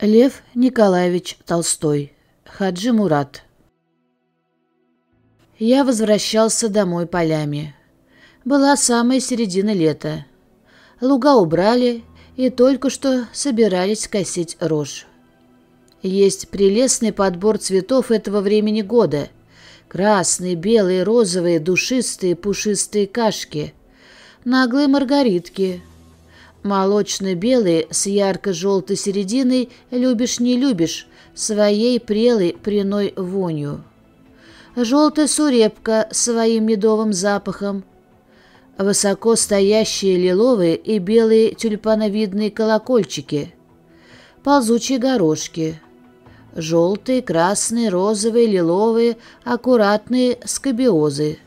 Лев Николаевич Толстой. Хаджи Мурат. Я возвращался домой полями. Была самая середина лета. Луга убрали и только что собирались косить рожь. Есть прелестный подбор цветов этого времени года. Красные, белые, розовые, душистые, пушистые кашки. Наглые маргаритки – Молочно-белый с ярко-желтой серединой любишь не любишь, своей прелой пряной вонью. Желтая сурепка своим медовым запахом. Высоко стоящие лиловые и белые тюльпановидные колокольчики. Ползучие горошки. Желтые, красные, розовые, лиловые, аккуратные скобиозы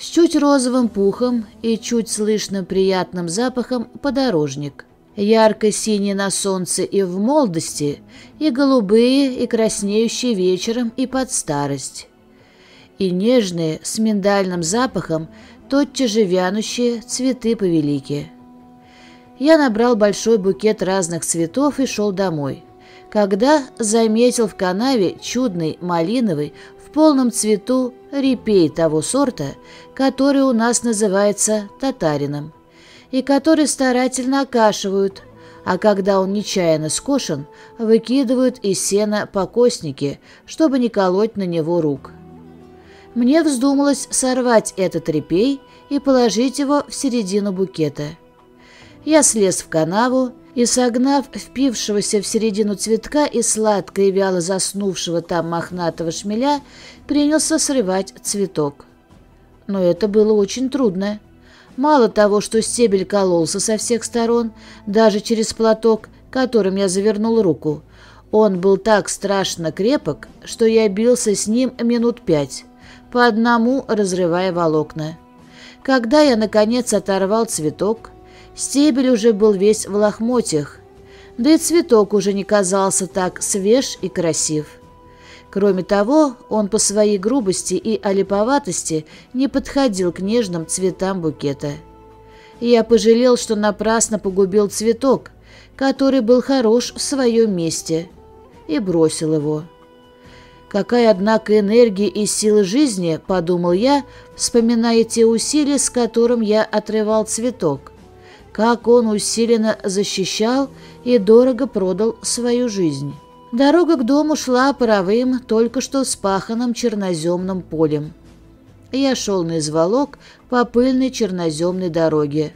с чуть розовым пухом и чуть слышным приятным запахом подорожник. Ярко-синие на солнце и в молодости, и голубые, и краснеющие вечером и под старость. И нежные, с миндальным запахом, тотчас же вянущие цветы повелики. Я набрал большой букет разных цветов и шел домой когда заметил в канаве чудный малиновый в полном цвету репей того сорта, который у нас называется татарином, и который старательно окашивают, а когда он нечаянно скошен, выкидывают из сена покосники, чтобы не колоть на него рук. Мне вздумалось сорвать этот репей и положить его в середину букета. Я слез в канаву и, согнав впившегося в середину цветка и сладко и вяло заснувшего там мохнатого шмеля, принялся срывать цветок. Но это было очень трудно. Мало того, что стебель кололся со всех сторон, даже через платок, которым я завернул руку, он был так страшно крепок, что я бился с ним минут пять, по одному разрывая волокна. Когда я, наконец, оторвал цветок, Стебель уже был весь в лохмотьях, да и цветок уже не казался так свеж и красив. Кроме того, он по своей грубости и олиповатости не подходил к нежным цветам букета. Я пожалел, что напрасно погубил цветок, который был хорош в своем месте, и бросил его. Какая, однако, энергия и сила жизни, подумал я, вспоминая те усилия, с которым я отрывал цветок как он усиленно защищал и дорого продал свою жизнь. Дорога к дому шла паровым, только что спаханным черноземным полем. Я шел на изволок по пыльной черноземной дороге.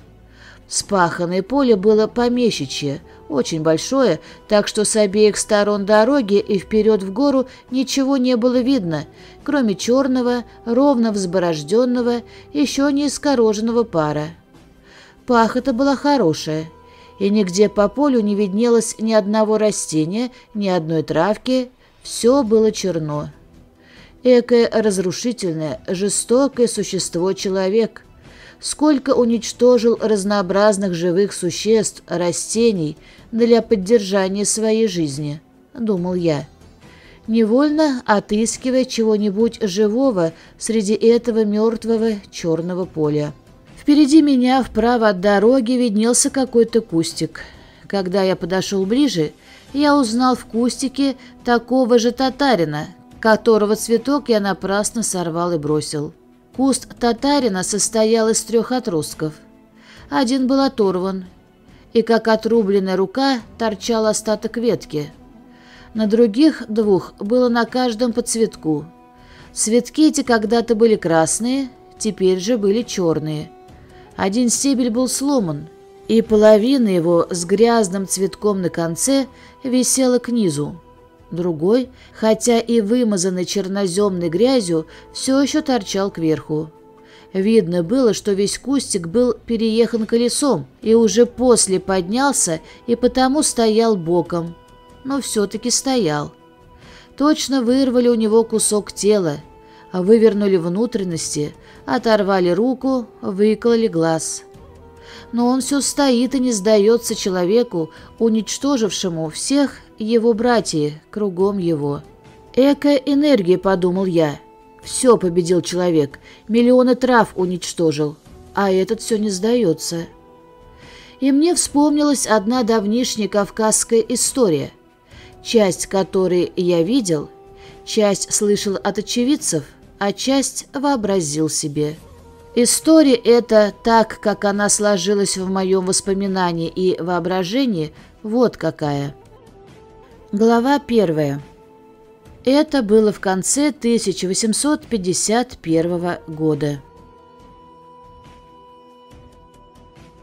Спаханное поле было помещичье, очень большое, так что с обеих сторон дороги и вперед в гору ничего не было видно, кроме черного, ровно взборожденного, еще не искороженного пара. Пахота была хорошая, и нигде по полю не виднелось ни одного растения, ни одной травки, все было черно. Экое разрушительное, жестокое существо человек. Сколько уничтожил разнообразных живых существ, растений для поддержания своей жизни, думал я невольно отыскивая чего-нибудь живого среди этого мертвого черного поля. Впереди меня, вправо от дороги, виднелся какой-то кустик. Когда я подошел ближе, я узнал в кустике такого же татарина, которого цветок я напрасно сорвал и бросил. Куст татарина состоял из трех отростков. Один был оторван, и как отрубленная рука торчал остаток ветки. На других двух было на каждом по цветку. Цветки эти когда-то были красные, теперь же были черные – один стебель был сломан, и половина его с грязным цветком на конце висела к низу. Другой, хотя и вымазанный черноземной грязью, все еще торчал кверху. Видно было, что весь кустик был переехан колесом и уже после поднялся и потому стоял боком. Но все-таки стоял. Точно вырвали у него кусок тела, вывернули внутренности, оторвали руку, выкололи глаз. Но он все стоит и не сдается человеку, уничтожившему всех его братьев кругом его. «Эко-энергия», — подумал я. «Все победил человек, миллионы трав уничтожил, а этот все не сдается». И мне вспомнилась одна давнишняя кавказская история. часть которой я видел, часть слышал от очевидцев, а часть вообразил себе. История эта, так как она сложилась в моем воспоминании и воображении, вот какая. Глава первая. Это было в конце 1851 года.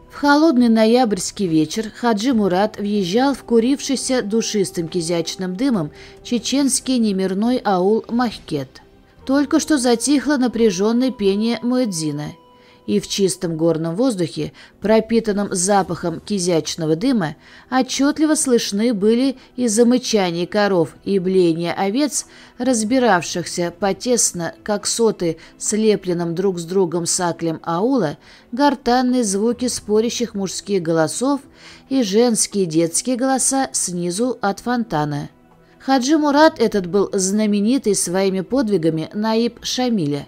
В холодный ноябрьский вечер Хаджи Мурат въезжал в курившийся душистым кизячным дымом чеченский немирной аул Махкет. Только что затихло напряженное пение Муэдзина – и в чистом горном воздухе, пропитанном запахом кизячного дыма, отчетливо слышны были и замычание коров, и блеяние овец, разбиравшихся потесно, как соты, слепленным друг с другом саклем аула, гортанные звуки спорящих мужских голосов и женские детские голоса снизу от фонтана. Хаджи Мурат этот был знаменитый своими подвигами Наиб Шамиля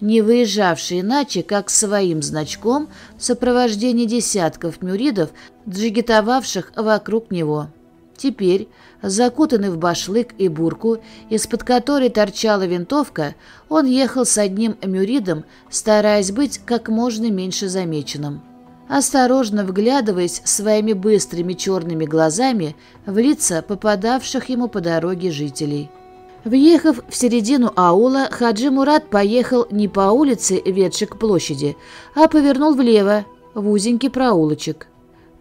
не выезжавший иначе, как своим значком в сопровождении десятков мюридов, джигитовавших вокруг него. Теперь, закутанный в башлык и бурку, из-под которой торчала винтовка, он ехал с одним мюридом, стараясь быть как можно меньше замеченным. Осторожно вглядываясь своими быстрыми черными глазами в лица попадавших ему по дороге жителей. Въехав в середину аула, Хаджи Мурат поехал не по улице, ведшей к площади, а повернул влево, в узенький проулочек.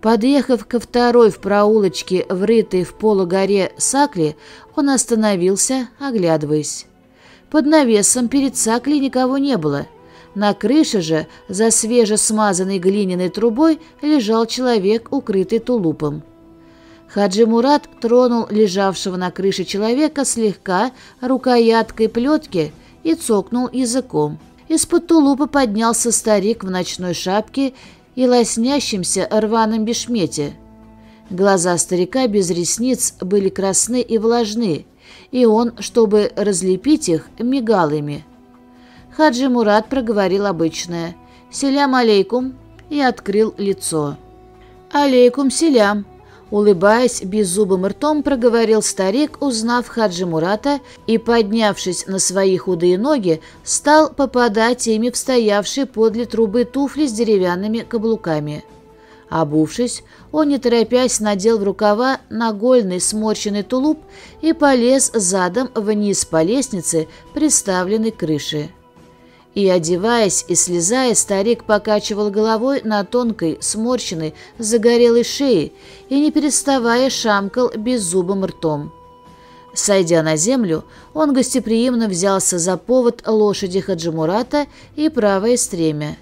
Подъехав ко второй в проулочке, врытой в полугоре сакли, он остановился, оглядываясь. Под навесом перед саклей никого не было. На крыше же, за свежесмазанной глиняной трубой, лежал человек, укрытый тулупом. Хаджи Мурат тронул лежавшего на крыше человека слегка рукояткой плетки и цокнул языком. Из-под тулупа поднялся старик в ночной шапке и лоснящемся рваном бешмете. Глаза старика без ресниц были красны и влажны, и он, чтобы разлепить их, мигал ими. Хаджи Мурат проговорил обычное «Селям алейкум» и открыл лицо. «Алейкум селям», Улыбаясь беззубым ртом, проговорил старик, узнав Хаджи Мурата, и, поднявшись на свои худые ноги, стал попадать ими в стоявшие подле трубы туфли с деревянными каблуками. Обувшись, он, не торопясь, надел в рукава нагольный сморщенный тулуп и полез задом вниз по лестнице, приставленной к крыше. И, одеваясь и слезая, старик покачивал головой на тонкой, сморщенной, загорелой шее и, не переставая, шамкал беззубым ртом. Сойдя на землю, он гостеприимно взялся за повод лошади Хаджимурата и правое стремя.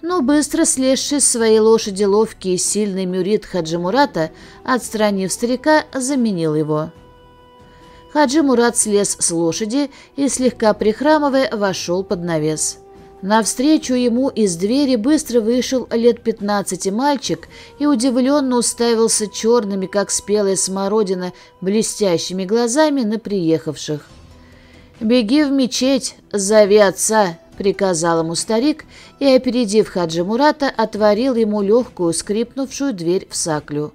Но быстро слезший с своей лошади ловкий и сильный мюрит Хаджимурата, отстранив старика, заменил его. Хаджи Мурат слез с лошади и, слегка прихрамывая, вошел под навес. Навстречу ему из двери быстро вышел лет пятнадцати мальчик и удивленно уставился черными, как спелая смородина, блестящими глазами на приехавших. «Беги в мечеть, зови отца», — приказал ему старик и, опередив Хаджи Мурата, отворил ему легкую скрипнувшую дверь в саклю.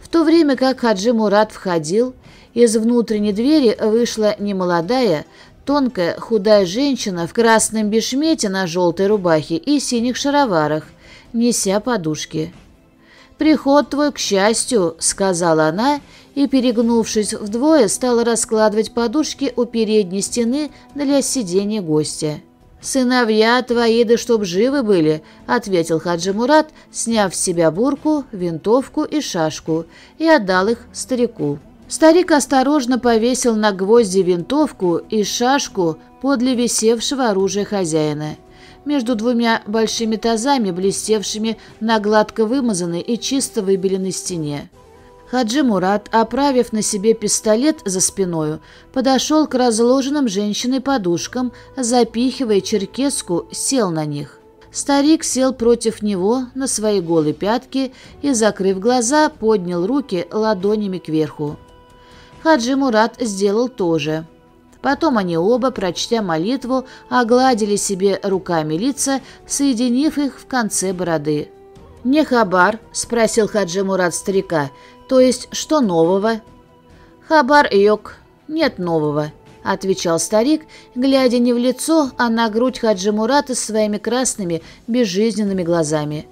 В то время как Хаджи Мурат входил, из внутренней двери вышла немолодая, тонкая, худая женщина в красном бешмете на желтой рубахе и синих шароварах, неся подушки. «Приход твой к счастью», — сказала она, и, перегнувшись вдвое, стала раскладывать подушки у передней стены для сидения гостя. «Сыновья твои, да чтоб живы были», — ответил Хаджи Мурат, сняв с себя бурку, винтовку и шашку, и отдал их старику. Старик осторожно повесил на гвозди винтовку и шашку подле висевшего оружия хозяина. Между двумя большими тазами, блестевшими на гладко вымазанной и чисто выбеленной стене. Хаджи Мурат, оправив на себе пистолет за спиною, подошел к разложенным женщиной подушкам, запихивая черкеску, сел на них. Старик сел против него на свои голые пятки и, закрыв глаза, поднял руки ладонями кверху. Хаджи Мурат сделал то же. Потом они оба, прочтя молитву, огладили себе руками лица, соединив их в конце бороды. «Не хабар?» – спросил Хаджи Мурат старика. «То есть, что нового?» «Хабар йог, нет нового», — отвечал старик, глядя не в лицо, а на грудь Хаджи Мурата своими красными, безжизненными глазами.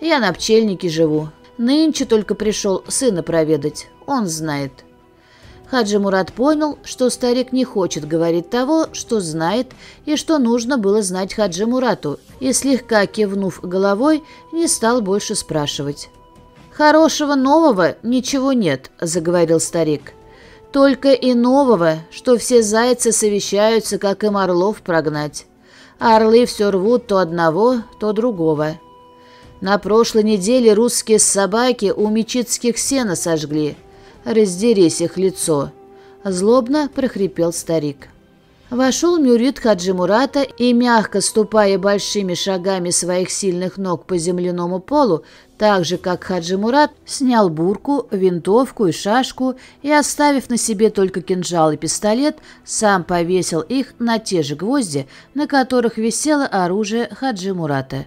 «Я на пчельнике живу. Нынче только пришел сына проведать. Он знает». Хаджи Мурат понял, что старик не хочет говорить того, что знает и что нужно было знать Хаджи Мурату, и, слегка кивнув головой, не стал больше спрашивать. «Хорошего нового ничего нет», — заговорил старик. «Только и нового, что все зайцы совещаются, как им орлов прогнать. А орлы все рвут то одного, то другого. На прошлой неделе русские собаки у мечитских сена сожгли» раздерись их лицо!» Злобно прохрипел старик. Вошел Мюрит Хаджи Мурата и, мягко ступая большими шагами своих сильных ног по земляному полу, так же, как Хаджи Мурат, снял бурку, винтовку и шашку и, оставив на себе только кинжал и пистолет, сам повесил их на те же гвозди, на которых висело оружие Хаджи Мурата.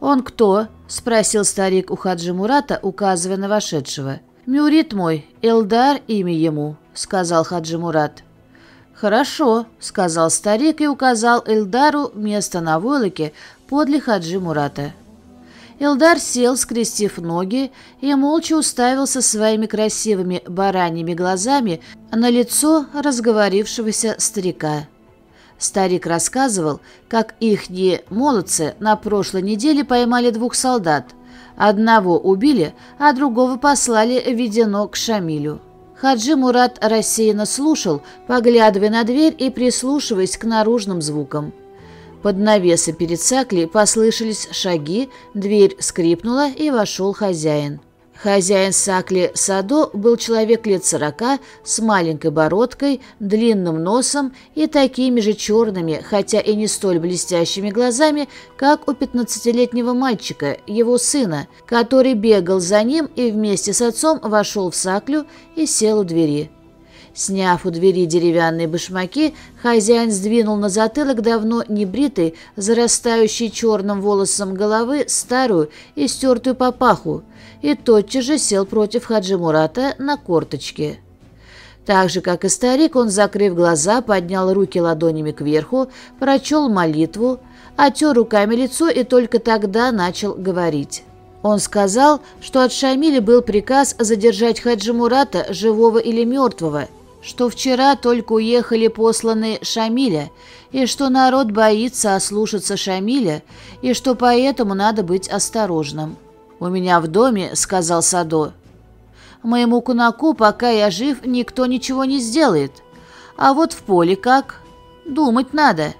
«Он кто?» – спросил старик у Хаджи Мурата, указывая на вошедшего. «Мюрит мой, Элдар имя ему», — сказал Хаджи Мурат. «Хорошо», — сказал старик и указал Элдару место на войлоке подле Хаджи Мурата. Элдар сел, скрестив ноги, и молча уставился своими красивыми бараньими глазами на лицо разговорившегося старика. Старик рассказывал, как ихние молодцы на прошлой неделе поймали двух солдат, Одного убили, а другого послали введено к Шамилю. Хаджи Мурат рассеянно слушал, поглядывая на дверь и прислушиваясь к наружным звукам. Под навесом перед Сакли послышались шаги, дверь скрипнула, и вошел хозяин. Хозяин Сакли Садо был человек лет сорока, с маленькой бородкой, длинным носом и такими же черными, хотя и не столь блестящими глазами, как у пятнадцатилетнего мальчика, его сына, который бегал за ним и вместе с отцом вошел в Саклю и сел у двери. Сняв у двери деревянные башмаки, хозяин сдвинул на затылок давно небритой, зарастающей черным волосом головы старую и стертую папаху, и тотчас же сел против Хаджи Мурата на корточке. Так же, как и старик, он, закрыв глаза, поднял руки ладонями кверху, прочел молитву, отер руками лицо и только тогда начал говорить. Он сказал, что от Шамиля был приказ задержать Хаджи Мурата, живого или мертвого, что вчера только уехали посланные Шамиля, и что народ боится ослушаться Шамиля, и что поэтому надо быть осторожным. «У меня в доме», — сказал Садо. «Моему кунаку, пока я жив, никто ничего не сделает. А вот в поле как? Думать надо».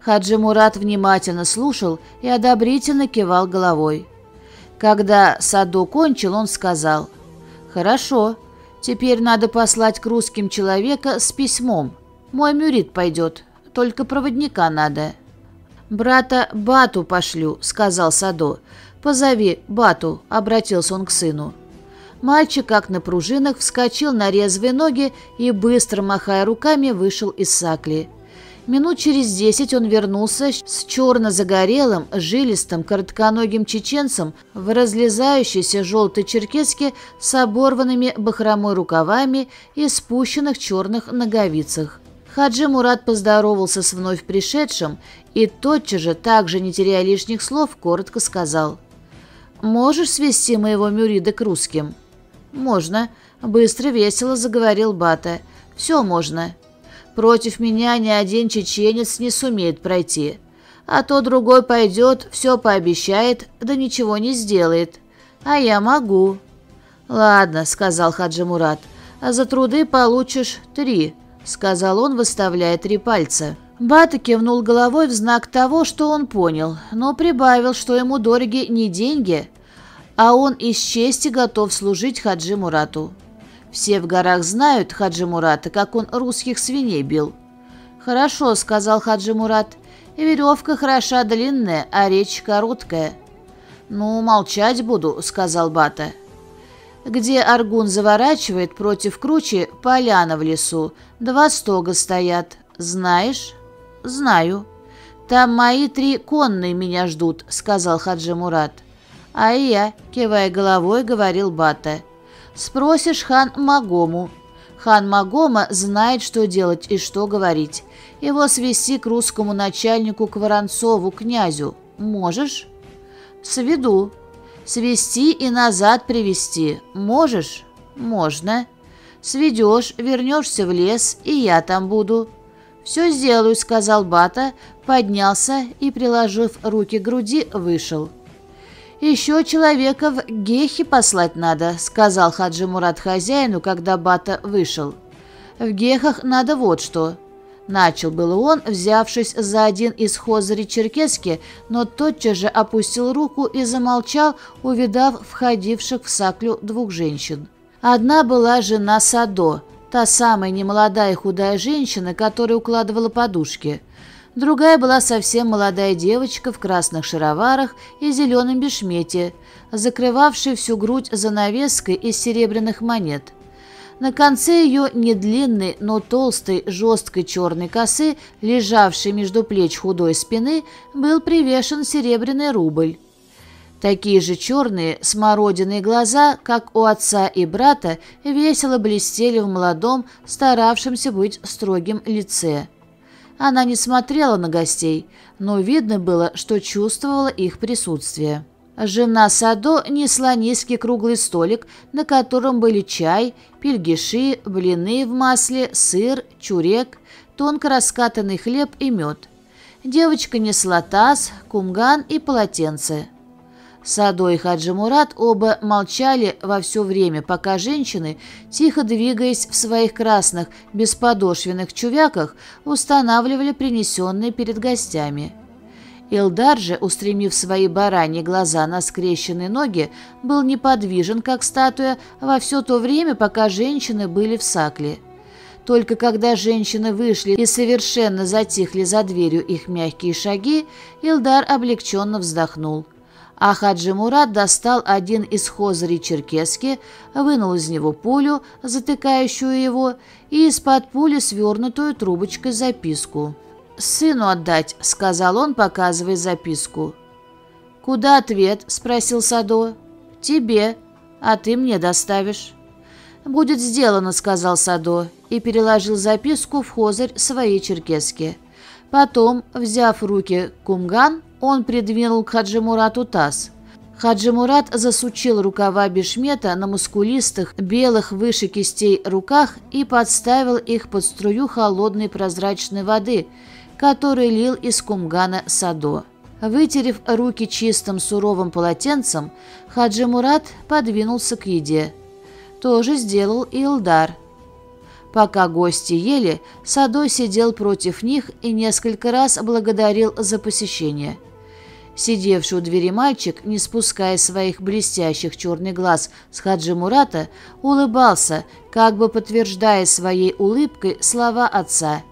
Хаджи Мурат внимательно слушал и одобрительно кивал головой. Когда Садо кончил, он сказал, «Хорошо, теперь надо послать к русским человека с письмом. Мой мюрит пойдет, только проводника надо». «Брата Бату пошлю», — сказал Садо. «Позови Бату», — обратился он к сыну. Мальчик, как на пружинах, вскочил на резвые ноги и, быстро махая руками, вышел из сакли. Минут через десять он вернулся с черно-загорелым, жилистым, коротконогим чеченцем в разлезающейся желтой черкеске с оборванными бахромой рукавами и спущенных черных ноговицах. Хаджи Мурат поздоровался с вновь пришедшим и тотчас же, также не теряя лишних слов, коротко сказал – «Можешь свести моего Мюрида к русским?» «Можно», — быстро весело заговорил Бата. «Все можно. Против меня ни один чеченец не сумеет пройти. А то другой пойдет, все пообещает, да ничего не сделает. А я могу». «Ладно», — сказал Хаджи Мурат, — «а за труды получишь три», — сказал он, выставляя три пальца. Бата кивнул головой в знак того, что он понял, но прибавил, что ему дороги не деньги, а он из чести готов служить Хаджи Мурату. Все в горах знают Хаджи Мурата, как он русских свиней бил. «Хорошо», — сказал Хаджи Мурат. «Веревка хороша длинная, а речь короткая». «Ну, молчать буду», — сказал Бата. «Где Аргун заворачивает против кручи, поляна в лесу, два стога стоят. Знаешь?» «Знаю». «Там мои три конные меня ждут», — сказал Хаджи Мурат. «А я», — кивая головой, говорил Бата. Спросишь хан Магому. Хан Магома знает, что делать и что говорить. Его свести к русскому начальнику к Воронцову, князю. Можешь? Сведу. Свести и назад привести. Можешь? Можно. Сведешь, вернешься в лес, и я там буду. «Все сделаю», — сказал Бата, поднялся и, приложив руки к груди, вышел. «Еще человека в Гехи послать надо», — сказал Хаджи Мурат хозяину, когда Бата вышел. «В Гехах надо вот что». Начал было он, взявшись за один из хозарей черкески, но тотчас же опустил руку и замолчал, увидав входивших в саклю двух женщин. Одна была жена Садо, та самая немолодая худая женщина, которая укладывала подушки. Другая была совсем молодая девочка в красных шароварах и зеленом бешмете, закрывавшая всю грудь занавеской из серебряных монет. На конце ее недлинной, но толстой, жесткой черной косы, лежавшей между плеч худой спины, был привешен серебряный рубль. Такие же черные, смородиные глаза, как у отца и брата, весело блестели в молодом, старавшемся быть строгим лице. Она не смотрела на гостей, но видно было, что чувствовала их присутствие. Жена Садо несла низкий круглый столик, на котором были чай, пельгиши, блины в масле, сыр, чурек, тонко раскатанный хлеб и мед. Девочка несла таз, кумган и полотенце. Садо и Хаджи Мурат оба молчали во все время, пока женщины, тихо двигаясь в своих красных, бесподошвенных чувяках, устанавливали принесенные перед гостями. Илдар же, устремив свои бараньи глаза на скрещенные ноги, был неподвижен, как статуя, во все то время, пока женщины были в сакле. Только когда женщины вышли и совершенно затихли за дверью их мягкие шаги, Илдар облегченно вздохнул а Хаджи Мурат достал один из хозарей черкески, вынул из него пулю, затыкающую его, и из-под пули свернутую трубочкой записку. «Сыну отдать», — сказал он, показывая записку. «Куда ответ?» — спросил Садо. «Тебе, а ты мне доставишь». «Будет сделано», — сказал Садо, и переложил записку в хозарь своей черкески. Потом, взяв в руки кумган, он придвинул к Хаджимурату таз. Хаджимурат засучил рукава бешмета на мускулистых, белых выше кистей руках и подставил их под струю холодной прозрачной воды, который лил из кумгана Садо. Вытерев руки чистым суровым полотенцем, Хаджимурат подвинулся к еде. То же сделал и Илдар. Пока гости ели, Садо сидел против них и несколько раз благодарил за посещение – Сидевший у двери мальчик, не спуская своих блестящих черных глаз с Хаджи Мурата, улыбался, как бы подтверждая своей улыбкой слова отца.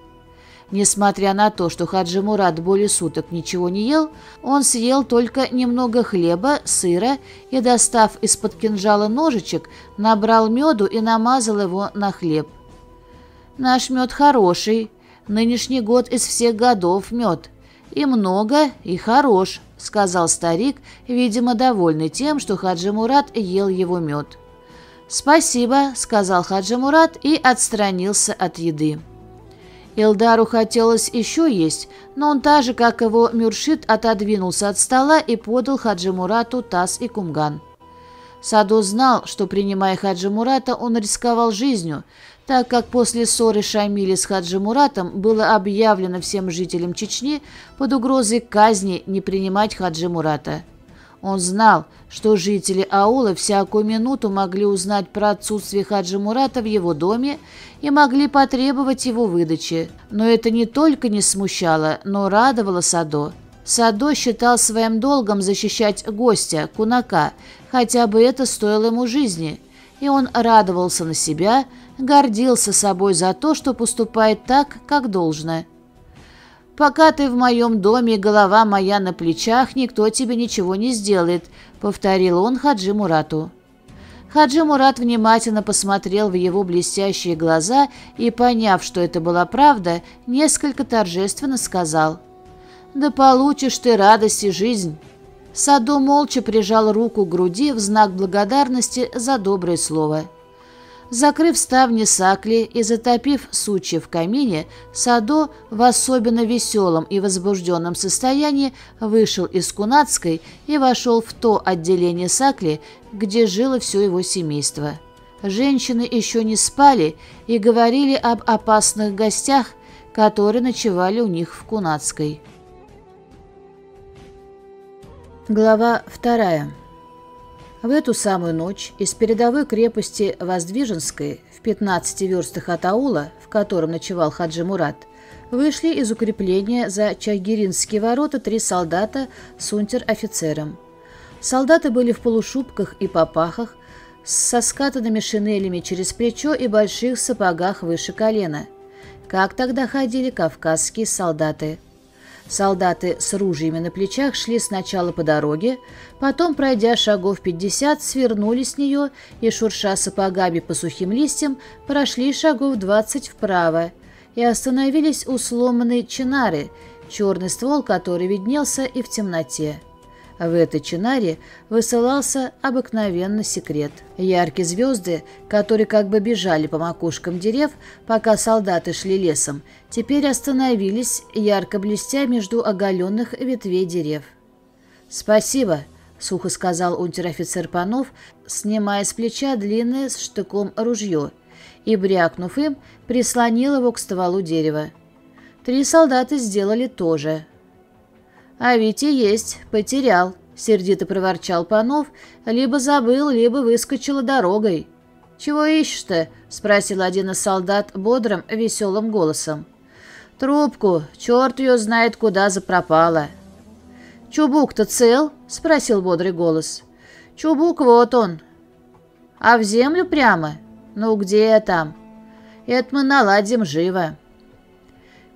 Несмотря на то, что Хаджи Мурат более суток ничего не ел, он съел только немного хлеба, сыра и, достав из-под кинжала ножичек, набрал меду и намазал его на хлеб. «Наш мед хороший. Нынешний год из всех годов мед. И много, и хорош», — сказал старик, видимо, довольный тем, что Хаджи Мурат ел его мед. «Спасибо», — сказал Хаджи Мурат и отстранился от еды. Илдару хотелось еще есть, но он так же, как его Мюршит, отодвинулся от стола и подал Хаджи Мурату таз и кумган. Садо знал, что, принимая Хаджи Мурата, он рисковал жизнью, так как после ссоры Шамили с Хаджи Муратом было объявлено всем жителям Чечни под угрозой казни не принимать Хаджи Мурата. Он знал, что жители аула всякую минуту могли узнать про отсутствие Хаджи Мурата в его доме и могли потребовать его выдачи. Но это не только не смущало, но радовало Садо. Садо считал своим долгом защищать гостя, кунака, хотя бы это стоило ему жизни. И он радовался на себя, гордился собой за то, что поступает так, как должно. «Пока ты в моем доме голова моя на плечах, никто тебе ничего не сделает», — повторил он Хаджи Мурату. Хаджи Мурат внимательно посмотрел в его блестящие глаза и, поняв, что это была правда, несколько торжественно сказал. «Да получишь ты радость и жизнь». Садо молча прижал руку к груди в знак благодарности за доброе слово. Закрыв ставни сакли и затопив сучья в камине, Садо в особенно веселом и возбужденном состоянии вышел из Кунацкой и вошел в то отделение сакли, где жило все его семейство. Женщины еще не спали и говорили об опасных гостях, которые ночевали у них в Кунацкой. Глава вторая. В эту самую ночь из передовой крепости Воздвиженской в 15 верстах от аула, в котором ночевал Хаджи Мурат, вышли из укрепления за Чагиринские ворота три солдата с унтер-офицером. Солдаты были в полушубках и попахах, со скатанными шинелями через плечо и больших сапогах выше колена. Как тогда ходили кавказские солдаты – Солдаты с ружьями на плечах шли сначала по дороге, потом, пройдя шагов пятьдесят, свернули с нее и, шурша сапогами по сухим листьям, прошли шагов двадцать вправо и остановились у сломанной чинары, черный ствол который виднелся и в темноте. В этой чинаре высылался обыкновенно секрет. Яркие звезды, которые как бы бежали по макушкам дерев, пока солдаты шли лесом, теперь остановились, ярко блестя между оголенных ветвей дерев. «Спасибо», — сухо сказал унтер-офицер Панов, снимая с плеча длинное с штыком ружье, и, брякнув им, прислонил его к стволу дерева. Три солдата сделали то же. «А ведь и есть, потерял», — сердито проворчал Панов, «либо забыл, либо выскочила дорогой». «Чего ищешь-то?» — спросил один из солдат бодрым, веселым голосом. «Трубку, черт ее знает, куда запропала». «Чубук-то цел?» — спросил бодрый голос. «Чубук вот он». «А в землю прямо? Ну где там?» «Это мы наладим живо».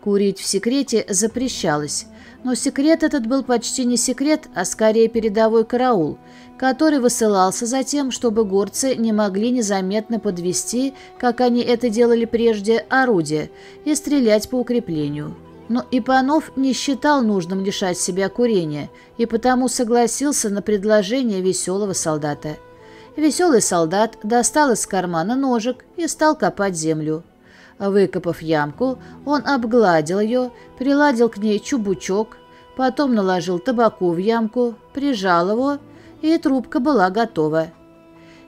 Курить в секрете запрещалось, но секрет этот был почти не секрет, а скорее передовой караул, который высылался за тем, чтобы горцы не могли незаметно подвести, как они это делали прежде, орудие и стрелять по укреплению. Но Ипанов не считал нужным лишать себя курения и потому согласился на предложение веселого солдата. Веселый солдат достал из кармана ножик и стал копать землю. Выкопав ямку, он обгладил ее, приладил к ней чубучок, потом наложил табаку в ямку, прижал его, и трубка была готова.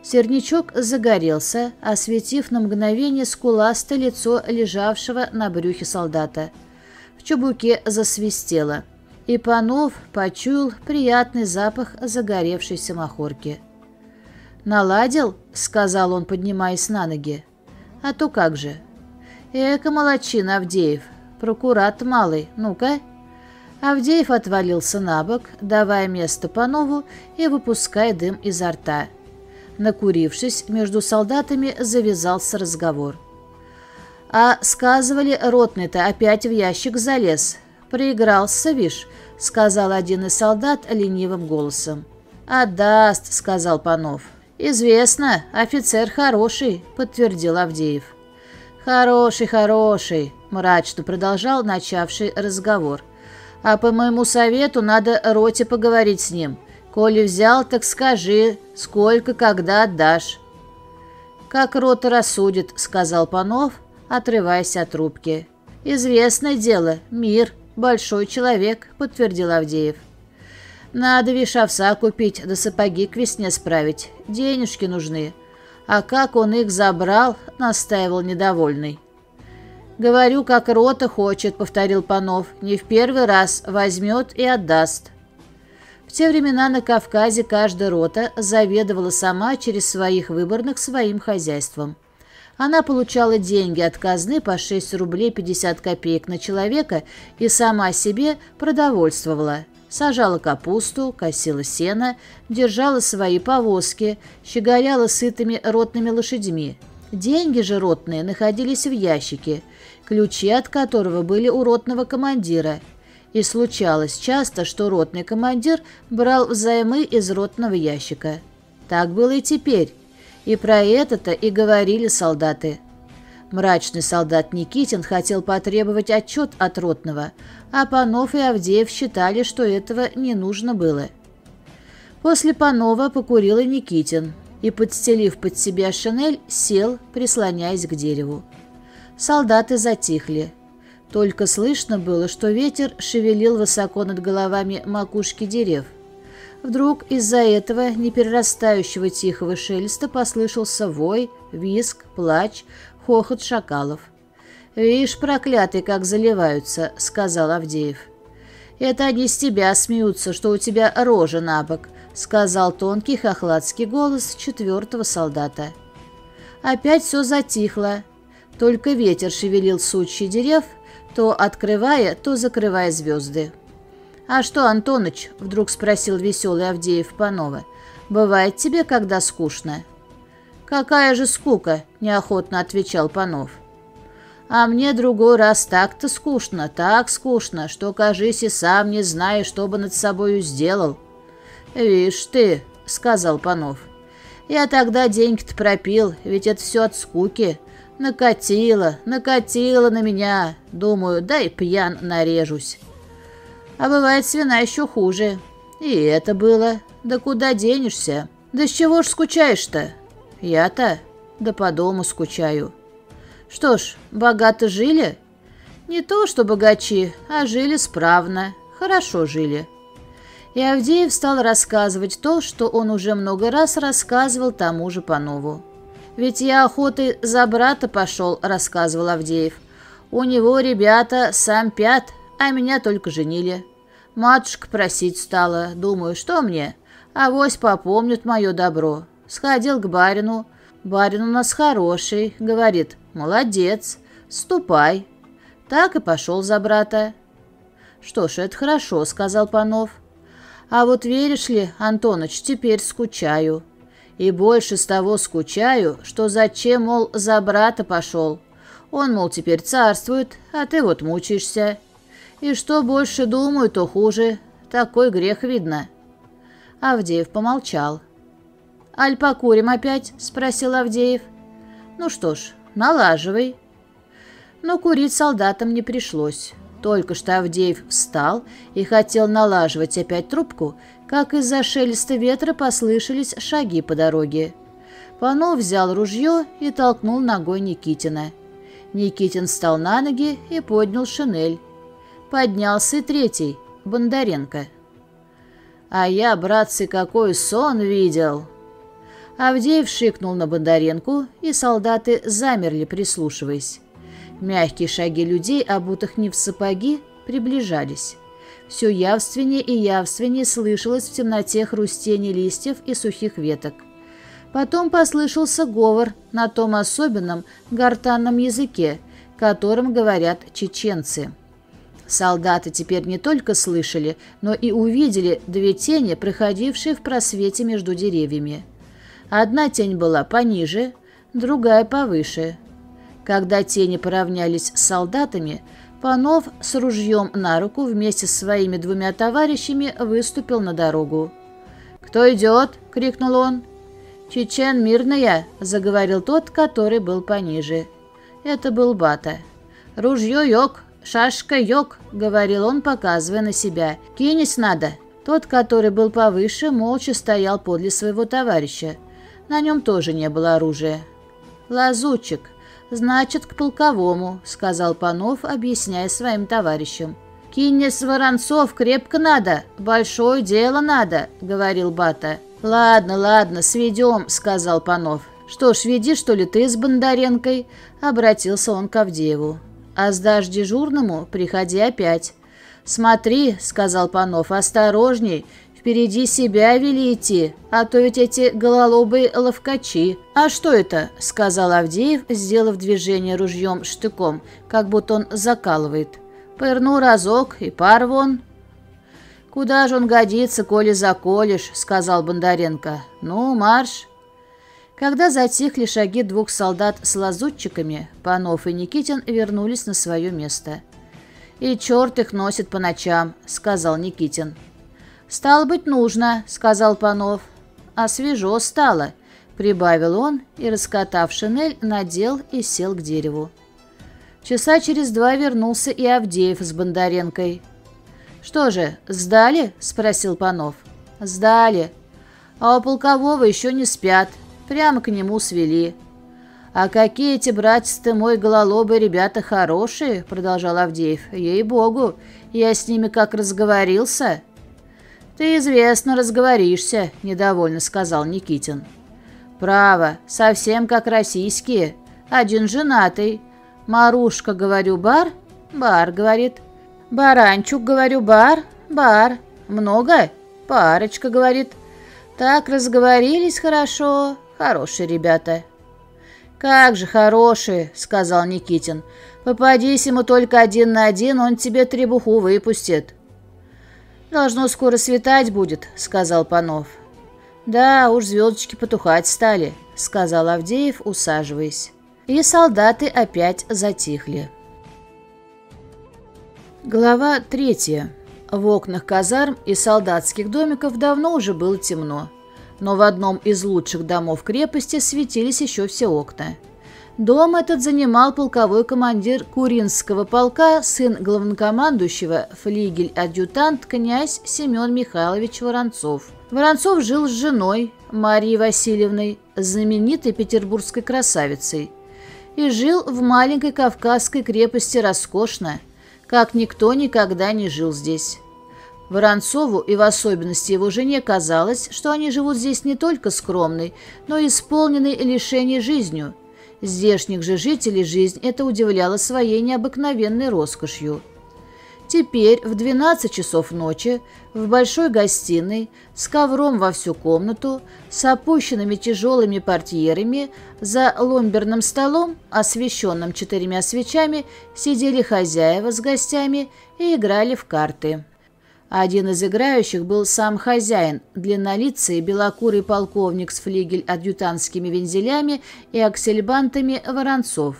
Сернячок загорелся, осветив на мгновение скуластое лицо лежавшего на брюхе солдата. В чубуке засвистело, и Панов почуял приятный запах загоревшейся махорки. «Наладил?» — сказал он, поднимаясь на ноги. «А то как же?» «Эка молодчина, Авдеев. Прокурат малый. Ну-ка». Авдеев отвалился на бок, давая место Панову и выпуская дым изо рта. Накурившись, между солдатами завязался разговор. «А сказывали, ротный-то опять в ящик залез. Проигрался, вишь», — сказал один из солдат ленивым голосом. «Отдаст», — сказал Панов. «Известно, офицер хороший», — подтвердил Авдеев. «Хороший, хороший», — мрачно продолжал начавший разговор. «А по моему совету надо роте поговорить с ним. Коли взял, так скажи, сколько, когда отдашь». «Как рота рассудит», — сказал Панов, отрываясь от трубки. «Известное дело, мир, большой человек», — подтвердил Авдеев. «Надо вишь купить, да сапоги к весне справить. Денежки нужны». А как он их забрал, настаивал недовольный. «Говорю, как рота хочет», — повторил Панов. «Не в первый раз возьмет и отдаст». В те времена на Кавказе каждая рота заведовала сама через своих выборных своим хозяйством. Она получала деньги от казны по 6 рублей 50 копеек на человека и сама себе продовольствовала – сажала капусту, косила сено, держала свои повозки, щеголяла сытыми ротными лошадьми. Деньги же ротные находились в ящике, ключи от которого были у ротного командира. И случалось часто, что ротный командир брал взаймы из ротного ящика. Так было и теперь. И про это-то и говорили солдаты – Мрачный солдат Никитин хотел потребовать отчет от Ротного, а Панов и Авдеев считали, что этого не нужно было. После Панова покурил и Никитин и, подстелив под себя шинель, сел, прислоняясь к дереву. Солдаты затихли. Только слышно было, что ветер шевелил высоко над головами макушки дерев. Вдруг из-за этого неперерастающего тихого шелеста послышался вой, виск, плач, хохот шакалов. «Видишь, проклятый, как заливаются», — сказал Авдеев. «Это они с тебя смеются, что у тебя рожа на бок», — сказал тонкий хохладский голос четвертого солдата. Опять все затихло. Только ветер шевелил сучьи дерев, то открывая, то закрывая звезды. «А что, Антоныч?» — вдруг спросил веселый Авдеев Панова. «Бывает тебе, когда скучно?» «Какая же скука?» — неохотно отвечал Панов. «А мне другой раз так-то скучно, так скучно, что, кажись, и сам не знаешь, что бы над собою сделал». «Вишь ты», — сказал Панов. «Я тогда деньги-то пропил, ведь это все от скуки. Накатило, накатило на меня. Думаю, дай пьян нарежусь». А бывает свина еще хуже. И это было. Да куда денешься? Да с чего ж скучаешь-то? Я-то? Да по дому скучаю. Что ж, богато жили? Не то, что богачи, а жили справно. Хорошо жили. И Авдеев стал рассказывать то, что он уже много раз рассказывал тому же Панову. «Ведь я охотой за брата пошел», — рассказывал Авдеев. «У него ребята сам пят, а меня только женили. Матушка просить стала, думаю, что мне? Авось попомнят мое добро. Сходил к барину. Барин у нас хороший, говорит, молодец, ступай. Так и пошел за брата. Что ж, это хорошо, сказал Панов. А вот веришь ли, Антоныч, теперь скучаю. И больше с того скучаю, что зачем, мол, за брата пошел. Он, мол, теперь царствует, а ты вот мучаешься. И что больше думаю, то хуже. Такой грех видно. Авдеев помолчал. «Аль покурим опять?» — спросил Авдеев. «Ну что ж, налаживай». Но курить солдатам не пришлось. Только что Авдеев встал и хотел налаживать опять трубку, как из-за шелеста ветра послышались шаги по дороге. Панов взял ружье и толкнул ногой Никитина. Никитин встал на ноги и поднял шинель. Поднялся и третий, Бондаренко. «А я, братцы, какой сон видел!» Авдеев шикнул на Бондаренку, и солдаты замерли, прислушиваясь. Мягкие шаги людей, обутых не в сапоги, приближались. Все явственнее и явственнее слышалось в темноте хрустение листьев и сухих веток. Потом послышался говор на том особенном гортанном языке, которым говорят чеченцы. Солдаты теперь не только слышали, но и увидели две тени, проходившие в просвете между деревьями. Одна тень была пониже, другая повыше. Когда тени поравнялись с солдатами, Панов с ружьем на руку вместе с своими двумя товарищами выступил на дорогу. «Кто идет?» — крикнул он. «Чечен мирная», — заговорил тот, который был пониже. Это был Бата. «Ружье йог, шашка йог», — говорил он, показывая на себя. «Кинись надо». Тот, который был повыше, молча стоял подле своего товарища. На нем тоже не было оружия. «Лазутчик, значит, к полковому», — сказал Панов, объясняя своим товарищам. «Кинес Воронцов крепко надо, большое дело надо», — говорил Бата. «Ладно, ладно, сведем», — сказал Панов. «Что ж, веди, что ли, ты с Бондаренкой?» — обратился он к Авдееву. «А сдашь дежурному, приходи опять». «Смотри», — сказал Панов, — «осторожней, Впереди себя вели идти, а то ведь эти гололобые ловкачи. А что это? сказал Авдеев, сделав движение ружьем штыком, как будто он закалывает. Пырну разок и пар вон. Куда же он годится, коли заколешь, сказал Бондаренко. Ну, марш. Когда затихли шаги двух солдат с лазутчиками, Панов и Никитин вернулись на свое место. «И черт их носит по ночам», — сказал Никитин. «Стало быть, нужно», — сказал Панов. «А свежо стало», — прибавил он и, раскатав шинель, надел и сел к дереву. Часа через два вернулся и Авдеев с Бондаренкой. «Что же, сдали?» — спросил Панов. «Сдали. а у полкового еще не спят. Прямо к нему свели. «А какие эти братья ты мой гололобые ребята хорошие!» — продолжал Авдеев. «Ей-богу, я с ними как разговорился!» «Ты известно разговоришься», — недовольно сказал Никитин. «Право, совсем как российские. Один женатый. Марушка, говорю, бар? Бар, говорит. Баранчук, говорю, бар? Бар. Много? Парочка, говорит. Так разговорились хорошо. Хорошие ребята». «Как же хорошие», — сказал Никитин. «Попадись ему только один на один, он тебе требуху выпустит». «Должно скоро светать будет», — сказал Панов. «Да, уж звездочки потухать стали», — сказал Авдеев, усаживаясь. И солдаты опять затихли. Глава третья. В окнах казарм и солдатских домиков давно уже было темно, но в одном из лучших домов крепости светились еще все окна. Дом этот занимал полковой командир Куринского полка, сын главнокомандующего, флигель-адъютант, князь Семен Михайлович Воронцов. Воронцов жил с женой, Марией Васильевной, знаменитой петербургской красавицей, и жил в маленькой кавказской крепости роскошно, как никто никогда не жил здесь. Воронцову и в особенности его жене казалось, что они живут здесь не только скромной, но и исполненной лишений жизнью – Здешних же жителей жизнь это удивляла своей необыкновенной роскошью. Теперь в 12 часов ночи в большой гостиной с ковром во всю комнату, с опущенными тяжелыми портьерами, за ломберным столом, освещенным четырьмя свечами, сидели хозяева с гостями и играли в карты. Один из играющих был сам хозяин, длиннолицый белокурый полковник с флигель-адъютантскими вензелями и аксельбантами Воронцов.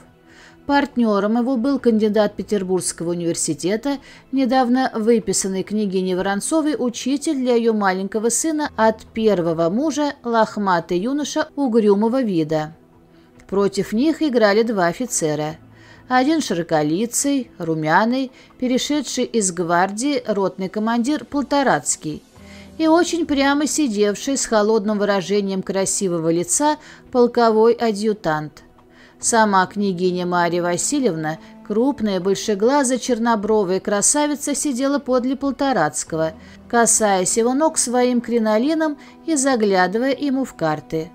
Партнером его был кандидат Петербургского университета, недавно выписанный княгиней Воронцовой учитель для ее маленького сына от первого мужа, лохматый юноша угрюмого вида. Против них играли два офицера – один широколицый, румяный, перешедший из гвардии ротный командир Полторацкий и очень прямо сидевший с холодным выражением красивого лица полковой адъютант. Сама княгиня Марья Васильевна, крупная, большеглазая, чернобровая красавица, сидела подле Полторацкого, касаясь его ног своим кринолином и заглядывая ему в карты.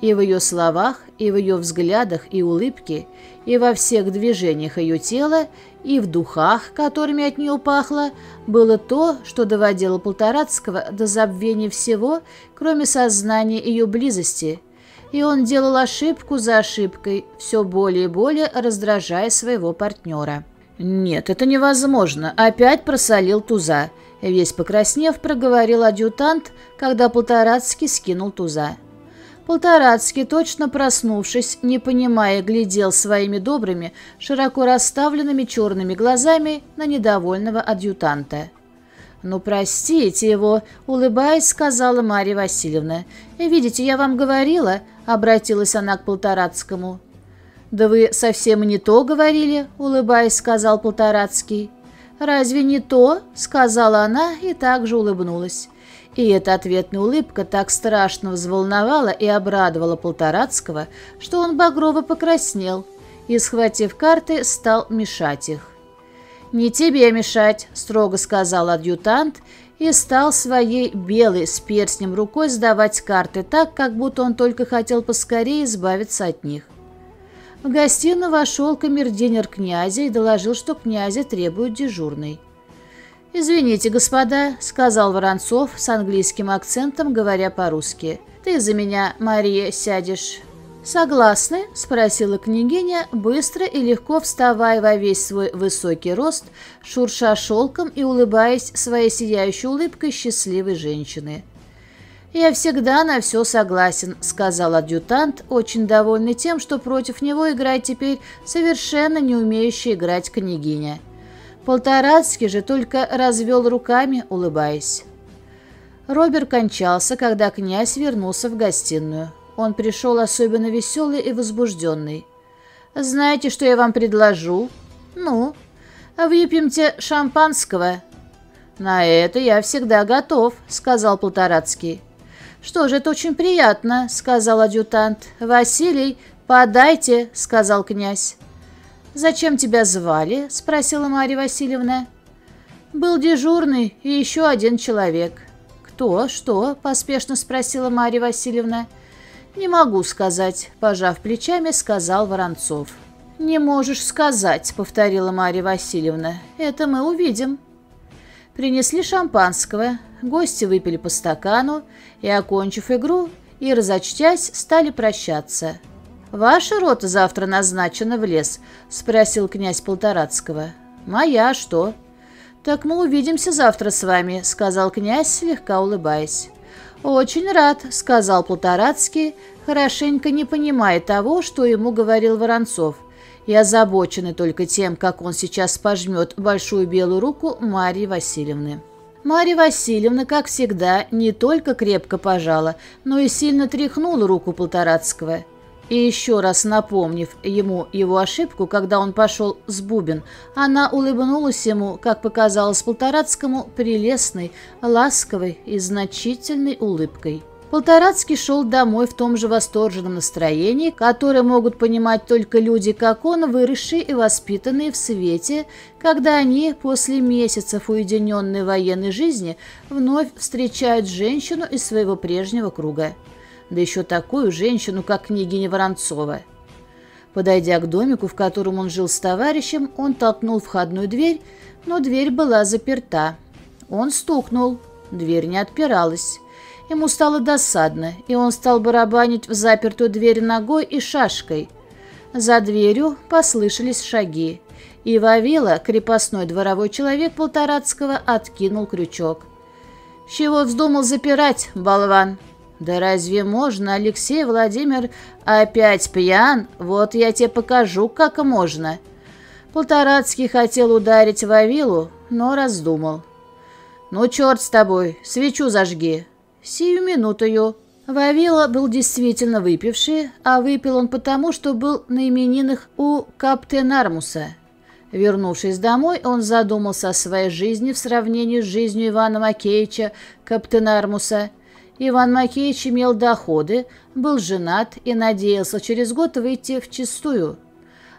И в ее словах, и в ее взглядах и улыбке, и во всех движениях ее тела, и в духах, которыми от нее пахло, было то, что доводило Полторацкого до забвения всего, кроме сознания ее близости. И он делал ошибку за ошибкой, все более и более раздражая своего партнера. «Нет, это невозможно. Опять просолил туза», — весь покраснев, проговорил адъютант, когда Полторацкий скинул туза. Полторацкий, точно проснувшись, не понимая, глядел своими добрыми, широко расставленными черными глазами на недовольного адъютанта. «Ну, простите его», — улыбаясь, сказала Марья Васильевна. «Видите, я вам говорила», — обратилась она к Полторацкому. «Да вы совсем не то говорили», — улыбаясь, сказал Полторацкий. «Разве не то?» — сказала она и также улыбнулась. И эта ответная улыбка так страшно взволновала и обрадовала Полторацкого, что он багрово покраснел и, схватив карты, стал мешать их. «Не тебе мешать», — строго сказал адъютант, и стал своей белой с перстнем рукой сдавать карты так, как будто он только хотел поскорее избавиться от них. В гостиную вошел камердинер князя и доложил, что князя требует дежурный. «Извините, господа», — сказал Воронцов с английским акцентом, говоря по-русски. «Ты за меня, Мария, сядешь». «Согласны?» — спросила княгиня, быстро и легко вставая во весь свой высокий рост, шурша шелком и улыбаясь своей сияющей улыбкой счастливой женщины. «Я всегда на все согласен», — сказал адъютант, очень довольный тем, что против него играет теперь совершенно не умеющая играть княгиня. Полторацкий же только развел руками, улыбаясь. Робер кончался, когда князь вернулся в гостиную. Он пришел особенно веселый и возбужденный. «Знаете, что я вам предложу?» «Ну?» «Выпьемте шампанского». «На это я всегда готов», — сказал Полторацкий. «Что же, это очень приятно», — сказал адъютант. «Василий, подайте», — сказал князь. «Зачем тебя звали?» — спросила Марья Васильевна. «Был дежурный и еще один человек». «Кто? Что?» — поспешно спросила Марья Васильевна. «Не могу сказать», — пожав плечами, сказал Воронцов. «Не можешь сказать», — повторила Марья Васильевна. «Это мы увидим». Принесли шампанского, гости выпили по стакану и, окончив игру и разочтясь, стали прощаться. «Ваша рота завтра назначена в лес?» — спросил князь Полторацкого. «Моя, что?» «Так мы увидимся завтра с вами», — сказал князь, слегка улыбаясь. «Очень рад», — сказал Полторацкий, хорошенько не понимая того, что ему говорил Воронцов, и озабоченный только тем, как он сейчас пожмет большую белую руку Марьи Васильевны. Марья Васильевна, как всегда, не только крепко пожала, но и сильно тряхнула руку Полторацкого. И еще раз напомнив ему его ошибку, когда он пошел с Бубен, она улыбнулась ему, как показалось Полторацкому, прелестной, ласковой и значительной улыбкой. Полторацкий шел домой в том же восторженном настроении, которое могут понимать только люди, как он, выросшие и воспитанные в свете, когда они после месяцев уединенной военной жизни вновь встречают женщину из своего прежнего круга. Да еще такую женщину, как княгиня Воронцова. Подойдя к домику, в котором он жил с товарищем, он толкнул входную дверь, но дверь была заперта. Он стукнул, дверь не отпиралась. Ему стало досадно, и он стал барабанить в запертую дверь ногой и шашкой. За дверью послышались шаги, и Вавила, крепостной дворовой человек Полторацкого, откинул крючок. «Чего вздумал запирать, болван?» «Да разве можно, Алексей Владимир, опять пьян? Вот я тебе покажу, как можно». Полторацкий хотел ударить Вавилу, но раздумал. «Ну, черт с тобой, свечу зажги, «Сию минутою». Вавила был действительно выпивший, а выпил он потому, что был на именинах у Каптенармуса. Вернувшись домой, он задумался о своей жизни в сравнении с жизнью Ивана Макеевича Каптенармуса. Иван Макеевич имел доходы, был женат и надеялся через год выйти в чистую.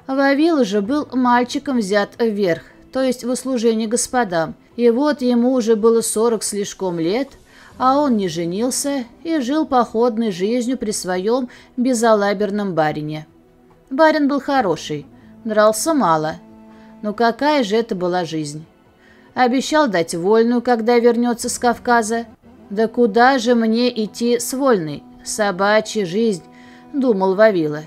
Вавила же был мальчиком взят вверх, то есть в услужении господам, и вот ему уже было сорок слишком лет – а он не женился и жил походной жизнью при своем безалаберном барине. Барин был хороший, дрался мало. Но какая же это была жизнь? Обещал дать вольную, когда вернется с Кавказа. Да куда же мне идти с вольной? Собачья жизнь, думал Вавила.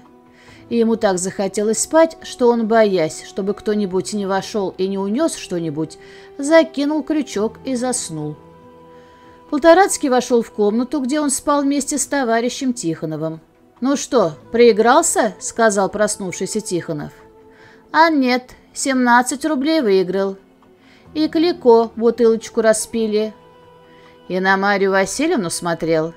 И ему так захотелось спать, что он, боясь, чтобы кто-нибудь не вошел и не унес что-нибудь, закинул крючок и заснул. Полторацкий вошел в комнату, где он спал вместе с товарищем Тихоновым. «Ну что, проигрался?» — сказал проснувшийся Тихонов. «А нет, 17 рублей выиграл. И Клико бутылочку распили. И на Марию Васильевну смотрел.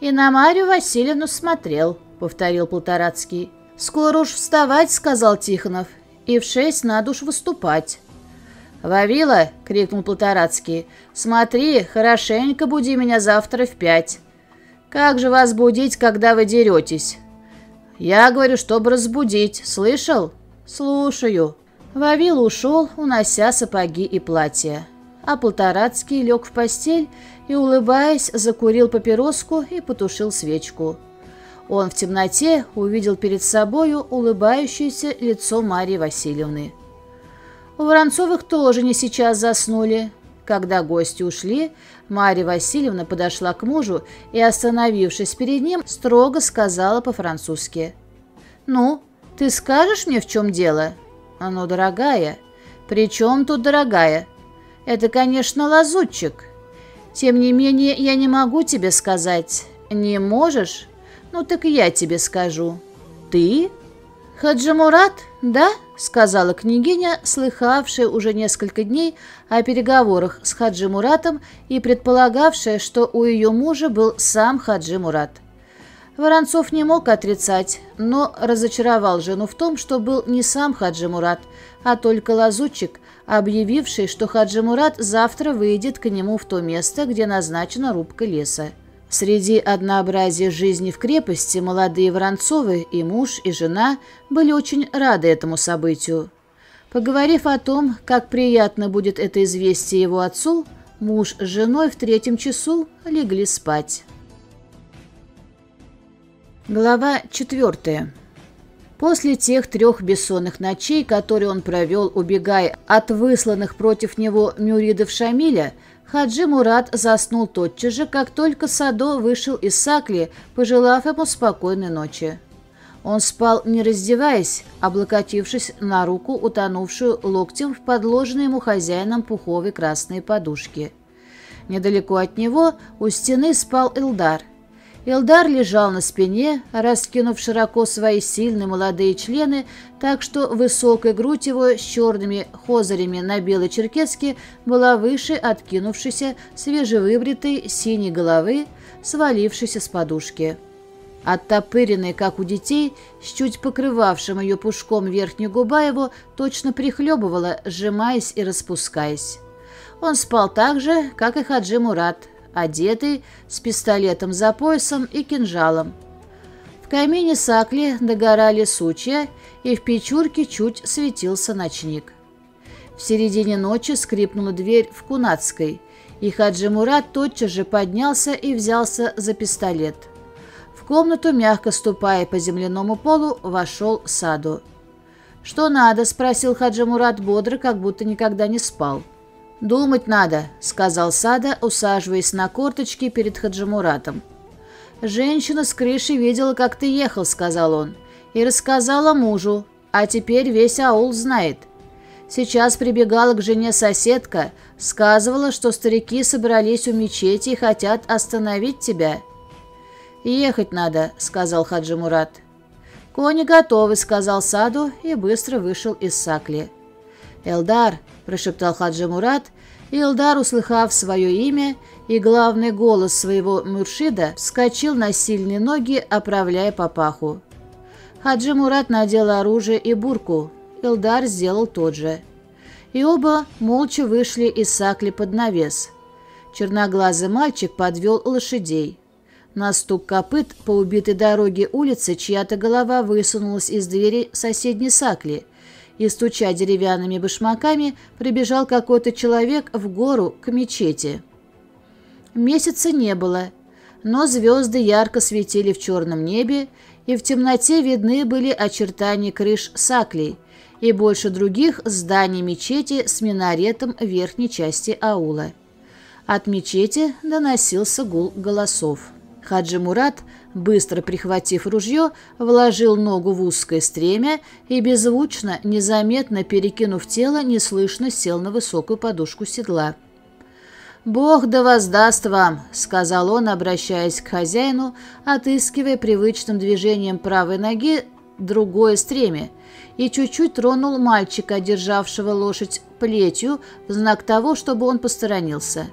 И на Марию Васильевну смотрел», — повторил Полторацкий. «Скоро уж вставать», — сказал Тихонов. «И в шесть надо уж выступать». «Вавила!» — крикнул Полторацкий. «Смотри, хорошенько буди меня завтра в пять. Как же вас будить, когда вы деретесь?» «Я говорю, чтобы разбудить. Слышал?» «Слушаю». Вавила ушел, унося сапоги и платье. А Полторацкий лег в постель и, улыбаясь, закурил папироску и потушил свечку. Он в темноте увидел перед собою улыбающееся лицо Марии Васильевны. У Воронцовых тоже не сейчас заснули. Когда гости ушли, Марья Васильевна подошла к мужу и, остановившись перед ним, строго сказала по-французски. «Ну, ты скажешь мне, в чем дело?» «Ну, дорогая». «При чем тут дорогая?» «Это, конечно, лазутчик. Тем не менее, я не могу тебе сказать». «Не можешь? Ну, так я тебе скажу». «Ты?» «Хаджимурат, да?» — сказала княгиня, слыхавшая уже несколько дней о переговорах с Хаджи Муратом и предполагавшая, что у ее мужа был сам Хаджи Мурат. Воронцов не мог отрицать, но разочаровал жену в том, что был не сам Хаджи Мурат, а только лазутчик, объявивший, что Хаджи Мурат завтра выйдет к нему в то место, где назначена рубка леса. Среди однообразия жизни в крепости молодые Воронцовы и муж, и жена были очень рады этому событию. Поговорив о том, как приятно будет это известие его отцу, муж с женой в третьем часу легли спать. Глава четвертая. После тех трех бессонных ночей, которые он провел, убегая от высланных против него мюридов Шамиля, Хаджи Мурат заснул тотчас же, как только Садо вышел из Сакли, пожелав ему спокойной ночи. Он спал, не раздеваясь, облокотившись на руку, утонувшую локтем в подложенной ему хозяином пуховой красной подушке. Недалеко от него у стены спал Элдар – Илдар лежал на спине, раскинув широко свои сильные молодые члены, так что высокая грудь его с черными хозарями на белой черкеске была выше откинувшейся свежевыбритой синей головы, свалившейся с подушки. Оттопыренный, как у детей, с чуть покрывавшим ее пушком верхнюю губа его, точно прихлебывала, сжимаясь и распускаясь. Он спал так же, как и Хаджи Мурат, одетый, с пистолетом за поясом и кинжалом. В камине сакли догорали сучья, и в печурке чуть светился ночник. В середине ночи скрипнула дверь в Кунацкой, и Хаджи Мурат тотчас же поднялся и взялся за пистолет. В комнату, мягко ступая по земляному полу, вошел Саду. «Что надо?» – спросил Хаджи Мурат бодро, как будто никогда не спал. «Думать надо», — сказал Сада, усаживаясь на корточки перед Хаджимуратом. «Женщина с крыши видела, как ты ехал», — сказал он, — «и рассказала мужу, а теперь весь аул знает. Сейчас прибегала к жене соседка, сказывала, что старики собрались у мечети и хотят остановить тебя». «Ехать надо», — сказал Хаджимурат. «Кони готовы», — сказал Саду и быстро вышел из Сакли. «Элдар», — прошептал Хаджи Мурат, и Элдар, услыхав свое имя и главный голос своего Муршида, вскочил на сильные ноги, оправляя папаху. Хаджи Мурат надел оружие и бурку, Элдар сделал тот же. И оба молча вышли из сакли под навес. Черноглазый мальчик подвел лошадей. На стук копыт по убитой дороге улицы чья-то голова высунулась из двери соседней сакли — и, стуча деревянными башмаками, прибежал какой-то человек в гору к мечети. Месяца не было, но звезды ярко светили в черном небе, и в темноте видны были очертания крыш саклей и больше других зданий мечети с минаретом в верхней части аула. От мечети доносился гул голосов. Хаджи Мурат быстро прихватив ружье, вложил ногу в узкое стремя и беззвучно, незаметно перекинув тело, неслышно сел на высокую подушку седла. «Бог да воздаст вам», — сказал он, обращаясь к хозяину, отыскивая привычным движением правой ноги другое стремя, и чуть-чуть тронул мальчика, державшего лошадь плетью, в знак того, чтобы он посторонился.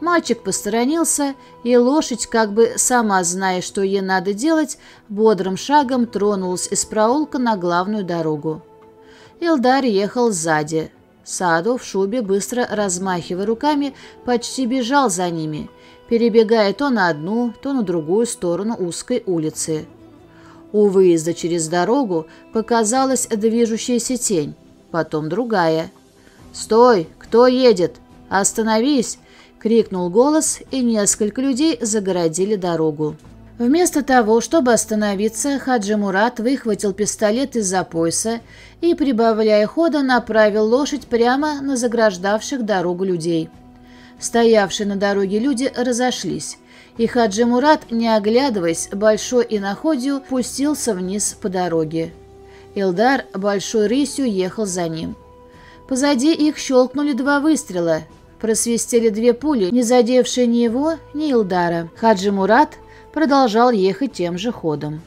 Мальчик посторонился, и лошадь, как бы сама зная, что ей надо делать, бодрым шагом тронулась из проулка на главную дорогу. Илдар ехал сзади. Саду в шубе, быстро размахивая руками, почти бежал за ними, перебегая то на одну, то на другую сторону узкой улицы. У выезда через дорогу показалась движущаяся тень, потом другая. «Стой! Кто едет? Остановись!» — крикнул голос, и несколько людей загородили дорогу. Вместо того, чтобы остановиться, Хаджи Мурат выхватил пистолет из-за пояса и, прибавляя хода, направил лошадь прямо на заграждавших дорогу людей. Стоявшие на дороге люди разошлись, и Хаджи Мурат, не оглядываясь, большой и находью, пустился вниз по дороге. Илдар большой рысью ехал за ним. Позади их щелкнули два выстрела, Просвистели две пули, не задевшие ни его, ни Илдара. Хаджи Мурат продолжал ехать тем же ходом.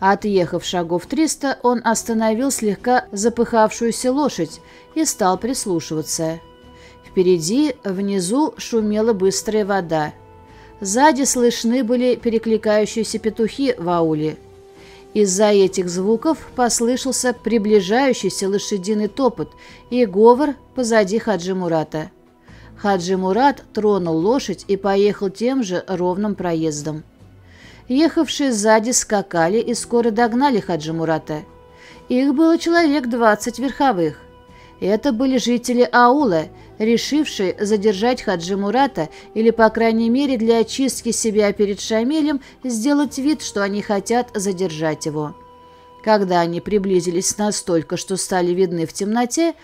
Отъехав шагов триста, он остановил слегка запыхавшуюся лошадь и стал прислушиваться. Впереди, внизу, шумела быстрая вода. Сзади слышны были перекликающиеся петухи в ауле. Из-за этих звуков послышался приближающийся лошадиный топот и говор позади Хаджи Мурата. Хаджи Мурат тронул лошадь и поехал тем же ровным проездом. Ехавшие сзади скакали и скоро догнали Хаджи Мурата. Их было человек двадцать верховых. Это были жители аула, решившие задержать Хаджи Мурата или, по крайней мере, для очистки себя перед Шамилем сделать вид, что они хотят задержать его. Когда они приблизились настолько, что стали видны в темноте,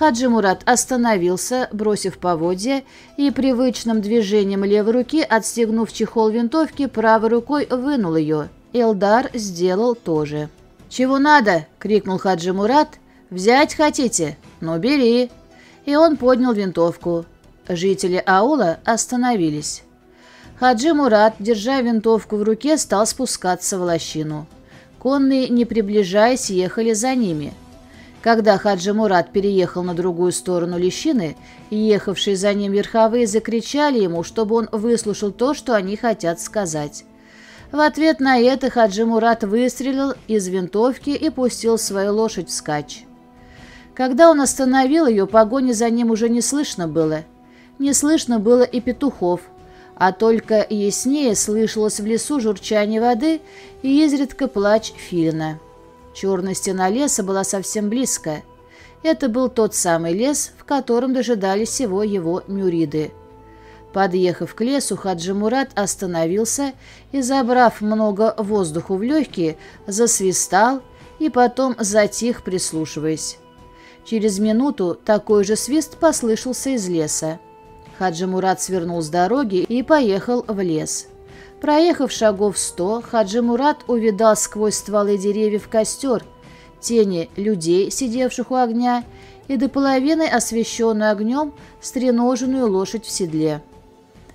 Хаджи Мурат остановился, бросив поводья, и привычным движением левой руки, отстегнув чехол винтовки, правой рукой вынул ее. Элдар сделал то же. «Чего надо?» — крикнул Хаджи Мурат. «Взять хотите? Ну, бери!» И он поднял винтовку. Жители аула остановились. Хаджи Мурат, держа винтовку в руке, стал спускаться в лощину. Конные, не приближаясь, ехали за ними. Когда Хаджи Мурат переехал на другую сторону лещины, ехавшие за ним верховые закричали ему, чтобы он выслушал то, что они хотят сказать. В ответ на это Хаджи Мурат выстрелил из винтовки и пустил свою лошадь вскачь. Когда он остановил ее, погони за ним уже не слышно было. Не слышно было и петухов, а только яснее слышалось в лесу журчание воды и изредка плач филина. Черная стена леса была совсем близко. Это был тот самый лес, в котором дожидались всего его мюриды. Подъехав к лесу, Хаджи Мурат остановился и, забрав много воздуху в легкие, засвистал и потом затих, прислушиваясь. Через минуту такой же свист послышался из леса. Хаджи Мурат свернул с дороги и поехал в лес. Проехав шагов сто, Хаджи Мурат увидал сквозь стволы деревьев костер, тени людей, сидевших у огня, и до половины освещенную огнем стреноженную лошадь в седле.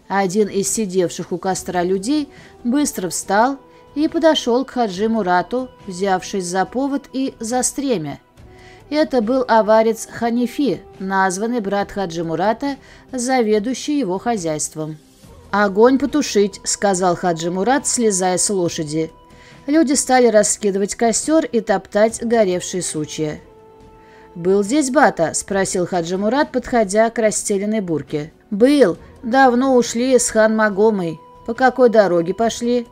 Один из сидевших у костра людей быстро встал и подошел к Хаджи Мурату, взявшись за повод и за стремя. Это был аварец Ханифи, названный брат Хаджи Мурата, заведующий его хозяйством. «Огонь потушить», — сказал Хаджи Мурат, слезая с лошади. Люди стали раскидывать костер и топтать горевшие сучья. «Был здесь Бата?» — спросил Хаджи Мурат, подходя к расстеленной бурке. «Был. Давно ушли с хан Магомой. По какой дороге пошли?»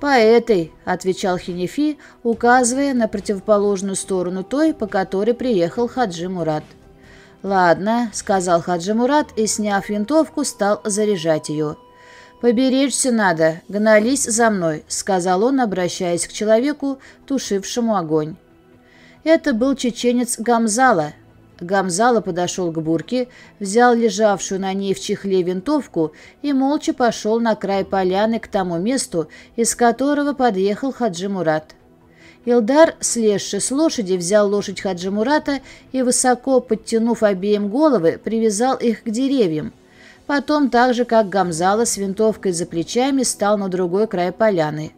«По этой», — отвечал Хинефи, указывая на противоположную сторону той, по которой приехал Хаджи Мурат. «Ладно», — сказал Хаджи Мурат и, сняв винтовку, стал заряжать ее. «Поберечься надо, гнались за мной», — сказал он, обращаясь к человеку, тушившему огонь. Это был чеченец Гамзала, Гамзала подошел к бурке, взял лежавшую на ней в чехле винтовку и молча пошел на край поляны к тому месту, из которого подъехал Хаджи Мурат. Илдар, слезший с лошади, взял лошадь Хаджи Мурата и, высоко подтянув обеим головы, привязал их к деревьям. Потом, так же, как Гамзала с винтовкой за плечами, стал на другой край поляны.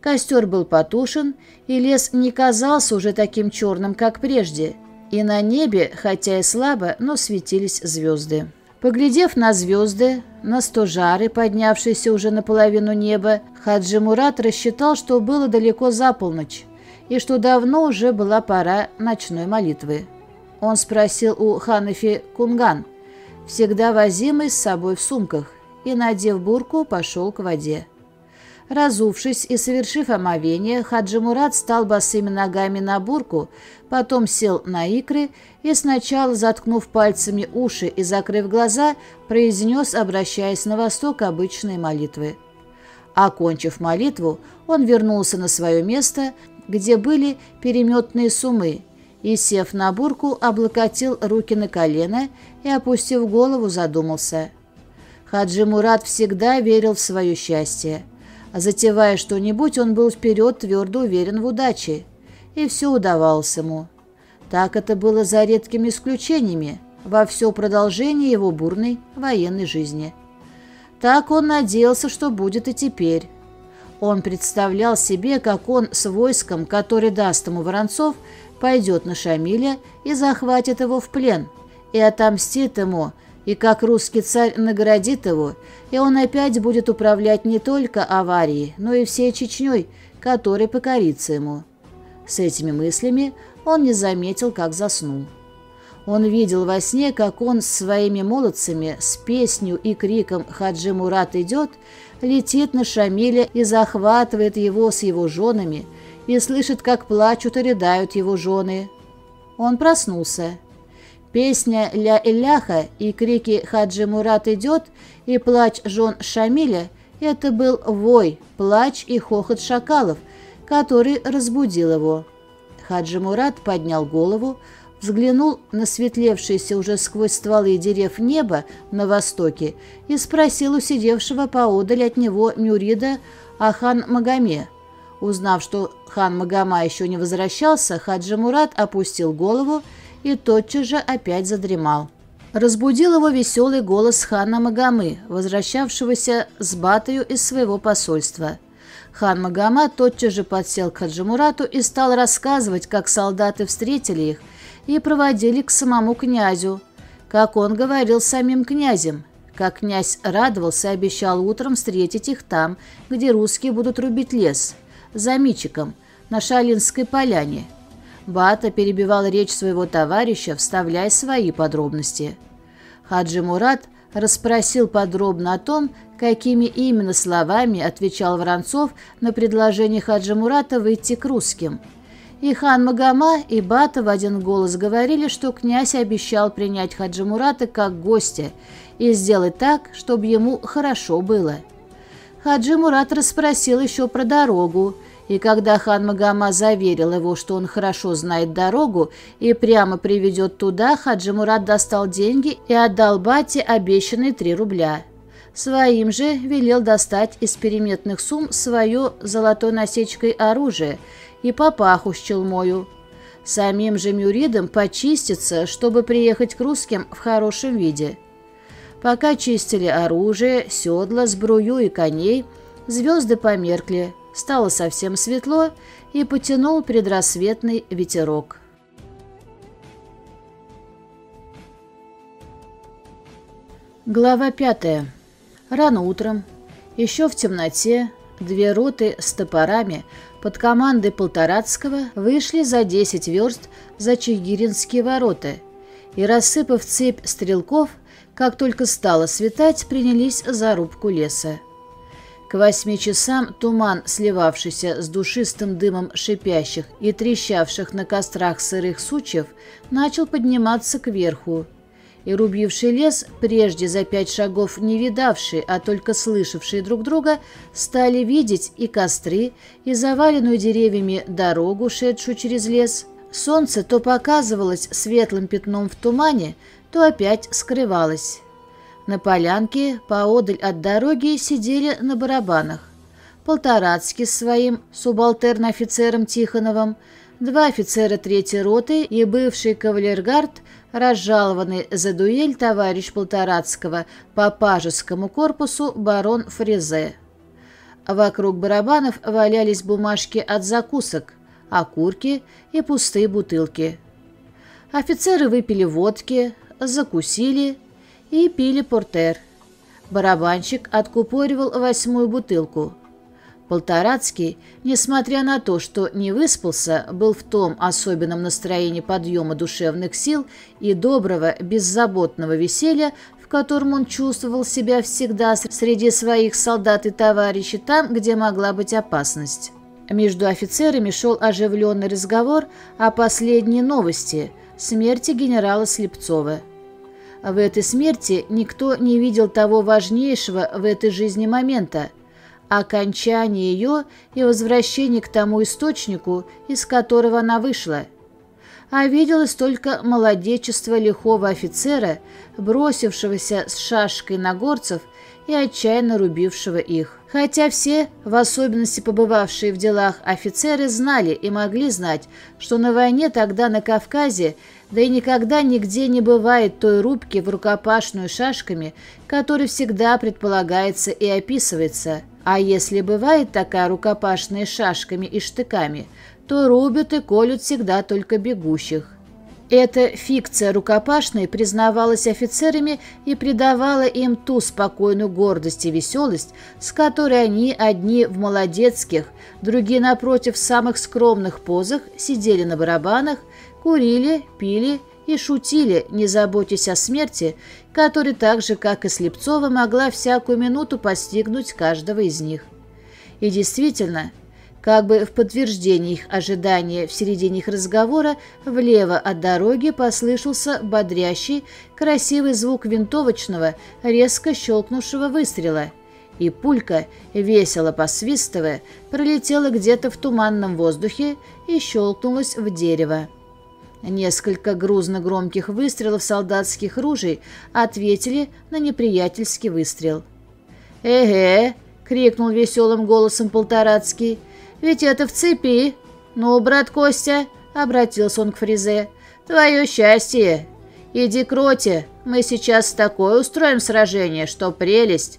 Костер был потушен, и лес не казался уже таким черным, как прежде – и на небе, хотя и слабо, но светились звезды. Поглядев на звезды, на стожары, поднявшиеся уже наполовину неба, Хаджи Мурат рассчитал, что было далеко за полночь, и что давно уже была пора ночной молитвы. Он спросил у Ханафи Кунган, всегда возимый с собой в сумках, и, надев бурку, пошел к воде. Разувшись и совершив омовение, Хаджи Мурат стал босыми ногами на бурку, потом сел на икры и сначала, заткнув пальцами уши и закрыв глаза, произнес, обращаясь на восток, обычные молитвы. Окончив молитву, он вернулся на свое место, где были переметные сумы, и, сев на бурку, облокотил руки на колено и, опустив голову, задумался. Хаджи Мурат всегда верил в свое счастье. А затевая что-нибудь, он был вперед твердо уверен в удаче. И все удавалось ему. Так это было за редкими исключениями во все продолжение его бурной военной жизни. Так он надеялся, что будет и теперь. Он представлял себе, как он с войском, который даст ему Воронцов, пойдет на Шамиля и захватит его в плен, и отомстит ему, и как русский царь наградит его, и он опять будет управлять не только аварией, но и всей Чечней, которой покорится ему. С этими мыслями он не заметил, как заснул. Он видел во сне, как он с своими молодцами, с песнью и криком «Хаджи Мурат идет!» летит на Шамиля и захватывает его с его женами, и слышит, как плачут и рыдают его жены. Он проснулся. Песня «Ля Иляха» и крики «Хаджи Мурат идет!» и плач жен Шамиля – это был вой, плач и хохот шакалов, который разбудил его. Хаджи Мурат поднял голову, взглянул на светлевшееся уже сквозь стволы дерев небо на востоке и спросил у сидевшего поодаль от него Мюрида о хан Магоме. Узнав, что хан Магома еще не возвращался, Хаджи Мурат опустил голову и тотчас же опять задремал. Разбудил его веселый голос хана Магомы, возвращавшегося с Батою из своего посольства. Хан Магома тотчас же подсел к Хаджимурату и стал рассказывать, как солдаты встретили их и проводили к самому князю, как он говорил самим князем, как князь радовался и обещал утром встретить их там, где русские будут рубить лес, за Мичиком, на Шалинской поляне. Бата перебивал речь своего товарища, вставляя свои подробности. Хаджи Мурат расспросил подробно о том, какими именно словами отвечал Воронцов на предложение Хаджи Мурата выйти к русским – и хан Магома, и Бата в один голос говорили, что князь обещал принять Хаджи Мурата как гостя и сделать так, чтобы ему хорошо было. Хаджи Мурат расспросил еще про дорогу, и когда хан Магома заверил его, что он хорошо знает дорогу и прямо приведет туда, Хаджи Мурат достал деньги и отдал Бате обещанные три рубля. Своим же велел достать из переметных сумм свое золотой насечкой оружие и папаху с челмою. Самим же Мюридом почиститься, чтобы приехать к русским в хорошем виде. Пока чистили оружие, седла, сбрую и коней, звезды померкли, стало совсем светло и потянул предрассветный ветерок. Глава пятая. Рано утром, еще в темноте, две роты с топорами под командой Полторацкого вышли за 10 верст за Чигиринские ворота и, рассыпав цепь стрелков, как только стало светать, принялись за рубку леса. К восьми часам туман, сливавшийся с душистым дымом шипящих и трещавших на кострах сырых сучьев, начал подниматься кверху, и рубивший лес, прежде за пять шагов не видавшие, а только слышавшие друг друга, стали видеть и костры, и заваленную деревьями дорогу, шедшую через лес. Солнце то показывалось светлым пятном в тумане, то опять скрывалось. На полянке, поодаль от дороги, сидели на барабанах. Полторацкий с своим субалтерн-офицером Тихоновым, два офицера третьей роты и бывший кавалергард разжалованный за дуэль товарищ Полторацкого по пажескому корпусу барон Фрезе. Вокруг барабанов валялись бумажки от закусок, окурки и пустые бутылки. Офицеры выпили водки, закусили и пили портер. Барабанщик откупоривал восьмую бутылку – Полторацкий, несмотря на то, что не выспался, был в том особенном настроении подъема душевных сил и доброго, беззаботного веселья, в котором он чувствовал себя всегда среди своих солдат и товарищей там, где могла быть опасность. Между офицерами шел оживленный разговор о последней новости – смерти генерала Слепцова. В этой смерти никто не видел того важнейшего в этой жизни момента – окончание ее и возвращение к тому источнику, из которого она вышла. А виделось только молодечество лихого офицера, бросившегося с шашкой на горцев и отчаянно рубившего их. Хотя все, в особенности побывавшие в делах офицеры, знали и могли знать, что на войне тогда на Кавказе, да и никогда нигде не бывает той рубки в рукопашную шашками, которая всегда предполагается и описывается – а если бывает такая рукопашная шашками и штыками, то рубят и колют всегда только бегущих. Эта фикция рукопашной признавалась офицерами и придавала им ту спокойную гордость и веселость, с которой они одни в молодецких, другие напротив самых скромных позах сидели на барабанах, курили, пили и шутили, не заботясь о смерти, которая так же, как и Слепцова, могла всякую минуту постигнуть каждого из них. И действительно, как бы в подтверждение их ожидания в середине их разговора, влево от дороги послышался бодрящий, красивый звук винтовочного, резко щелкнувшего выстрела. И пулька, весело посвистывая, пролетела где-то в туманном воздухе и щелкнулась в дерево. Несколько грузно-громких выстрелов солдатских ружей ответили на неприятельский выстрел. «Эге!» — крикнул веселым голосом Полторацкий — ведь это в цепи. Ну, брат Костя, обратился он к Фризе, твое счастье. Иди к роте, мы сейчас такое устроим сражение, что прелесть.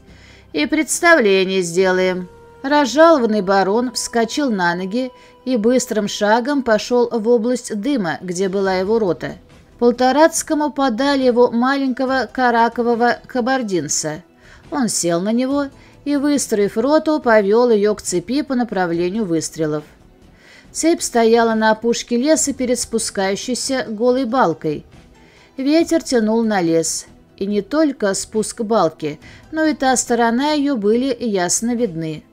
И представление сделаем. Разжалованный барон вскочил на ноги и быстрым шагом пошел в область дыма, где была его рота. Полторацкому подали его маленького каракового кабардинца. Он сел на него и, выстроив роту, повел ее к цепи по направлению выстрелов. Цепь стояла на опушке леса перед спускающейся голой балкой. Ветер тянул на лес, и не только спуск балки, но и та сторона ее были ясно видны.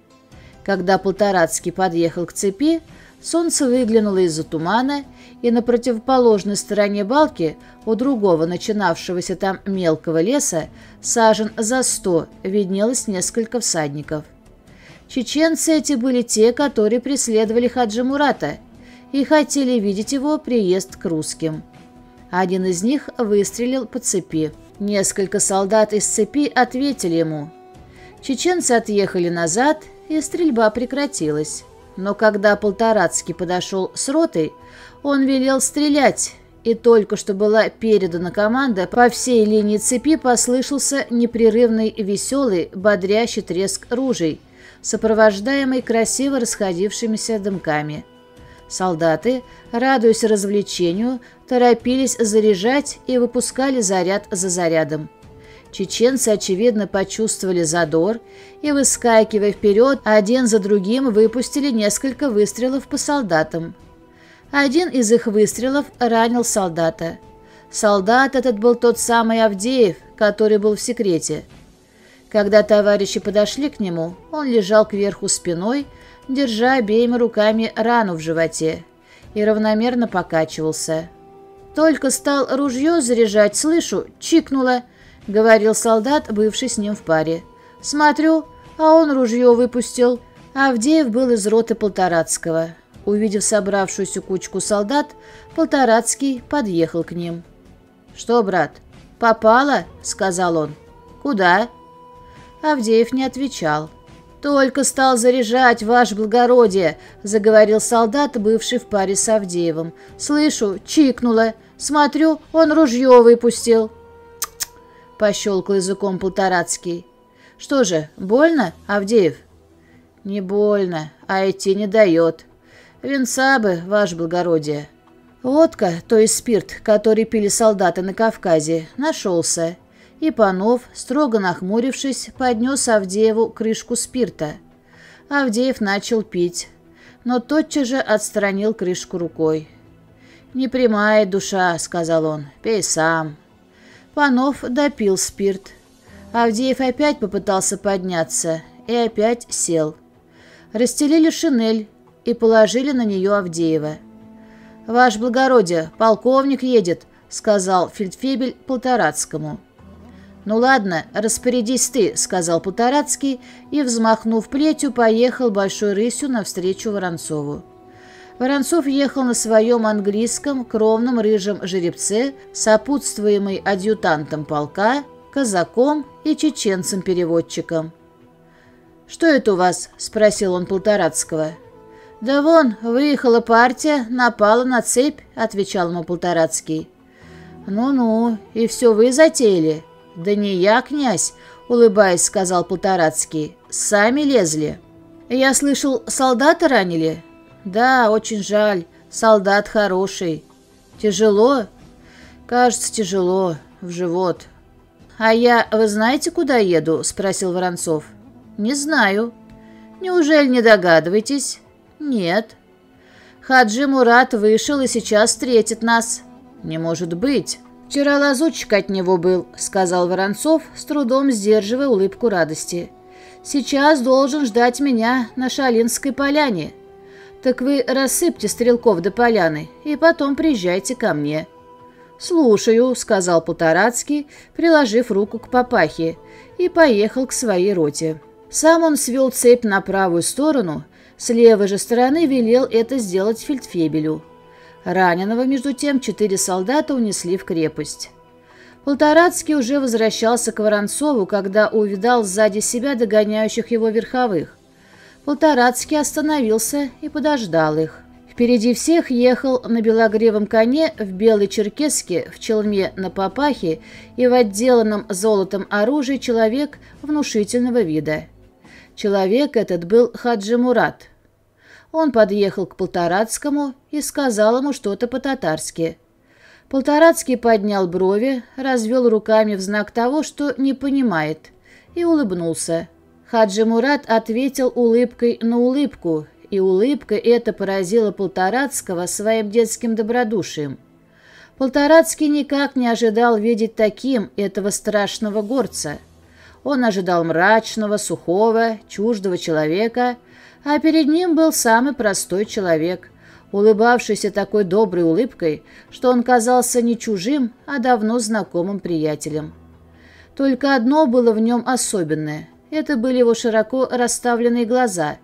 Когда Полторацкий подъехал к цепи, солнце выглянуло из-за тумана, и на противоположной стороне балки, у другого начинавшегося там мелкого леса, сажен за сто, виднелось несколько всадников. Чеченцы эти были те, которые преследовали Хаджи Мурата и хотели видеть его приезд к русским. Один из них выстрелил по цепи. Несколько солдат из цепи ответили ему. Чеченцы отъехали назад, и стрельба прекратилась. Но когда Полторацкий подошел с ротой, он велел стрелять, и только что была передана команда, по всей линии цепи послышался непрерывный веселый, бодрящий треск ружей, сопровождаемый красиво расходившимися дымками. Солдаты, радуясь развлечению, торопились заряжать и выпускали заряд за зарядом. Чеченцы, очевидно, почувствовали задор и, выскакивая вперед, один за другим выпустили несколько выстрелов по солдатам. Один из их выстрелов ранил солдата. Солдат этот был тот самый Авдеев, который был в секрете. Когда товарищи подошли к нему, он лежал кверху спиной, держа обеими руками рану в животе, и равномерно покачивался. «Только стал ружье заряжать, слышу, чикнуло», — говорил солдат, бывший с ним в паре. «Смотрю, а он ружье выпустил». Авдеев был из роты Полторацкого. Увидев собравшуюся кучку солдат, Полторацкий подъехал к ним. «Что, брат, попало?» — сказал он. «Куда?» Авдеев не отвечал. «Только стал заряжать, ваше благородие!» — заговорил солдат, бывший в паре с Авдеевым. «Слышу, чикнуло. Смотрю, он ружье выпустил». Пощелкал языком Полторацкий. «Что же, больно, Авдеев?» «Не больно, а идти не дает. «Венца бы, ваше благородие». Водка, то есть спирт, который пили солдаты на Кавказе, нашелся, и Панов, строго нахмурившись, поднес Авдееву крышку спирта. Авдеев начал пить, но тотчас же отстранил крышку рукой. «Не прямая душа», — сказал он, — «пей сам». Панов допил спирт. Авдеев опять попытался подняться и опять сел. Расстелили шинель, и положили на нее Авдеева. «Ваше благородие, полковник едет», — сказал фельдфебель Полторацкому. «Ну ладно, распорядись ты», — сказал Полторацкий и, взмахнув плетью, поехал большой рысью навстречу Воронцову. Воронцов ехал на своем английском кровном рыжем жеребце, сопутствуемый адъютантом полка, казаком и чеченцем-переводчиком. «Что это у вас?» — спросил он Полторацкого. «Да вон, выехала партия, напала на цепь», — отвечал ему Полторацкий. «Ну-ну, и все вы затеяли?» «Да не я, князь», — улыбаясь, сказал Полторацкий. «Сами лезли». «Я слышал, солдата ранили?» «Да, очень жаль. Солдат хороший». «Тяжело?» «Кажется, тяжело. В живот». «А я, вы знаете, куда еду?» — спросил Воронцов. «Не знаю». «Неужели не догадываетесь?» «Нет». «Хаджи Мурат вышел и сейчас встретит нас». «Не может быть!» «Вчера лазутчик от него был», — сказал Воронцов, с трудом сдерживая улыбку радости. «Сейчас должен ждать меня на Шалинской поляне. Так вы рассыпьте стрелков до поляны и потом приезжайте ко мне». «Слушаю», — сказал Полторацкий, приложив руку к папахе, и поехал к своей роте. Сам он свел цепь на правую сторону, с левой же стороны велел это сделать фельдфебелю. Раненого, между тем, четыре солдата унесли в крепость. Полторацкий уже возвращался к Воронцову, когда увидал сзади себя догоняющих его верховых. Полторацкий остановился и подождал их. Впереди всех ехал на белогревом коне в белой черкеске, в челме на папахе и в отделанном золотом оружии человек внушительного вида. Человек этот был Хаджи Мурат. Он подъехал к Полторацкому и сказал ему что-то по-татарски. Полторацкий поднял брови, развел руками в знак того, что не понимает, и улыбнулся. Хаджи Мурат ответил улыбкой на улыбку, и улыбка эта поразила Полторацкого своим детским добродушием. Полторацкий никак не ожидал видеть таким этого страшного горца. Он ожидал мрачного, сухого, чуждого человека — а перед ним был самый простой человек, улыбавшийся такой доброй улыбкой, что он казался не чужим, а давно знакомым приятелем. Только одно было в нем особенное – это были его широко расставленные глаза,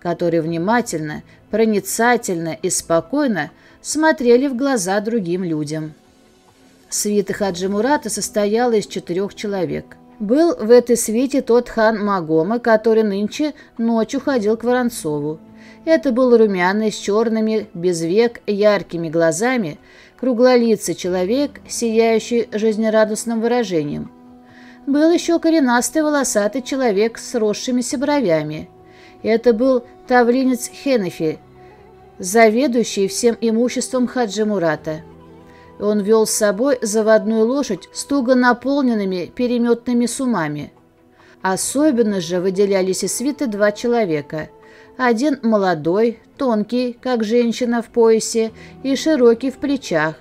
которые внимательно, проницательно и спокойно смотрели в глаза другим людям. Свита Хаджи Мурата состояла из четырех человек – был в этой свете тот хан Магома, который нынче ночью ходил к Воронцову. Это был румяный, с черными, без век, яркими глазами, круглолицый человек, сияющий жизнерадостным выражением. Был еще коренастый волосатый человек с росшимися бровями. Это был тавлинец Хенефи, заведующий всем имуществом Хаджи Мурата. Он вел с собой заводную лошадь с туго наполненными переметными сумами. Особенно же выделялись из свиты два человека. Один молодой, тонкий, как женщина в поясе, и широкий в плечах,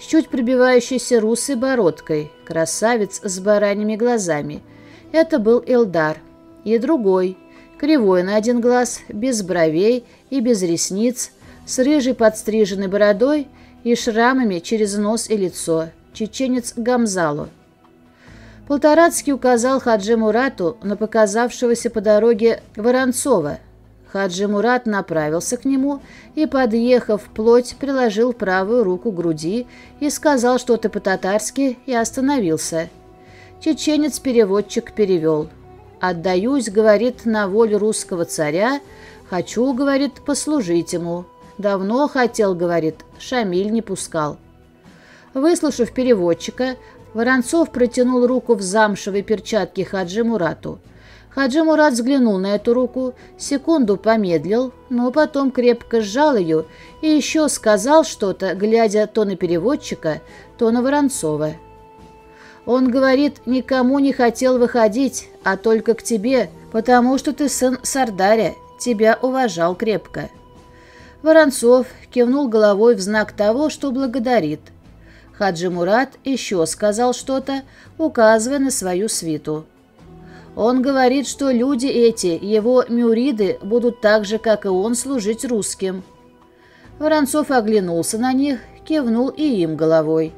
с чуть пробивающейся русой бородкой, красавец с бараньими глазами. Это был Элдар. И другой, кривой на один глаз, без бровей и без ресниц, с рыжей подстриженной бородой и шрамами через нос и лицо, чеченец Гамзалу. Полторацкий указал Хаджи Мурату на показавшегося по дороге Воронцова. Хаджи Мурат направился к нему и, подъехав вплоть, приложил правую руку к груди и сказал что-то по-татарски и остановился. Чеченец-переводчик перевел. «Отдаюсь, — говорит, — на волю русского царя, хочу, — говорит, — послужить ему». Давно хотел, говорит, Шамиль не пускал. Выслушав переводчика, Воронцов протянул руку в замшевой перчатке Хаджи Мурату. Хаджи Мурат взглянул на эту руку, секунду помедлил, но потом крепко сжал ее и еще сказал что-то, глядя то на переводчика, то на Воронцова. Он говорит, никому не хотел выходить, а только к тебе, потому что ты сын Сардаря, тебя уважал крепко. Воронцов кивнул головой в знак того, что благодарит. Хаджи Мурат еще сказал что-то, указывая на свою свиту. Он говорит, что люди эти, его мюриды, будут так же, как и он, служить русским. Воронцов оглянулся на них, кивнул и им головой.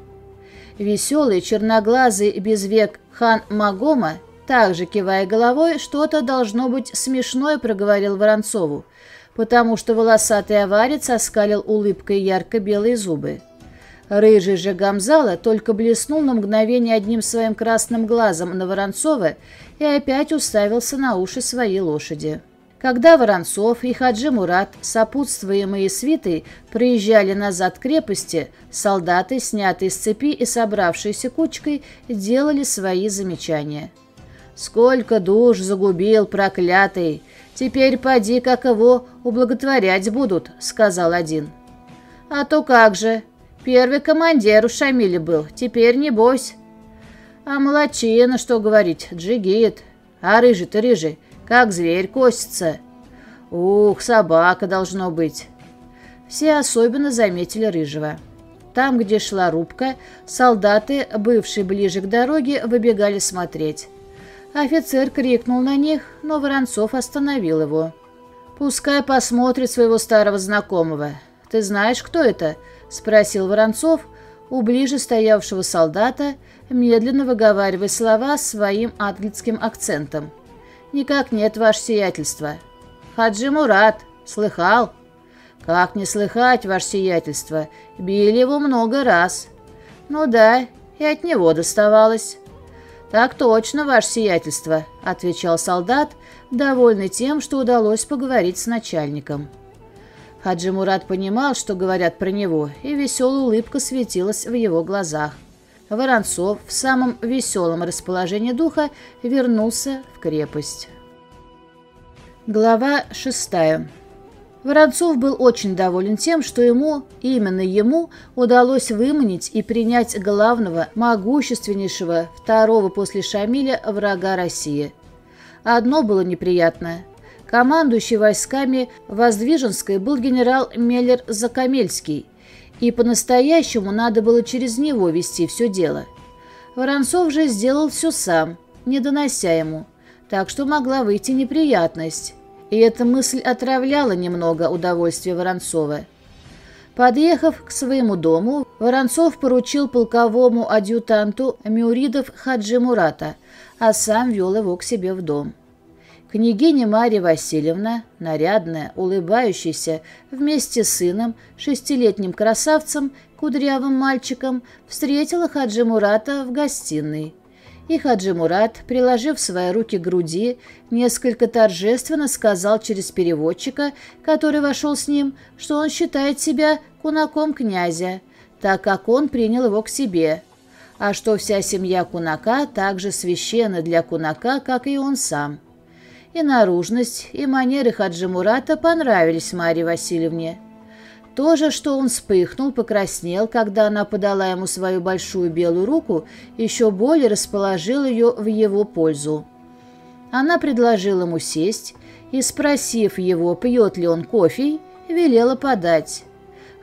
Веселый, черноглазый, без век хан Магома, также кивая головой, что-то должно быть смешное проговорил Воронцову, потому что волосатый аварец оскалил улыбкой ярко-белые зубы. Рыжий же Гамзала только блеснул на мгновение одним своим красным глазом на Воронцова и опять уставился на уши своей лошади. Когда Воронцов и Хаджи Мурат, сопутствуемые свитой, проезжали назад к крепости, солдаты, снятые с цепи и собравшиеся кучкой, делали свои замечания. «Сколько душ загубил проклятый! «Теперь поди, как его ублаготворять будут», — сказал один. «А то как же. Первый командир у Шамиля был, теперь не бойся». «А молочина, что говорить, джигит. А рыжий-то рыжий, как зверь косится». «Ух, собака должно быть». Все особенно заметили рыжего. Там, где шла рубка, солдаты, бывшие ближе к дороге, выбегали смотреть. Офицер крикнул на них, но Воронцов остановил его. «Пускай посмотрит своего старого знакомого. Ты знаешь, кто это?» — спросил Воронцов у ближе стоявшего солдата, медленно выговаривая слова своим атлетским акцентом. «Никак нет, ваше сиятельство». «Хаджи Мурат. Слыхал?» «Как не слыхать, ваше сиятельство? Били его много раз». «Ну да, и от него доставалось». «Так точно, ваше сиятельство», — отвечал солдат, довольный тем, что удалось поговорить с начальником. Хаджи Мурат понимал, что говорят про него, и веселая улыбка светилась в его глазах. Воронцов в самом веселом расположении духа вернулся в крепость. Глава шестая. Воронцов был очень доволен тем, что ему, именно ему, удалось выманить и принять главного, могущественнейшего, второго после Шамиля врага России. Одно было неприятно. Командующий войсками Воздвиженской был генерал Меллер Закамельский, и по-настоящему надо было через него вести все дело. Воронцов же сделал все сам, не донося ему, так что могла выйти неприятность и эта мысль отравляла немного удовольствие Воронцова. Подъехав к своему дому, Воронцов поручил полковому адъютанту Мюридов Хаджи Мурата, а сам вел его к себе в дом. Княгиня Марья Васильевна, нарядная, улыбающаяся, вместе с сыном, шестилетним красавцем, кудрявым мальчиком, встретила Хаджи Мурата в гостиной и Хаджи Мурат, приложив свои руки к груди, несколько торжественно сказал через переводчика, который вошел с ним, что он считает себя кунаком князя, так как он принял его к себе, а что вся семья кунака также священна для кунака, как и он сам. И наружность, и манеры Хаджи Мурата понравились Марье Васильевне. То же, что он вспыхнул, покраснел, когда она подала ему свою большую белую руку, еще более расположил ее в его пользу. Она предложила ему сесть и, спросив его, пьет ли он кофе, велела подать.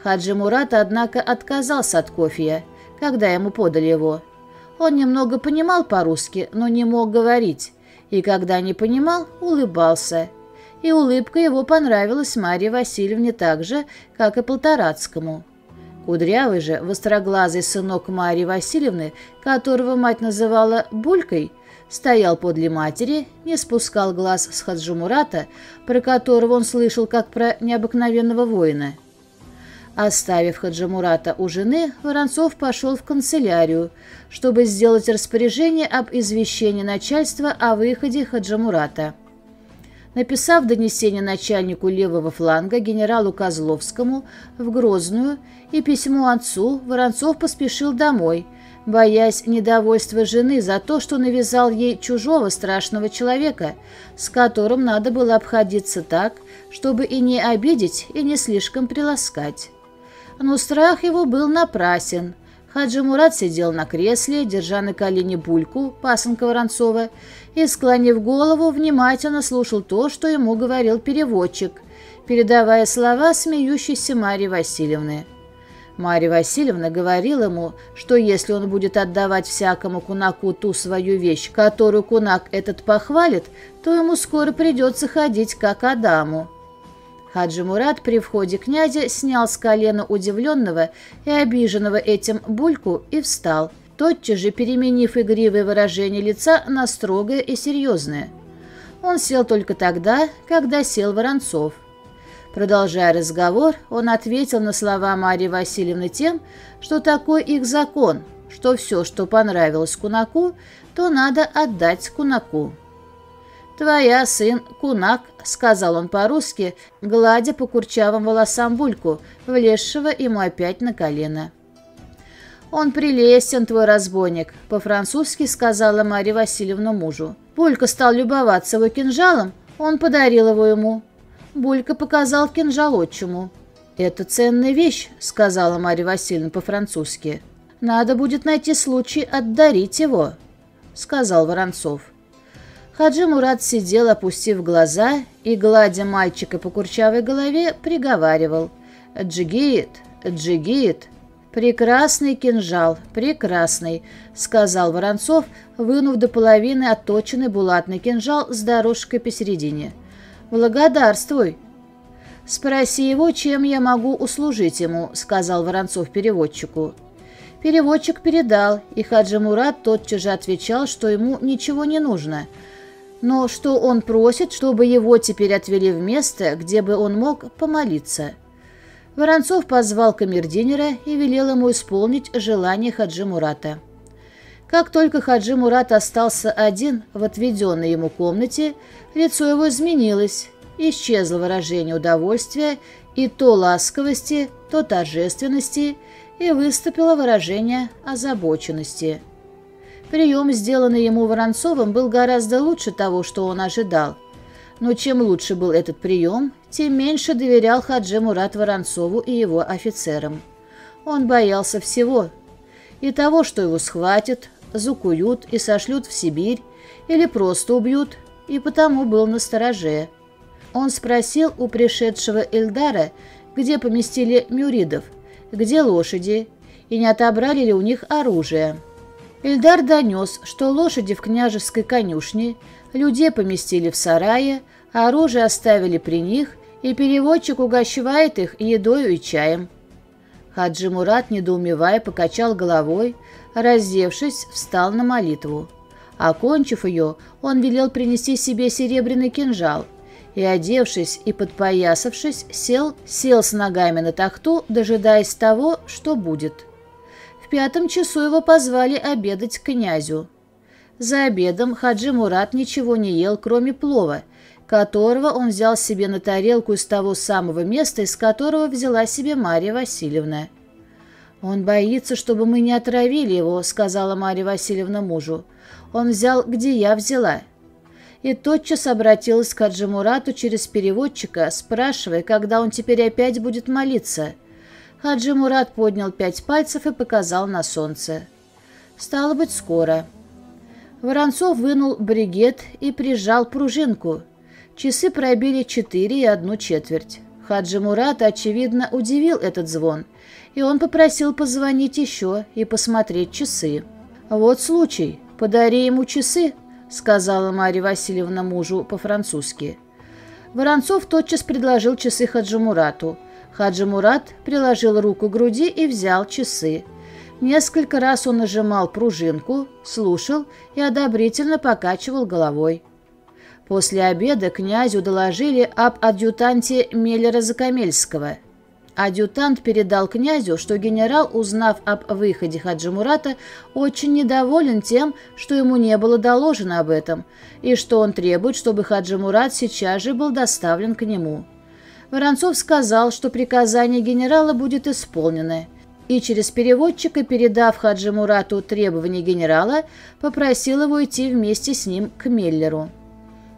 Хаджи Мурат, однако, отказался от кофе, когда ему подали его. Он немного понимал по-русски, но не мог говорить, и когда не понимал, улыбался – и улыбка его понравилась Марье Васильевне так же, как и Полторацкому. Кудрявый же, востроглазый сынок Марьи Васильевны, которого мать называла «булькой», стоял подле матери, не спускал глаз с Хаджумурата, про которого он слышал как про необыкновенного воина. Оставив Хаджимурата у жены, Воронцов пошел в канцелярию, чтобы сделать распоряжение об извещении начальства о выходе Хаджимурата. Написав донесение начальнику левого фланга генералу Козловскому в Грозную и письмо отцу, Воронцов поспешил домой, боясь недовольства жены за то, что навязал ей чужого страшного человека, с которым надо было обходиться так, чтобы и не обидеть, и не слишком приласкать. Но страх его был напрасен. Хаджи Мурат сидел на кресле, держа на колени бульку, пасынка Воронцова, и, склонив голову, внимательно слушал то, что ему говорил переводчик, передавая слова смеющейся Марьи Васильевны. Марья Васильевна говорила ему, что если он будет отдавать всякому кунаку ту свою вещь, которую кунак этот похвалит, то ему скоро придется ходить как Адаму. Хаджи Мурат при входе князя снял с колена удивленного и обиженного этим бульку и встал – тотчас же переменив игривое выражение лица на строгое и серьезное. Он сел только тогда, когда сел Воронцов. Продолжая разговор, он ответил на слова Марии Васильевны тем, что такой их закон, что все, что понравилось Кунаку, то надо отдать Кунаку. «Твоя сын Кунак», — сказал он по-русски, гладя по курчавым волосам Бульку, влезшего ему опять на колено. «Он прелестен, твой разбойник», — по-французски сказала Марья Васильевна мужу. Булька стал любоваться его кинжалом, он подарил его ему. Булька показал кинжал отчиму. «Это ценная вещь», — сказала Марья Васильевна по-французски. «Надо будет найти случай отдарить его», — сказал Воронцов. Хаджи Мурат сидел, опустив глаза, и, гладя мальчика по курчавой голове, приговаривал «Джигит, джигит». «Прекрасный кинжал, прекрасный», — сказал Воронцов, вынув до половины отточенный булатный кинжал с дорожкой посередине. «Благодарствуй». «Спроси его, чем я могу услужить ему», — сказал Воронцов переводчику. Переводчик передал, и Хаджи Мурат тотчас же отвечал, что ему ничего не нужно, но что он просит, чтобы его теперь отвели в место, где бы он мог помолиться. Воронцов позвал камердинера и велел ему исполнить желание Хаджи Мурата. Как только Хаджи Мурат остался один в отведенной ему комнате, лицо его изменилось, исчезло выражение удовольствия и то ласковости, то торжественности, и выступило выражение озабоченности. Прием, сделанный ему Воронцовым, был гораздо лучше того, что он ожидал. Но чем лучше был этот прием, тем меньше доверял Хаджи Мурат Воронцову и его офицерам. Он боялся всего. И того, что его схватят, закуют и сошлют в Сибирь, или просто убьют, и потому был на стороже. Он спросил у пришедшего Эльдара, где поместили мюридов, где лошади, и не отобрали ли у них оружие. Эльдар донес, что лошади в княжеской конюшне, людей поместили в сарае, а оружие оставили при них, и переводчик угощает их едою и чаем. Хаджи Мурат, недоумевая, покачал головой, раздевшись, встал на молитву. Окончив ее, он велел принести себе серебряный кинжал и, одевшись и подпоясавшись, сел, сел с ногами на тахту, дожидаясь того, что будет. Пятом часу его позвали обедать к князю. За обедом Хаджи Мурат ничего не ел, кроме плова, которого он взял себе на тарелку из того самого места, из которого взяла себе Марья Васильевна. «Он боится, чтобы мы не отравили его», — сказала Марья Васильевна мужу. «Он взял, где я взяла». И тотчас обратилась к Хаджимурату через переводчика, спрашивая, когда он теперь опять будет молиться. Хаджи Мурат поднял пять пальцев и показал на солнце. «Стало быть, скоро». Воронцов вынул бригет и прижал пружинку — Часы пробили четыре и одну четверть. Хаджи Мурат, очевидно, удивил этот звон, и он попросил позвонить еще и посмотреть часы. «Вот случай. Подари ему часы», — сказала Марья Васильевна мужу по-французски. Воронцов тотчас предложил часы Хаджи Мурату. Хаджи Мурат приложил руку к груди и взял часы. Несколько раз он нажимал пружинку, слушал и одобрительно покачивал головой. После обеда князю доложили об адъютанте Меллера Закамельского. Адъютант передал князю, что генерал, узнав об выходе Хаджимурата, очень недоволен тем, что ему не было доложено об этом, и что он требует, чтобы Хаджимурат сейчас же был доставлен к нему. Воронцов сказал, что приказание генерала будет исполнено, и через переводчика, передав Хаджимурату требования генерала, попросил его идти вместе с ним к Меллеру.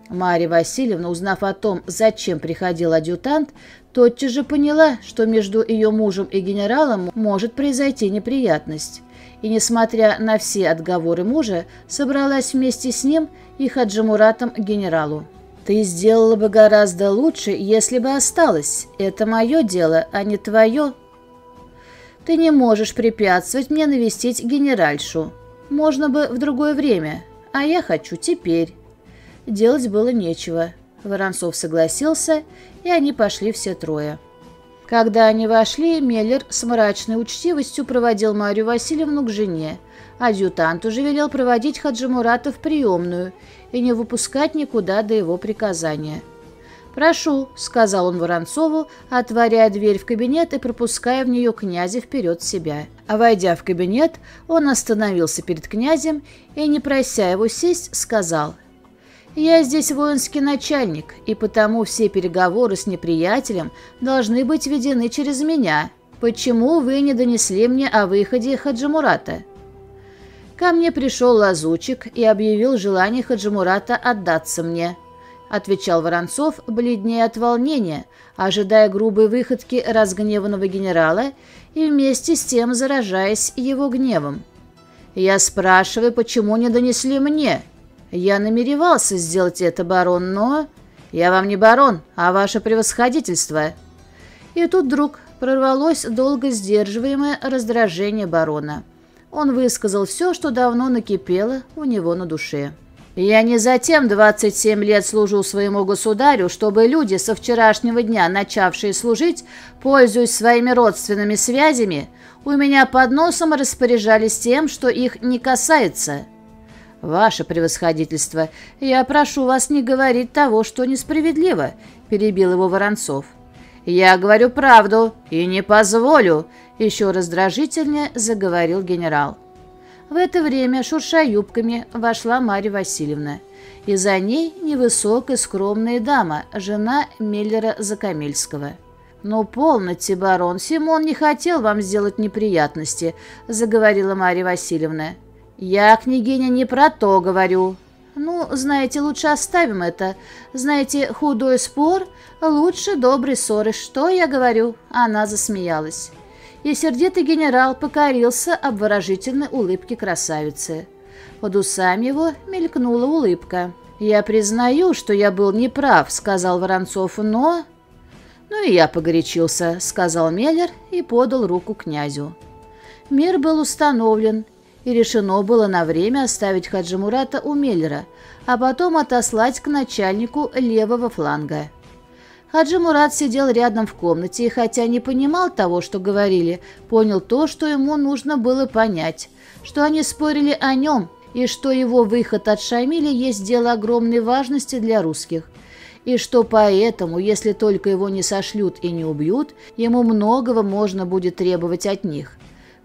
Марья Васильевна, узнав о том, зачем приходил адъютант, тотчас же поняла, что между ее мужем и генералом может произойти неприятность. И, несмотря на все отговоры мужа, собралась вместе с ним и Хаджимуратом к генералу. «Ты сделала бы гораздо лучше, если бы осталась. Это мое дело, а не твое». «Ты не можешь препятствовать мне навестить генеральшу. Можно бы в другое время, а я хочу теперь». Делать было нечего. Воронцов согласился, и они пошли все трое. Когда они вошли, Меллер с мрачной учтивостью проводил Марию Васильевну к жене. Адъютант уже велел проводить Хаджимурата в приемную и не выпускать никуда до его приказания. «Прошу», — сказал он Воронцову, отворяя дверь в кабинет и пропуская в нее князя вперед себя. А войдя в кабинет, он остановился перед князем и, не прося его сесть, сказал — я здесь воинский начальник, и потому все переговоры с неприятелем должны быть ведены через меня. Почему вы не донесли мне о выходе Хаджимурата?» Ко мне пришел лазучик и объявил желание Хаджимурата отдаться мне, отвечал Воронцов, бледнее от волнения, ожидая грубой выходки разгневанного генерала и вместе с тем заражаясь его гневом. «Я спрашиваю, почему не донесли мне?» «Я намеревался сделать это, барон, но...» «Я вам не барон, а ваше превосходительство». И тут вдруг прорвалось долго сдерживаемое раздражение барона. Он высказал все, что давно накипело у него на душе. «Я не затем 27 лет служу своему государю, чтобы люди, со вчерашнего дня начавшие служить, пользуясь своими родственными связями, у меня под носом распоряжались тем, что их не касается». «Ваше превосходительство, я прошу вас не говорить того, что несправедливо», — перебил его Воронцов. «Я говорю правду и не позволю», — еще раздражительнее заговорил генерал. В это время, шурша юбками, вошла Марья Васильевна, и за ней невысокая скромная дама, жена Меллера Закамельского. «Ну, полноте, барон, Симон не хотел вам сделать неприятности», — заговорила Марья Васильевна. «Я, княгиня, не про то говорю». «Ну, знаете, лучше оставим это. Знаете, худой спор лучше доброй ссоры. Что я говорю?» Она засмеялась. И сердитый генерал покорился обворожительной улыбке красавицы. Под усами его мелькнула улыбка. «Я признаю, что я был неправ», — сказал Воронцов, — «но...» «Ну и я погорячился», — сказал Меллер и подал руку князю. Мир был установлен, и решено было на время оставить Хаджимурата у Меллера, а потом отослать к начальнику левого фланга. Хаджи Мурат сидел рядом в комнате и, хотя не понимал того, что говорили, понял то, что ему нужно было понять, что они спорили о нем и что его выход от Шамиля есть дело огромной важности для русских, и что поэтому, если только его не сошлют и не убьют, ему многого можно будет требовать от них.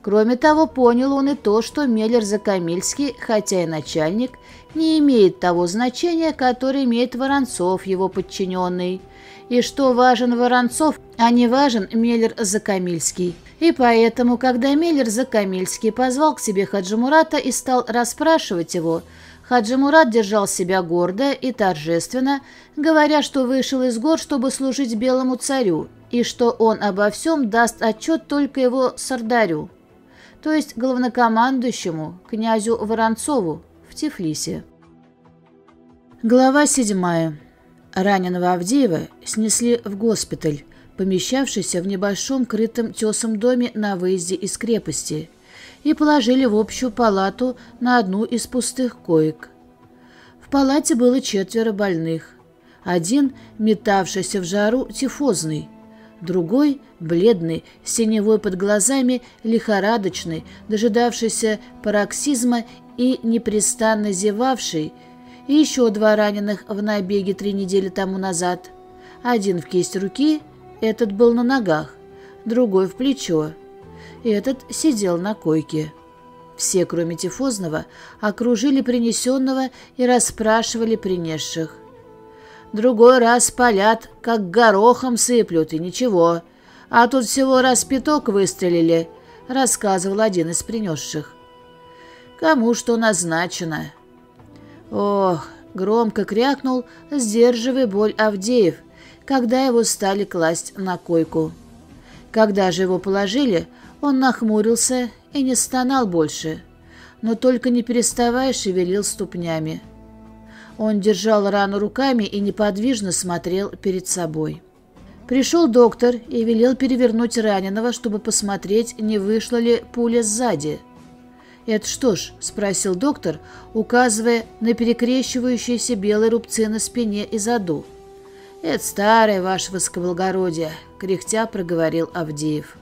Кроме того, понял он и то, что Меллер Закамильский, хотя и начальник, не имеет того значения, которое имеет Воронцов, его подчиненный, и что важен Воронцов, а не важен Меллер Закамильский. И поэтому, когда Меллер Закамильский позвал к себе Хаджимурата и стал расспрашивать его, Хаджимурат держал себя гордо и торжественно, говоря, что вышел из гор, чтобы служить белому царю, и что он обо всем даст отчет только его сардарю то есть главнокомандующему, князю Воронцову, в Тифлисе. Глава 7. Раненого Авдеева снесли в госпиталь, помещавшийся в небольшом крытом тесом доме на выезде из крепости, и положили в общую палату на одну из пустых коек. В палате было четверо больных. Один, метавшийся в жару, тифозный – Другой, бледный, синевой под глазами, лихорадочный, дожидавшийся пароксизма и непрестанно зевавший, и еще два раненых в набеге три недели тому назад. Один в кисть руки, этот был на ногах, другой в плечо. Этот сидел на койке. Все, кроме тифозного, окружили принесенного и расспрашивали принесших. Другой раз палят, как горохом сыплют, и ничего. А тут всего раз пяток выстрелили, рассказывал один из принесших. Кому что назначено. Ох, громко крякнул, сдерживая боль Авдеев, когда его стали класть на койку. Когда же его положили, он нахмурился и не стонал больше, но только не переставая шевелил ступнями. Он держал рану руками и неподвижно смотрел перед собой. Пришел доктор и велел перевернуть раненого, чтобы посмотреть, не вышла ли пуля сзади. «Это что ж?» – спросил доктор, указывая на перекрещивающиеся белые рубцы на спине и заду. «Это старое, ваше высокоблагородие», – кряхтя проговорил Авдеев.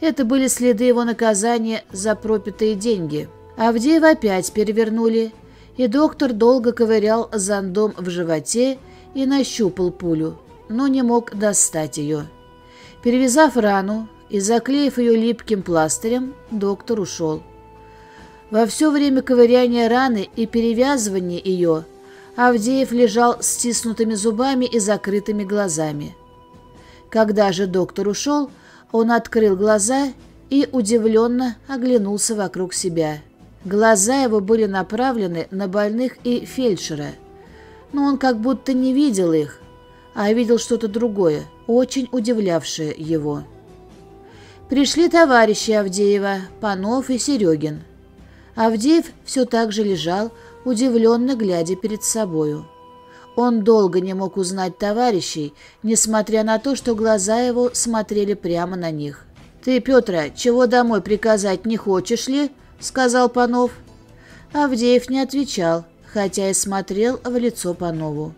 Это были следы его наказания за пропитые деньги. Авдеева опять перевернули и доктор долго ковырял зондом в животе и нащупал пулю, но не мог достать ее. Перевязав рану и заклеив ее липким пластырем, доктор ушел. Во все время ковыряния раны и перевязывания ее Авдеев лежал с стиснутыми зубами и закрытыми глазами. Когда же доктор ушел, он открыл глаза и удивленно оглянулся вокруг себя. Глаза его были направлены на больных и фельдшера, но он как будто не видел их, а видел что-то другое, очень удивлявшее его. Пришли товарищи Авдеева, Панов и Серегин. Авдеев все так же лежал, удивленно глядя перед собою. Он долго не мог узнать товарищей, несмотря на то, что глаза его смотрели прямо на них. «Ты, Петра, чего домой приказать не хочешь ли?» — сказал Панов. Авдеев не отвечал, хотя и смотрел в лицо Панову.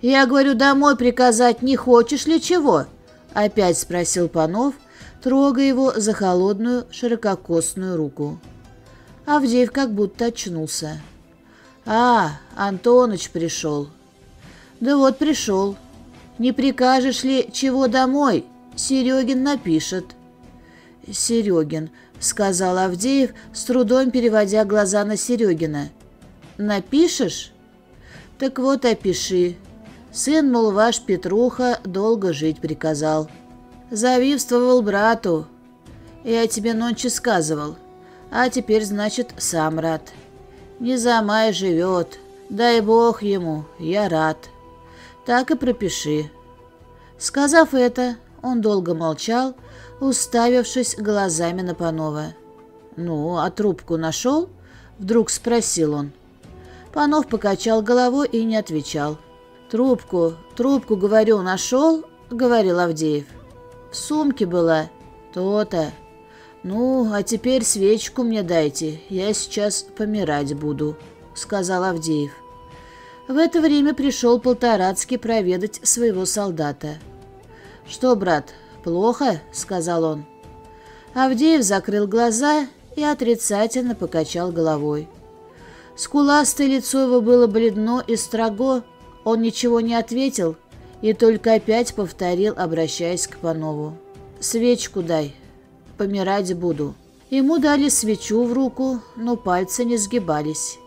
«Я говорю, домой приказать не хочешь ли чего?» — опять спросил Панов, трогая его за холодную ширококосную руку. Авдеев как будто очнулся. «А, Антоныч пришел». «Да вот пришел. Не прикажешь ли чего домой? Серегин напишет». «Серегин», — сказал Авдеев, с трудом переводя глаза на Серегина. «Напишешь?» «Так вот опиши. Сын, мол, ваш Петруха долго жить приказал. Завивствовал брату. Я тебе ночи сказывал. А теперь, значит, сам рад. Не за май живет. Дай бог ему, я рад» так и пропиши». Сказав это, он долго молчал, уставившись глазами на Панова. «Ну, а трубку нашел?» — вдруг спросил он. Панов покачал головой и не отвечал. «Трубку, трубку, говорю, нашел?» — говорил Авдеев. «В сумке была. То-то. Ну, а теперь свечку мне дайте, я сейчас помирать буду», — сказал Авдеев. В это время пришел Полторацкий проведать своего солдата. «Что, брат, плохо?» — сказал он. Авдеев закрыл глаза и отрицательно покачал головой. Скуластое лицо его было бледно и строго, он ничего не ответил и только опять повторил, обращаясь к Панову. «Свечку дай, помирать буду». Ему дали свечу в руку, но пальцы не сгибались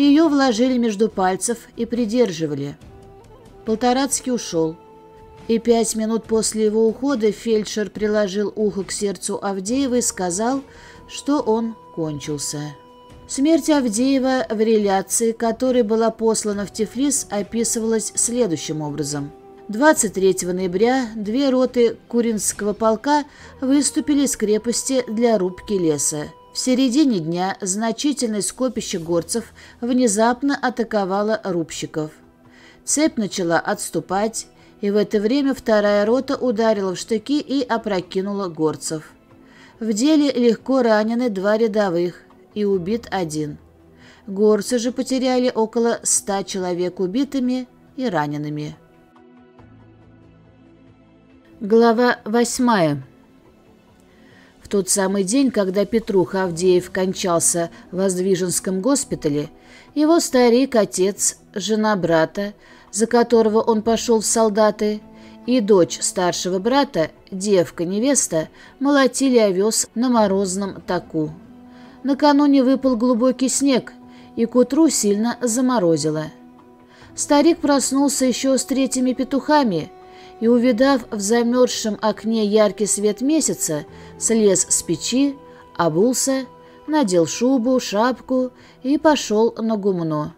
ее вложили между пальцев и придерживали. Полторацкий ушел, и пять минут после его ухода фельдшер приложил ухо к сердцу Авдеева и сказал, что он кончился. Смерть Авдеева в реляции, которая была послана в Тифлис, описывалась следующим образом. 23 ноября две роты Куринского полка выступили из крепости для рубки леса. В середине дня значительное скопище горцев внезапно атаковало рубщиков. Цепь начала отступать, и в это время вторая рота ударила в штыки и опрокинула горцев. В деле легко ранены два рядовых и убит один. Горцы же потеряли около ста человек убитыми и ранеными. Глава восьмая тот самый день, когда Петруха Авдеев кончался в Воздвиженском госпитале, его старик, отец, жена брата, за которого он пошел в солдаты, и дочь старшего брата, девка-невеста, молотили овес на морозном таку. Накануне выпал глубокий снег, и к утру сильно заморозило. Старик проснулся еще с третьими петухами – и, увидав в замерзшем окне яркий свет месяца, слез с печи, обулся, надел шубу, шапку и пошел на гумно.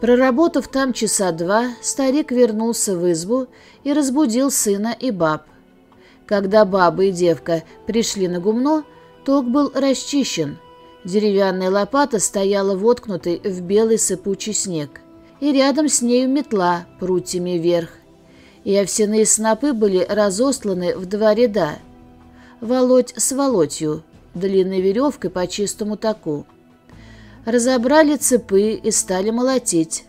Проработав там часа два, старик вернулся в избу и разбудил сына и баб. Когда баба и девка пришли на гумно, ток был расчищен. Деревянная лопата стояла воткнутой в белый сыпучий снег, и рядом с нею метла прутьями вверх и овсяные снопы были разосланы в два ряда. Волоть с волотью, длинной веревкой по чистому таку. Разобрали цепы и стали молотить,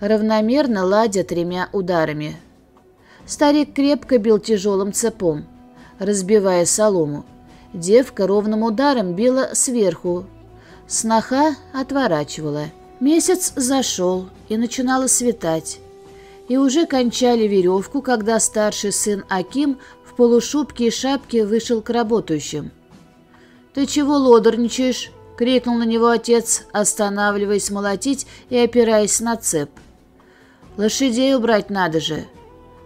равномерно ладя тремя ударами. Старик крепко бил тяжелым цепом, разбивая солому. Девка ровным ударом била сверху. Сноха отворачивала. Месяц зашел, и начинало светать и уже кончали веревку, когда старший сын Аким в полушубке и шапке вышел к работающим. «Ты чего лодорничаешь?» — крикнул на него отец, останавливаясь молотить и опираясь на цеп. «Лошадей убрать надо же!»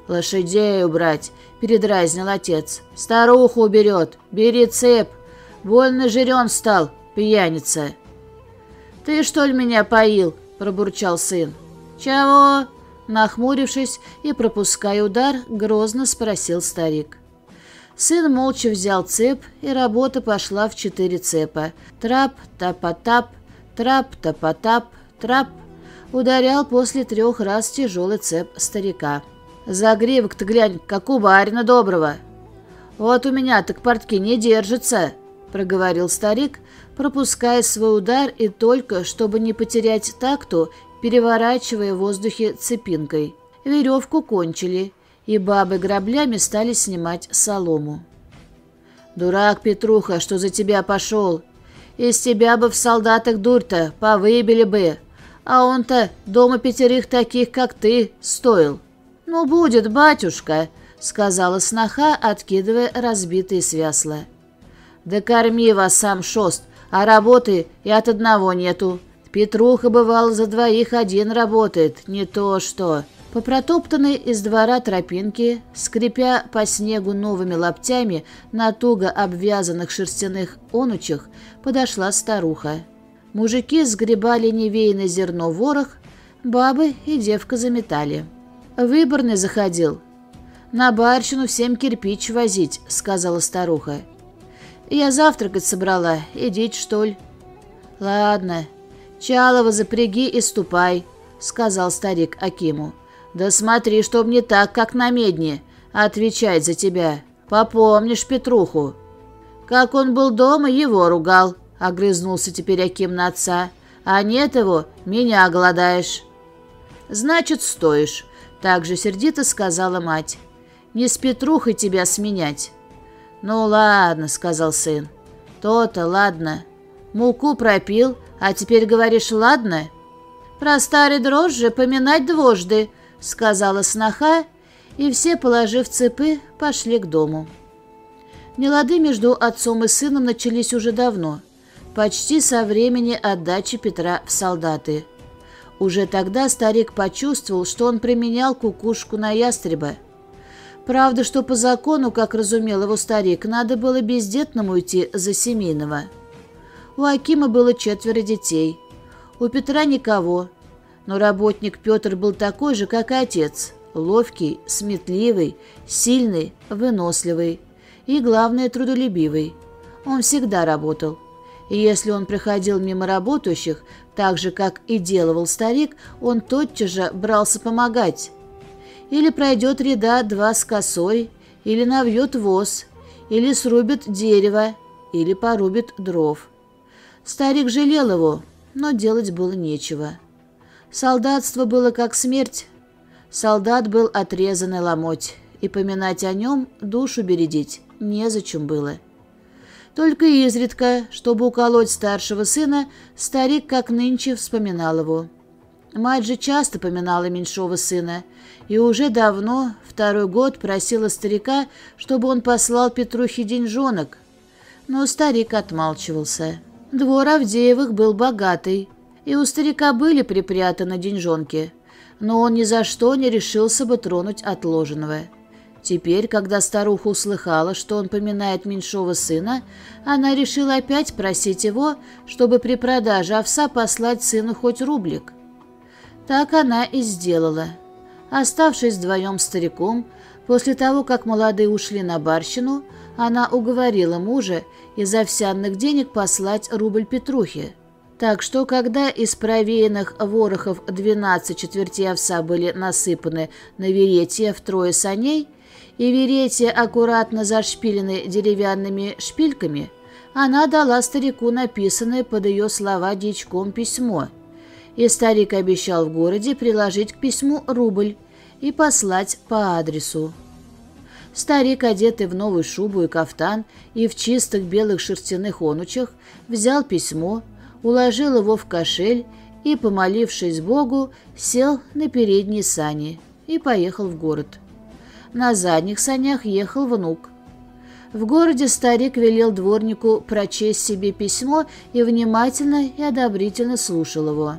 «Лошадей убрать!» — передразнил отец. «Старуху уберет! Бери цеп! Больно жирен стал, пьяница!» «Ты что ли меня поил?» — пробурчал сын. «Чего?» Нахмурившись и пропуская удар, грозно спросил старик. Сын молча взял цеп, и работа пошла в четыре цепа. Трап, тапа-тап, трап, тапа-тап, трап. ударял после трех раз тяжелый цеп старика. «Загривок-то глянь, как у барина доброго!» «Вот у меня так портки не держатся», — проговорил старик, пропуская свой удар и только, чтобы не потерять такту, переворачивая в воздухе цепинкой. Веревку кончили, и бабы граблями стали снимать солому. «Дурак, Петруха, что за тебя пошел? Из тебя бы в солдатах дурь-то повыбили бы, а он-то дома пятерых таких, как ты, стоил». «Ну, будет, батюшка», — сказала сноха, откидывая разбитые связла. «Да корми вас сам шост, а работы и от одного нету. Петруха, бывал, за двоих один работает, не то что...» По протоптанной из двора тропинке, скрипя по снегу новыми лаптями на туго обвязанных шерстяных онучах, подошла старуха. Мужики сгребали невеянное зерно ворох, бабы и девка заметали. Выборный заходил. «На барщину всем кирпич возить», — сказала старуха. «Я завтракать собрала, идите, что ли?» «Ладно, Чалова запряги и ступай», — сказал старик Акиму. «Да смотри, чтоб не так, как на медне, отвечать за тебя. Попомнишь Петруху». «Как он был дома, его ругал», — огрызнулся теперь Аким на отца. «А нет его, меня голодаешь». «Значит, стоишь», — также сердито сказала мать. «Не с Петрухой тебя сменять». «Ну ладно», — сказал сын. «То-то, ладно. Муку пропил, а теперь говоришь, ладно?» «Про старый дрожжи поминать двожды», — сказала сноха, и все, положив цепы, пошли к дому. Нелады между отцом и сыном начались уже давно, почти со времени отдачи Петра в солдаты. Уже тогда старик почувствовал, что он применял кукушку на ястреба. Правда, что по закону, как разумел его старик, надо было бездетному идти за семейного. У Акима было четверо детей, у Петра никого — но работник Петр был такой же, как и отец. Ловкий, сметливый, сильный, выносливый и, главное, трудолюбивый. Он всегда работал. И если он приходил мимо работающих, так же, как и делал старик, он тотчас же брался помогать. Или пройдет ряда два с косой, или навьет воз, или срубит дерево, или порубит дров. Старик жалел его, но делать было нечего. Солдатство было как смерть. Солдат был отрезанный ломоть, и поминать о нем, душу бередить, незачем было. Только изредка, чтобы уколоть старшего сына, старик как нынче вспоминал его. Мать же часто поминала меньшого сына, и уже давно, второй год, просила старика, чтобы он послал Петрухе деньжонок. Но старик отмалчивался. Двор Авдеевых был богатый, и у старика были припрятаны деньжонки, но он ни за что не решился бы тронуть отложенного. Теперь, когда старуха услыхала, что он поминает меньшого сына, она решила опять просить его, чтобы при продаже овса послать сыну хоть рублик. Так она и сделала. Оставшись вдвоем с стариком, после того, как молодые ушли на барщину, она уговорила мужа из овсяных денег послать рубль Петрухе. Так что, когда из провеянных ворохов 12 четвертей овса были насыпаны на веретье втрое саней, и веретья аккуратно зашпилены деревянными шпильками, она дала старику написанное под ее слова дичком письмо. И старик обещал в городе приложить к письму рубль и послать по адресу. Старик, одетый в новую шубу и кафтан и в чистых белых шерстяных онучах, взял письмо, уложил его в кошель и, помолившись Богу, сел на передние сани и поехал в город. На задних санях ехал внук. В городе старик велел дворнику прочесть себе письмо и внимательно и одобрительно слушал его.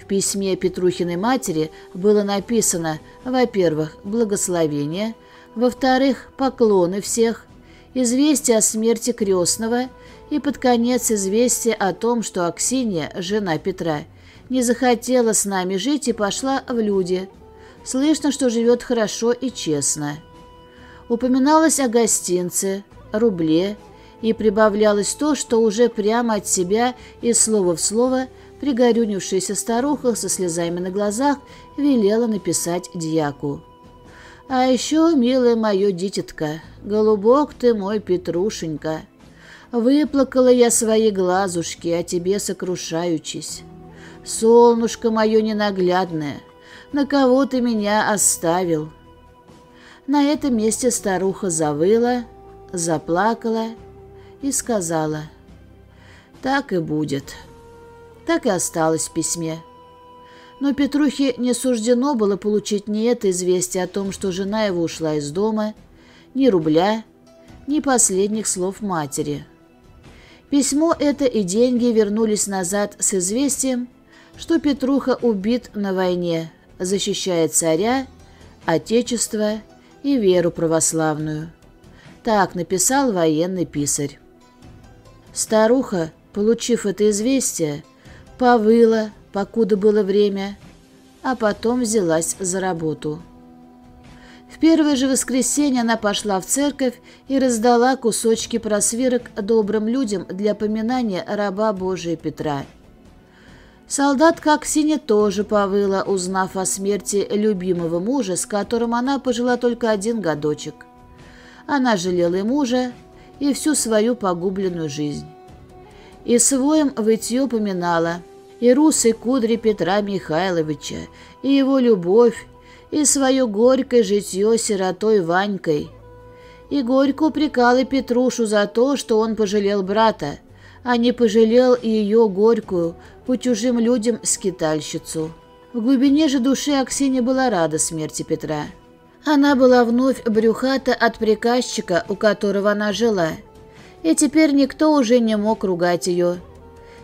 В письме Петрухиной матери было написано, во-первых, благословение, во-вторых, поклоны всех, известие о смерти крестного – и под конец известие о том, что Аксинья, жена Петра, не захотела с нами жить и пошла в люди. Слышно, что живет хорошо и честно. Упоминалось о гостинце, рубле, и прибавлялось то, что уже прямо от себя и слово в слово пригорюнившаяся старуха со слезами на глазах велела написать дьяку. «А еще, милое мое дитятка, голубок ты мой Петрушенька, выплакала я свои глазушки, о тебе сокрушаючись. Солнышко мое ненаглядное, на кого ты меня оставил?» На этом месте старуха завыла, заплакала и сказала, «Так и будет». Так и осталось в письме. Но Петрухе не суждено было получить ни это известие о том, что жена его ушла из дома, ни рубля, ни последних слов матери. Письмо это и деньги вернулись назад с известием, что Петруха убит на войне, защищая царя, отечество и веру православную. Так написал военный писарь. Старуха, получив это известие, повыла, покуда было время, а потом взялась за работу. В первое же воскресенье она пошла в церковь и раздала кусочки просвирок добрым людям для поминания раба Божия Петра. Солдатка Аксинья тоже повыла, узнав о смерти любимого мужа, с которым она пожила только один годочек. Она жалела и мужа, и всю свою погубленную жизнь. И своим вытье поминала – и русые кудри Петра Михайловича, и его любовь, и свое горькое житье сиротой Ванькой. И горько упрекала Петрушу за то, что он пожалел брата, а не пожалел ее горькую, по чужим людям скитальщицу. В глубине же души Аксинья была рада смерти Петра. Она была вновь брюхата от приказчика, у которого она жила, и теперь никто уже не мог ругать ее,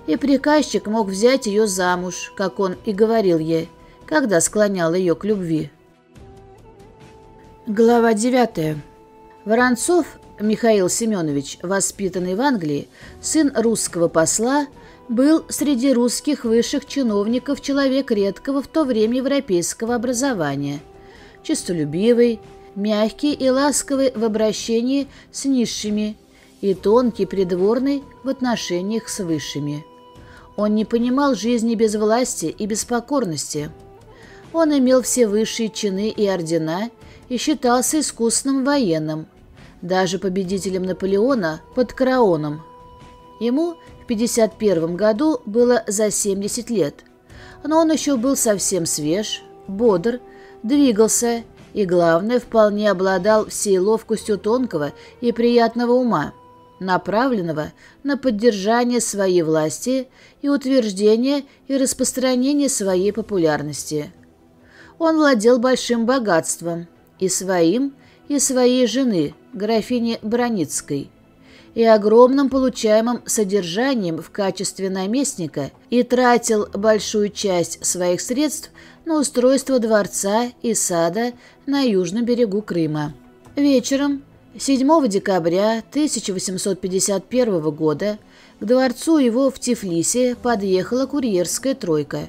и приказчик мог взять ее замуж, как он и говорил ей, когда склонял ее к любви. Глава 9. Воронцов Михаил Семенович, воспитанный в Англии, сын русского посла, был среди русских высших чиновников человек редкого в то время европейского образования, честолюбивый, мягкий и ласковый в обращении с низшими и тонкий придворный в отношениях с высшими. Он не понимал жизни без власти и без покорности. Он имел все высшие чины и ордена и считался искусным военным, даже победителем Наполеона под Караоном. Ему в 51 году было за 70 лет, но он еще был совсем свеж, бодр, двигался и, главное, вполне обладал всей ловкостью тонкого и приятного ума направленного на поддержание своей власти и утверждение и распространение своей популярности. Он владел большим богатством и своим, и своей жены, графини Броницкой, и огромным получаемым содержанием в качестве наместника и тратил большую часть своих средств на устройство дворца и сада на южном берегу Крыма. Вечером 7 декабря 1851 года к дворцу его в Тифлисе подъехала курьерская тройка.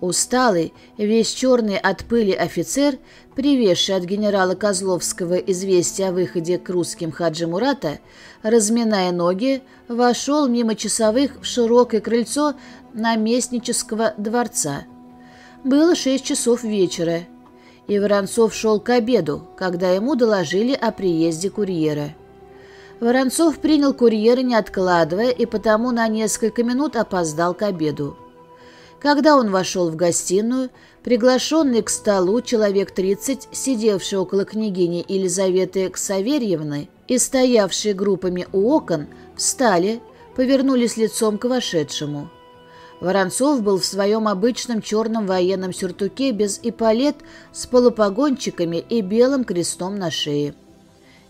Усталый, весь черный от пыли офицер, привезший от генерала Козловского известие о выходе к русским Хаджи Мурата, разминая ноги, вошел мимо часовых в широкое крыльцо наместнического дворца. Было шесть часов вечера, и Воронцов шел к обеду, когда ему доложили о приезде курьера. Воронцов принял курьера, не откладывая, и потому на несколько минут опоздал к обеду. Когда он вошел в гостиную, приглашенный к столу человек тридцать, сидевший около княгини Елизаветы Ксаверьевны и стоявшие группами у окон, встали, повернулись лицом к вошедшему. Воронцов был в своем обычном черном военном сюртуке без эполет с полупогончиками и белым крестом на шее.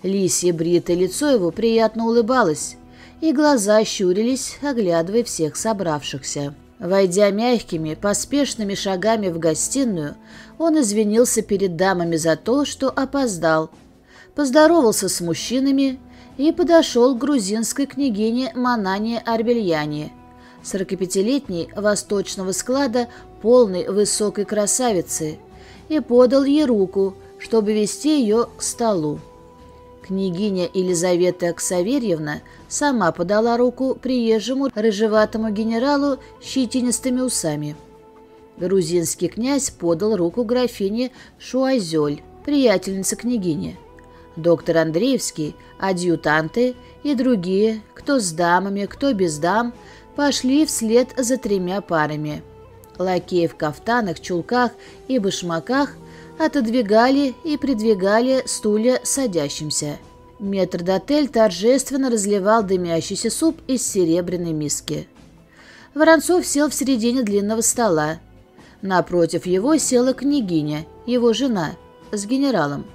Лисье бритое лицо его приятно улыбалось, и глаза щурились, оглядывая всех собравшихся. Войдя мягкими, поспешными шагами в гостиную, он извинился перед дамами за то, что опоздал, поздоровался с мужчинами и подошел к грузинской княгине Манане Арбельяне – 45-летней восточного склада, полной высокой красавицы, и подал ей руку, чтобы вести ее к столу. Княгиня Елизавета Ксаверьевна сама подала руку приезжему рыжеватому генералу с щетинистыми усами. Грузинский князь подал руку графине Шуазель, приятельнице княгини. Доктор Андреевский, адъютанты и другие, кто с дамами, кто без дам, пошли вслед за тремя парами. Лакеи в кафтанах, чулках и башмаках отодвигали и придвигали стулья садящимся. Метрдотель торжественно разливал дымящийся суп из серебряной миски. Воронцов сел в середине длинного стола. Напротив его села княгиня, его жена, с генералом.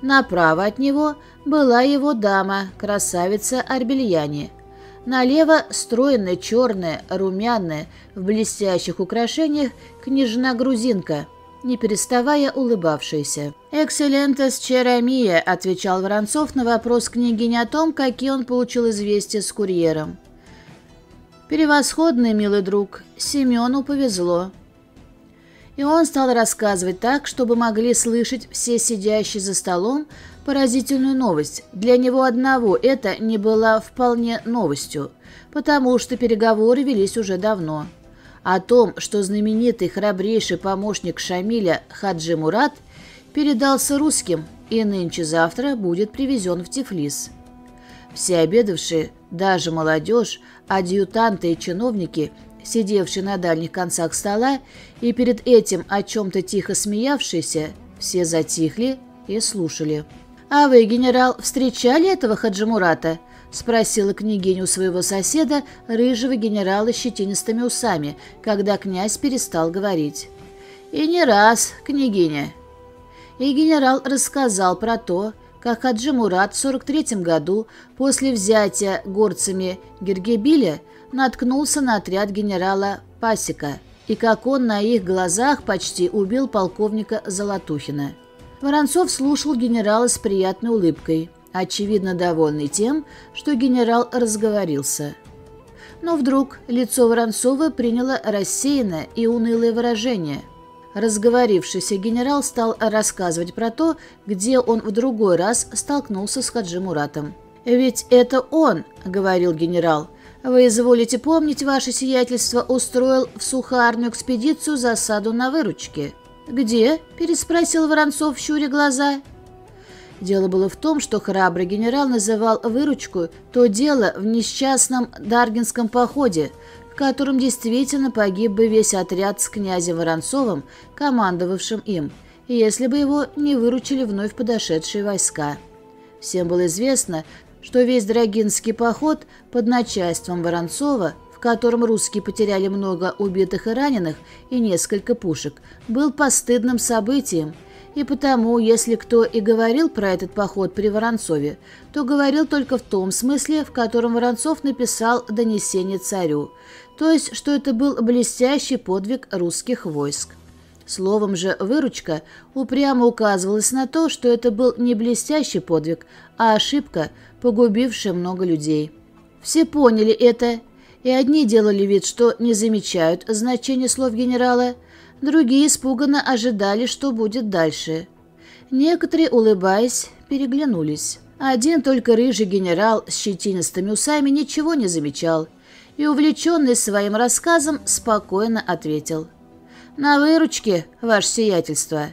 Направо от него была его дама, красавица Арбельяне. Налево стройная, черная, румяная, в блестящих украшениях княжна-грузинка – не переставая улыбавшаяся. «Экселентес черамия», — отвечал Воронцов на вопрос княгини о том, какие он получил известия с курьером. «Превосходный, милый друг, Семену повезло». И он стал рассказывать так, чтобы могли слышать все сидящие за столом поразительную новость. Для него одного это не было вполне новостью, потому что переговоры велись уже давно. О том, что знаменитый храбрейший помощник Шамиля Хаджи Мурат передался русским и нынче-завтра будет привезен в Тифлис. Все обедавшие, даже молодежь, адъютанты и чиновники, сидевшие на дальних концах стола и перед этим о чем-то тихо смеявшиеся, все затихли и слушали. «А вы, генерал, встречали этого Хаджимурата?» — спросила княгиню своего соседа, рыжего генерала с щетинистыми усами, когда князь перестал говорить. «И не раз, княгиня». И генерал рассказал про то, как Хаджи Мурат в 43 году после взятия горцами Гергебиля наткнулся на отряд генерала Пасека и как он на их глазах почти убил полковника Золотухина. Воронцов слушал генерала с приятной улыбкой – очевидно довольный тем, что генерал разговорился. Но вдруг лицо Воронцова приняло рассеянное и унылое выражение. Разговорившийся генерал стал рассказывать про то, где он в другой раз столкнулся с Хаджи Муратом. «Ведь это он», — говорил генерал, — «вы изволите помнить, ваше сиятельство устроил в сухарную экспедицию засаду на выручке». «Где?» – переспросил Воронцов, щуря глаза. Дело было в том, что храбрый генерал называл выручку то дело в несчастном Даргинском походе, в котором действительно погиб бы весь отряд с князем Воронцовым, командовавшим им, если бы его не выручили вновь подошедшие войска. Всем было известно, что весь Драгинский поход под начальством Воронцова, в котором русские потеряли много убитых и раненых и несколько пушек, был постыдным событием – и потому, если кто и говорил про этот поход при Воронцове, то говорил только в том смысле, в котором Воронцов написал донесение царю, то есть, что это был блестящий подвиг русских войск. Словом же «выручка» упрямо указывалось на то, что это был не блестящий подвиг, а ошибка, погубившая много людей. Все поняли это, и одни делали вид, что не замечают значение слов генерала – Другие испуганно ожидали, что будет дальше. Некоторые, улыбаясь, переглянулись. Один только рыжий генерал с щетинистыми усами ничего не замечал и, увлеченный своим рассказом, спокойно ответил. «На выручке, ваше сиятельство».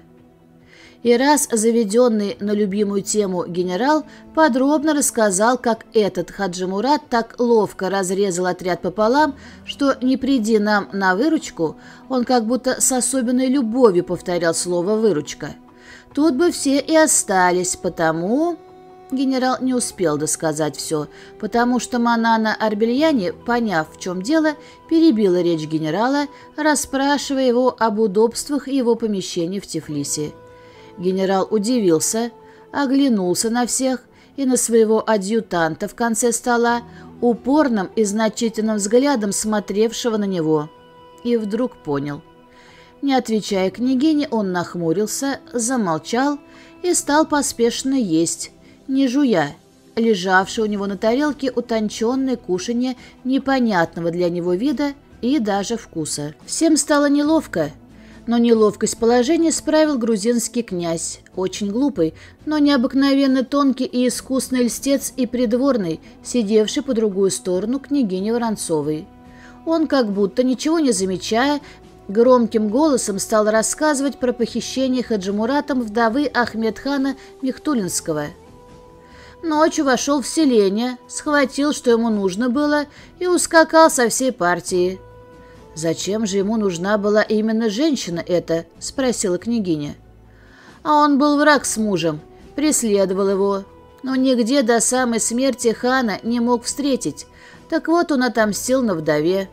И раз заведенный на любимую тему генерал подробно рассказал, как этот Хаджи Мурат так ловко разрезал отряд пополам, что «не приди нам на выручку», он как будто с особенной любовью повторял слово «выручка». Тут бы все и остались, потому... Генерал не успел досказать все, потому что Манана Арбельяне, поняв, в чем дело, перебила речь генерала, расспрашивая его об удобствах его помещения в Тифлисе. Генерал удивился, оглянулся на всех и на своего адъютанта в конце стола, упорным и значительным взглядом смотревшего на него. И вдруг понял. Не отвечая княгине, он нахмурился, замолчал и стал поспешно есть, не жуя, лежавшее у него на тарелке утонченное кушанье непонятного для него вида и даже вкуса. Всем стало неловко, Но неловкость положения справил грузинский князь, очень глупый, но необыкновенно тонкий и искусный льстец и придворный, сидевший по другую сторону княгини Воронцовой. Он, как будто ничего не замечая, громким голосом стал рассказывать про похищение Хаджимуратом вдовы Ахмедхана Мехтулинского. Ночью вошел в селение, схватил, что ему нужно было, и ускакал со всей партии. «Зачем же ему нужна была именно женщина эта?» — спросила княгиня. «А он был враг с мужем, преследовал его, но нигде до самой смерти хана не мог встретить, так вот он отомстил на вдове».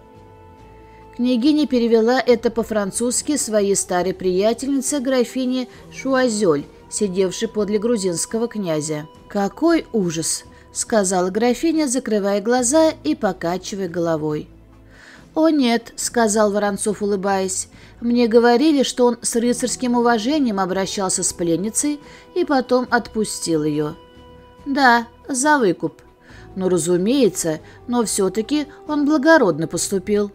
Княгиня перевела это по-французски своей старой приятельнице, графине Шуазель, сидевшей подле грузинского князя. «Какой ужас!» — сказала графиня, закрывая глаза и покачивая головой. «О нет», — сказал Воронцов, улыбаясь, — «мне говорили, что он с рыцарским уважением обращался с пленницей и потом отпустил ее». «Да, за выкуп. Ну, разумеется, но все-таки он благородно поступил».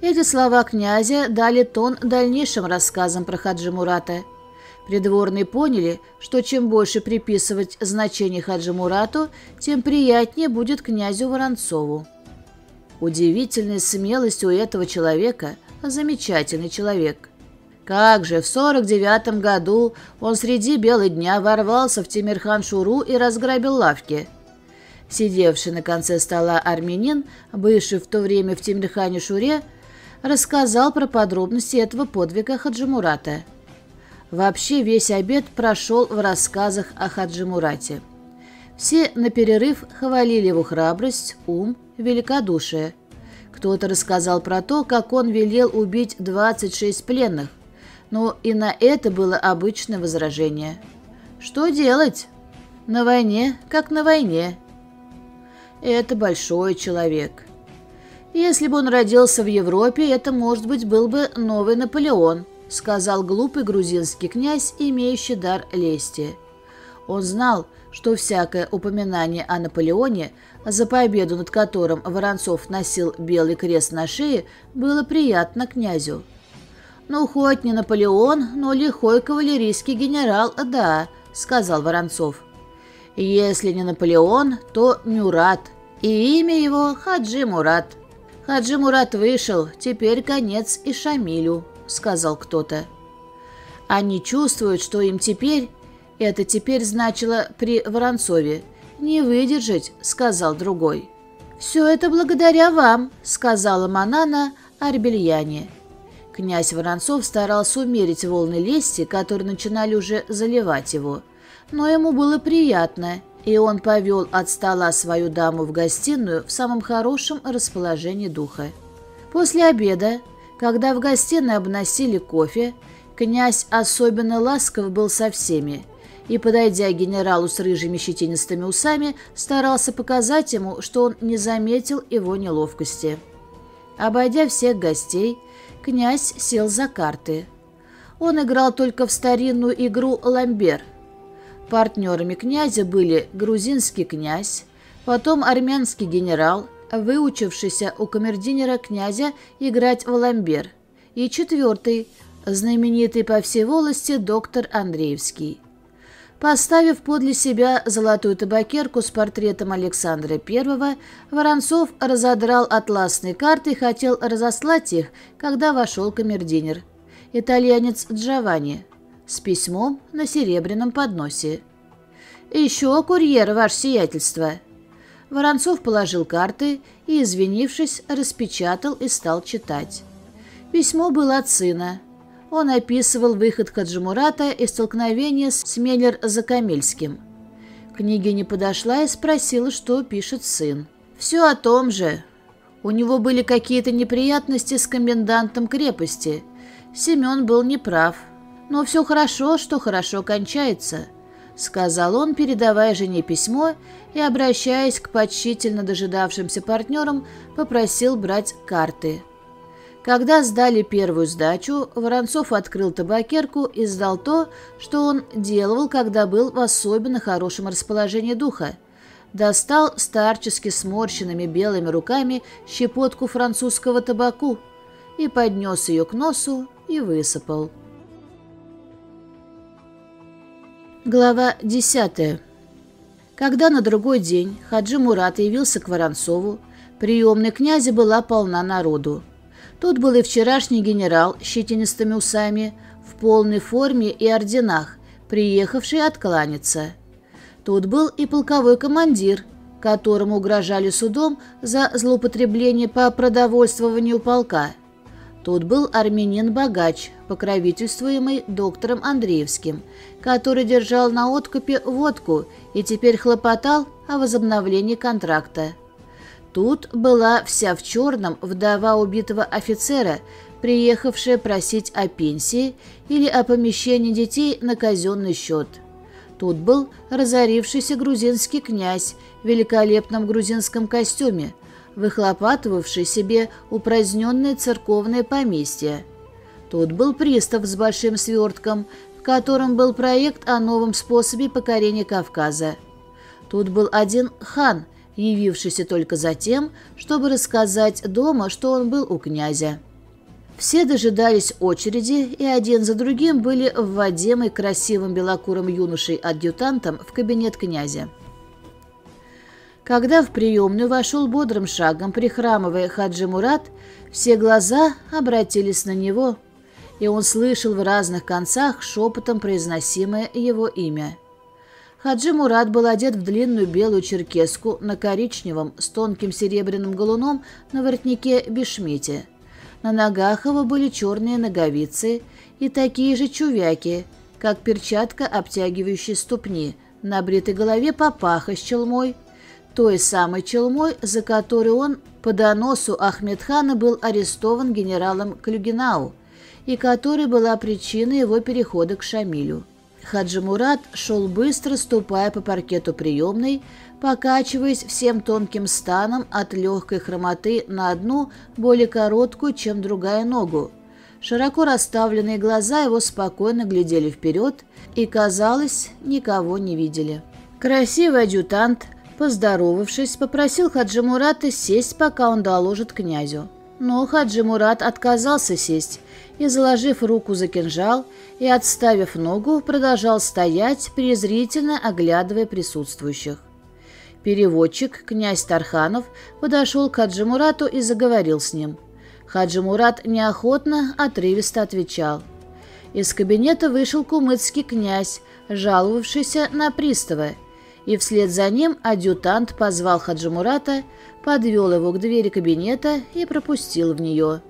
Эти слова князя дали тон дальнейшим рассказам про Хаджи Мурата. Придворные поняли, что чем больше приписывать значение Хаджи Мурату, тем приятнее будет князю Воронцову. Удивительная смелость у этого человека, замечательный человек. Как же в сорок девятом году он среди бела дня ворвался в Тимирхан-Шуру и разграбил лавки. Сидевший на конце стола армянин, бывший в то время в Тимирхане-Шуре, рассказал про подробности этого подвига Хаджимурата. Вообще весь обед прошел в рассказах о Хаджимурате. Все на перерыв хвалили его храбрость, ум, великодушие. Кто-то рассказал про то, как он велел убить 26 пленных, но и на это было обычное возражение. Что делать? На войне, как на войне. Это большой человек. Если бы он родился в Европе, это, может быть, был бы новый Наполеон, сказал глупый грузинский князь, имеющий дар лести. Он знал, что всякое упоминание о Наполеоне, за победу над которым Воронцов носил белый крест на шее, было приятно князю. «Ну, хоть не Наполеон, но лихой кавалерийский генерал, да», — сказал Воронцов. «Если не Наполеон, то Мюрат, и имя его Хаджи Мурат». «Хаджи Мурат вышел, теперь конец и Шамилю», — сказал кто-то. Они чувствуют, что им теперь это теперь значило при Воронцове. «Не выдержать», — сказал другой. «Все это благодаря вам», — сказала Манана Арбельяне. Князь Воронцов старался умерить волны лести, которые начинали уже заливать его. Но ему было приятно, и он повел от стола свою даму в гостиную в самом хорошем расположении духа. После обеда, когда в гостиной обносили кофе, князь особенно ласков был со всеми — и, подойдя к генералу с рыжими щетинистыми усами, старался показать ему, что он не заметил его неловкости. Обойдя всех гостей, князь сел за карты. Он играл только в старинную игру «Ламбер». Партнерами князя были грузинский князь, потом армянский генерал, выучившийся у камердинера князя играть в «Ламбер», и четвертый, знаменитый по всей волости доктор Андреевский. Поставив подле себя золотую табакерку с портретом Александра I, Воронцов разодрал атласные карты и хотел разослать их, когда вошел камердинер. Итальянец Джованни с письмом на серебряном подносе. «Еще курьер, ваше сиятельство!» Воронцов положил карты и, извинившись, распечатал и стал читать. Письмо было от сына. Он описывал выход Хаджимурата и столкновение с Меллер-Закамельским. Княгиня подошла и спросила, что пишет сын. «Все о том же. У него были какие-то неприятности с комендантом крепости. Семен был неправ. Но все хорошо, что хорошо кончается», — сказал он, передавая жене письмо и, обращаясь к почтительно дожидавшимся партнерам, попросил брать карты. Когда сдали первую сдачу, Воронцов открыл табакерку и сдал то, что он делал, когда был в особенно хорошем расположении духа. Достал старчески сморщенными белыми руками щепотку французского табаку и поднес ее к носу и высыпал. Глава десятая. Когда на другой день Хаджи Мурат явился к Воронцову, приемной князя была полна народу. Тут был и вчерашний генерал с щетинистыми усами, в полной форме и орденах, приехавший откланяться. Тут был и полковой командир, которому угрожали судом за злоупотребление по продовольствованию полка. Тут был армянин-богач, покровительствуемый доктором Андреевским, который держал на откупе водку и теперь хлопотал о возобновлении контракта. Тут была вся в черном вдова убитого офицера, приехавшая просить о пенсии или о помещении детей на казенный счет. Тут был разорившийся грузинский князь в великолепном грузинском костюме, выхлопатывавший себе упраздненное церковное поместье. Тут был пристав с большим свертком, в котором был проект о новом способе покорения Кавказа. Тут был один хан, явившийся только за тем, чтобы рассказать дома, что он был у князя. Все дожидались очереди, и один за другим были вводимы красивым белокурым юношей-адъютантом в кабинет князя. Когда в приемную вошел бодрым шагом, прихрамывая Хаджи Мурат, все глаза обратились на него, и он слышал в разных концах шепотом произносимое его имя. Хаджи Мурат был одет в длинную белую черкеску на коричневом с тонким серебряным галуном на воротнике бешмете. На ногах его были черные ноговицы и такие же чувяки, как перчатка, обтягивающая ступни, на бритой голове папаха с челмой – той самой челмой, за которой он по доносу Ахмедхана был арестован генералом Клюгинау, и которой была причина его перехода к Шамилю. Хаджи Мурат шел быстро, ступая по паркету приемной, покачиваясь всем тонким станом от легкой хромоты на одну, более короткую, чем другая ногу. Широко расставленные глаза его спокойно глядели вперед и, казалось, никого не видели. Красивый адъютант, Поздоровавшись, попросил Хаджи Мурата сесть, пока он доложит князю. Но Хаджи Мурат отказался сесть и, заложив руку за кинжал и отставив ногу, продолжал стоять, презрительно оглядывая присутствующих. Переводчик, князь Тарханов, подошел к Хаджи Мурату и заговорил с ним. Хаджи Мурат неохотно, отрывисто отвечал. Из кабинета вышел кумыцкий князь, жаловавшийся на пристава, и вслед за ним адъютант позвал Хаджимурата, подвел его к двери кабинета и пропустил в нее.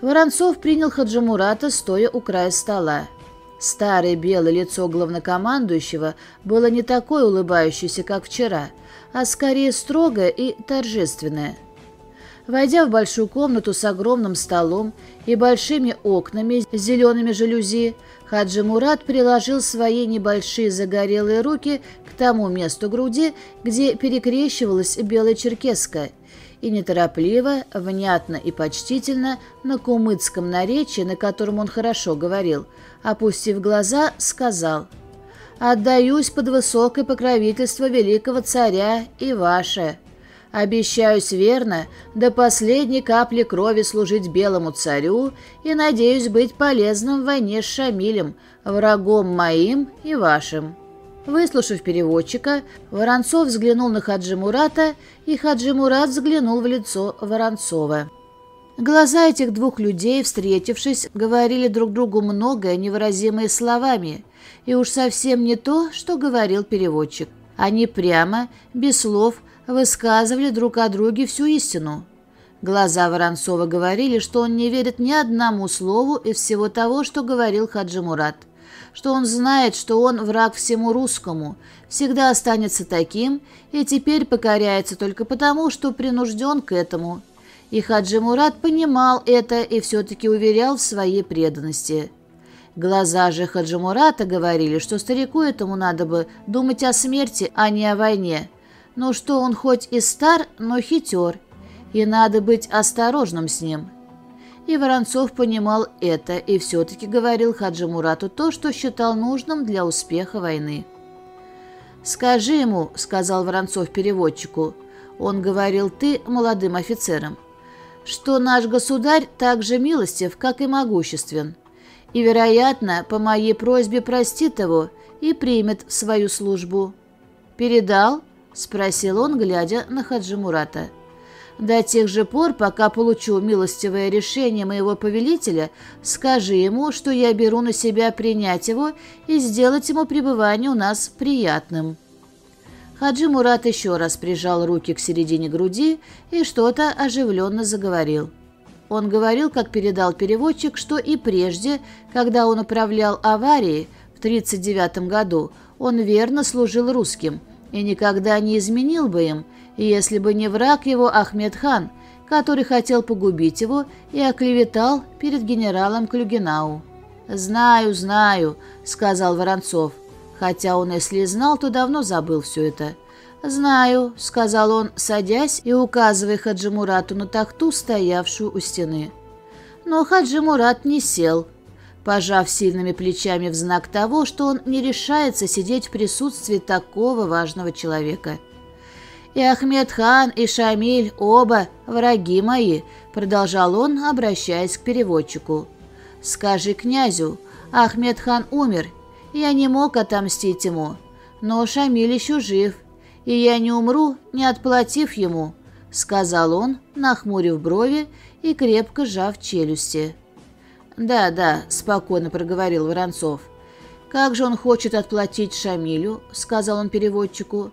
Воронцов принял Хаджимурата, стоя у края стола. Старое белое лицо главнокомандующего было не такое улыбающееся, как вчера, а скорее строгое и торжественное. Войдя в большую комнату с огромным столом и большими окнами с зелеными жалюзи, Хаджи Мурат приложил свои небольшие загорелые руки к тому месту груди, где перекрещивалась белая черкеска, и неторопливо, внятно и почтительно на кумыцком наречии, на котором он хорошо говорил, опустив глаза, сказал «Отдаюсь под высокое покровительство великого царя и ваше». Обещаюсь верно до последней капли крови служить белому царю и надеюсь быть полезным в войне с Шамилем, врагом моим и вашим». Выслушав переводчика, Воронцов взглянул на Хаджи Мурата, и Хаджи Мурат взглянул в лицо Воронцова. Глаза этих двух людей, встретившись, говорили друг другу многое, невыразимое словами, и уж совсем не то, что говорил переводчик. Они прямо, без слов, высказывали друг о друге всю истину. Глаза Воронцова говорили, что он не верит ни одному слову из всего того, что говорил Хаджи Мурат, что он знает, что он враг всему русскому, всегда останется таким и теперь покоряется только потому, что принужден к этому. И Хаджи Мурат понимал это и все-таки уверял в своей преданности. Глаза же Хаджи Мурата говорили, что старику этому надо бы думать о смерти, а не о войне, ну что он хоть и стар, но хитер, и надо быть осторожным с ним. И Воронцов понимал это и все-таки говорил Хаджи Мурату то, что считал нужным для успеха войны. «Скажи ему», — сказал Воронцов переводчику, — он говорил «ты» молодым офицерам, что наш государь так же милостив, как и могуществен, и, вероятно, по моей просьбе простит его и примет в свою службу. «Передал?» — спросил он, глядя на Хаджи Мурата. «До тех же пор, пока получу милостивое решение моего повелителя, скажи ему, что я беру на себя принять его и сделать ему пребывание у нас приятным». Хаджи Мурат еще раз прижал руки к середине груди и что-то оживленно заговорил. Он говорил, как передал переводчик, что и прежде, когда он управлял аварией в 1939 году, он верно служил русским и никогда не изменил бы им, если бы не враг его Ахмед хан, который хотел погубить его и оклеветал перед генералом Клюгенау. «Знаю, знаю», — сказал Воронцов. Хотя он, если и знал, то давно забыл все это. «Знаю», — сказал он, садясь и указывая Хаджи Мурату на тахту, стоявшую у стены. Но Хаджи Мурат не сел, пожав сильными плечами в знак того, что он не решается сидеть в присутствии такого важного человека. «И Ахмед хан, и Шамиль оба враги мои», — продолжал он, обращаясь к переводчику. «Скажи князю, Ахмед хан умер, я не мог отомстить ему, но Шамиль еще жив, и я не умру, не отплатив ему», — сказал он, нахмурив брови и крепко сжав челюсти. «Да, да», — спокойно проговорил Воронцов. «Как же он хочет отплатить Шамилю?» — сказал он переводчику.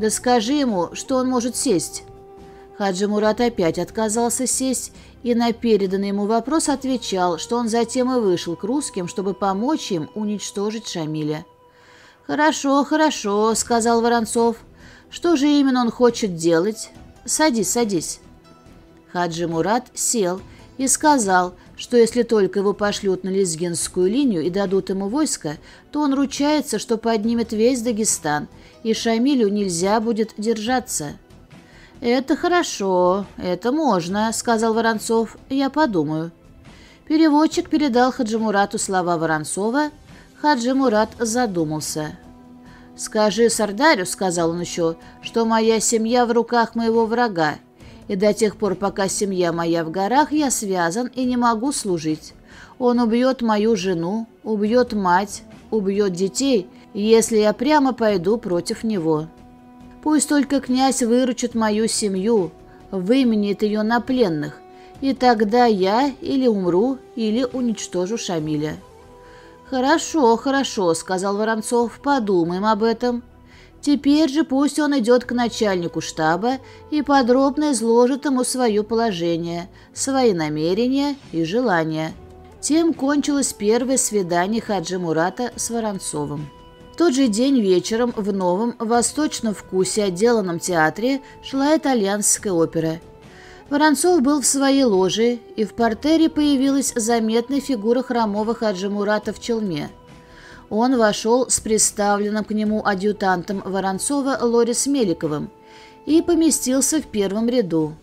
«Да скажи ему, что он может сесть». Хаджи Мурат опять отказался сесть и на переданный ему вопрос отвечал, что он затем и вышел к русским, чтобы помочь им уничтожить Шамиля. «Хорошо, хорошо», — сказал Воронцов. «Что же именно он хочет делать? Садись, садись». Хаджи Мурат сел и сказал, что если только его пошлют на Лезгинскую линию и дадут ему войско, то он ручается, что поднимет весь Дагестан, и Шамилю нельзя будет держаться. «Это хорошо, это можно», — сказал Воронцов. «Я подумаю». Переводчик передал Хаджимурату слова Воронцова. Хаджимурат задумался. «Скажи Сардарю», — сказал он еще, — «что моя семья в руках моего врага, и до тех пор, пока семья моя в горах, я связан и не могу служить. Он убьет мою жену, убьет мать, убьет детей, если я прямо пойду против него». Пусть только князь выручит мою семью, выменит ее на пленных, и тогда я или умру, или уничтожу Шамиля». «Хорошо, хорошо», — сказал Воронцов, — «подумаем об этом. Теперь же пусть он идет к начальнику штаба и подробно изложит ему свое положение, свои намерения и желания». Тем кончилось первое свидание Хаджи Мурата с Воронцовым тот же день вечером в новом, восточном вкусе отделанном театре шла итальянская опера. Воронцов был в своей ложе, и в портере появилась заметная фигура хромого Хаджи Мурата в челме. Он вошел с представленным к нему адъютантом Воронцова Лорис Меликовым и поместился в первом ряду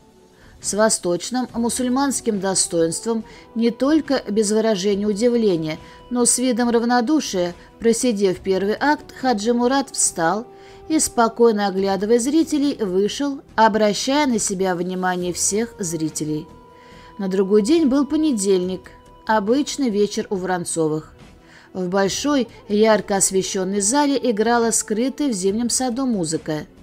с восточным мусульманским достоинством, не только без выражения удивления, но с видом равнодушия, просидев первый акт, Хаджи Мурат встал и, спокойно оглядывая зрителей, вышел, обращая на себя внимание всех зрителей. На другой день был понедельник, обычный вечер у Воронцовых. В большой, ярко освещенной зале играла скрытая в зимнем саду музыка –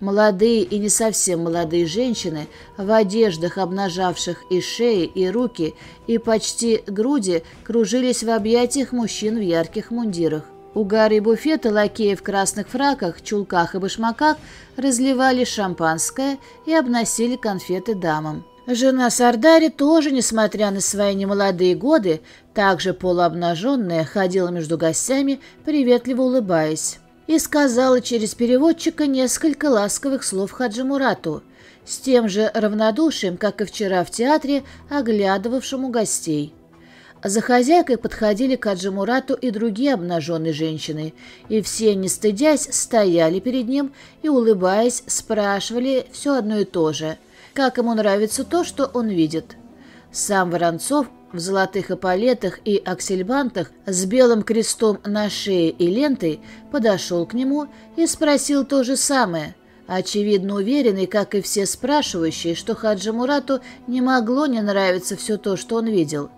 Молодые и не совсем молодые женщины в одеждах, обнажавших и шеи, и руки, и почти груди, кружились в объятиях мужчин в ярких мундирах. У Угары буфета лакеи в красных фраках, чулках и башмаках разливали шампанское и обносили конфеты дамам. Жена Сардари тоже, несмотря на свои немолодые годы, также полуобнаженная, ходила между гостями, приветливо улыбаясь и сказала через переводчика несколько ласковых слов Хаджи Мурату, с тем же равнодушием, как и вчера в театре, оглядывавшему гостей. За хозяйкой подходили к Хаджи Мурату и другие обнаженные женщины, и все, не стыдясь, стояли перед ним и, улыбаясь, спрашивали все одно и то же, как ему нравится то, что он видит. Сам Воронцов в золотых эполетах и аксельбантах с белым крестом на шее и лентой подошел к нему и спросил то же самое, очевидно уверенный, как и все спрашивающие, что Хаджи Мурату не могло не нравиться все то, что он видел.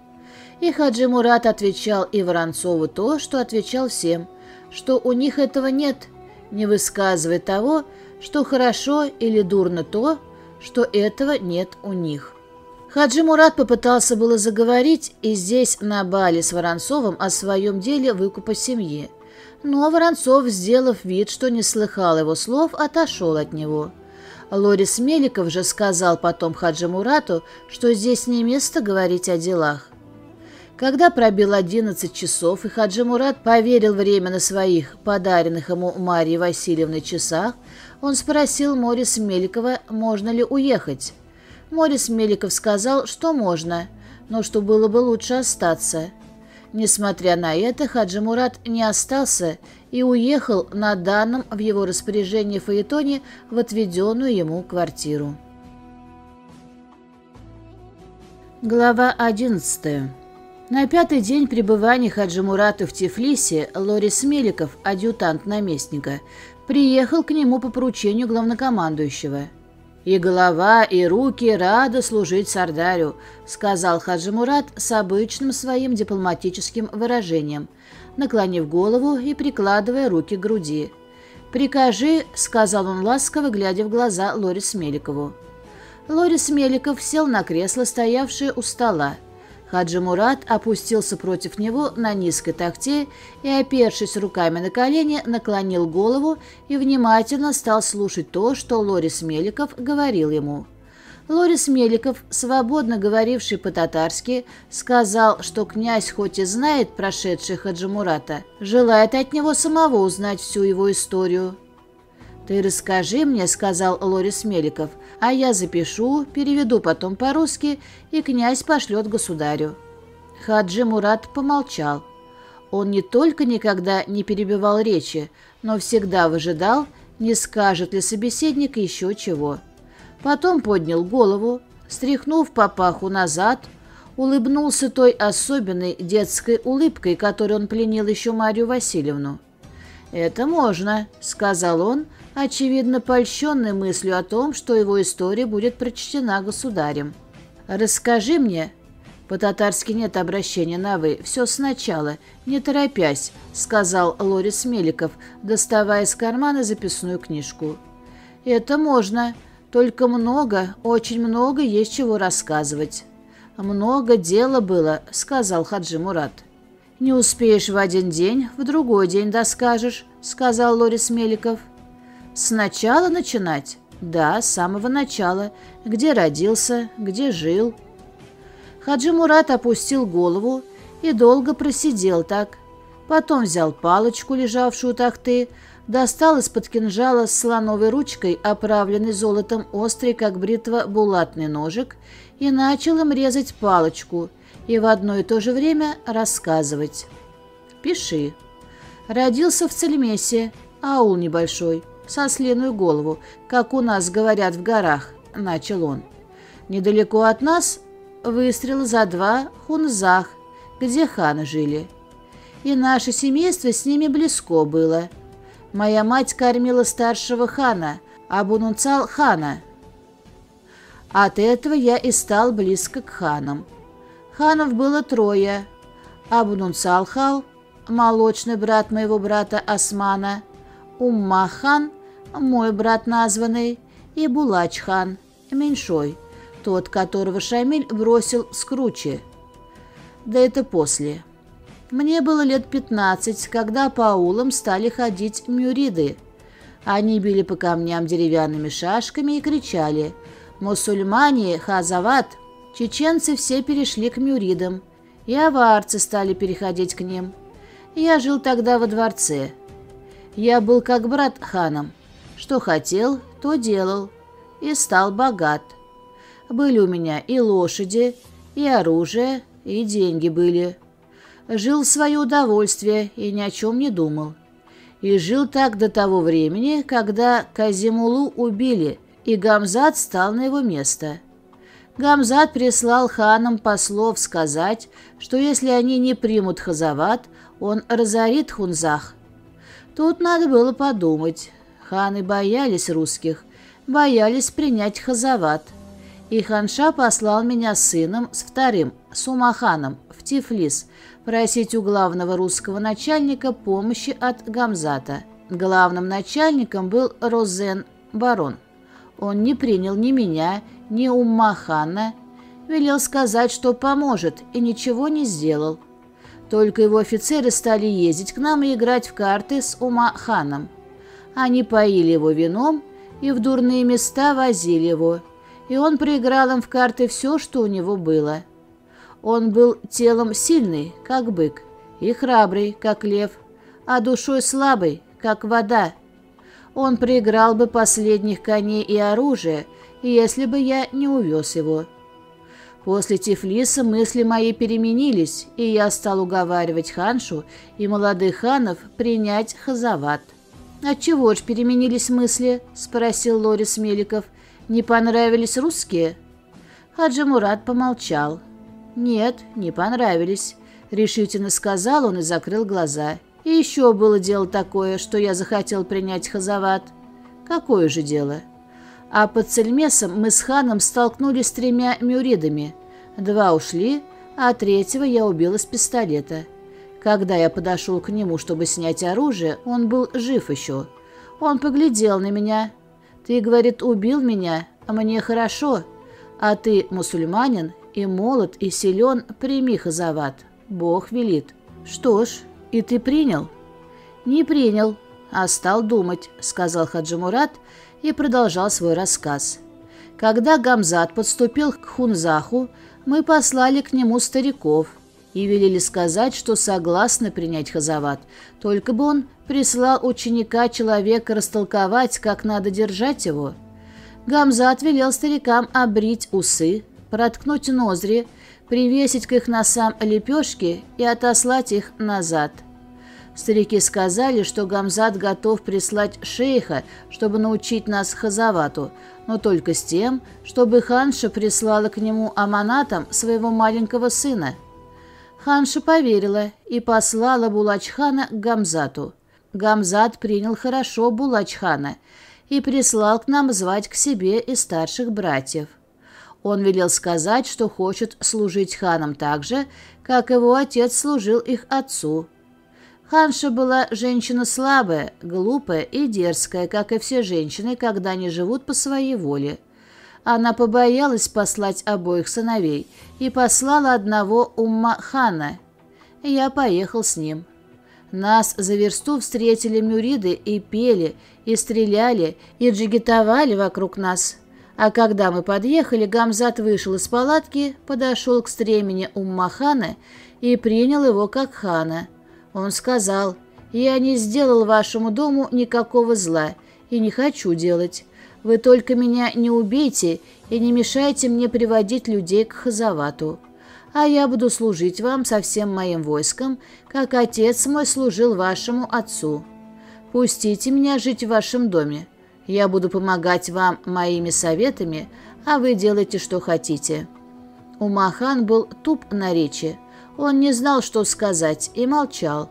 И Хаджи Мурат отвечал и Воронцову то, что отвечал всем, что у них этого нет, не высказывая того, что хорошо или дурно то, что этого нет у них. Хаджи Мурат попытался было заговорить и здесь, на бале с Воронцовым, о своем деле выкупа семьи. Но Воронцов, сделав вид, что не слыхал его слов, отошел от него. Лорис Меликов же сказал потом Хаджи Мурату, что здесь не место говорить о делах. Когда пробил одиннадцать часов, и Хаджи Мурат поверил время на своих, подаренных ему Марьей Васильевной часах, он спросил Морис Меликова, можно ли уехать. Морис Меликов сказал, что можно, но что было бы лучше остаться. Несмотря на это, Хаджи Мурат не остался и уехал на данном в его распоряжении Фаэтоне в отведенную ему квартиру. Глава 11. На пятый день пребывания Хаджи Мурата в Тифлисе Лорис Меликов, адъютант наместника, приехал к нему по поручению главнокомандующего – «И голова, и руки рады служить Сардарю», — сказал Хаджи Мурат с обычным своим дипломатическим выражением, наклонив голову и прикладывая руки к груди. «Прикажи», — сказал он ласково, глядя в глаза Лорис Меликову. Лорис Меликов сел на кресло, стоявшее у стола. Хаджи Мурат опустился против него на низкой тахте и, опершись руками на колени, наклонил голову и внимательно стал слушать то, что Лорис Меликов говорил ему. Лорис Меликов, свободно говоривший по-татарски, сказал, что князь хоть и знает прошедшее Хаджи Мурата, желает от него самого узнать всю его историю. «Ты расскажи мне», — сказал Лорис Меликов, «а я запишу, переведу потом по-русски, и князь пошлет государю». Хаджи Мурат помолчал. Он не только никогда не перебивал речи, но всегда выжидал, не скажет ли собеседник еще чего. Потом поднял голову, стряхнув папаху назад, улыбнулся той особенной детской улыбкой, которой он пленил еще Марию Васильевну. «Это можно», — сказал он, — очевидно польщенный мыслью о том, что его история будет прочтена государем. «Расскажи мне...» «По-татарски нет обращения на «вы». Все сначала, не торопясь», — сказал Лорис Меликов, доставая из кармана записную книжку. «Это можно. Только много, очень много есть чего рассказывать». «Много дела было», — сказал Хаджи Мурат. «Не успеешь в один день, в другой день доскажешь», — сказал Лорис Меликов. Сначала начинать? Да, с самого начала. Где родился, где жил. Хаджи Мурат опустил голову и долго просидел так. Потом взял палочку, лежавшую у тахты, достал из-под кинжала с слоновой ручкой, оправленный золотом острый, как бритва, булатный ножик, и начал им резать палочку и в одно и то же время рассказывать. «Пиши. Родился в Цельмесе, аул небольшой со слиную голову, как у нас говорят в горах», — начал он. «Недалеко от нас выстрел за два хунзах, где ханы жили. И наше семейство с ними близко было. Моя мать кормила старшего хана, Абунунцал хана. От этого я и стал близко к ханам. Ханов было трое. Абунунцал хал, молочный брат моего брата Османа, Умма-хан мой брат названный, и Булач-хан, меньшой, тот, которого Шамиль бросил с круче. Да это после. Мне было лет пятнадцать, когда по аулам стали ходить мюриды. Они били по камням деревянными шашками и кричали «Мусульмане, хазават!» Чеченцы все перешли к мюридам, и аварцы стали переходить к ним. Я жил тогда во дворце. Я был как брат ханом, что хотел, то делал. И стал богат. Были у меня и лошади, и оружие, и деньги были. Жил в свое удовольствие и ни о чем не думал. И жил так до того времени, когда Казимулу убили, и Гамзат стал на его место. Гамзат прислал ханам послов сказать, что если они не примут Хазават, он разорит Хунзах. Тут надо было подумать. Ханы боялись русских, боялись принять Хазават. И ханша послал меня с сыном, с вторым, с Умаханом, в Тифлис, просить у главного русского начальника помощи от Гамзата. Главным начальником был Розен барон. Он не принял ни меня, ни Уммахана, велел сказать, что поможет, и ничего не сделал. Только его офицеры стали ездить к нам и играть в карты с Умаханом. Они поили его вином и в дурные места возили его, и он проиграл им в карты все, что у него было. Он был телом сильный, как бык, и храбрый, как лев, а душой слабый, как вода. Он проиграл бы последних коней и оружие, если бы я не увез его. После Тифлиса мысли мои переменились, и я стал уговаривать ханшу и молодых ханов принять хазават. «Отчего ж переменились мысли?» — спросил Лорис Меликов. «Не понравились русские?» Хаджи Мурат помолчал. «Нет, не понравились», — решительно сказал он и закрыл глаза. «И еще было дело такое, что я захотел принять хазават». «Какое же дело?» А под Цельмесом мы с ханом столкнулись с тремя мюридами. Два ушли, а третьего я убил из пистолета. Когда я подошел к нему, чтобы снять оружие, он был жив еще. Он поглядел на меня. «Ты, — говорит, — убил меня, а мне хорошо. А ты мусульманин и молод, и силен, прими хазават. Бог велит». «Что ж, и ты принял?» «Не принял, а стал думать», — сказал Хаджи Мурат, — и продолжал свой рассказ. Когда Гамзат подступил к Хунзаху, мы послали к нему стариков и велели сказать, что согласны принять Хазават, только бы он прислал ученика человека растолковать, как надо держать его. Гамзат велел старикам обрить усы, проткнуть ноздри, привесить к их носам лепешки и отослать их назад – Старики сказали, что Гамзат готов прислать шейха, чтобы научить нас хазавату, но только с тем, чтобы ханша прислала к нему аманатом своего маленького сына. Ханша поверила и послала Булачхана к Гамзату. Гамзат принял хорошо Булачхана и прислал к нам звать к себе и старших братьев. Он велел сказать, что хочет служить ханам так же, как его отец служил их отцу – Ханша была женщина слабая, глупая и дерзкая, как и все женщины, когда они живут по своей воле. Она побоялась послать обоих сыновей и послала одного Умма-хана. Я поехал с ним. Нас за версту встретили мюриды и пели, и стреляли, и джигитовали вокруг нас. А когда мы подъехали, Гамзат вышел из палатки, подошел к стремени Умма-хана и принял его как хана – он сказал, «Я не сделал вашему дому никакого зла и не хочу делать. Вы только меня не убейте и не мешайте мне приводить людей к Хазавату. А я буду служить вам со всем моим войском, как отец мой служил вашему отцу. Пустите меня жить в вашем доме. Я буду помогать вам моими советами, а вы делайте, что хотите». Умахан был туп на речи. Он не знал, что сказать, и молчал.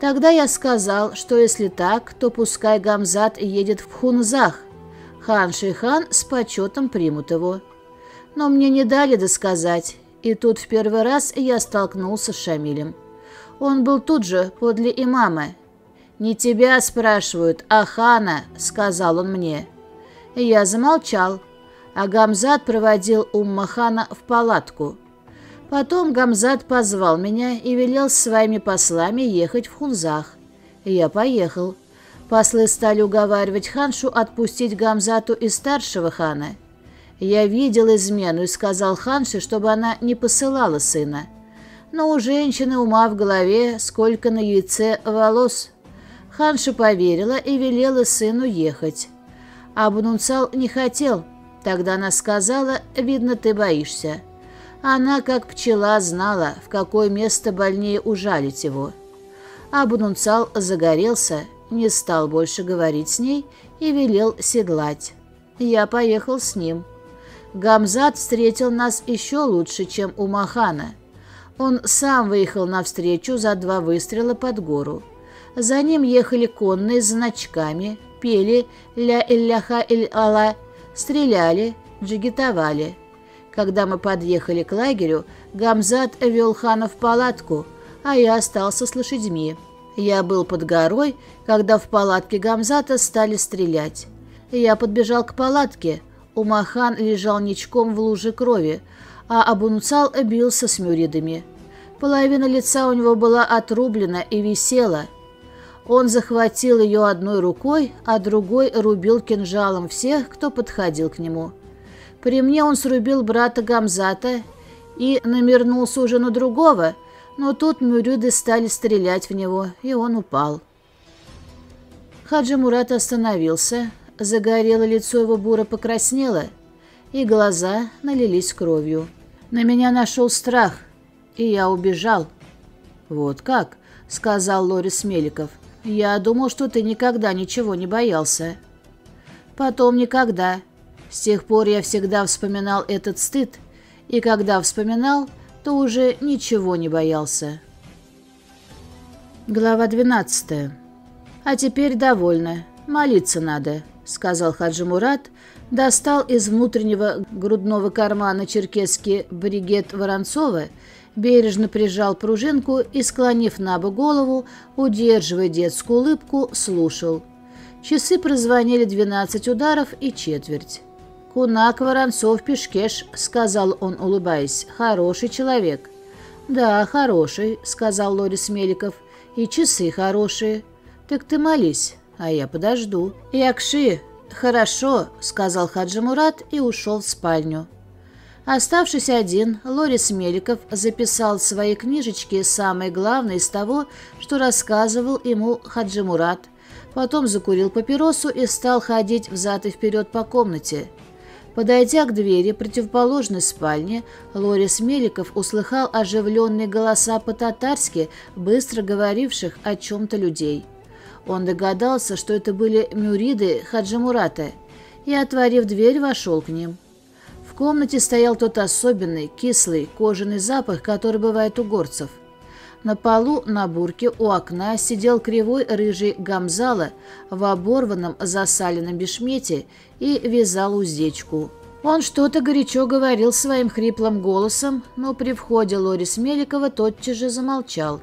Тогда я сказал, что если так, то пускай Гамзат едет в Хунзах. Хан Шихан с почетом примут его. Но мне не дали досказать, и тут в первый раз я столкнулся с Шамилем. Он был тут же, подле имама. «Не тебя спрашивают, а хана», — сказал он мне. Я замолчал, а Гамзат проводил Умма хана в палатку. Потом Гамзат позвал меня и велел своими послами ехать в Хунзах. Я поехал. Послы стали уговаривать ханшу отпустить Гамзату и старшего хана. Я видел измену и сказал ханше, чтобы она не посылала сына. Но у женщины ума в голове, сколько на яйце волос. Ханша поверила и велела сыну ехать. Абунунцал не хотел. Тогда она сказала, видно, ты боишься. Она, как пчела, знала, в какое место больнее ужалить его. Абунунцал загорелся, не стал больше говорить с ней и велел седлать. Я поехал с ним. Гамзат встретил нас еще лучше, чем у Махана. Он сам выехал навстречу за два выстрела под гору. За ним ехали конные с значками, пели «Ля илляха иль-ала», стреляли, джигитовали. Когда мы подъехали к лагерю, Гамзат вел хана в палатку, а я остался с лошадьми. Я был под горой, когда в палатке Гамзата стали стрелять. Я подбежал к палатке. Умахан лежал ничком в луже крови, а Абунцал бился с мюридами. Половина лица у него была отрублена и висела. Он захватил ее одной рукой, а другой рубил кинжалом всех, кто подходил к нему. При мне он срубил брата Гамзата и намернулся уже на другого, но тут мюрюды стали стрелять в него, и он упал. Хаджи Мурат остановился, загорело лицо его буро покраснело, и глаза налились кровью. На меня нашел страх, и я убежал. «Вот как?» — сказал Лорис Меликов. «Я думал, что ты никогда ничего не боялся». «Потом никогда. С тех пор я всегда вспоминал этот стыд, и когда вспоминал, то уже ничего не боялся». Глава 12. «А теперь довольно. Молиться надо», — сказал Хаджи Мурат, достал из внутреннего грудного кармана черкесский бригет Воронцова бережно прижал пружинку и, склонив на бок голову, удерживая детскую улыбку, слушал. Часы прозвонили двенадцать ударов и четверть. «Кунак Воронцов Пешкеш», — сказал он, улыбаясь, — «хороший человек». «Да, хороший», — сказал Лорис Меликов, — «и часы хорошие. Так ты молись, а я подожду». «Якши, хорошо», — сказал Хаджи Мурат и ушел в спальню. Оставшись один, Лорис Меликов записал в своей книжечке самое главное из того, что рассказывал ему Хаджи Мурат. Потом закурил папиросу и стал ходить взад и вперед по комнате. Подойдя к двери противоположной спальни, Лорис Меликов услыхал оживленные голоса по-татарски, быстро говоривших о чем-то людей. Он догадался, что это были мюриды Хаджи Мурата, и, отворив дверь, вошел к ним. В комнате стоял тот особенный, кислый, кожаный запах, который бывает у горцев. На полу на бурке у окна сидел кривой рыжий гамзала в оборванном засаленном бешмете и вязал уздечку. Он что-то горячо говорил своим хриплым голосом, но при входе Лорис Меликова тотчас же замолчал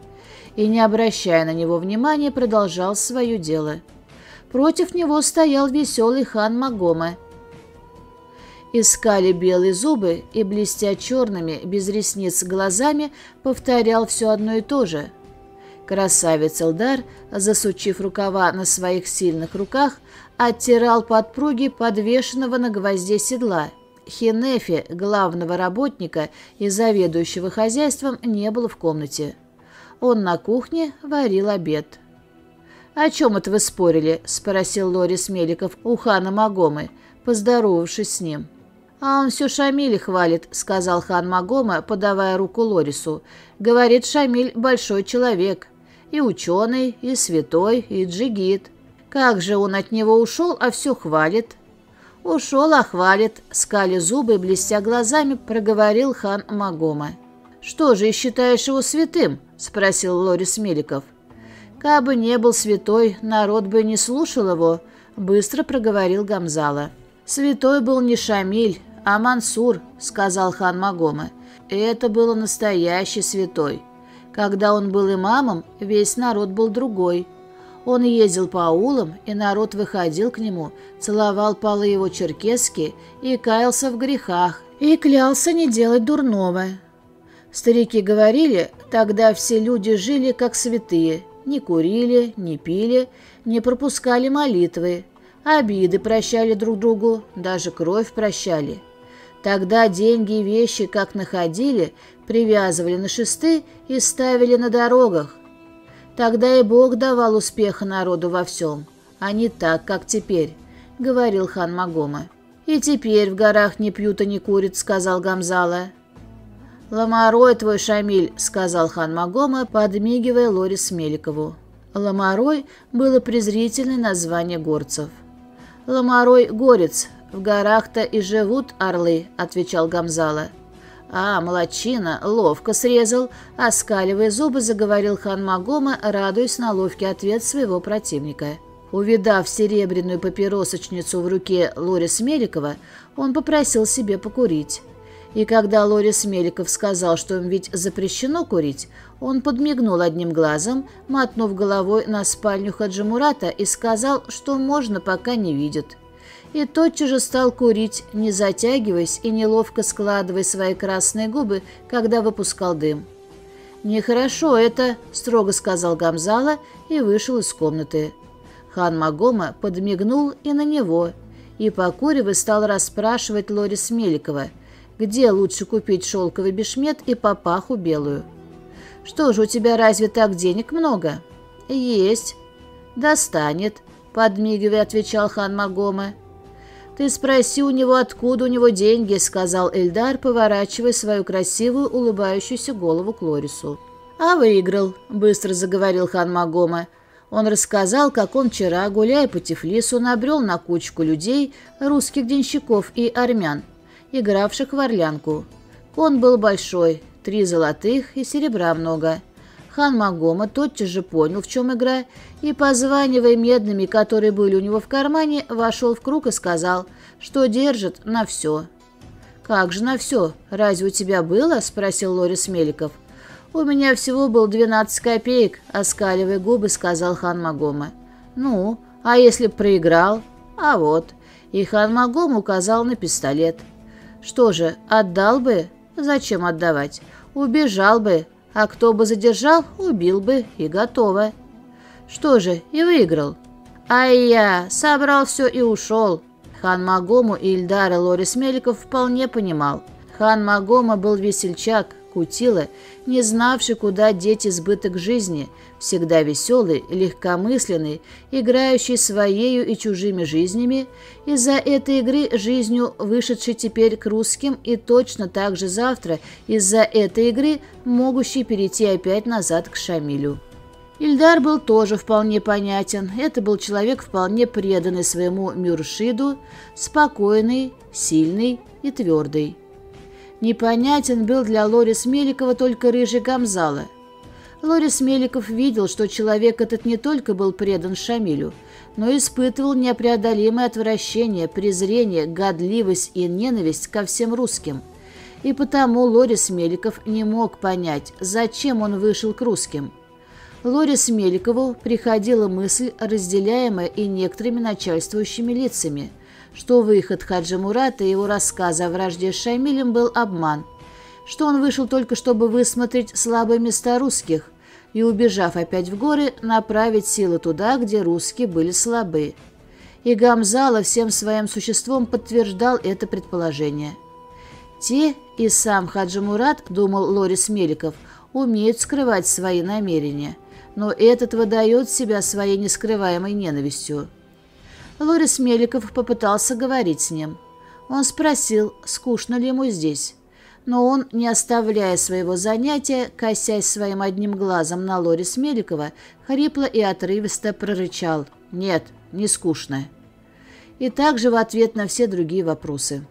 и, не обращая на него внимания, продолжал свое дело. Против него стоял веселый хан Магома, искали белые зубы и, блестя черными, без ресниц глазами, повторял все одно и то же. Красавец Элдар, засучив рукава на своих сильных руках, оттирал подпруги подвешенного на гвозде седла. Хинефи, главного работника и заведующего хозяйством, не было в комнате. Он на кухне варил обед. «О чем это вы спорили?» – спросил Лорис Меликов у хана Магомы, поздоровавшись с ним. «А он все Шамиль хвалит», — сказал хан Магома, подавая руку Лорису. «Говорит, Шамиль большой человек. И ученый, и святой, и джигит. Как же он от него ушел, а все хвалит?» «Ушел, а хвалит», — скали зубы, блестя глазами, проговорил хан Магома. «Что же, и считаешь его святым?» — спросил Лорис Меликов. «Кабы не был святой, народ бы не слушал его», — быстро проговорил Гамзала. «Святой был не Шамиль, «А Мансур», — сказал хан Магома, — «это было настоящий святой. Когда он был имамом, весь народ был другой. Он ездил по аулам, и народ выходил к нему, целовал полы его черкески и каялся в грехах, и клялся не делать дурного. Старики говорили, тогда все люди жили как святые, не курили, не пили, не пропускали молитвы, обиды прощали друг другу, даже кровь прощали. Тогда деньги и вещи, как находили, привязывали на шесты и ставили на дорогах. Тогда и Бог давал успеха народу во всем, а не так, как теперь, — говорил хан Магома. «И теперь в горах не пьют и не курят», — сказал Гамзала. «Ламарой твой, Шамиль», — сказал хан Магома, подмигивая Лорис Меликову. Ламарой было презрительное название горцев. Ламарой — горец, «В горах-то и живут орлы», — отвечал Гамзала. «А, молочина, ловко срезал», — оскаливая зубы, заговорил хан Магома, радуясь на ловкий ответ своего противника. Увидав серебряную папиросочницу в руке Лорис Меликова, он попросил себе покурить. И когда Лорис Меликов сказал, что им ведь запрещено курить, он подмигнул одним глазом, мотнув головой на спальню Хаджимурата и сказал, что можно, пока не видит. И тотчас же стал курить, не затягиваясь и неловко складывая свои красные губы, когда выпускал дым. «Нехорошо это», — строго сказал Гамзала и вышел из комнаты. Хан Магома подмигнул и на него, и, покуривая, стал расспрашивать Лорис Меликова, где лучше купить шелковый бешмет и папаху белую. «Что же, у тебя разве так денег много?» «Есть». «Достанет», — подмигивая, отвечал хан Магома. «Ты спроси у него, откуда у него деньги», — сказал Эльдар, поворачивая свою красивую улыбающуюся голову к Лорису. «А выиграл», — быстро заговорил хан Магома. Он рассказал, как он вчера, гуляя по Тифлису, набрел на кучку людей, русских денщиков и армян, игравших в орлянку. Он был большой, три золотых и серебра много. Хан Магома тотчас же понял, в чем игра, и, позванивая медными, которые были у него в кармане, вошел в круг и сказал, что держит на все. «Как же на все? Разве у тебя было?» – спросил Лорис Меликов. «У меня всего был двенадцать копеек», — оскаливая губы, сказал хан Магома. «Ну, а если б проиграл?» «А вот». И хан Магом указал на пистолет. «Что же, отдал бы? Зачем отдавать? Убежал бы, а кто бы задержал, убил бы, и готово». «Что же, и выиграл?» «А я собрал все и ушел». Хан Магому и Ильдара Лорис Меликов вполне понимал. Хан Магома был весельчак, Кутила, не знавший, куда деть избыток жизни, всегда веселый, легкомысленный, играющий своею и чужими жизнями, из-за этой игры жизнью вышедший теперь к русским и точно так же завтра из-за этой игры могущий перейти опять назад к Шамилю. Ильдар был тоже вполне понятен. Это был человек, вполне преданный своему Мюршиду, спокойный, сильный и твердый. Непонятен был для Лорис Меликова только рыжий Гамзала. Лорис Меликов видел, что человек этот не только был предан Шамилю, но испытывал непреодолимое отвращение, презрение, годливость и ненависть ко всем русским. И потому Лорис Меликов не мог понять, зачем он вышел к русским. Лорис Меликову приходила мысль, разделяемая и некоторыми начальствующими лицами – что выход Хаджи Мурата и его рассказа о вражде с Шамилем был обман, что он вышел только чтобы высмотреть слабые места русских и, убежав опять в горы, направить силы туда, где русские были слабы. И Гамзала всем своим существом подтверждал это предположение. Те и сам Хаджи Мурат, думал Лорис Меликов, умеют скрывать свои намерения, но этот выдает себя своей нескрываемой ненавистью. Лорис Меликов попытался говорить с ним. Он спросил, скучно ли ему здесь. Но он, не оставляя своего занятия, косясь своим одним глазом на Лорис Меликова, хрипло и отрывисто прорычал «Нет, не скучно». И также в ответ на все другие вопросы.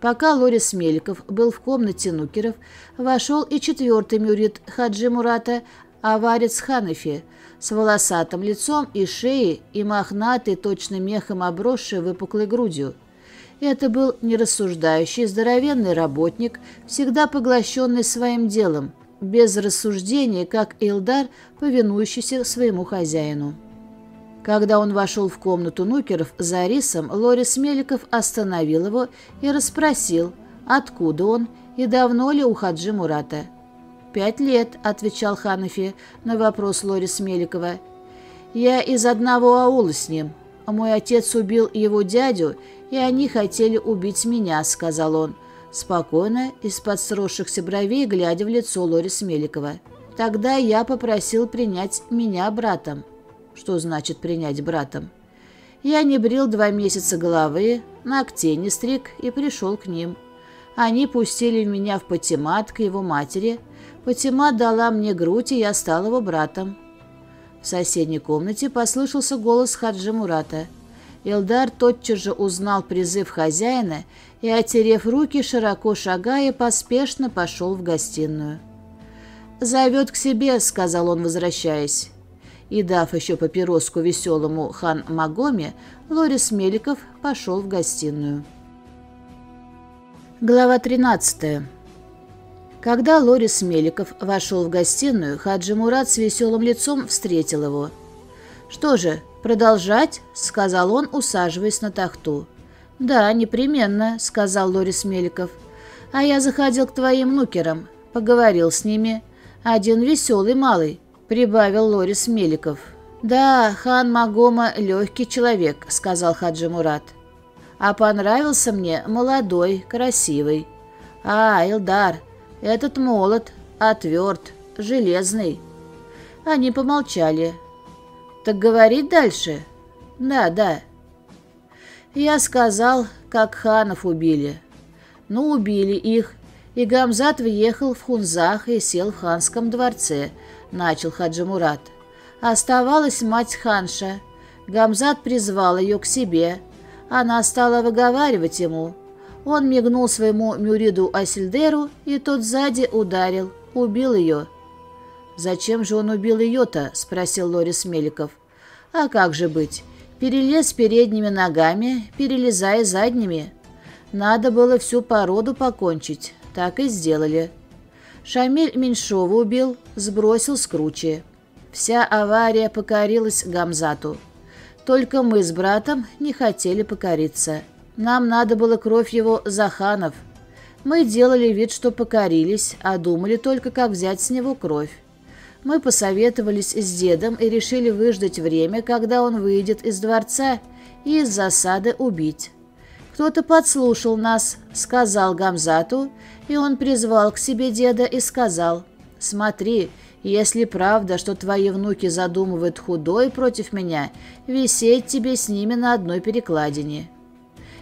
Пока Лорис Меликов был в комнате нукеров, вошел и четвертый мюрит Хаджи Мурата, аварец Ханефи, с волосатым лицом и шеей и мохнатой, точно мехом обросшей выпуклой грудью. Это был нерассуждающий, здоровенный работник, всегда поглощенный своим делом, без рассуждения, как Илдар, повинующийся своему хозяину. Когда он вошел в комнату нукеров за рисом, Лорис Меликов остановил его и расспросил, откуда он и давно ли у Хаджи Мурата. «Пять лет», — отвечал Ханафи на вопрос Лорис Меликова. «Я из одного аула с ним. Мой отец убил его дядю, и они хотели убить меня», — сказал он, спокойно, из-под сросшихся бровей, глядя в лицо Лорис Меликова. «Тогда я попросил принять меня братом». «Что значит принять братом?» Я не брил два месяца головы, ногтей не стриг и пришел к ним. Они пустили меня в патимат к его матери, Фатима дала мне грудь, и я стал его братом. В соседней комнате послышался голос Хаджи Мурата. Элдар тотчас же узнал призыв хозяина и, отерев руки, широко шагая, поспешно пошел в гостиную. «Зовет к себе», — сказал он, возвращаясь. и дав еще папироску веселому хан Магоме, Лорис Меликов пошел в гостиную. Глава 13. Когда Лорис Меликов вошел в гостиную, Хаджи Мурат с веселым лицом встретил его. «Что же, продолжать?» — сказал он, усаживаясь на тахту. «Да, непременно», — сказал Лорис Меликов. «А я заходил к твоим нукерам, поговорил с ними. Один веселый малый, — прибавил Лорис Меликов. «Да, хан Магома — легкий человек», — сказал Хаджи Мурат. «А понравился мне молодой, красивый. А, Илдар, этот молод, а тверд, железный». Они помолчали. «Так говорить дальше?» «Да, да». Я сказал, как ханов убили. Ну, убили их, и Гамзат въехал в Хунзах и сел в ханском дворце —— начал Хаджи Мурат. Оставалась мать Ханша. Гамзат призвал ее к себе. Она стала выговаривать ему. Он мигнул своему мюриду Асильдеру, и тот сзади ударил, убил ее. «Зачем же он убил ее-то?» — спросил Лорис Меликов. «А как же быть? Перелез передними ногами, перелезая задними. Надо было всю породу покончить. Так и сделали». Шамиль Меньшова убил, сбросил с. Вся авария покорилась Гамзату. Только мы с братом не хотели покориться. Нам надо было кровь его Заханов. Мы делали вид, что покорились, а думали только, как взять с него кровь. Мы посоветовались с дедом и решили выждать время, когда он выйдет из дворца, и из засады убить. Кто-то подслушал нас, сказал Гамзату, и он призвал к себе деда и сказал, «Смотри, если правда, что твои внуки задумывают худой против меня, висеть тебе с ними на одной перекладине.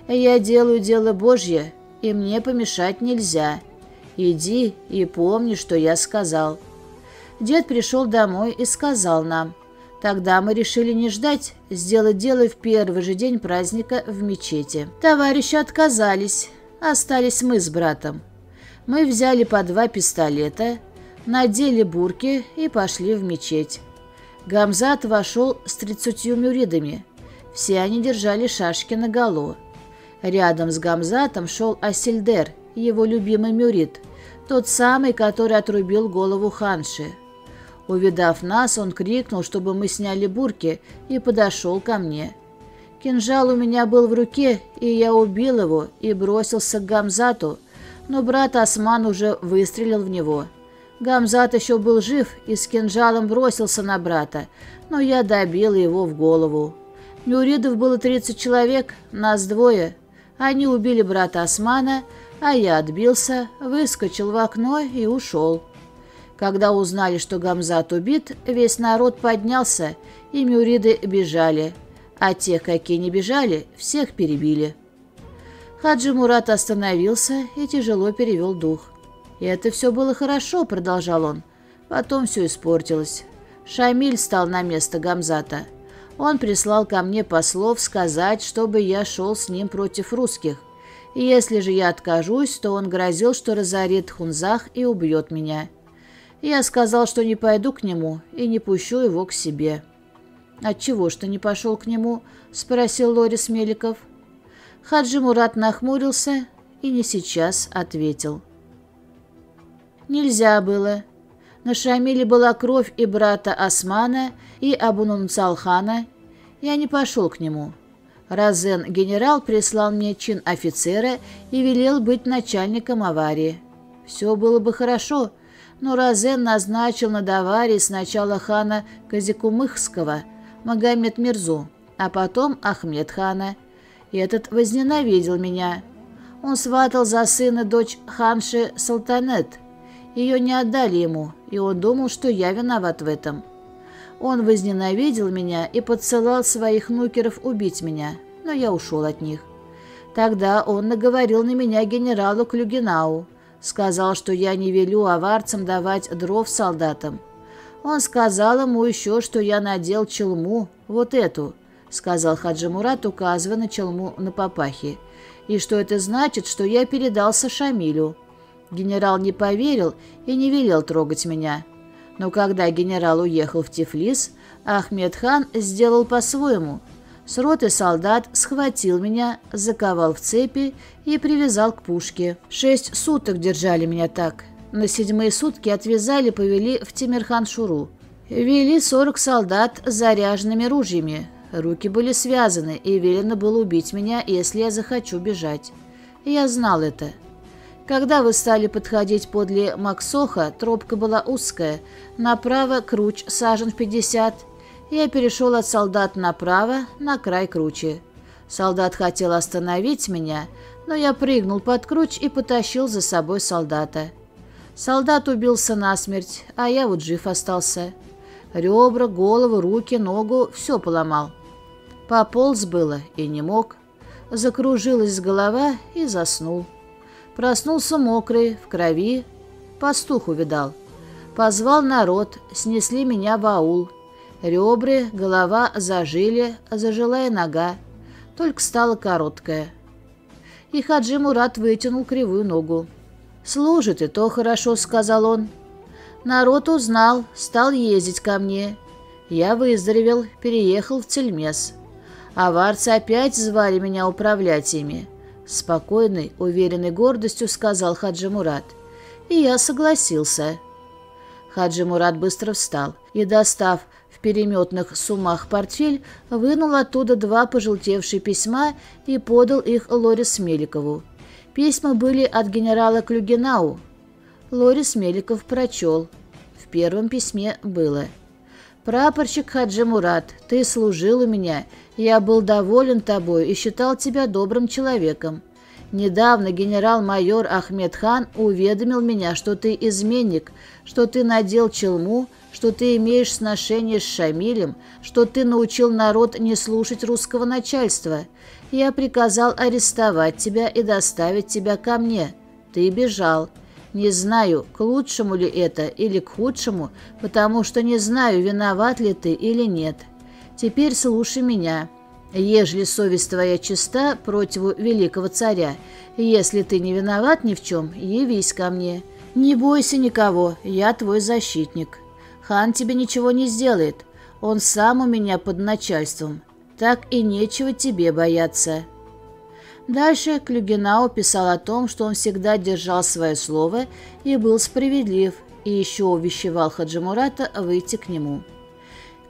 Я делаю дело Божье, и мне помешать нельзя. Иди и помни, что я сказал». Дед пришел домой и сказал нам, Тогда мы решили не ждать, сделать дело в первый же день праздника в мечети. Товарищи отказались, остались мы с братом. Мы взяли по два пистолета, надели бурки и пошли в мечеть. Гамзат вошел с тридцатью мюридами. Все они держали шашки наголо. Рядом с Гамзатом шел Асильдер, его любимый мюрид, тот самый, который отрубил голову ханши. Увидав нас, он крикнул, чтобы мы сняли бурки, и подошел ко мне. Кинжал у меня был в руке, и я убил его и бросился к Гамзату, но брат Осман уже выстрелил в него. Гамзат еще был жив и с кинжалом бросился на брата, но я добил его в голову. Мюридов было 30 человек, нас двое. Они убили брата Османа, а я отбился, выскочил в окно и ушел. Когда узнали, что Гамзат убит, весь народ поднялся, и мюриды бежали, а тех, какие не бежали, всех перебили. Хаджи Мурат остановился и тяжело перевел дух. «И это все было хорошо», — продолжал он. Потом все испортилось. Шамиль стал на место Гамзата. Он прислал ко мне послов сказать, чтобы я шел с ним против русских. Если же я откажусь, то он грозил, что разорит Хунзах и убьет меня. Я сказал, что не пойду к нему и не пущу его к себе. «Отчего ж ты не пошел к нему?» — спросил Лорис Меликов. Хаджи Мурат нахмурился и не сейчас ответил. Нельзя было. На Шамиле была кровь и брата Османа, и Абунунцалхана. Я не пошел к нему. Разен генерал прислал мне чин офицера и велел быть начальником аварии. Все было бы хорошо, но Разен назначил над аварией сначала хана Казикумыхского, Магомед Мирзу, а потом Ахмед хана – и этот возненавидел меня. Он сватал за сына дочь ханши Салтанет. Ее не отдали ему, и он думал, что я виноват в этом. Он возненавидел меня и подсылал своих нукеров убить меня, но я ушел от них. Тогда он наговорил на меня генералу Клюгенау, сказал, что я не велю аварцам давать дров солдатам. Он сказал ему еще, что я надел челму, вот эту, сказал Хаджи Мурат, указывая на челму на папахе. «И что это значит, что я передался Шамилю?» Генерал не поверил и не велел трогать меня. Но когда генерал уехал в Тифлис, Ахмед хан сделал по-своему. С роты солдат схватил меня, заковал в цепи и привязал к пушке. Шесть суток держали меня так. На седьмые сутки отвязали, повели в Тимирхан-Шуру. Вели сорок солдат с заряженными ружьями. Руки были связаны, и велено было убить меня, если я захочу бежать. Я знал это. Когда вы стали подходить подле Максоха, тропка была узкая, направо круч сажен в пятьдесят. Я перешел от солдат направо, на край кручи. Солдат хотел остановить меня, но я прыгнул под круч и потащил за собой солдата. Солдат убился насмерть, а я вот жив остался. Ребра, голову, руки, ногу — все поломал. Пополз было и не мог. Закружилась голова и заснул. Проснулся мокрый, в крови. Пастух увидал. Позвал народ, снесли меня в аул. Ребры, голова зажили, зажила и нога. Только стала короткая. И Хаджи Мурат вытянул кривую ногу. «Служит, и то хорошо», — сказал он. Народ узнал, стал ездить ко мне. Я выздоровел, переехал в Тельмес. Аварцы опять звали меня управлять ими. Спокойной, уверенной гордостью сказал Хаджи Мурат. И я согласился. Хаджи Мурат быстро встал и, достав в переметных сумах портфель, вынул оттуда два пожелтевшие письма и подал их Лорис Меликову. Письма были от генерала Клюгенау. Лорис Меликов прочел. В первом письме было «Прапорщик Хаджи Мурат, ты служил у меня я был доволен тобой и считал тебя добрым человеком. Недавно генерал-майор Ахмед хан уведомил меня, что ты изменник, что ты надел челму, что ты имеешь сношение с Шамилем, что ты научил народ не слушать русского начальства. Я приказал арестовать тебя и доставить тебя ко мне. Ты бежал. Не знаю, к лучшему ли это или к худшему, потому что не знаю, виноват ли ты или нет. Теперь слушай меня. Ежели совесть твоя чиста противу великого царя, если ты не виноват ни в чем, явись ко мне. Не бойся никого, я твой защитник. Хан тебе ничего не сделает, он сам у меня под начальством. Так и нечего тебе бояться». Дальше Клюгенау писал о том, что он всегда держал свое слово и был справедлив, и еще увещевал Хаджимурата выйти к нему.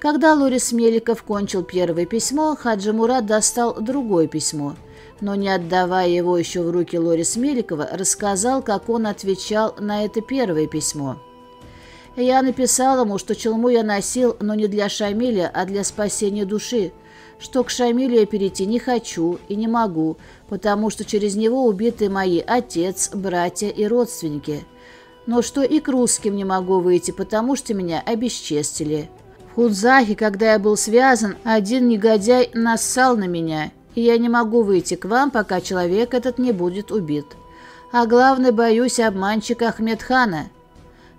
Когда Лорис Меликов кончил первое письмо, Хаджи Мурат достал другое письмо, но, не отдавая его еще в руки Лорис Меликова, рассказал, как он отвечал на это первое письмо. Я написал ему, что челму я носил, но не для Шамиля, а для спасения души, что к Шамилю я перейти не хочу и не могу, потому что через него убиты мои отец, братья и родственники, но что и к русским не могу выйти, потому что меня обесчестили». Худзахи, когда я был связан, один негодяй нассал на меня, и я не могу выйти к вам, пока человек этот не будет убит. А главное, боюсь обманщика Ахмедхана.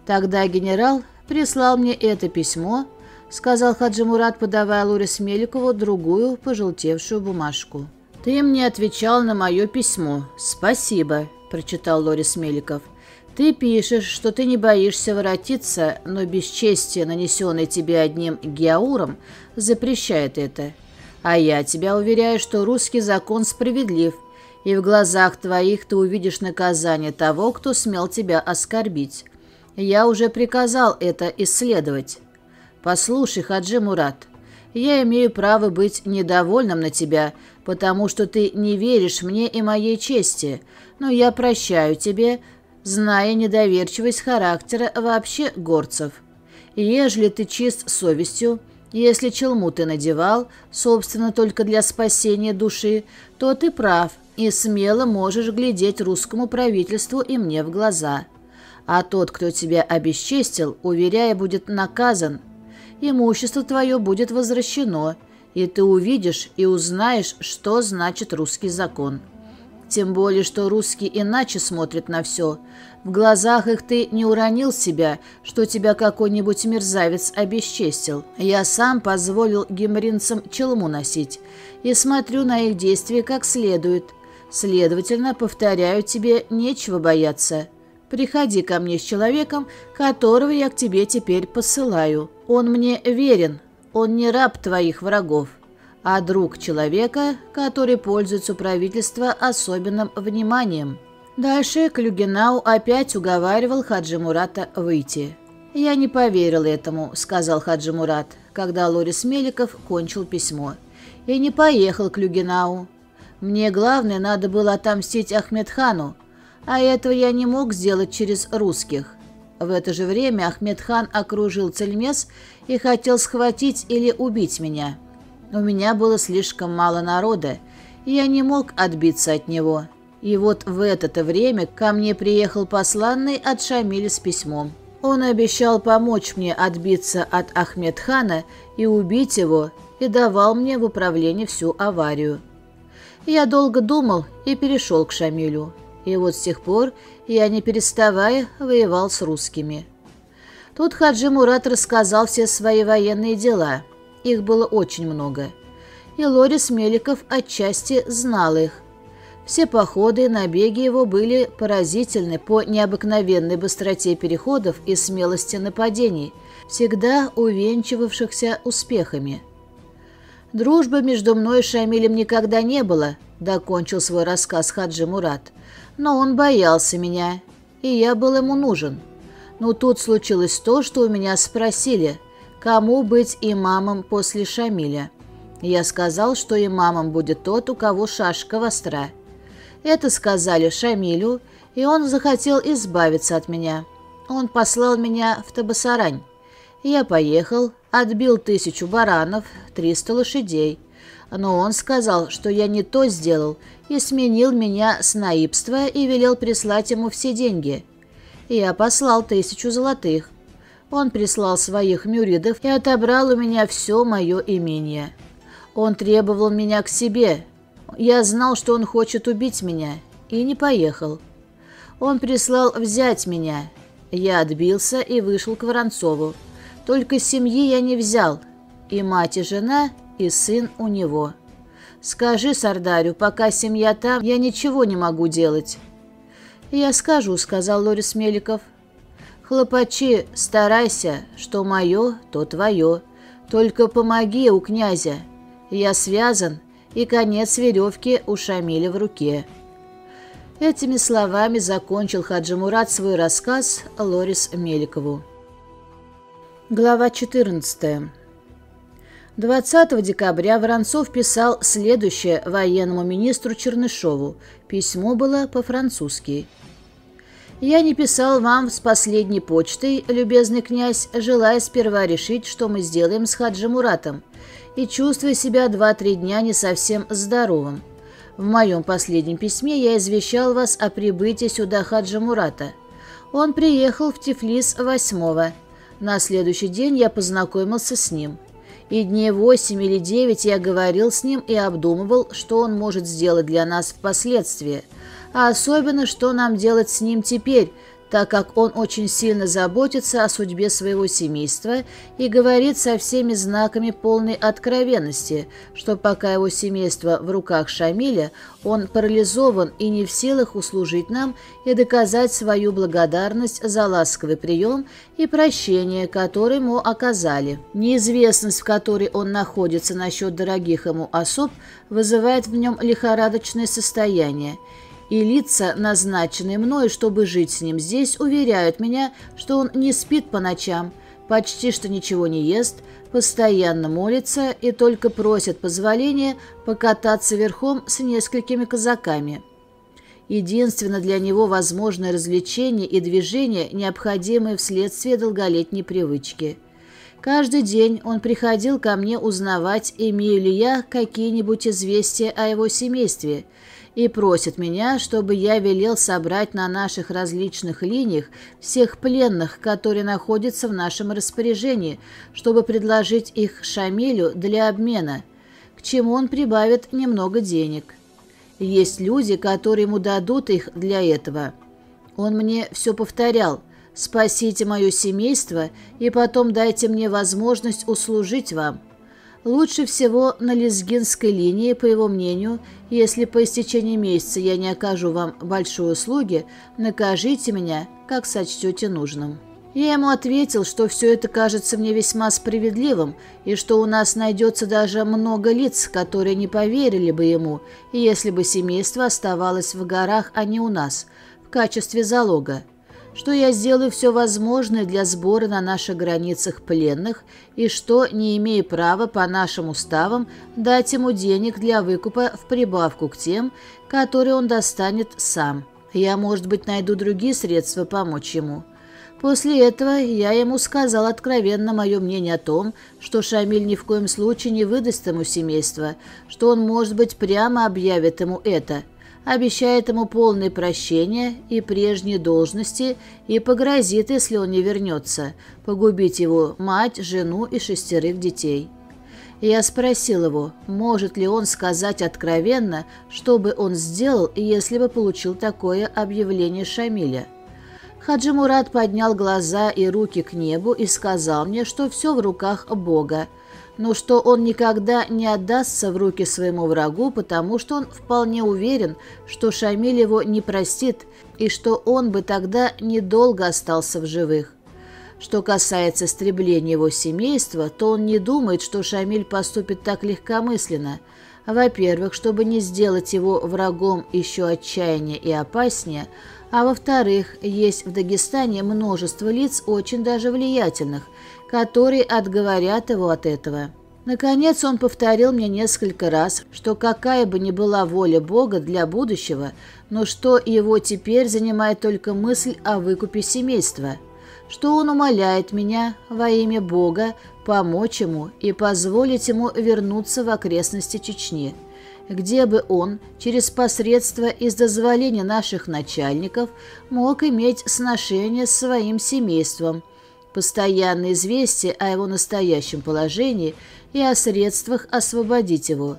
Тогда генерал прислал мне это письмо, сказал Хаджи Мурат, подавая Луре Смеликову другую пожелтевшую бумажку. «Ты мне отвечал на мое письмо. Спасибо», – прочитал Лорис Меликов. Ты пишешь, что ты не боишься воротиться, но бесчестие, нанесенное тебе одним геауром, запрещает это. А я тебя уверяю, что русский закон справедлив, и в глазах твоих ты увидишь наказание того, кто смел тебя оскорбить. Я уже приказал это исследовать. Послушай, Хаджи Мурат, я имею право быть недовольным на тебя, потому что ты не веришь мне и моей чести, но я прощаю тебе, зная недоверчивость характера вообще горцев. Ежели ты чист совестью, если челму ты надевал, собственно, только для спасения души, то ты прав и смело можешь глядеть русскому правительству и мне в глаза. А тот, кто тебя обесчестил, уверяя, будет наказан. Имущество твое будет возвращено, и ты увидишь и узнаешь, что значит русский закон». Тем более, что русские иначе смотрят на все. В глазах их ты не уронил себя, что тебя какой-нибудь мерзавец обесчестил. Я сам позволил гемринцам челму носить и смотрю на их действия как следует. Следовательно, повторяю тебе, нечего бояться. Приходи ко мне с человеком, которого я к тебе теперь посылаю. Он мне верен, он не раб твоих врагов, а друг человека, который пользуется у правительства особенным вниманием». Дальше Клюгенау опять уговаривал Хаджи Мурата выйти. «Я не поверил этому», — сказал Хаджи Мурат, когда Лорис Меликов кончил письмо. «И не поехал к Люгенау. Мне главное надо было отомстить Ахмедхану, а этого я не мог сделать через русских. В это же время Ахмедхан окружил Цельмес и хотел схватить или убить меня. У меня было слишком мало народа, и я не мог отбиться от него. И вот в это-то время ко мне приехал посланный от Шамиля с письмом. Он обещал помочь мне отбиться от Ахмедхана и убить его, и давал мне в управление всю аварию. Я долго думал и перешел к Шамилю. И вот с тех пор я, не переставая, воевал с русскими. Тут Хаджи Мурат рассказал все свои военные дела. Их было очень много. И Лорис Меликов отчасти знал их. Все походы и набеги его были поразительны по необыкновенной быстроте переходов и смелости нападений, всегда увенчивавшихся успехами. «Дружбы между мной и Шамилем никогда не было», — докончил свой рассказ Хаджи Мурат. «Но он боялся меня, и я был ему нужен. Но тут случилось то, что у меня спросили, кому быть имамом после Шамиля. Я сказал, что имамом будет тот, у кого шашка востра. Это сказали Шамилю, и он захотел избавиться от меня. Он послал меня в Табасарань. Я поехал, отбил тысячу баранов, триста лошадей. Но он сказал, что я не то сделал, и сменил меня с наибства и велел прислать ему все деньги. Я послал тысячу золотых. Он прислал своих мюридов и отобрал у меня все мое имение. Он требовал меня к себе. Я знал, что он хочет убить меня, и не поехал. Он прислал взять меня. Я отбился и вышел к Воронцову. Только семьи я не взял, и мать, и жена, и сын у него. Скажи Сардарю, пока семья там, я ничего не могу делать». «Я скажу», — сказал Лорис Меликов. «Хлопачи, старайся, что мое, то твое. Только помоги у князя. Я связан, и конец веревки у Шамиля в руке». Этими словами закончил Хаджи Мурат свой рассказ Лорис Меликову. Глава 14. 20 декабря Воронцов писал следующее военному министру Чернышову. Письмо было по-французски. «Я не писал вам с последней почтой, любезный князь, желая сперва решить, что мы сделаем с Хаджи Муратом, и чувствуя себя два-три дня не совсем здоровым. В моем последнем письме я извещал вас о прибытии сюда Хаджи Мурата. Он приехал в Тифлис 8 на следующий день я познакомился с ним. И дней восемь или девять я говорил с ним и обдумывал, что он может сделать для нас впоследствии, а особенно, что нам делать с ним теперь, так как он очень сильно заботится о судьбе своего семейства и говорит со всеми знаками полной откровенности, что пока его семейство в руках Шамиля, он парализован и не в силах услужить нам и доказать свою благодарность за ласковый прием и прощение, которое ему оказали. Неизвестность, в которой он находится насчет дорогих ему особ, вызывает в нем лихорадочное состояние – и лица, назначенные мной, чтобы жить с ним здесь, уверяют меня, что он не спит по ночам, почти что ничего не ест, постоянно молится и только просит позволения покататься верхом с несколькими казаками. Единственно для него возможное развлечение и движение, необходимые вследствие долголетней привычки. Каждый день он приходил ко мне узнавать, имею ли я какие-нибудь известия о его семействе – и просит меня, чтобы я велел собрать на наших различных линиях всех пленных, которые находятся в нашем распоряжении, чтобы предложить их Шамилю для обмена, к чему он прибавит немного денег. Есть люди, которые ему дадут их для этого. Он мне все повторял «Спасите мое семейство, и потом дайте мне возможность услужить вам». Лучше всего на лезгинской линии, по его мнению, если по истечении месяца я не окажу вам большой услуги, накажите меня, как сочтете нужным». Я ему ответил, что все это кажется мне весьма справедливым, и что у нас найдется даже много лиц, которые не поверили бы ему, если бы семейство оставалось в горах, а не у нас, в качестве залога, что я сделаю все возможное для сбора на наших границах пленных, и что, не имея права по нашим уставам, дать ему денег для выкупа в прибавку к тем, которые он достанет сам. Я, может быть, найду другие средства помочь ему». После этого я ему сказал откровенно мое мнение о том, что Шамиль ни в коем случае не выдаст ему семейство, что он, может быть, прямо объявит ему это, обещает ему полное прощение и прежние должности и погрозит, если он не вернется, погубить его мать, жену и шестерых детей. Я спросил его, может ли он сказать откровенно, что бы он сделал, если бы получил такое объявление Шамиля. Хаджи Мурат поднял глаза и руки к небу и сказал мне, что все в руках Бога, но что он никогда не отдастся в руки своему врагу, потому что он вполне уверен, что Шамиль его не простит и что он бы тогда недолго остался в живых. Что касается истребления его семейства, то он не думает, что Шамиль поступит так легкомысленно. Во-первых, чтобы не сделать его врагом еще отчаяннее и опаснее – а во-вторых, есть в Дагестане множество лиц очень даже влиятельных, которые отговорят его от этого. Наконец он повторил мне несколько раз, что какая бы ни была воля Бога для будущего, но что его теперь занимает только мысль о выкупе семейства, что он умоляет меня во имя Бога помочь ему и позволить ему вернуться в окрестности Чечни где бы он, через посредство и с дозволения наших начальников, мог иметь сношение с своим семейством, постоянное известие о его настоящем положении и о средствах освободить его,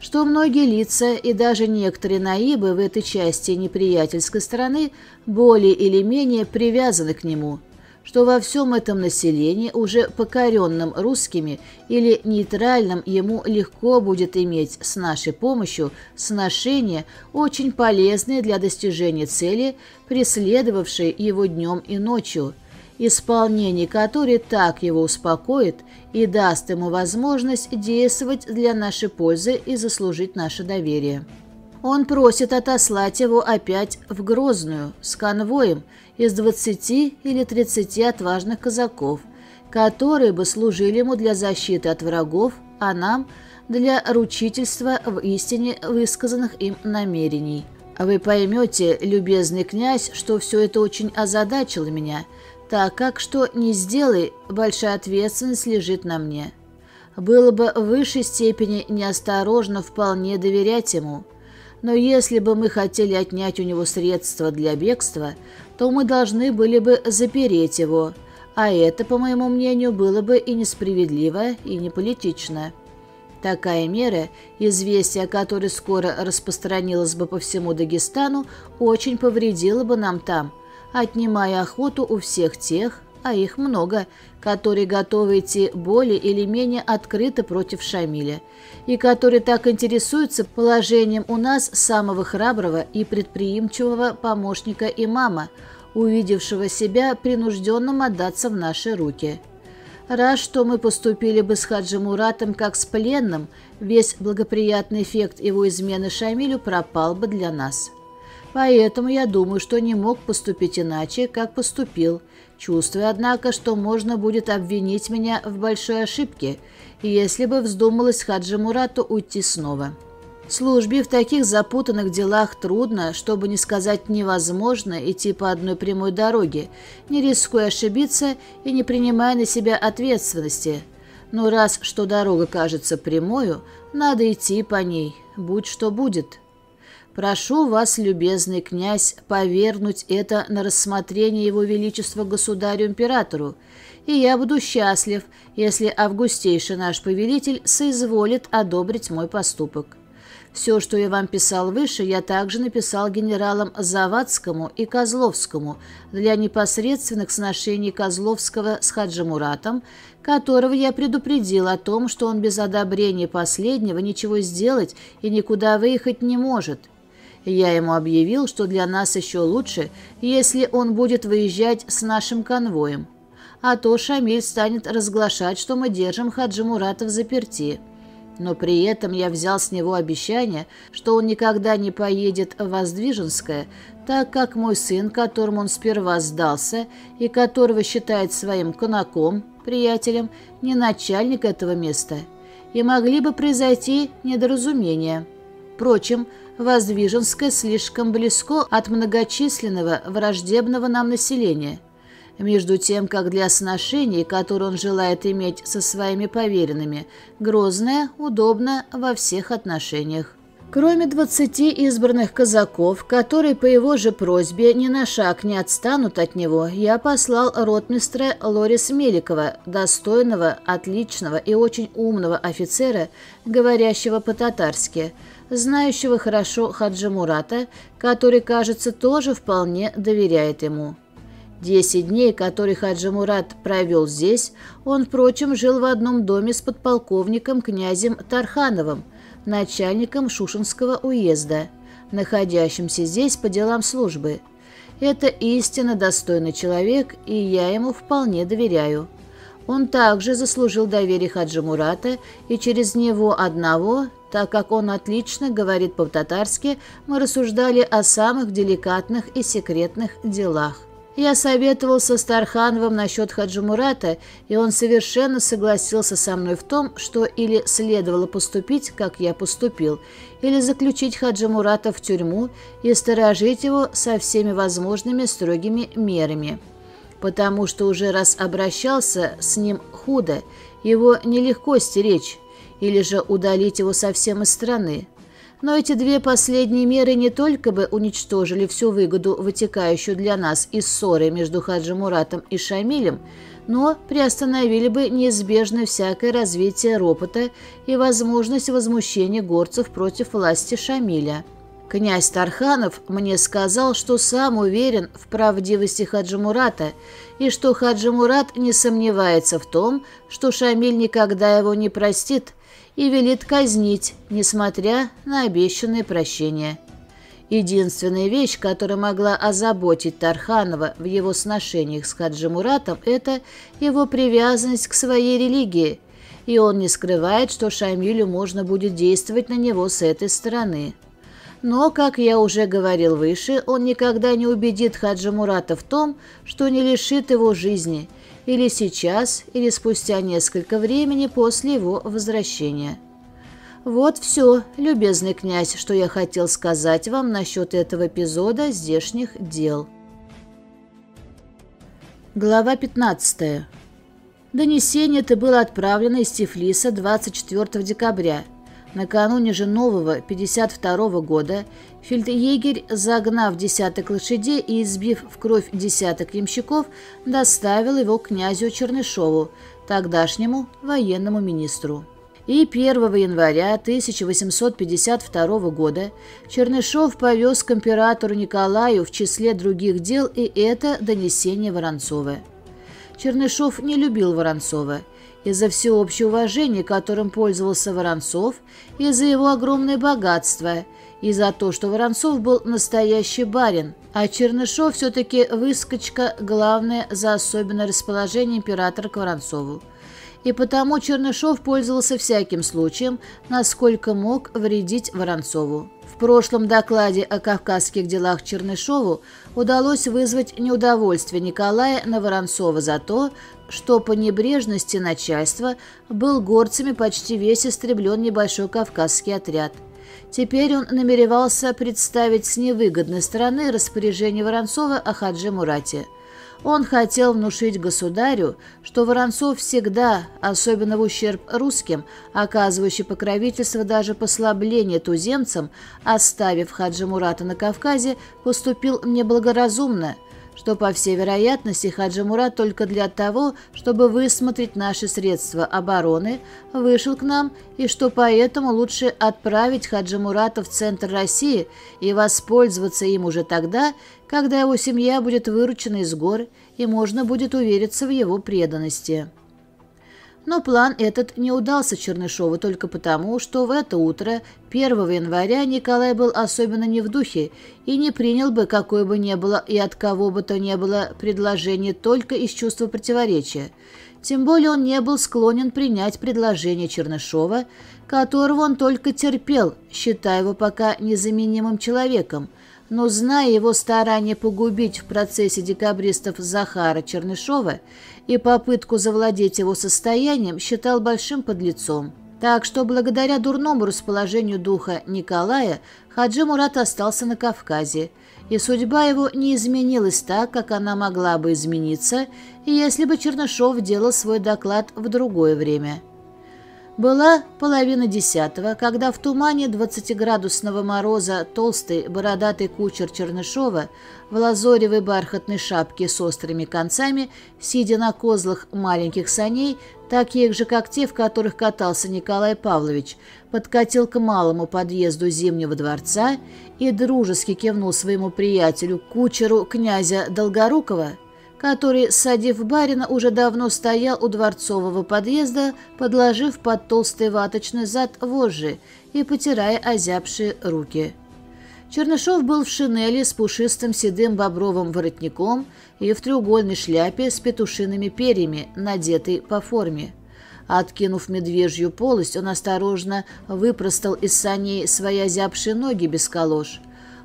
что многие лица и даже некоторые наибы в этой части неприятельской страны более или менее привязаны к нему – что во всем этом населении, уже покоренном русскими или нейтральном, ему легко будет иметь с нашей помощью сношения, очень полезные для достижения цели, преследовавшей его днем и ночью, исполнение которой так его успокоит и даст ему возможность действовать для нашей пользы и заслужить наше доверие. Он просит отослать его опять в Грозную с конвоем, из 20 или 30 отважных казаков, которые бы служили ему для защиты от врагов, а нам – для ручительства в истине высказанных им намерений. Вы поймете, любезный князь, что все это очень озадачило меня, так как, что не сделай, большая ответственность лежит на мне. Было бы в высшей степени неосторожно вполне доверять ему. Но если бы мы хотели отнять у него средства для бегства, то мы должны были бы запереть его, а это, по моему мнению, было бы и несправедливо, и не политично. Такая мера, известие о которой скоро распространилось бы по всему Дагестану, очень повредила бы нам там, отнимая охоту у всех тех, а их много, которые готовы идти более или менее открыто против Шамиля, и которые так интересуются положением у нас самого храброго и предприимчивого помощника имама, увидевшего себя принужденным отдаться в наши руки. Раз что мы поступили бы с Хаджи Муратом как с пленным, весь благоприятный эффект его измены Шамилю пропал бы для нас. Поэтому я думаю, что не мог поступить иначе, как поступил – Чувствую, однако, что можно будет обвинить меня в большой ошибке, если бы вздумалось Хаджи Мурату уйти снова. Службе в таких запутанных делах трудно, чтобы не сказать невозможно, идти по одной прямой дороге, не рискуя ошибиться и не принимая на себя ответственности. Но раз что дорога кажется прямою, надо идти по ней, будь что будет». Прошу вас, любезный князь, повернуть это на рассмотрение его величества государю-императору, и я буду счастлив, если августейший наш повелитель соизволит одобрить мой поступок. Все, что я вам писал выше, я также написал генералам Завадскому и Козловскому для непосредственных сношений Козловского с Хаджимуратом, которого я предупредил о том, что он без одобрения последнего ничего сделать и никуда выехать не может – Я ему объявил, что для нас еще лучше, если он будет выезжать с нашим конвоем. А то Шамиль станет разглашать, что мы держим Хаджи Мурата в заперти. Но при этом я взял с него обещание, что он никогда не поедет в Воздвиженское, так как мой сын, которому он сперва сдался и которого считает своим конаком, приятелем, не начальник этого места, и могли бы произойти недоразумения. Впрочем, Воздвиженское слишком близко от многочисленного враждебного нам населения. Между тем, как для сношений, которые он желает иметь со своими поверенными, Грозное удобно во всех отношениях. Кроме двадцати избранных казаков, которые по его же просьбе ни на шаг не отстанут от него, я послал ротмистра Лорис Меликова, достойного, отличного и очень умного офицера, говорящего по-татарски, знающего хорошо Хаджи Мурата, который, кажется, тоже вполне доверяет ему. Десять дней, которые Хаджи Мурат провел здесь, он, впрочем, жил в одном доме с подполковником князем Тархановым, начальником Шушинского уезда, находящимся здесь по делам службы. Это истинно достойный человек, и я ему вполне доверяю. Он также заслужил доверие Хаджи Мурата, и через него одного, так как он отлично говорит по-татарски, мы рассуждали о самых деликатных и секретных делах. Я советовался с Тархановым насчет Хаджимурата, и он совершенно согласился со мной в том, что или следовало поступить, как я поступил, или заключить Хаджимурата в тюрьму и сторожить его со всеми возможными строгими мерами. Потому что уже раз обращался с ним худо, его нелегко стеречь, или же удалить его совсем из страны. Но эти две последние меры не только бы уничтожили всю выгоду, вытекающую для нас из ссоры между Хаджи Муратом и Шамилем, но приостановили бы неизбежное всякое развитие ропота и возможность возмущения горцев против власти Шамиля. Князь Тарханов мне сказал, что сам уверен в правдивости Хаджи Мурата и что Хаджи Мурат не сомневается в том, что Шамиль никогда его не простит – и велит казнить, несмотря на обещанное прощение. Единственная вещь, которая могла озаботить Тарханова в его сношениях с Хаджи Муратом, это его привязанность к своей религии, и он не скрывает, что Шамилю можно будет действовать на него с этой стороны. Но, как я уже говорил выше, он никогда не убедит Хаджи Мурата в том, что не лишит его жизни – или сейчас, или спустя несколько времени после его возвращения. Вот все, любезный князь, что я хотел сказать вам насчет этого эпизода здешних дел. Глава 15. Донесение это было отправлено из Тифлиса 24 декабря. Накануне же нового 52 -го года Фельдъегерь, загнав десяток лошадей и избив в кровь десяток ямщиков, доставил его князю Чернышову, тогдашнему военному министру. И 1 января 1852 года Чернышов повез к императору Николаю в числе других дел и это донесение Воронцова. Чернышов не любил Воронцова из-за всеобщего уважения, которым пользовался Воронцов, из-за его огромное богатство – и за то, что Воронцов был настоящий барин, а Чернышов все-таки выскочка, главное, за особенное расположение императора к Воронцову. И потому Чернышов пользовался всяким случаем, насколько мог вредить Воронцову. В прошлом докладе о кавказских делах Чернышову удалось вызвать неудовольствие Николая на Воронцова за то, что по небрежности начальства был горцами почти весь истреблен небольшой кавказский отряд – Теперь он намеревался представить с невыгодной стороны распоряжение Воронцова о Хадже Мурате. Он хотел внушить государю, что Воронцов всегда, особенно в ущерб русским, оказывающий покровительство даже послабление туземцам, оставив Хаджи Мурата на Кавказе, поступил неблагоразумно – что, по всей вероятности, Хаджи Мурат только для того, чтобы высмотреть наши средства обороны, вышел к нам, и что поэтому лучше отправить Хаджи Мурата в центр России и воспользоваться им уже тогда, когда его семья будет выручена из гор, и можно будет увериться в его преданности. Но план этот не удался Чернышову только потому, что в это утро, 1 января, Николай был особенно не в духе и не принял бы какое бы ни было и от кого бы то ни было предложение только из чувства противоречия. Тем более он не был склонен принять предложение Чернышова, которого он только терпел, считая его пока незаменимым человеком, но зная его старание погубить в процессе декабристов Захара Чернышова и попытку завладеть его состоянием, считал большим подлецом. Так что благодаря дурному расположению духа Николая Хаджи Мурат остался на Кавказе, и судьба его не изменилась так, как она могла бы измениться, если бы Чернышов делал свой доклад в другое время. Была половина десятого, когда в тумане двадцатиградусного мороза толстый бородатый кучер Чернышова в лазоревой бархатной шапке с острыми концами, сидя на козлах маленьких саней, таких же, как те, в которых катался Николай Павлович, подкатил к малому подъезду Зимнего дворца и дружески кивнул своему приятелю, кучеру князя Долгорукова, который, садив барина, уже давно стоял у дворцового подъезда, подложив под толстый ваточный зад вожжи и потирая озябшие руки. Чернышов был в шинели с пушистым седым бобровым воротником и в треугольной шляпе с петушиными перьями, надетой по форме. Откинув медвежью полость, он осторожно выпростал из саней свои озябшие ноги без колош.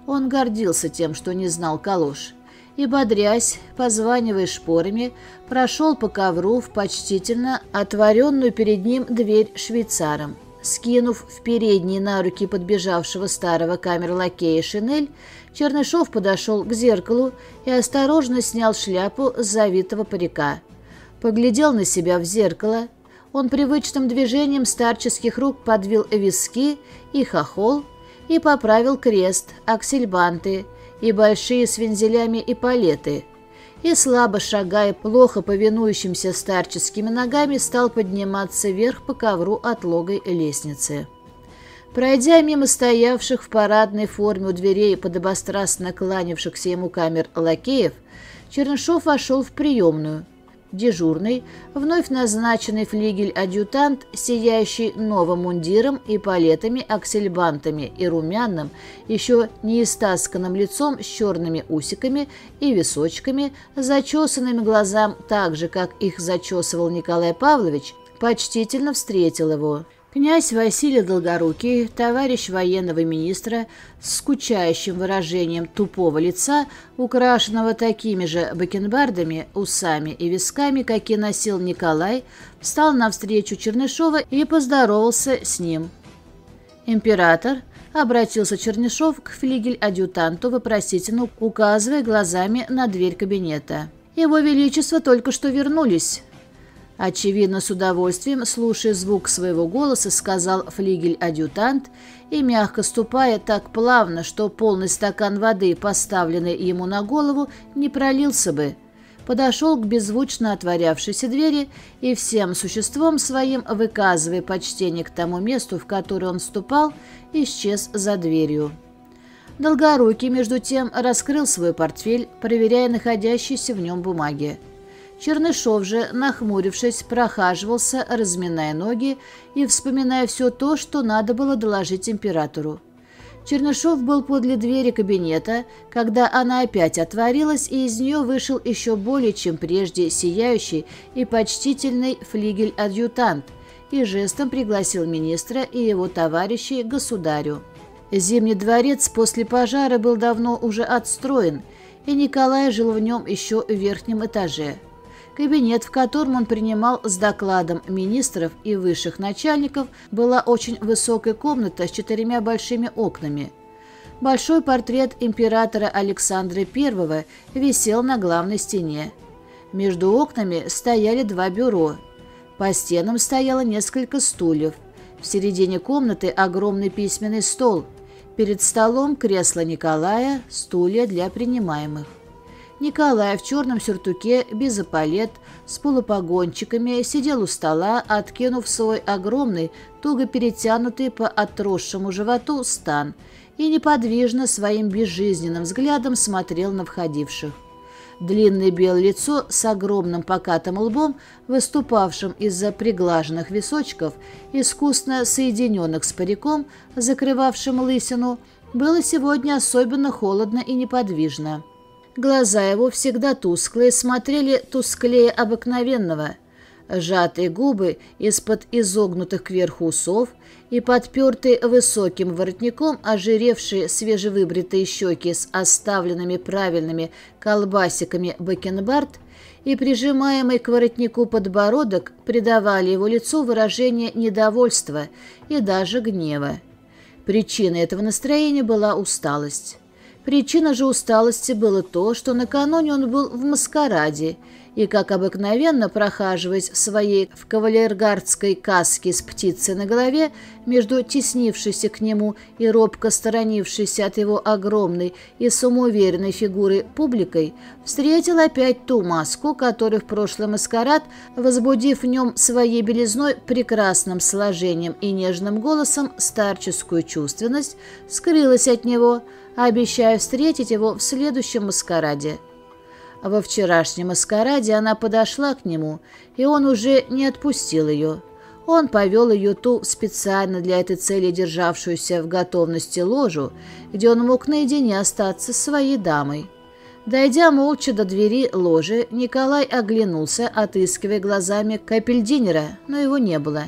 Он гордился тем, что не знал колош и, бодрясь, позванивая шпорами, прошел по ковру в почтительно отворенную перед ним дверь швейцаром. Скинув в передние на руки подбежавшего старого камер-лакея шинель, Чернышов подошел к зеркалу и осторожно снял шляпу с завитого парика. Поглядел на себя в зеркало. Он привычным движением старческих рук подвил виски и хохол и поправил крест, аксельбанты, и большие с вензелями эполеты, и, слабо шагая плохо повинующимся старческими ногами, стал подниматься вверх по ковру отлогой лестницы. Пройдя мимо стоявших в парадной форме у дверей подобострастно кланявшихся ему камер лакеев, Чернышов вошел в приемную – Дежурный, вновь назначенный флигель-адъютант, сияющий новым мундиром и палетами, аксельбантами и румяным, еще не истасканным лицом с черными усиками и височками, зачесанными глазам так же, как их зачесывал Николай Павлович, почтительно встретил его. Князь Василий Долгорукий, товарищ военного министра, с скучающим выражением тупого лица, украшенного такими же бакенбардами, усами и висками, какие носил Николай, встал навстречу Чернышова и поздоровался с ним. «Император», — обратился Чернышов к флигель-адъютанту, вопросительно указывая глазами на дверь кабинета. «Его Величество только что вернулись». Очевидно, с удовольствием, слушая звук своего голоса, сказал флигель-адъютант и, мягко ступая так плавно, что полный стакан воды, поставленный ему на голову, не пролился бы, подошел к беззвучно отворявшейся двери и всем существом своим, выказывая почтение к тому месту, в которое он ступал, исчез за дверью. Долгорукий, между тем, раскрыл свой портфель, проверяя находящиеся в нем бумаги. Чернышов же, нахмурившись, прохаживался, разминая ноги и вспоминая все то, что надо было доложить императору. Чернышов был подле двери кабинета, когда она опять отворилась, и из нее вышел еще более чем прежде сияющий и почтительный флигель-адъютант и жестом пригласил министра и его товарищей к государю. Зимний дворец после пожара был давно уже отстроен, и Николай жил в нем еще в верхнем этаже – Кабинет, в котором он принимал с докладом министров и высших начальников, была очень высокая комната с четырьмя большими окнами. Большой портрет императора Александра I висел на главной стене. Между окнами стояли два бюро. По стенам стояло несколько стульев. В середине комнаты огромный письменный стол. Перед столом кресло Николая, стулья для принимаемых. Николай в черном сюртуке, без эполет, с полупогончиками, сидел у стола, откинув свой огромный, туго перетянутый по отросшему животу стан и неподвижно своим безжизненным взглядом смотрел на входивших. Длинное белое лицо с огромным покатым лбом, выступавшим из-за приглаженных височков, искусно соединенных с париком, закрывавшим лысину, было сегодня особенно холодно и неподвижно. Глаза его всегда тусклые, смотрели тусклее обыкновенного. Сжатые губы из-под изогнутых кверху усов и подпертые высоким воротником ожиревшие свежевыбритые щеки с оставленными правильными колбасиками бакенбард и прижимаемый к воротнику подбородок придавали его лицу выражение недовольства и даже гнева. Причиной этого настроения была усталость. Причина же усталости было то, что накануне он был в маскараде и, как обыкновенно, прохаживаясь в своей в кавалергардской каске с птицей на голове, между теснившейся к нему и робко сторонившейся от его огромной и самоуверенной фигуры публикой, встретил опять ту маску, которую в прошлый маскарад, возбудив в нем своей белизной, прекрасным сложением и нежным голосом старческую чувственность, скрылась от него, обещая встретить его в следующем маскараде. Во вчерашнем маскараде она подошла к нему, и он уже не отпустил ее. Он повел ее ту специально для этой цели державшуюся в готовности ложу, где он мог наедине остаться с своей дамой. Дойдя молча до двери ложи, Николай оглянулся, отыскивая глазами капельдинера, но его не было.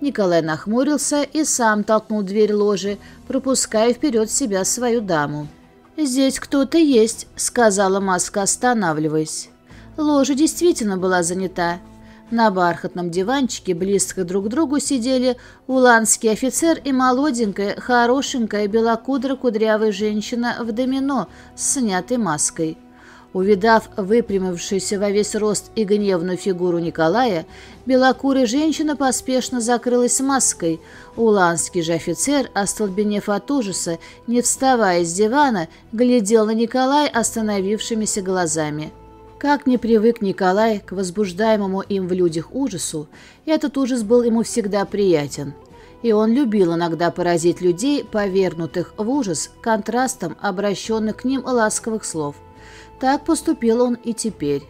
Николай нахмурился и сам толкнул дверь ложи, пропуская вперед себя свою даму. «Здесь кто-то есть», — сказала Маска, останавливаясь. Ложа действительно была занята. На бархатном диванчике близко друг к другу сидели уланский офицер и молоденькая, хорошенькая, белокудро-кудрявая женщина в домино с снятой маской. Увидав выпрямившуюся во весь рост и гневную фигуру Николая, белокурая женщина поспешно закрылась маской. Уланский же офицер, остолбенев от ужаса, не вставая с дивана, глядел на Николая остановившимися глазами. Как не привык Николай к возбуждаемому им в людях ужасу, этот ужас был ему всегда приятен. И он любил иногда поразить людей, повергнутых в ужас, контрастом обращенных к ним ласковых слов – так поступил он и теперь.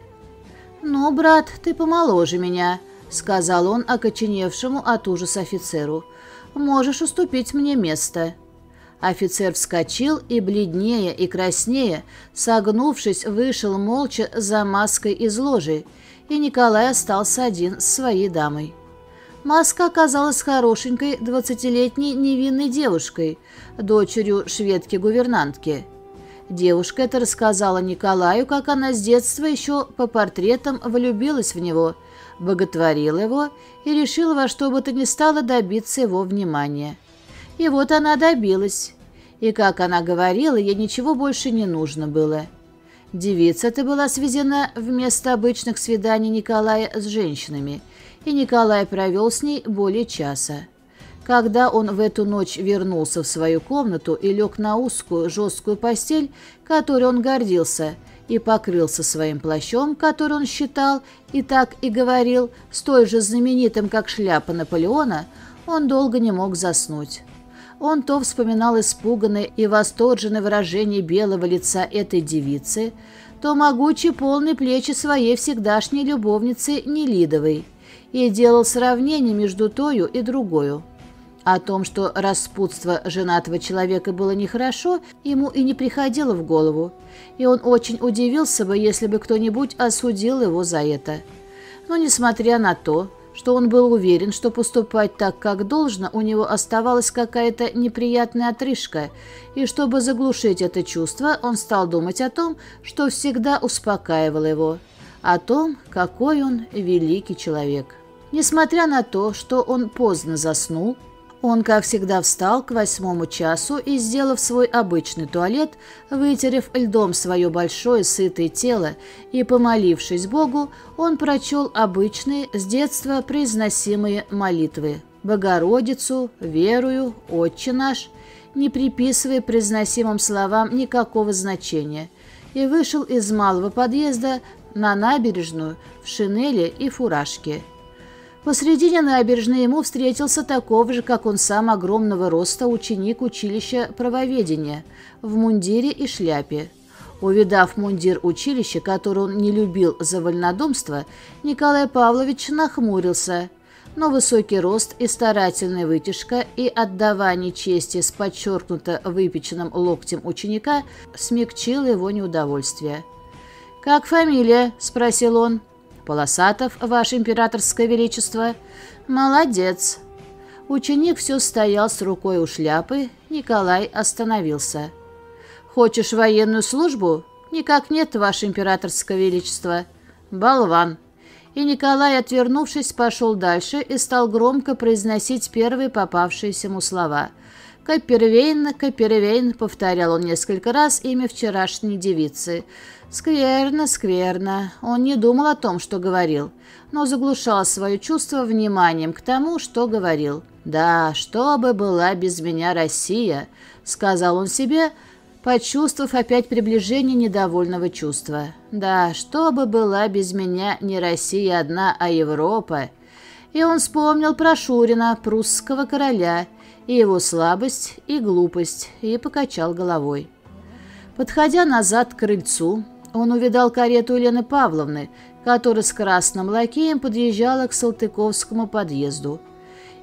«Ну, брат, ты помоложе меня», — сказал он окоченевшему от ужаса офицеру. «Можешь уступить мне место». Офицер вскочил и, бледнее и краснее, согнувшись, вышел молча за маской из ложи, и Николай остался один с своей дамой. Маска оказалась хорошенькой двадцатилетней невинной девушкой, дочерью шведки-гувернантки. Девушка это рассказала Николаю, как она с детства еще по портретам влюбилась в него, боготворила его и решила во что бы то ни стало добиться его внимания. И вот она добилась. И, как она говорила, ей ничего больше не нужно было. Девица-то была сведена вместо обычных свиданий Николая с женщинами, и Николай провел с ней более часа. Когда он в эту ночь вернулся в свою комнату и лег на узкую жесткую постель, которой он гордился, и покрылся своим плащом, который он считал, и так и говорил, столь же знаменитым, как шляпа Наполеона, он долго не мог заснуть. Он то вспоминал испуганное и восторженное выражение белого лица этой девицы, то могучие полные плечи своей всегдашней любовницы Нелидовой, и делал сравнение между тою и другою. О том, что распутство женатого человека было нехорошо, ему и не приходило в голову, и он очень удивился бы, если бы кто-нибудь осудил его за это. Но, несмотря на то, что он был уверен, что поступать так, как должно, у него оставалась какая-то неприятная отрыжка, и чтобы заглушить это чувство, он стал думать о том, что всегда успокаивало его, о том, какой он великий человек. Несмотря на то, что он поздно заснул, он, как всегда, встал к восьмому часу и, сделав свой обычный туалет, вытерев льдом свое большое сытое тело и помолившись Богу, он прочел обычные, с детства произносимые молитвы «Богородицу», «Верую», «Отче наш», не приписывая произносимым словам никакого значения, и вышел из малого подъезда на набережную в шинели и фуражке. Посредине набережной ему встретился такого же, как он сам, огромного роста ученик училища правоведения в мундире и шляпе. Увидав мундир училища, который он не любил за вольнодумство, Николай Павлович нахмурился, но высокий рост и старательная вытяжка и отдавание чести с подчеркнуто выпеченным локтем ученика смягчило его неудовольствие. «Как фамилия?» – спросил он. «Полосатов, ваше императорское величество». «Молодец». Ученик все стоял с рукой у шляпы, Николай остановился. «Хочешь военную службу?» «Никак нет, ваше императорское величество». «Болван». И Николай, отвернувшись, пошел дальше и стал громко произносить первые попавшиеся ему слова. «Капервейн, Капервейн», — повторял он несколько раз имя вчерашней девицы. «Скверно, скверно». Он не думал о том, что говорил, но заглушал свое чувство вниманием к тому, что говорил. «Да, что бы была без меня Россия», — сказал он себе, — почувствовав опять приближение недовольного чувства. «Да, что бы была без меня не Россия одна, а Европа!» И он вспомнил про Шурина, прусского короля, и его слабость и глупость, и покачал головой. Подходя назад к крыльцу, он увидал карету Елены Павловны, которая с красным лакеем подъезжала к Салтыковскому подъезду.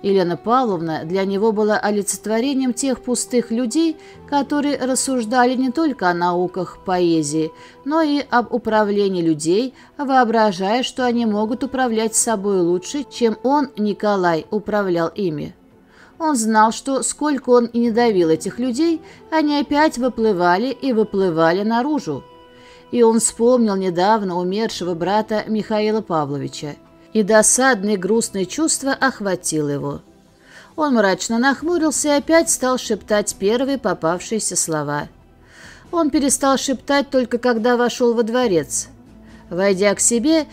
Елена Павловна для него была олицетворением тех пустых людей, которые рассуждали не только о науках, поэзии, но и об управлении людей, воображая, что они могут управлять собой лучше, чем он, Николай, управлял ими. Он знал, что сколько он и не давил этих людей, они опять выплывали и выплывали наружу. И он вспомнил недавно умершего брата Михаила Павловича и досадное грустное чувство охватило его. Он мрачно нахмурился и опять стал шептать первые попавшиеся слова. Он перестал шептать только когда вошел во дворец. Войдя к себе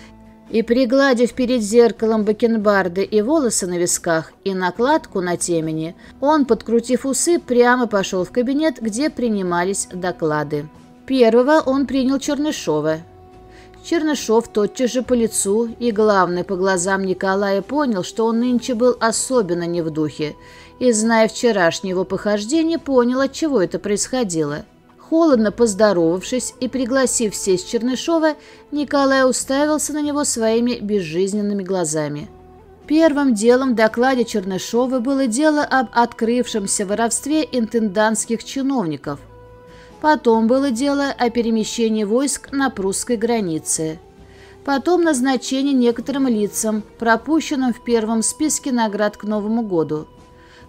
и пригладив перед зеркалом бакенбарды и волосы на висках и накладку на темени, он, подкрутив усы, прямо пошел в кабинет, где принимались доклады. Первого он принял Чернышова. Чернышов тотчас же по лицу и, главное, по глазам Николая понял, что он нынче был особенно не в духе, и, зная вчерашнее его похождение, понял, от чего это происходило. Холодно поздоровавшись и пригласив сесть Чернышова, Николай уставился на него своими безжизненными глазами. Первым делом в докладе Чернышова было дело об открывшемся воровстве интендантских чиновников – Потом было дело о перемещении войск на прусской границе. Потом назначение некоторым лицам, пропущенным в первом списке наград к Новому году.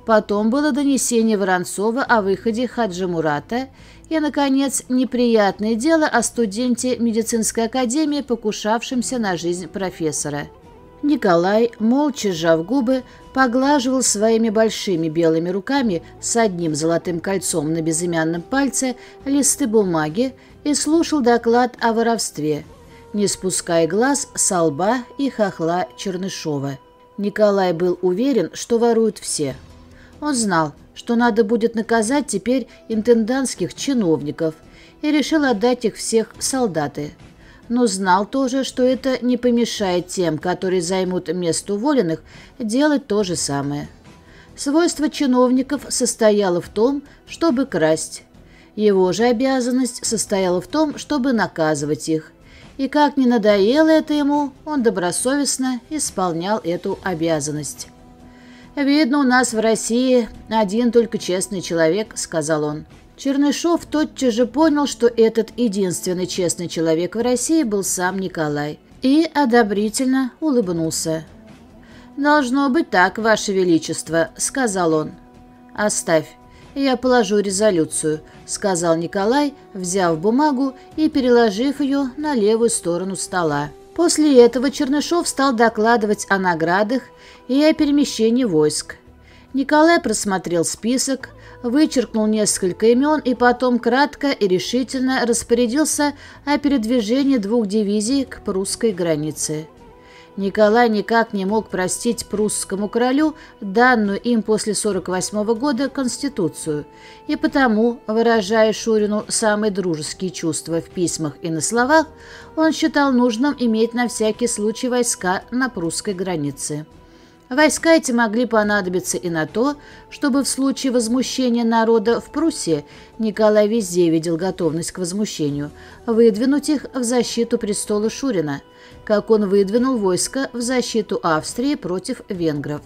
Потом было донесение Воронцова о выходе Хаджи Мурата и, наконец, неприятное дело о студенте медицинской академии, покушавшемся на жизнь профессора. Николай, молча сжав губы, поглаживал своими большими белыми руками с одним золотым кольцом на безымянном пальце листы бумаги и слушал доклад о воровстве, не спуская глаз со лба и хохла Чернышова. Николай был уверен, что воруют все. Он знал, что надо будет наказать теперь интендантских чиновников и решил отдать их всех в солдаты – но знал тоже, что это не помешает тем, которые займут место уволенных, делать то же самое. Свойство чиновников состояло в том, чтобы красть. Его же обязанность состояла в том, чтобы наказывать их. И как не надоело это ему, он добросовестно исполнял эту обязанность. «Видно, у нас в России один только честный человек», — сказал он. Чернышов тотчас же понял, что этот единственный честный человек в России был сам Николай, и одобрительно улыбнулся. «Должно быть так, Ваше Величество», — сказал он. «Оставь, я положу резолюцию», — сказал Николай, взяв бумагу и переложив ее на левую сторону стола. После этого Чернышов стал докладывать о наградах и о перемещении войск. Николай просмотрел список, вычеркнул несколько имен и потом кратко и решительно распорядился о передвижении двух дивизий к прусской границе. Николай никак не мог простить прусскому королю данную им после 48 года Конституцию, и потому, выражая Шурину самые дружеские чувства в письмах и на словах, он считал нужным иметь на всякий случай войска на прусской границе. Войска эти могли понадобиться и на то, чтобы в случае возмущения народа в Пруссии Николай везде видел готовность к возмущению, выдвинуть их в защиту престола Шурина, как он выдвинул войско в защиту Австрии против венгров.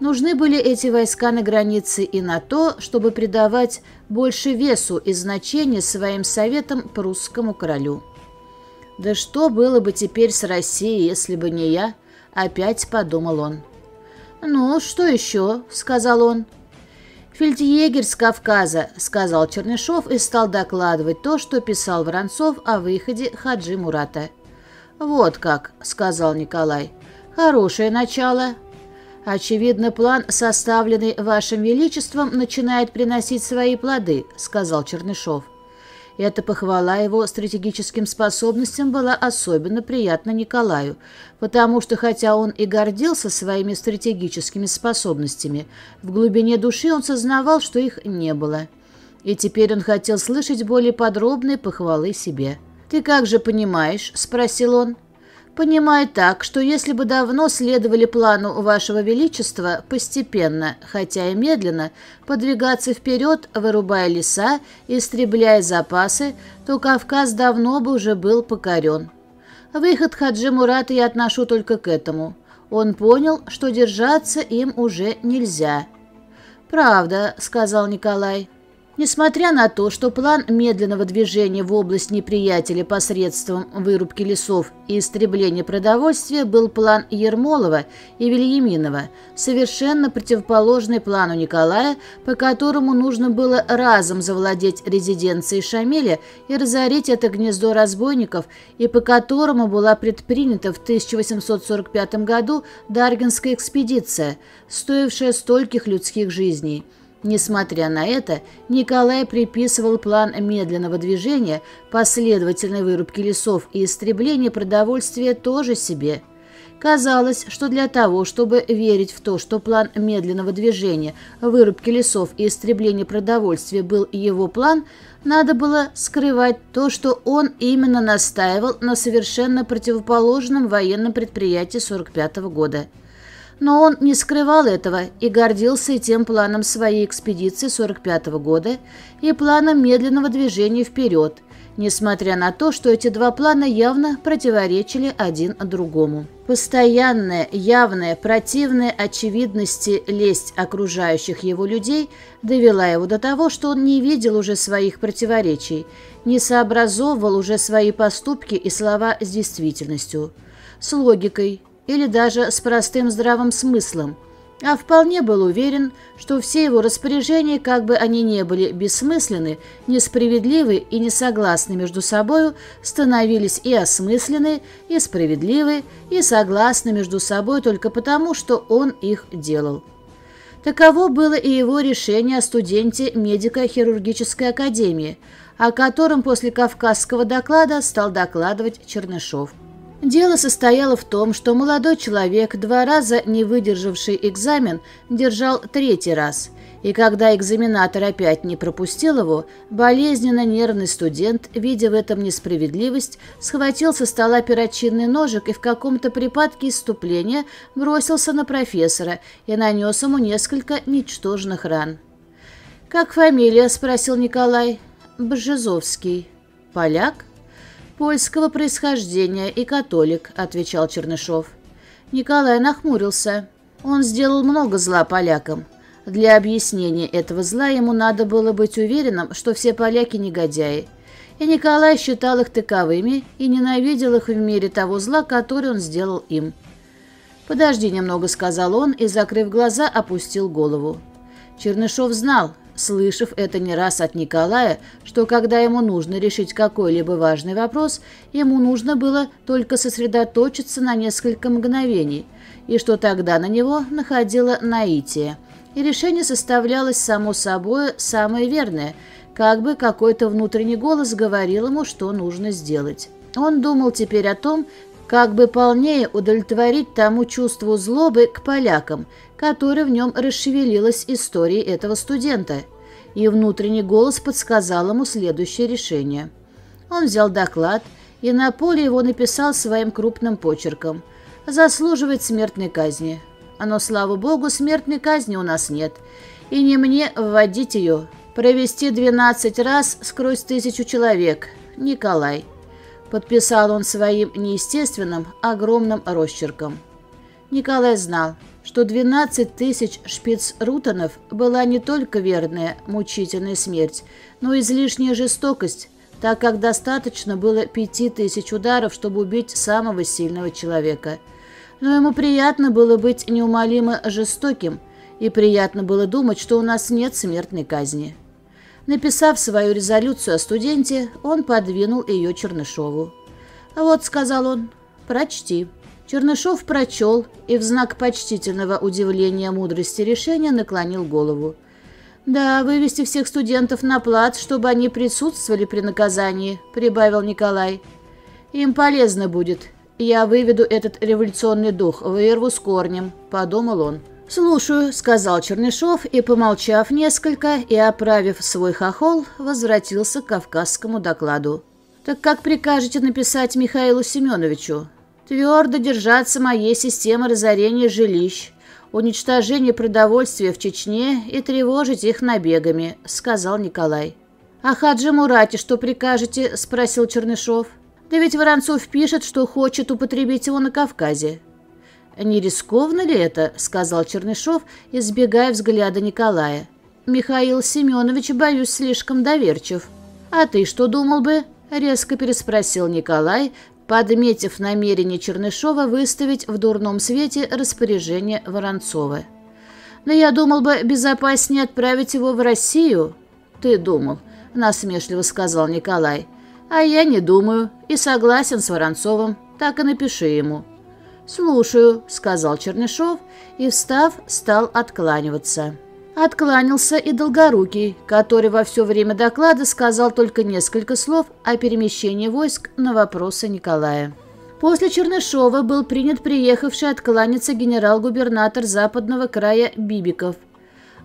Нужны были эти войска на границе и на то, чтобы придавать больше весу и значения своим советам прусскому королю. «Да что было бы теперь с Россией, если бы не я?» – опять подумал он. «Ну, что еще?» — сказал он. «Фельдъегерь с Кавказа», — сказал Чернышов и стал докладывать то, что писал Воронцов о выходе Хаджи Мурата. «Вот как», — сказал Николай. «Хорошее начало». «Очевидно, план, составленный Вашим Величеством, начинает приносить свои плоды», — сказал Чернышов. Эта похвала его стратегическим способностям была особенно приятна Николаю, потому что хотя он и гордился своими стратегическими способностями, в глубине души он сознавал, что их не было. И теперь он хотел слышать более подробные похвалы себе. «Ты как же понимаешь?» – спросил он. Понимаю так, что если бы давно следовали плану Вашего Величества постепенно, хотя и медленно, подвигаться вперед, вырубая леса, истребляя запасы, то Кавказ давно бы уже был покорен. Выход Хаджи Мурата я отношу только к этому. Он понял, что держаться им уже нельзя. «Правда», — сказал Николай. Несмотря на то, что план медленного движения в область неприятеля посредством вырубки лесов и истребления продовольствия был план Ермолова и Вильяминова, совершенно противоположный плану Николая, по которому нужно было разом завладеть резиденцией Шамиля и разорить это гнездо разбойников, и по которому была предпринята в 1845 году Даргинская экспедиция, стоившая стольких людских жизней – Несмотря на это, Николай приписывал план медленного движения, последовательной вырубки лесов и истребления продовольствия тоже себе. Казалось, что для того, чтобы верить в то, что план медленного движения, вырубки лесов и истребления продовольствия был его план, надо было скрывать то, что он именно настаивал на совершенно противоположном военном предприятии 1945 года. Но он не скрывал этого и гордился и тем планом своей экспедиции 45 -го года, и планом медленного движения вперед, несмотря на то, что эти два плана явно противоречили один другому. Постоянная, явная, противная очевидности лесть окружающих его людей довела его до того, что он не видел уже своих противоречий, не сообразовывал уже свои поступки и слова с действительностью, с логикой, или даже с простым здравым смыслом, а вполне был уверен, что все его распоряжения, как бы они ни были бессмысленны, несправедливы и несогласны между собою, становились и осмысленны, и справедливы, и согласны между собой только потому, что он их делал. Таково было и его решение о студенте медико-хирургической академии, о котором после Кавказского доклада стал докладывать Чернышов. Дело состояло в том, что молодой человек, два раза не выдержавший экзамен, держал третий раз, и когда экзаменатор опять не пропустил его, болезненно нервный студент, видя в этом несправедливость, схватил со стола перочинный ножик и в каком-то припадке иступления бросился на профессора и нанес ему несколько ничтожных ран. «Как фамилия?» – спросил Николай. «Бжезовский». «Поляк?» «Польского происхождения и католик», — отвечал Чернышов. Николай нахмурился. Он сделал много зла полякам. Для объяснения этого зла ему надо было быть уверенным, что все поляки негодяи. И Николай считал их таковыми и ненавидел их в мире того зла, который он сделал им. «Подожди немного», — сказал он и, закрыв глаза, опустил голову. Чернышов знал, слышав это не раз от Николая, что когда ему нужно решить какой-либо важный вопрос, ему нужно было только сосредоточиться на несколько мгновений, и что тогда на него находило наитие. И решение составлялось само собой самое верное, как бы какой-то внутренний голос говорил ему, что нужно сделать. Он думал теперь о том, как бы полнее удовлетворить тому чувству злобы к полякам, которое в нем расшевелилась историей этого студента, и внутренний голос подсказал ему следующее решение. Он взял доклад и на поле его написал своим крупным почерком «Заслуживает смертной казни». Но, слава богу, смертной казни у нас нет. И не мне вводить ее. Провести двенадцать раз сквозь тысячу человек. Николай. Подписал он своим неестественным, огромным росчерком. Николай знал, что 12 тысяч шпицрутонов была не только верная, мучительная смерть, но и излишняя жестокость, так как достаточно было пяти тысяч ударов, чтобы убить самого сильного человека. Но ему приятно было быть неумолимо жестоким, и приятно было думать, что у нас нет смертной казни. Написав свою резолюцию о студенте, он подвинул ее Чернышову. «Вот», — сказал он, — «прочти». Чернышов прочел и в знак почтительного удивления мудрости решения наклонил голову. «Да, вывести всех студентов на плац, чтобы они присутствовали при наказании», — прибавил Николай. «Им полезно будет. Я выведу этот революционный дух, вырву с корнем», — подумал он. «Слушаю», — сказал Чернышов и, помолчав несколько и оправив свой хохол, возвратился к кавказскому докладу. «Так как прикажете написать Михаилу Семеновичу?» «Твердо держаться моей системы разорения жилищ, уничтожения продовольствия в Чечне и тревожить их набегами», — сказал Николай. «А Хаджи Мурате что прикажете?» — спросил Чернышов. «Да ведь Воронцов пишет, что хочет употребить его на Кавказе». «Не рискованно ли это?» — сказал Чернышов, избегая взгляда Николая. «Михаил Семенович, боюсь, слишком доверчив». «А ты что думал бы?» — резко переспросил Николай, подметив намерение Чернышова выставить в дурном свете распоряжение Воронцова. «Но я думал бы, безопаснее отправить его в Россию». «Ты думал», — насмешливо сказал Николай. «А я не думаю и согласен с Воронцовым, так и напиши ему». «Слушаю», — сказал Чернышов и, встав, стал откланиваться. Откланялся и Долгорукий, который во все время доклада сказал только несколько слов о перемещении войск на вопросы Николая. После Чернышова был принят приехавший откланяться генерал-губернатор западного края Бибиков –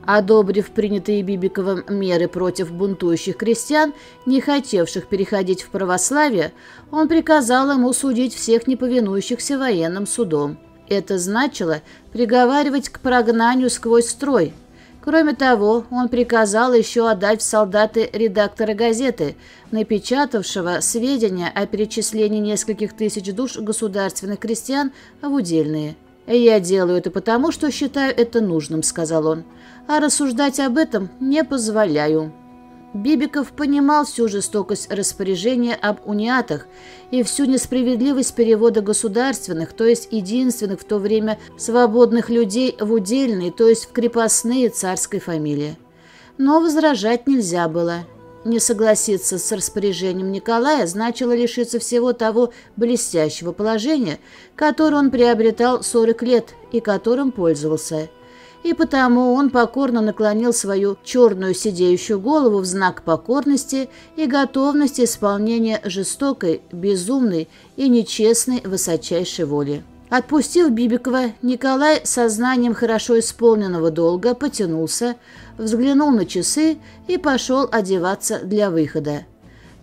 Одобрив принятые Бибиковым меры против бунтующих крестьян, не хотевших переходить в православие, он приказал ему судить всех неповинующихся военным судом. Это значило приговаривать к прогнанию сквозь строй. Кроме того, он приказал еще отдать в солдаты редактора газеты, напечатавшего сведения о перечислении нескольких тысяч душ государственных крестьян в удельные. «Я делаю это потому, что считаю это нужным», — сказал он а рассуждать об этом не позволяю». Бибиков понимал всю жестокость распоряжения об униатах и всю несправедливость перевода государственных, то есть единственных в то время свободных людей в удельные, то есть в крепостные царской фамилии. Но возражать нельзя было. Не согласиться с распоряжением Николая значило лишиться всего того блестящего положения, которое он приобретал 40 лет и которым пользовался – и потому он покорно наклонил свою черную сидеющую голову в знак покорности и готовности исполнения жестокой, безумной и нечестной высочайшей воли. Отпустив Бибикова, Николай сознанием хорошо исполненного долга потянулся, взглянул на часы и пошел одеваться для выхода.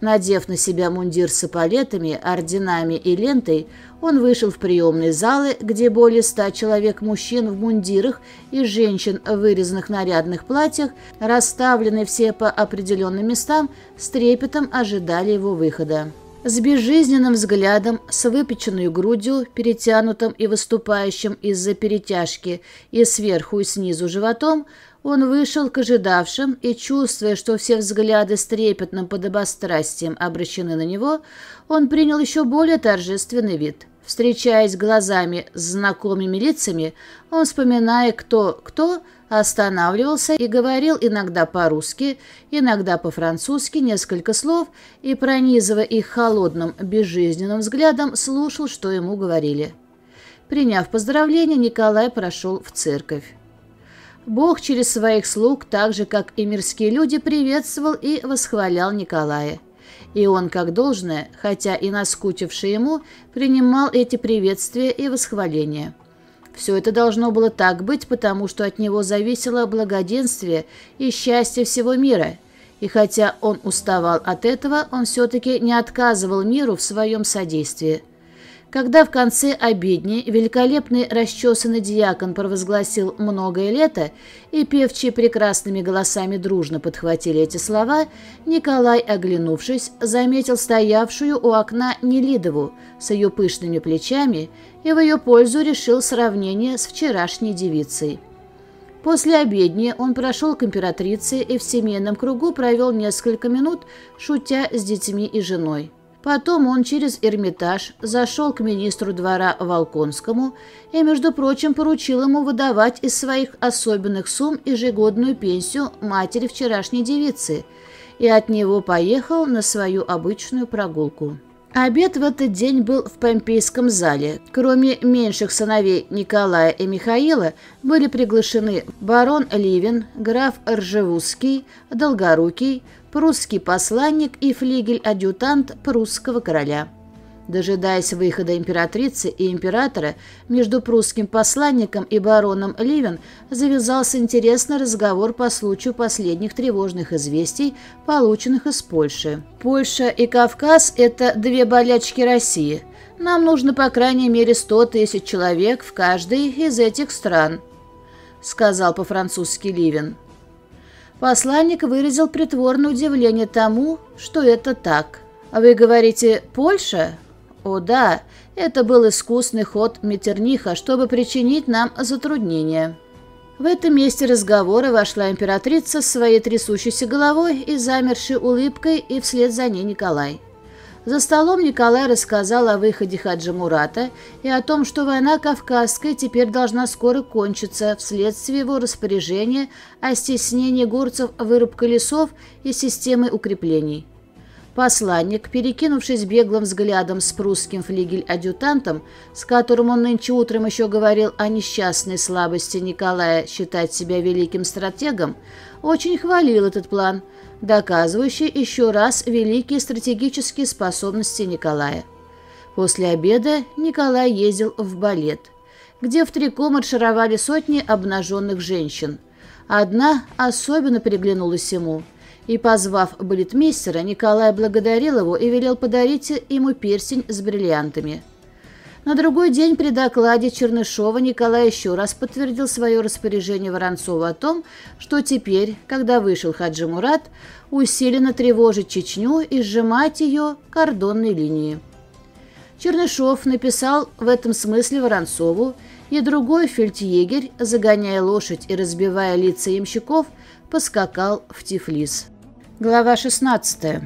Надев на себя мундир с эполетами, орденами и лентой, он вышел в приемные залы, где более ста человек мужчин в мундирах и женщин в вырезанных нарядных платьях, расставленные все по определенным местам, с трепетом ожидали его выхода. С безжизненным взглядом, с выпеченной грудью, перетянутым и выступающим из-за перетяжки и сверху и снизу животом, он вышел к ожидавшим и, чувствуя, что все взгляды с трепетным подобострастием обращены на него, он принял еще более торжественный вид. Встречаясь глазами с знакомыми лицами, он, вспоминая кто-кто, останавливался и говорил иногда по-русски, иногда по-французски несколько слов и, пронизывая их холодным, безжизненным взглядом, слушал, что ему говорили. Приняв поздравления, Николай прошел в церковь. Бог через своих слуг, так же, как и мирские люди, приветствовал и восхвалял Николая. И он, как должное, хотя и наскучивший ему, принимал эти приветствия и восхваления. Все это должно было так быть, потому что от него зависело благоденствие и счастье всего мира. И хотя он уставал от этого, он все-таки не отказывал миру в своем содействии – Когда в конце обедни великолепный расчесанный диакон провозгласил «многое лето», и певчие прекрасными голосами дружно подхватили эти слова, Николай, оглянувшись, заметил стоявшую у окна Нелидову с ее пышными плечами и в ее пользу решил сравнение с вчерашней девицей. После обедни он прошел к императрице и в семейном кругу провел несколько минут, шутя с детьми и женой. Потом он через Эрмитаж зашел к министру двора Волконскому и, между прочим, поручил ему выдавать из своих особенных сумм ежегодную пенсию матери вчерашней девицы и от него поехал на свою обычную прогулку. Обед в этот день был в Помпейском зале. Кроме меньших сыновей Николая и Михаила были приглашены барон Ливин, граф Ржевузский, Долгорукий, прусский посланник и флигель-адъютант прусского короля. Дожидаясь выхода императрицы и императора, между прусским посланником и бароном Ливен завязался интересный разговор по случаю последних тревожных известий, полученных из Польши. Польша и Кавказ – это две болячки России. Нам нужно по крайней мере 100 тысяч человек в каждой из этих стран, сказал по-французски Ливен. Посланник выразил притворное удивление тому, что это так. «А «Вы говорите, Польша?» «О да, это был искусный ход Метерниха, чтобы причинить нам затруднения». В этом месте разговора вошла императрица с своей трясущейся головой и замершей улыбкой, и вслед за ней Николай. За столом Николай рассказал о выходе Хаджи Мурата и о том, что война Кавказская теперь должна скоро кончиться вследствие его распоряжения о стеснении горцев вырубкой лесов и системой укреплений. Посланник, перекинувшись беглым взглядом с прусским флигель-адъютантом, с которым он нынче утром еще говорил о несчастной слабости Николая считать себя великим стратегом, очень хвалил этот план – доказывающий еще раз великие стратегические способности Николая. После обеда Николай ездил в балет, где в трико маршировали сотни обнаженных женщин. Одна особенно приглянулась ему, и, позвав балетмейстера, Николай благодарил его и велел подарить ему перстень с бриллиантами – на другой день при докладе Чернышова Николай еще раз подтвердил свое распоряжение Воронцову о том, что теперь, когда вышел Хаджи Мурат, усиленно тревожить Чечню и сжимать ее кордонной линии. Чернышов написал в этом смысле Воронцову, и другой фельдъегерь, загоняя лошадь и разбивая лица ямщиков, поскакал в Тифлис. Глава 16.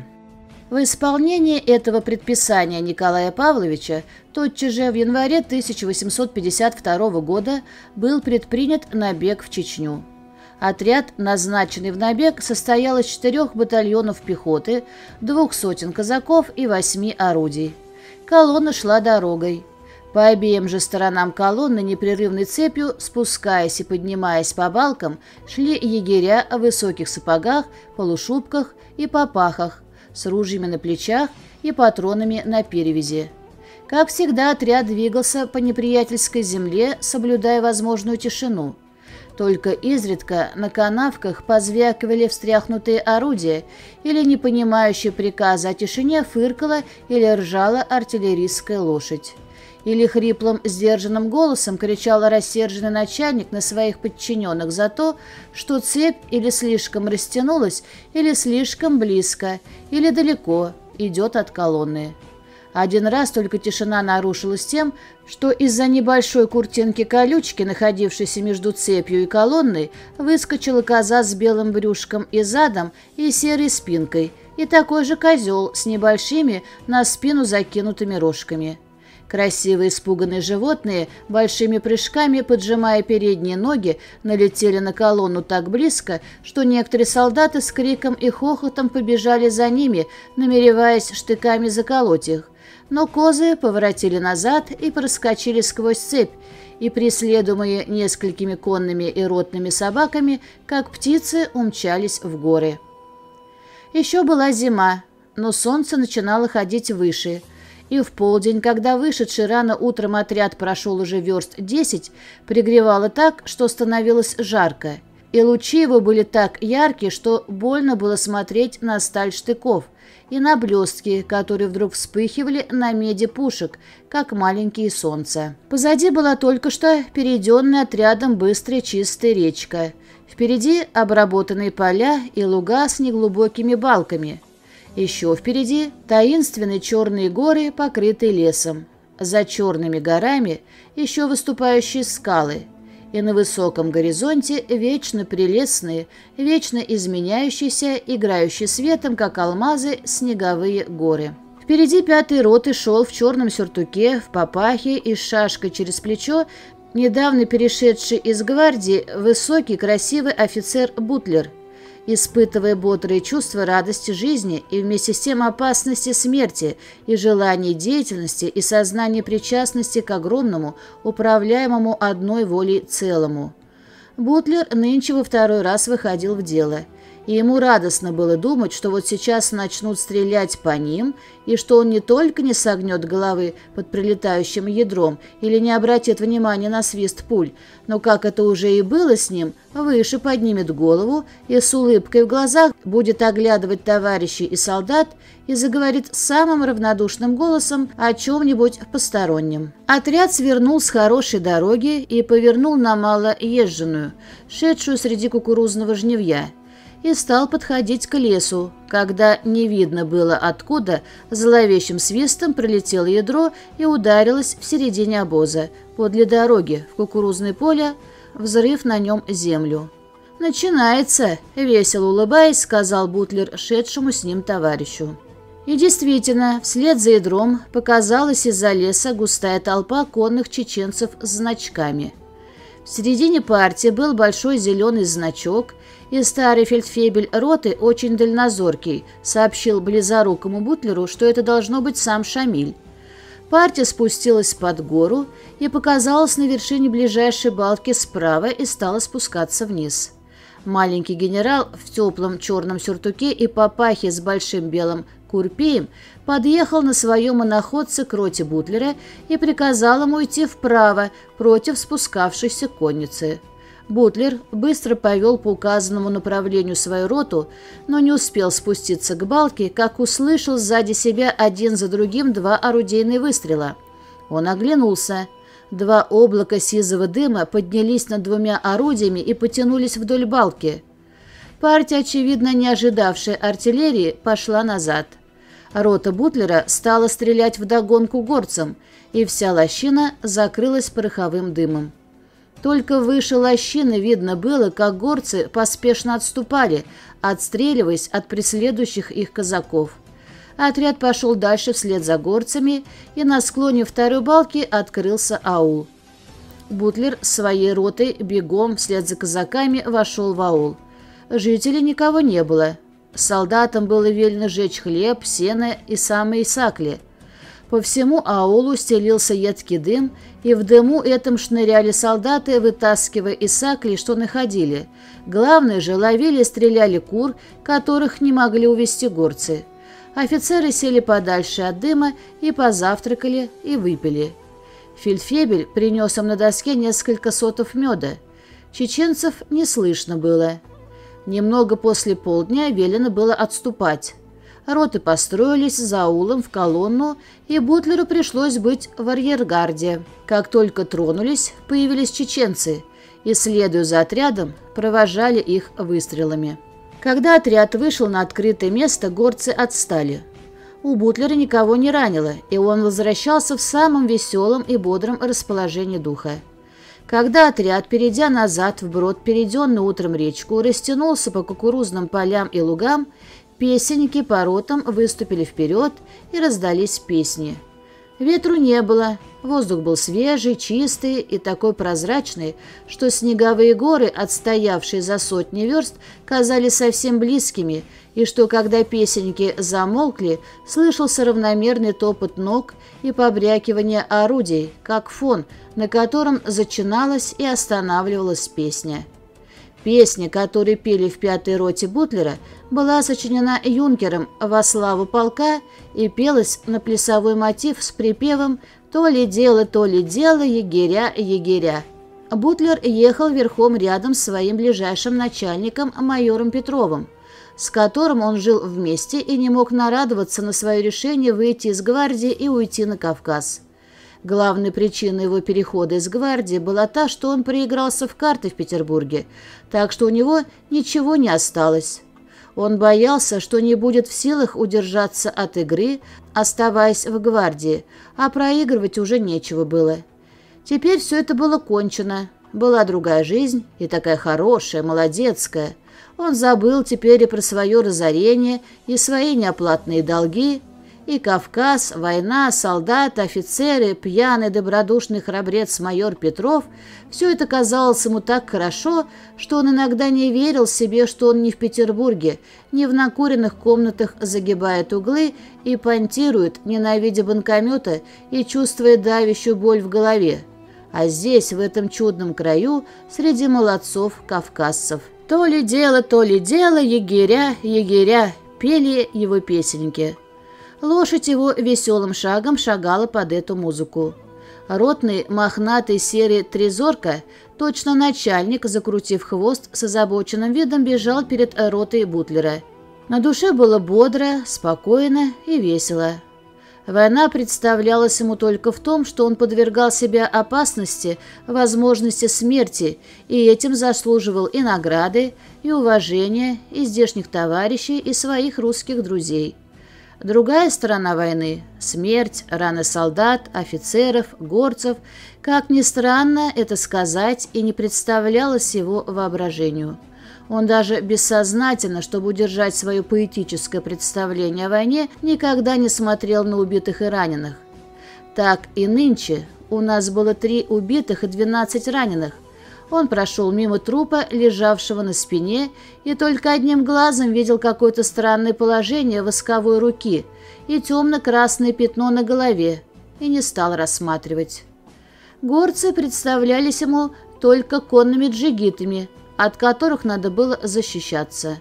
В исполнение этого предписания Николая Павловича тотчас же в январе 1852 года был предпринят набег в Чечню. Отряд, назначенный в набег, состоял из четырех батальонов пехоты, двух сотен казаков и восьми орудий. Колонна шла дорогой. По обеим же сторонам колонны непрерывной цепью, спускаясь и поднимаясь по балкам, шли егеря в высоких сапогах, полушубках и попахах, с ружьями на плечах и патронами на перевязи. Как всегда, отряд двигался по неприятельской земле, соблюдая возможную тишину. Только изредка на канавках позвякивали встряхнутые орудия или, не понимающие приказа о тишине, фыркала или ржала артиллерийская лошадь. Или хриплым, сдержанным голосом кричал рассерженный начальник на своих подчиненных за то, что цепь или слишком растянулась, или слишком близко, или далеко идет от колонны. Один раз только тишина нарушилась тем, что из-за небольшой куртинки-колючки, находившейся между цепью и колонной, выскочила коза с белым брюшком и задом и серой спинкой, и такой же козел с небольшими на спину закинутыми рожками. Красивые испуганные животные, большими прыжками поджимая передние ноги, налетели на колонну так близко, что некоторые солдаты с криком и хохотом побежали за ними, намереваясь штыками заколоть их. Но козы поворотили назад и проскочили сквозь цепь, и, преследуемые несколькими конными и ротными собаками, как птицы умчались в горы. Еще была зима, но солнце начинало ходить выше – и в полдень, когда вышедший рано утром отряд прошел уже верст десять, пригревало так, что становилось жарко. и лучи его были так яркие, что больно было смотреть на сталь штыков и на блестки, которые вдруг вспыхивали на меди пушек, как маленькие солнца. Позади была только что перейденная отрядом быстрая чистая речка. Впереди обработанные поля и луга с неглубокими балками. Еще впереди таинственные черные горы, покрытые лесом. За черными горами еще выступающие скалы – и на высоком горизонте вечно прелестные, вечно изменяющиеся, играющие светом, как алмазы, снеговые горы. Впереди пятый роты шел в черном сюртуке, в папахе и с шашкой через плечо, недавно перешедший из гвардии высокий красивый офицер Бутлер – испытывая бодрые чувства радости жизни и вместе с тем опасности смерти и желание деятельности и сознание причастности к огромному, управляемому одной волей целому. Бутлер нынче во второй раз выходил в дело – и ему радостно было думать, что вот сейчас начнут стрелять по ним, и что он не только не согнет головы под прилетающим ядром или не обратит внимания на свист пуль, но, как это уже и было с ним, выше поднимет голову и с улыбкой в глазах будет оглядывать товарищей и солдат и заговорит самым равнодушным голосом о чем-нибудь постороннем. Отряд свернул с хорошей дороги и повернул на малоезженную, шедшую среди кукурузного жневья – и стал подходить к лесу, когда не видно было откуда, зловещим свистом прилетело ядро и ударилось в середине обоза, подле дороги, в кукурузное поле, взрыв на нем землю. «Начинается!» — весело улыбаясь, сказал Бутлер шедшему с ним товарищу. И действительно, вслед за ядром показалась из-за леса густая толпа конных чеченцев с значками. В середине партии был большой зеленый значок, и старый фельдфебель роты очень дальнозоркий, сообщил близорукому Бутлеру, что это должно быть сам Шамиль. Партия спустилась под гору и показалась на вершине ближайшей балки справа и стала спускаться вниз. Маленький генерал в теплом черном сюртуке и папахе с большим белым курпеем подъехал на своем иноходце к роте Бутлера и приказал ему идти вправо против спускавшейся конницы. Бутлер быстро повел по указанному направлению свою роту, но не успел спуститься к балке, как услышал сзади себя один за другим два орудийные выстрела. Он оглянулся. Два облака сизого дыма поднялись над двумя орудиями и потянулись вдоль балки. Партия, очевидно, не ожидавшая артиллерии, пошла назад. Рота Бутлера стала стрелять вдогонку горцам, и вся лощина закрылась пороховым дымом. Только выше лощины видно было, как горцы поспешно отступали, отстреливаясь от преследующих их казаков. Отряд пошел дальше вслед за горцами, и на склоне второй балки открылся аул. Бутлер с своей ротой бегом вслед за казаками вошел в аул. Жителей никого не было. Солдатам было велено жечь хлеб, сено и самые сакли – по всему аулу стелился едкий дым, и в дыму этом шныряли солдаты, вытаскивая из сакли, что находили. Главное же, ловили и стреляли кур, которых не могли увести горцы. Офицеры сели подальше от дыма и позавтракали и выпили. Фельдфебель принес им на доске несколько сотов меда. Чеченцев не слышно было. Немного после полдня велено было отступать. Роты построились за аулом в колонну, и Бутлеру пришлось быть в арьергарде. Как только тронулись, появились чеченцы, и, следуя за отрядом, провожали их выстрелами. Когда отряд вышел на открытое место, горцы отстали. У Бутлера никого не ранило, и он возвращался в самом веселом и бодром расположении духа. Когда отряд, перейдя назад вброд перейденную утром речку, растянулся по кукурузным полям и лугам, Песенники по ротам выступили вперед и раздались песни. Ветру не было, воздух был свежий, чистый и такой прозрачный, что снеговые горы, отстоявшие за сотни верст, казались совсем близкими, и что, когда песенники замолкли, слышался равномерный топот ног и побрякивание орудий, как фон, на котором зачиналась и останавливалась песня. Песня, которую пели в пятой роте Бутлера, была сочинена юнкером во славу полка и пелась на плясовой мотив с припевом «То ли дело, то ли дело, егеря, егеря». Бутлер ехал верхом рядом с своим ближайшим начальником, майором Петровым, с которым он жил вместе и не мог нарадоваться на свое решение выйти из гвардии и уйти на Кавказ. Главной причиной его перехода из гвардии была та, что он проигрался в карты в Петербурге, так что у него ничего не осталось. Он боялся, что не будет в силах удержаться от игры, оставаясь в гвардии, а проигрывать уже нечего было. Теперь все это было кончено. Была другая жизнь, и такая хорошая, молодецкая. Он забыл теперь и про свое разорение, и свои неоплатные долги, и Кавказ, война, солдаты, офицеры, пьяный добродушный храбрец майор Петров – все это казалось ему так хорошо, что он иногда не верил себе, что он не в Петербурге, не в накуренных комнатах загибает углы и понтирует, ненавидя банкомета и чувствуя давящую боль в голове. А здесь, в этом чудном краю, среди молодцов-кавказцев. То ли дело, то ли дело, егеря, егеря, пели его песенки – Лошадь его веселым шагом шагала под эту музыку. Ротный, мохнатый серый трезорка, точно начальник, закрутив хвост, с озабоченным видом бежал перед ротой Бутлера. На душе было бодро, спокойно и весело. Война представлялась ему только в том, что он подвергал себя опасности, возможности смерти, и этим заслуживал и награды, и уважения, и здешних товарищей, и своих русских друзей. Другая сторона войны – смерть, раны солдат, офицеров, горцев. Как ни странно это сказать, и не представлялось его воображению. Он даже бессознательно, чтобы удержать свое поэтическое представление о войне, никогда не смотрел на убитых и раненых. Так и нынче у нас было три убитых и двенадцать раненых – он прошел мимо трупа, лежавшего на спине, и только одним глазом видел какое-то странное положение восковой руки и темно-красное пятно на голове, и не стал рассматривать. Горцы представлялись ему только конными джигитами, от которых надо было защищаться.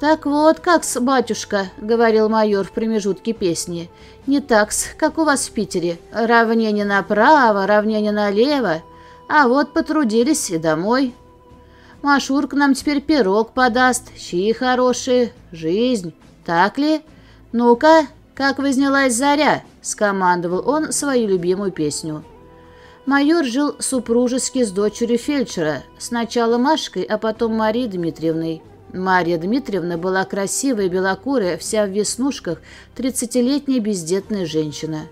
«Так вот как-с, батюшка», — говорил майор в промежутке песни, — «не так-с, как у вас в Питере. Равнение направо, равнение налево». А вот потрудились и домой. Машурка нам теперь пирог подаст, щи хорошие, жизнь. Так ли? Ну-ка, как вознялась заря, скомандовал он свою любимую песню. Майор жил супружески с дочерью фельдшера, сначала Машкой, а потом Марией Дмитриевной. Марья Дмитриевна была красивая, белокурая, вся в веснушках, тридцатилетняя бездетная женщина.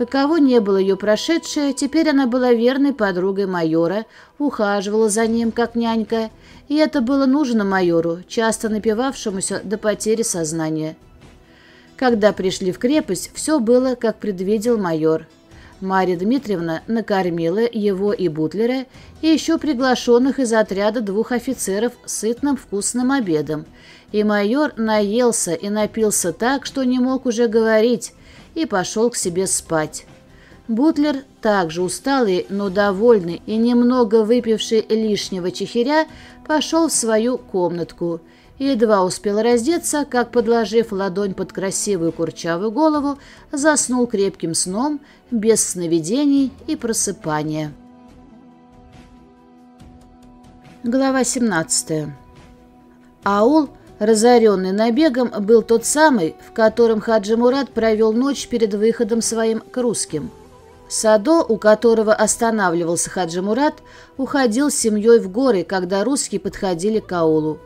Каково не было ее прошедшее, теперь она была верной подругой майора, ухаживала за ним, как нянька, и это было нужно майору, часто напивавшемуся до потери сознания. Когда пришли в крепость, все было, как предвидел майор. Марья Дмитриевна накормила его и Бутлера, и еще приглашенных из отряда двух офицеров сытным вкусным обедом, и майор наелся и напился так, что не мог уже говорить, и пошел к себе спать. Бутлер, также усталый, но довольный и немного выпивший лишнего чехиря, пошел в свою комнатку едва успел раздеться, как, подложив ладонь под красивую курчавую голову, заснул крепким сном, без сновидений и просыпания. Глава 17. Аул Разоренный набегом был тот самый, в котором Хаджи Мурат провел ночь перед выходом своим к русским. Садо, у которого останавливался Хаджи Мурат, уходил с семьей в горы, когда русские подходили к аулу.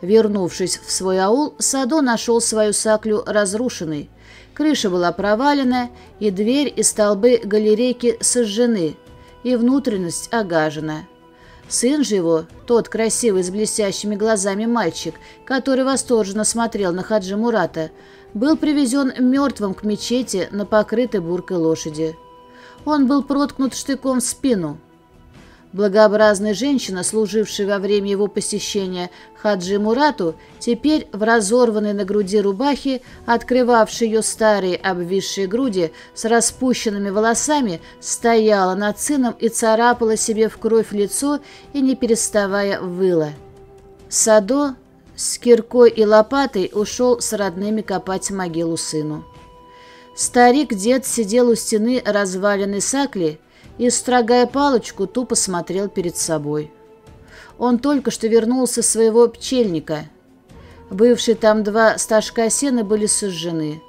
Вернувшись в свой аул, Садо нашел свою саклю разрушенной. Крыша была провалена, и дверь и столбы галерейки сожжены, и внутренность огажена. Сын же его, тот красивый с блестящими глазами мальчик, который восторженно смотрел на Хаджи Мурата, был привезен мертвым к мечети на покрытой буркой лошади. Он был проткнут штыком в спину. Благообразная женщина, служившая во время его посещения Хаджи Мурату, теперь в разорванной на груди рубахе, открывавшей ее старые обвисшие груди с распущенными волосами, стояла над сыном и царапала себе в кровь лицо и, не переставая, выла. Садо с киркой и лопатой ушел с родными копать могилу сыну. Старик-дед сидел у стены разваленной сакли и, строгая палочку, тупо смотрел перед собой. Он только что вернулся с своего пчельника. Бывшие там два стажка сена были сожжены.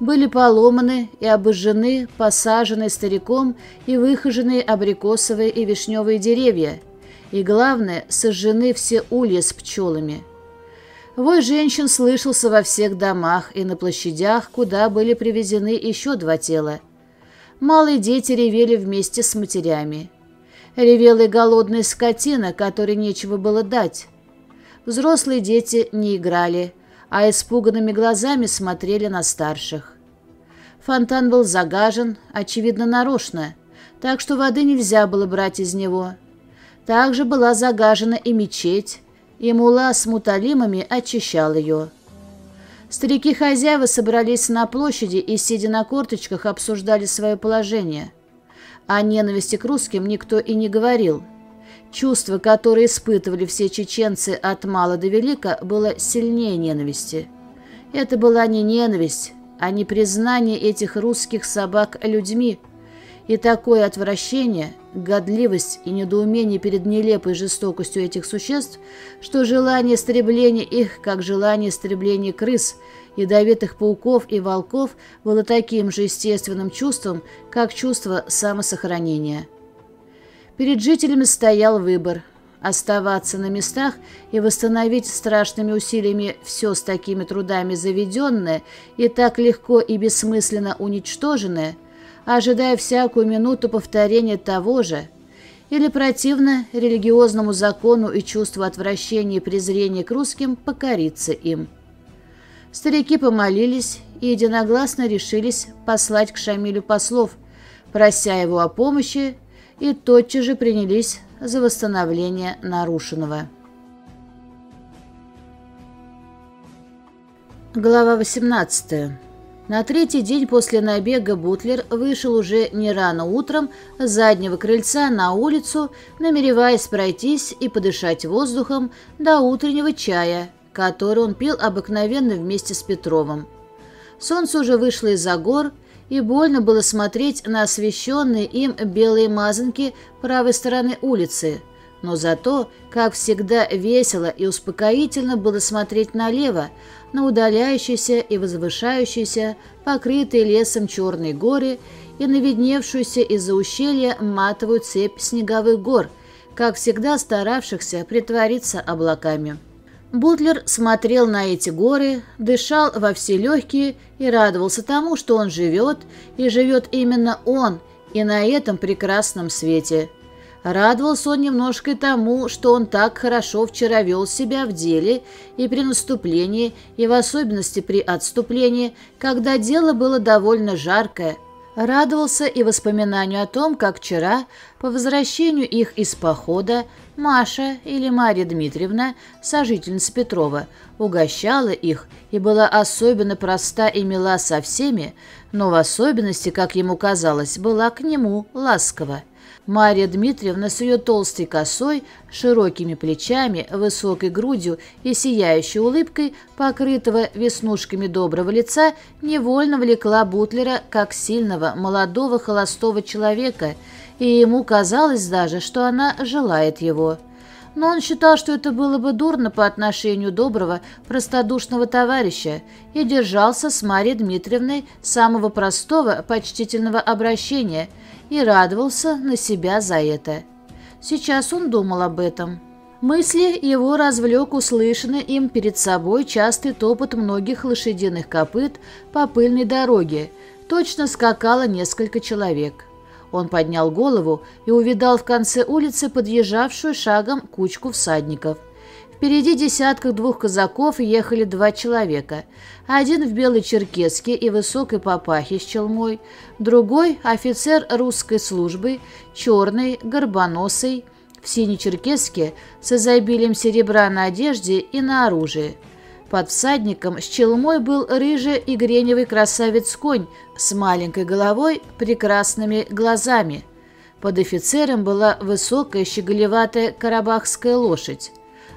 Были поломаны и обожжены посаженные стариком и выхоженные абрикосовые и вишневые деревья. И, главное, сожжены все улья с пчелами. Вой женщин слышался во всех домах и на площадях, куда были привезены еще два тела. Малые дети ревели вместе с матерями. Ревела и голодная скотина, которой нечего было дать. Взрослые дети не играли, а испуганными глазами смотрели на старших. Фонтан был загажен, очевидно, нарочно, так что воды нельзя было брать из него. Также была загажена и мечеть, и мула с муталимами очищал ее. Старики-хозяева собрались на площади и, сидя на корточках, обсуждали свое положение. О ненависти к русским никто и не говорил. Чувство, которое испытывали все чеченцы от мала до велика, было сильнее ненависти. Это была не ненависть, а не признание этих русских собак людьми – и такое отвращение, годливость и недоумение перед нелепой жестокостью этих существ, что желание истребления их, как желание истребления крыс, ядовитых пауков и волков, было таким же естественным чувством, как чувство самосохранения. Перед жителями стоял выбор – оставаться на местах и восстановить страшными усилиями все с такими трудами заведенное и так легко и бессмысленно уничтоженное – ожидая всякую минуту повторения того же, или противно религиозному закону и чувству отвращения и презрения к русским покориться им. Старики помолились и единогласно решились послать к Шамилю послов, прося его о помощи, и тотчас же принялись за восстановление нарушенного. Глава 18. На третий день после набега Бутлер вышел уже не рано утром с заднего крыльца на улицу, намереваясь пройтись и подышать воздухом до утреннего чая, который он пил обыкновенно вместе с Петровым. Солнце уже вышло из-за гор, и больно было смотреть на освещенные им белые мазанки правой стороны улицы, но зато, как всегда, весело и успокоительно было смотреть налево, на удаляющиеся и возвышающиеся, покрытые лесом черные горы и на видневшуюся из-за ущелья матовую цепь снеговых гор, как всегда старавшихся притвориться облаками. Бутлер смотрел на эти горы, дышал во все легкие и радовался тому, что он живет, и живет именно он, и на этом прекрасном свете – Радовался он немножко тому, что он так хорошо вчера вел себя в деле и при наступлении, и в особенности при отступлении, когда дело было довольно жаркое. Радовался и воспоминанию о том, как вчера, по возвращению их из похода, Маша или Марья Дмитриевна, сожительница Петрова, угощала их и была особенно проста и мила со всеми, но в особенности, как ему казалось, была к нему ласкова. Марья Дмитриевна с ее толстой косой, широкими плечами, высокой грудью и сияющей улыбкой, покрытого веснушками доброго лица, невольно влекла Бутлера как сильного, молодого, холостого человека, и ему казалось даже, что она желает его. Но он считал, что это было бы дурно по отношению доброго, простодушного товарища, и держался с Марьей Дмитриевной самого простого, почтительного обращения – и радовался на себя за это. Сейчас он думал об этом. Мысли его развлек услышанный им перед собой частый топот многих лошадиных копыт по пыльной дороге. Точно скакало несколько человек. Он поднял голову и увидал в конце улицы подъезжавшую шагом кучку всадников – Впереди десятках двух казаков ехали два человека. Один в белой черкеске и высокой папахе с челмой, другой – офицер русской службы, черный, горбоносый, в синей черкеске с изобилием серебра на одежде и на оружии. Под всадником с челмой был рыжий и греневый красавец-конь с маленькой головой, прекрасными глазами. Под офицером была высокая щеголеватая карабахская лошадь.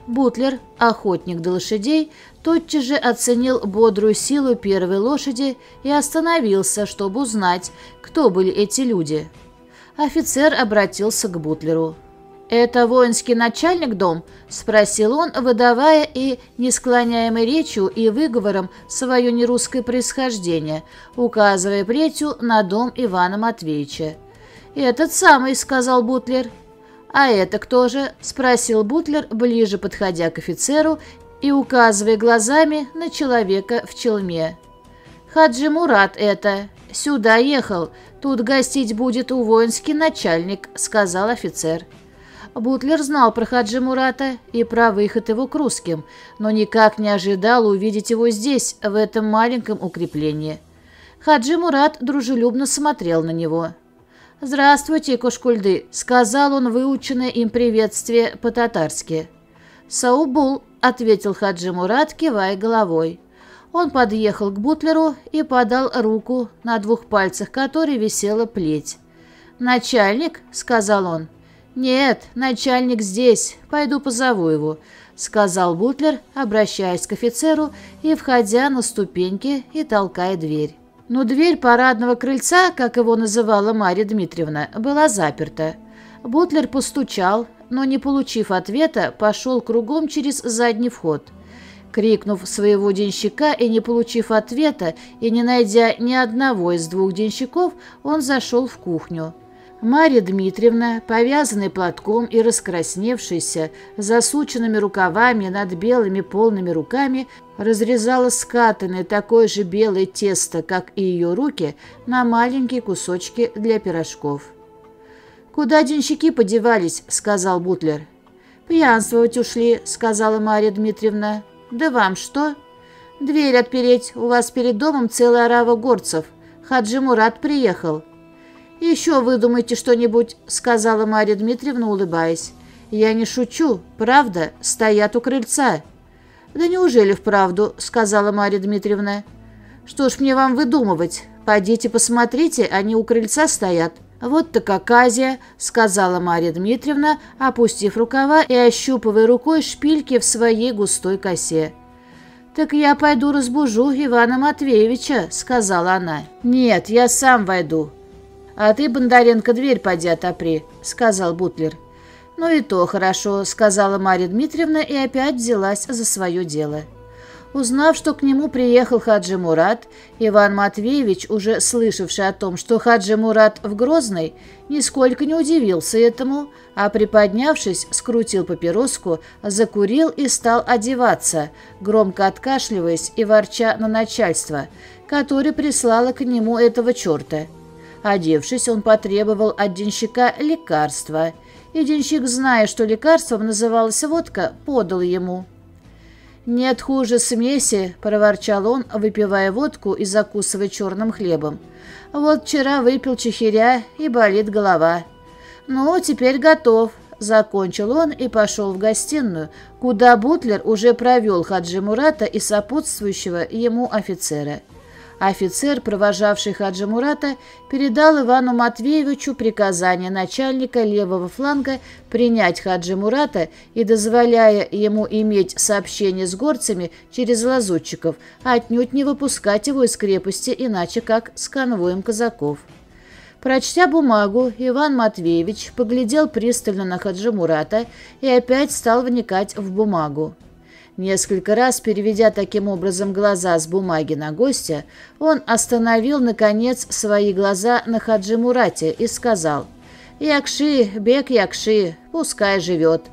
Бутлер, охотник до лошадей, тотчас же оценил бодрую силу первой лошади и остановился, чтобы узнать, кто были эти люди. Офицер обратился к Бутлеру. «Это воинский начальник дом?» – спросил он, выдавая и несклоняемой речью и выговором свое нерусское происхождение, указывая плетью на дом Ивана Матвеевича. «Этот самый», – сказал Бутлер. «А это кто же?» – спросил Бутлер, ближе подходя к офицеру и указывая глазами на человека в челме. «Хаджи Мурат это. Сюда ехал. Тут гостить будет у воинский начальник», – сказал офицер. Бутлер знал про Хаджи Мурата и про выход его к русским, но никак не ожидал увидеть его здесь, в этом маленьком укреплении. Хаджи Мурат дружелюбно смотрел на него. «Здравствуйте, Кошкульды», — сказал он выученное им приветствие по-татарски. «Саубул», — ответил Хаджи Мурат, кивая головой. Он подъехал к Бутлеру и подал руку, на двух пальцах которой висела плеть. «Начальник», — сказал он, — «Нет, начальник здесь. Пойду позову его», — сказал Бутлер, обращаясь к офицеру и входя на ступеньки и толкая дверь. Но дверь парадного крыльца, как его называла Марья Дмитриевна, была заперта. Бутлер постучал, но, не получив ответа, пошел кругом через задний вход. Крикнув своего денщика и не получив ответа, и не найдя ни одного из двух денщиков, он зашел в кухню. Марья Дмитриевна, повязанная платком и раскрасневшаяся, засученными рукавами над белыми полными руками, разрезала скатанное такое же белое тесто, как и ее руки, на маленькие кусочки для пирожков. «Куда денщики подевались?» — сказал Бутлер. «Пьянствовать ушли», — сказала Марья Дмитриевна. «Да вам что?» «Дверь отпереть. У вас перед домом целая орава горцев. Хаджи Мурат приехал». «Еще выдумайте что-нибудь», — сказала Марья Дмитриевна, улыбаясь. «Я не шучу. Правда, стоят у крыльца». «Да неужели вправду?» — сказала Марья Дмитриевна. «Что ж мне вам выдумывать? Пойдите посмотрите, они у крыльца стоят». «Вот так оказия», — сказала Марья Дмитриевна, опустив рукава и ощупывая рукой шпильки в своей густой косе. «Так я пойду разбужу Ивана Матвеевича», — сказала она. «Нет, я сам войду. «А ты, Бондаренко, дверь поди отопри», — сказал Бутлер. «Ну и то хорошо», — сказала Марья Дмитриевна и опять взялась за свое дело. Узнав, что к нему приехал Хаджи Мурат, Иван Матвеевич, уже слышавший о том, что Хаджи Мурат в Грозной, нисколько не удивился этому, а приподнявшись, скрутил папироску, закурил и стал одеваться, громко откашливаясь и ворча на начальство, которое прислало к нему этого черта. Одевшись, он потребовал от денщика лекарства, и денщик, зная, что лекарством называлась водка, подал ему. «Нет хуже смеси», — проворчал он, выпивая водку и закусывая черным хлебом. «Вот вчера выпил чехиря, и болит голова». «Ну, теперь готов», — закончил он и пошел в гостиную, куда Бутлер уже провел Хаджи Мурата и сопутствующего ему офицера. Офицер, провожавший Хаджи Мурата, передал Ивану Матвеевичу приказание начальника левого фланга принять Хаджи Мурата и, дозволяя ему иметь сообщение с горцами через лазутчиков, отнюдь не выпускать его из крепости, иначе как с конвоем казаков. Прочтя бумагу, Иван Матвеевич поглядел пристально на Хаджи Мурата и опять стал вникать в бумагу. Несколько раз переведя таким образом глаза с бумаги на гостя, он остановил, наконец, свои глаза на Хаджи Мурате и сказал «Якши, бег Якши, пускай живет.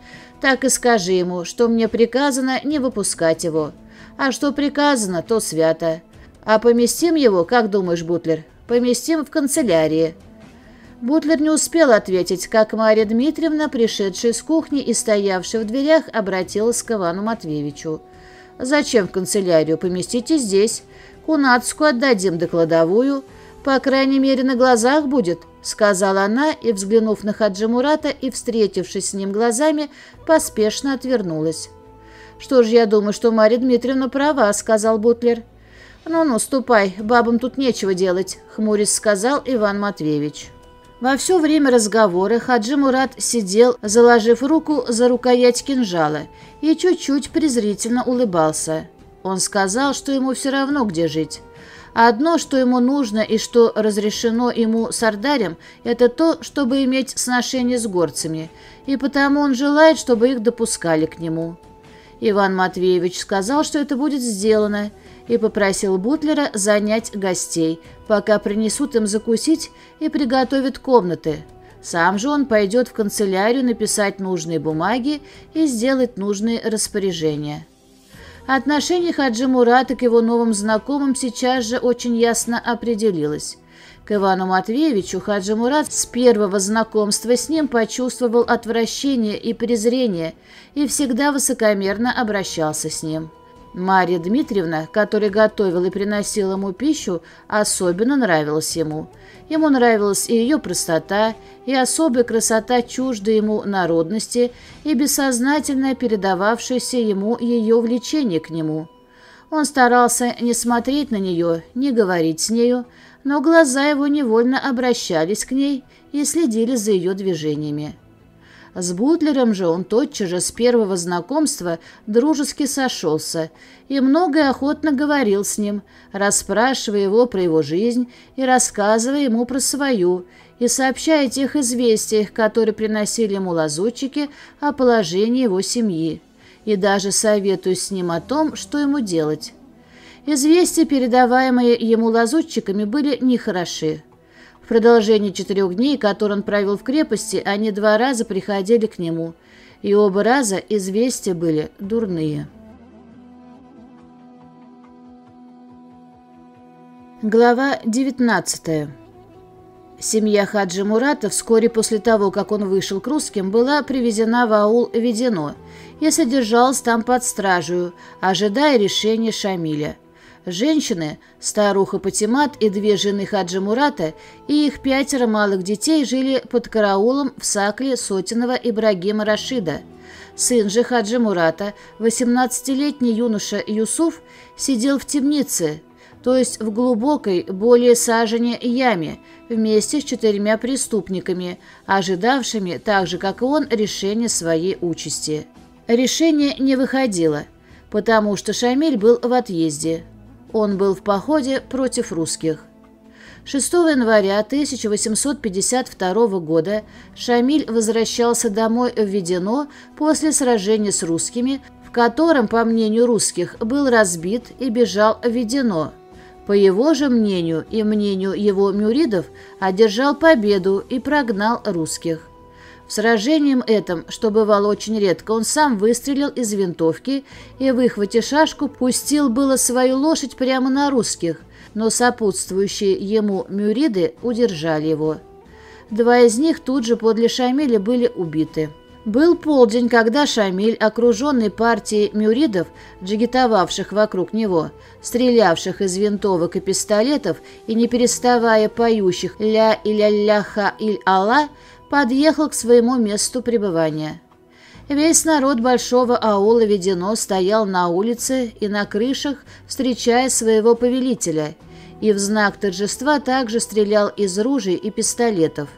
Так и скажи ему, что мне приказано не выпускать его. А что приказано, то свято. А поместим его, как думаешь, Бутлер, поместим в канцелярии». Бутлер не успел ответить, как Марья Дмитриевна, пришедшая с кухни и стоявшая в дверях, обратилась к Ивану Матвеевичу. «Зачем в канцелярию? Поместите здесь. Кунацку отдадим до кладовую. По крайней мере, на глазах будет», — сказала она, и, взглянув на Хаджи Мурата и встретившись с ним глазами, поспешно отвернулась. «Что ж, я думаю, что Марья Дмитриевна права», — сказал Бутлер. «Ну-ну, ступай, бабам тут нечего делать», — хмурясь сказал Иван Матвеевич. Во все время разговора Хаджи Мурат сидел, заложив руку за рукоять кинжала, и чуть-чуть презрительно улыбался. Он сказал, что ему все равно, где жить. Одно, что ему нужно и что разрешено ему сардарем, это то, чтобы иметь сношение с горцами, и потому он желает, чтобы их допускали к нему. Иван Матвеевич сказал, что это будет сделано, и попросил Бутлера занять гостей, пока принесут им закусить и приготовят комнаты. Сам же он пойдет в канцелярию написать нужные бумаги и сделать нужные распоряжения. Отношение Хаджи Мурата к его новым знакомым сейчас же очень ясно определилось. К Ивану Матвеевичу Хаджи Мурат с первого знакомства с ним почувствовал отвращение и презрение и всегда высокомерно обращался с ним. Марья Дмитриевна, которая готовила и приносила ему пищу, особенно нравилась ему. Ему нравилась и ее простота, и особая красота чуждой ему народности, и бессознательно передававшееся ему ее влечение к нему. Он старался не смотреть на нее, не говорить с нею, но глаза его невольно обращались к ней и следили за ее движениями. С Бутлером же он тотчас же с первого знакомства дружески сошелся и многое охотно говорил с ним, расспрашивая его про его жизнь и рассказывая ему про свою, и сообщая тех известиях, которые приносили ему лазутчики о положении его семьи, и даже советуя с ним о том, что ему делать. Известия, передаваемые ему лазутчиками, были нехороши. В продолжении четырех дней, которые он провел в крепости, они два раза приходили к нему, и оба раза известия были дурные. Глава 19 Семья Хаджи Мурата вскоре после того, как он вышел к русским, была привезена в аул Ведено и содержалась там под стражей, ожидая решения Шамиля – Женщины, старуха Патимат и две жены Хаджи Мурата и их пятеро малых детей жили под караулом в сакле сотенного Ибрагима Рашида. Сын же Хаджи Мурата, 18-летний юноша Юсуф, сидел в темнице, то есть в глубокой, более сажене яме, вместе с четырьмя преступниками, ожидавшими, так же как и он, решения своей участи. Решение не выходило, потому что Шамиль был в отъезде. Он был в походе против русских. 6 января 1852 года Шамиль возвращался домой в Ведено после сражения с русскими, в котором, по мнению русских, был разбит и бежал в Ведено. По его же мнению и мнению его мюридов, одержал победу и прогнал русских. В сражении этом, что бывало очень редко, он сам выстрелил из винтовки и, выхватив шашку, пустил было свою лошадь прямо на русских, но сопутствующие ему мюриды удержали его. Два из них тут же подле Шамиля были убиты. Был полдень, когда Шамиль, окруженный партией мюридов, джигитовавших вокруг него, стрелявших из винтовок и пистолетов и не переставая поющих «ля-иля-ляха-иль-алла», подъехал к своему месту пребывания. Весь народ большого аула Ведено стоял на улице и на крышах, встречая своего повелителя, и в знак торжества также стрелял из ружей и пистолетов.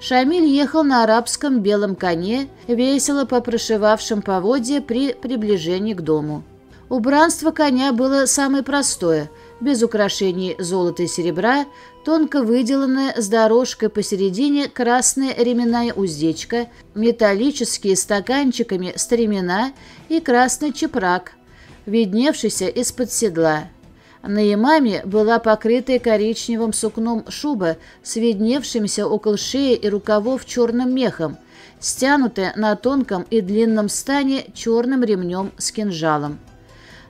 Шамиль ехал на арабском белом коне, весело попрошивавшем поводья при приближении к дому. Убранство коня было самое простое, без украшений золота и серебра, тонко выделанная с дорожкой посередине красная ременная уздечка, металлические стаканчиками стремена и красный чепрак, видневшийся из-под седла. На имаме была покрытая коричневым сукном шуба с видневшимся около шеи и рукавов черным мехом, стянутая на тонком и длинном стане черным ремнем с кинжалом.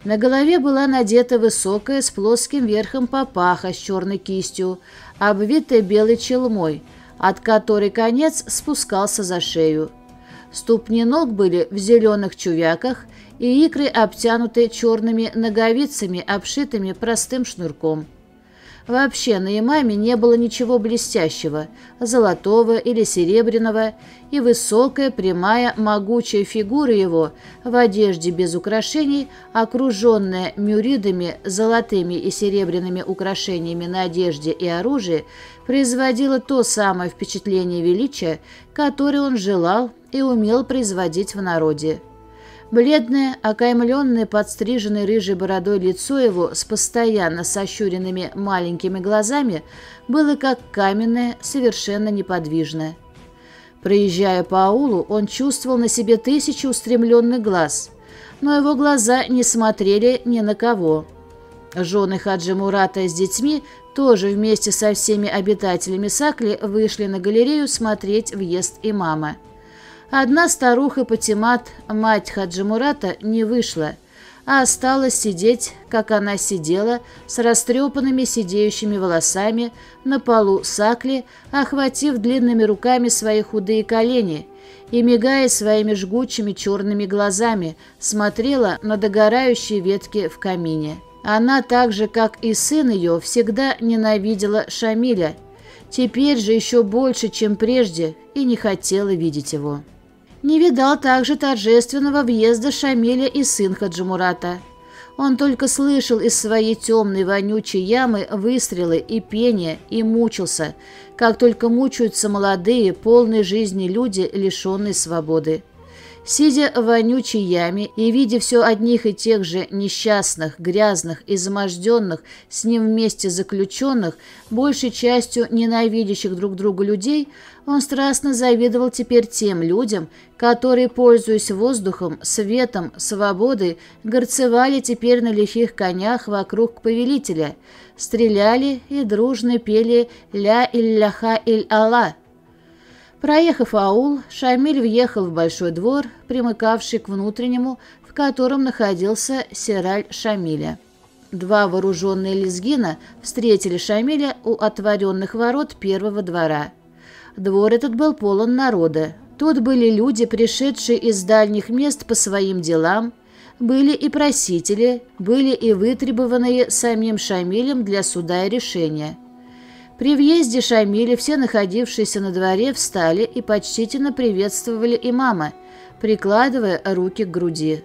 На голове была надета высокая с плоским верхом папаха с черной кистью, обвитая белой челмой, от которой конец спускался за шею. Ступни ног были в зеленых чувяках, и икры обтянуты черными ноговицами, обшитыми простым шнурком. Вообще на имаме не было ничего блестящего, золотого или серебряного, и высокая, прямая, могучая фигура его в одежде без украшений, окруженная мюридами, золотыми и серебряными украшениями на одежде и оружии, производила то самое впечатление величия, которое он желал и умел производить в народе. Бледное, окаймленное подстриженной рыжей бородой лицо его с постоянно сощуренными маленькими глазами было как каменное, совершенно неподвижное. Проезжая по аулу, он чувствовал на себе тысячи устремленных глаз, но его глаза не смотрели ни на кого. Жены Хаджи Мурата с детьми тоже вместе со всеми обитателями Сакли вышли на галерею смотреть въезд имама. Одна старуха Патимат, мать Хаджимурата, не вышла, а осталась сидеть, как она сидела, с растрепанными сидеющими волосами на полу сакли, охватив длинными руками свои худые колени и, мигая своими жгучими черными глазами, смотрела на догорающие ветки в камине. Она так же, как и сын ее, всегда ненавидела Шамиля, теперь же еще больше, чем прежде, и не хотела видеть его не видал также торжественного въезда Шамиля и сын Хаджимурата. Он только слышал из своей темной вонючей ямы выстрелы и пение и мучился, как только мучаются молодые, полные жизни люди, лишенные свободы. Сидя в вонючей яме и видя все одних и тех же несчастных, грязных, изможденных, с ним вместе заключенных, большей частью ненавидящих друг друга людей, он страстно завидовал теперь тем людям, которые, пользуясь воздухом, светом, свободой, горцевали теперь на лихих конях вокруг повелителя, стреляли и дружно пели «Ля-илляха-иль-Алла», Проехав аул, Шамиль въехал в большой двор, примыкавший к внутреннему, в котором находился Сираль Шамиля. Два вооруженные лезгина встретили Шамиля у отворенных ворот первого двора. Двор этот был полон народа. Тут были люди, пришедшие из дальних мест по своим делам, были и просители, были и вытребованные самим Шамилем для суда и решения – при въезде Шамиля все находившиеся на дворе встали и почтительно приветствовали имама, прикладывая руки к груди.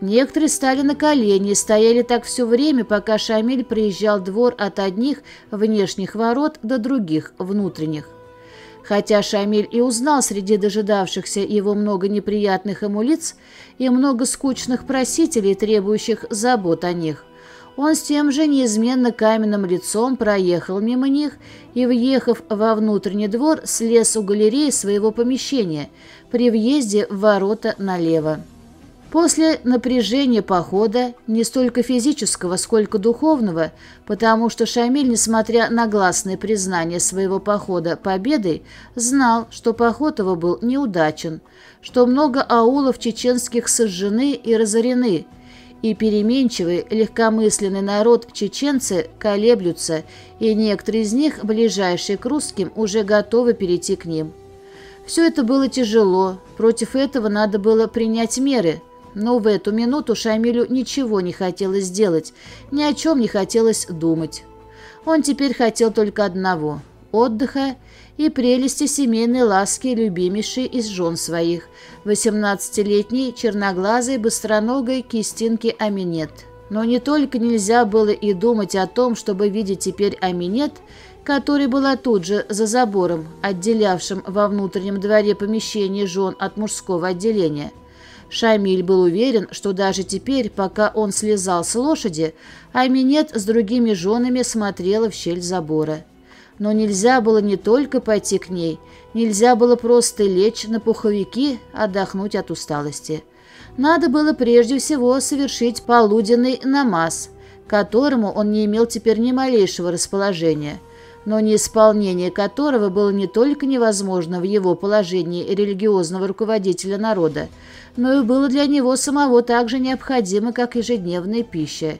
Некоторые стали на колени и стояли так все время, пока Шамиль приезжал двор от одних внешних ворот до других внутренних. Хотя Шамиль и узнал среди дожидавшихся его много неприятных ему лиц и много скучных просителей, требующих забот о них, он с тем же неизменно каменным лицом проехал мимо них и, въехав во внутренний двор, слез у галереи своего помещения при въезде в ворота налево. После напряжения похода, не столько физического, сколько духовного, потому что Шамиль, несмотря на гласное признание своего похода победой, знал, что поход его был неудачен, что много аулов чеченских сожжены и разорены – и переменчивый, легкомысленный народ чеченцы колеблются, и некоторые из них, ближайшие к русским, уже готовы перейти к ним. Все это было тяжело, против этого надо было принять меры, но в эту минуту Шамилю ничего не хотелось сделать, ни о чем не хотелось думать. Он теперь хотел только одного – отдыха и прелести семейной ласки любимейшей из жен своих, восемнадцатилетней черноглазой быстроногой кистинки Аминет. Но не только нельзя было и думать о том, чтобы видеть теперь Аминет, которая была тут же за забором, отделявшим во внутреннем дворе помещение жен от мужского отделения. Шамиль был уверен, что даже теперь, пока он слезал с лошади, Аминет с другими женами смотрела в щель забора. Но нельзя было не только пойти к ней, нельзя было просто лечь на пуховики, отдохнуть от усталости. Надо было прежде всего совершить полуденный намаз, которому он не имел теперь ни малейшего расположения, но неисполнение которого было не только невозможно в его положении религиозного руководителя народа, но и было для него самого так же необходимо, как ежедневная пища.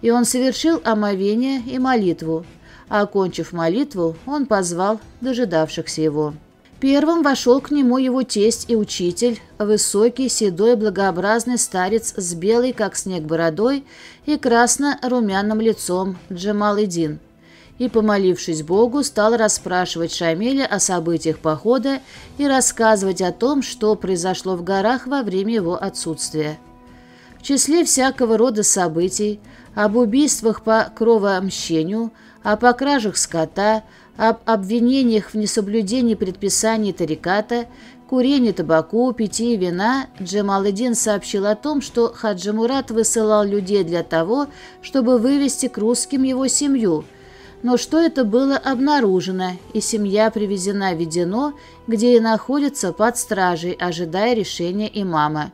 И он совершил омовение и молитву, окончив молитву, он позвал дожидавшихся его. Первым вошел к нему его тесть и учитель, высокий, седой, благообразный старец с белой, как снег, бородой и красно-румяным лицом Джамал-Идин. И, помолившись Богу, стал расспрашивать Шамиля о событиях похода и рассказывать о том, что произошло в горах во время его отсутствия. В числе всякого рода событий, об убийствах по кровоомщению – о покражах скота, об обвинениях в несоблюдении предписаний тариката, курению табаку, питье вина, Джамал-Эдин сообщил о том, что Хаджи Мурат высылал людей для того, чтобы вывести к русским его семью, но что это было обнаружено, и семья привезена в Ведено, где и находится под стражей, ожидая решения имама.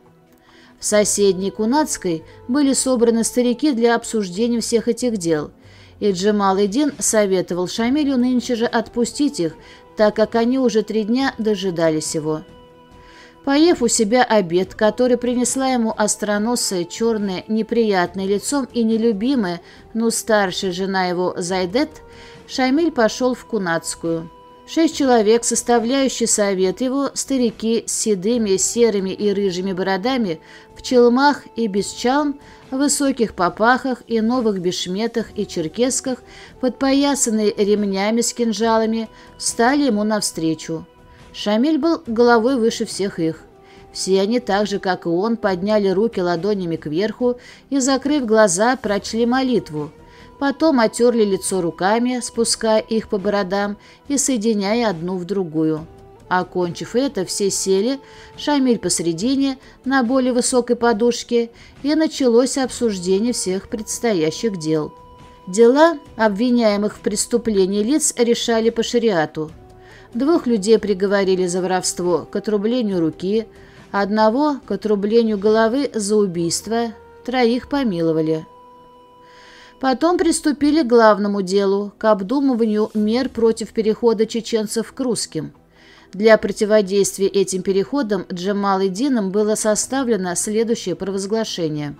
В соседней Кунацкой были собраны старики для обсуждения всех этих дел, и Джамал-Эдин советовал Шамилю нынче же отпустить их, так как они уже три дня дожидались его. Поев у себя обед, который принесла ему остроносая, черная, неприятное лицом и нелюбимая, но старшая жена его Зайдет, Шамиль пошел в Кунацкую. Шесть человек, составляющие совет его, старики с седыми, серыми и рыжими бородами, в челмах и без чалм, высоких попахах и новых бешметах и черкесках, подпоясанные ремнями с кинжалами, встали ему навстречу. Шамиль был головой выше всех их. Все они, так же, как и он, подняли руки ладонями кверху и, закрыв глаза, прочли молитву. Потом отерли лицо руками, спуская их по бородам и соединяя одну в другую. Окончив это, все сели, Шамиль посредине, на более высокой подушке, и началось обсуждение всех предстоящих дел. Дела обвиняемых в преступлении лиц решали по шариату. Двух людей приговорили за воровство к отрублению руки, одного к отрублению головы за убийство, троих помиловали. Потом приступили к главному делу, к обдумыванию мер против перехода чеченцев к русским. Для противодействия этим переходам Джамал и Дином было составлено следующее провозглашение.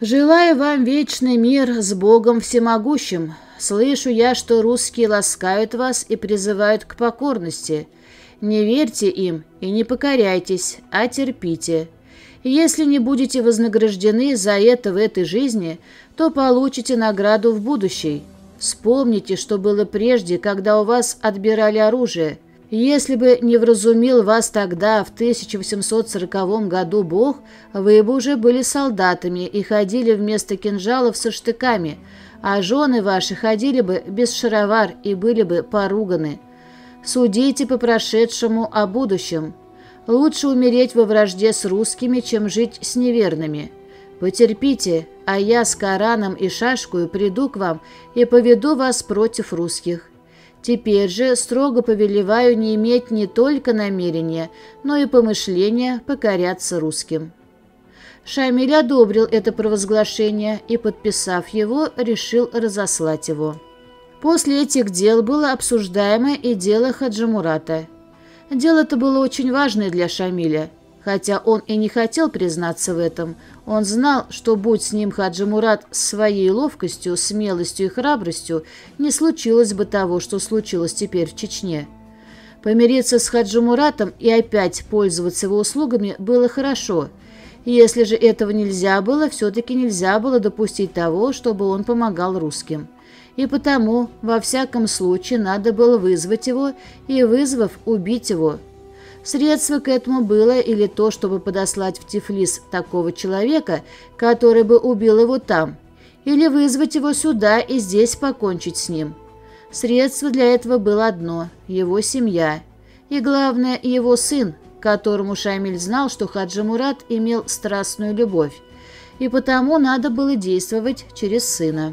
«Желаю вам вечный мир с Богом Всемогущим. Слышу я, что русские ласкают вас и призывают к покорности. Не верьте им и не покоряйтесь, а терпите. Если не будете вознаграждены за это в этой жизни, то получите награду в будущей. Вспомните, что было прежде, когда у вас отбирали оружие. Если бы не вразумил вас тогда, в 1840 году, Бог, вы бы уже были солдатами и ходили вместо кинжалов со штыками, а жены ваши ходили бы без шаровар и были бы поруганы. Судите по прошедшему о будущем. Лучше умереть во вражде с русскими, чем жить с неверными. Потерпите, а я с Кораном и Шашкою приду к вам и поведу вас против русских. Теперь же строго повелеваю не иметь не только намерения, но и помышления покоряться русским». Шамиль одобрил это провозглашение и, подписав его, решил разослать его. После этих дел было обсуждаемо и дело Хаджимурата – Дело-то было очень важное для Шамиля. Хотя он и не хотел признаться в этом, он знал, что будь с ним Хаджи Мурат своей ловкостью, смелостью и храбростью, не случилось бы того, что случилось теперь в Чечне. Помириться с Хаджи Муратом и опять пользоваться его услугами было хорошо. Если же этого нельзя было, все-таки нельзя было допустить того, чтобы он помогал русским и потому, во всяком случае, надо было вызвать его и, вызвав, убить его. Средство к этому было или то, чтобы подослать в Тифлис такого человека, который бы убил его там, или вызвать его сюда и здесь покончить с ним. Средство для этого было одно – его семья. И главное – его сын, которому Шамиль знал, что Хаджи Мурат имел страстную любовь. И потому надо было действовать через сына.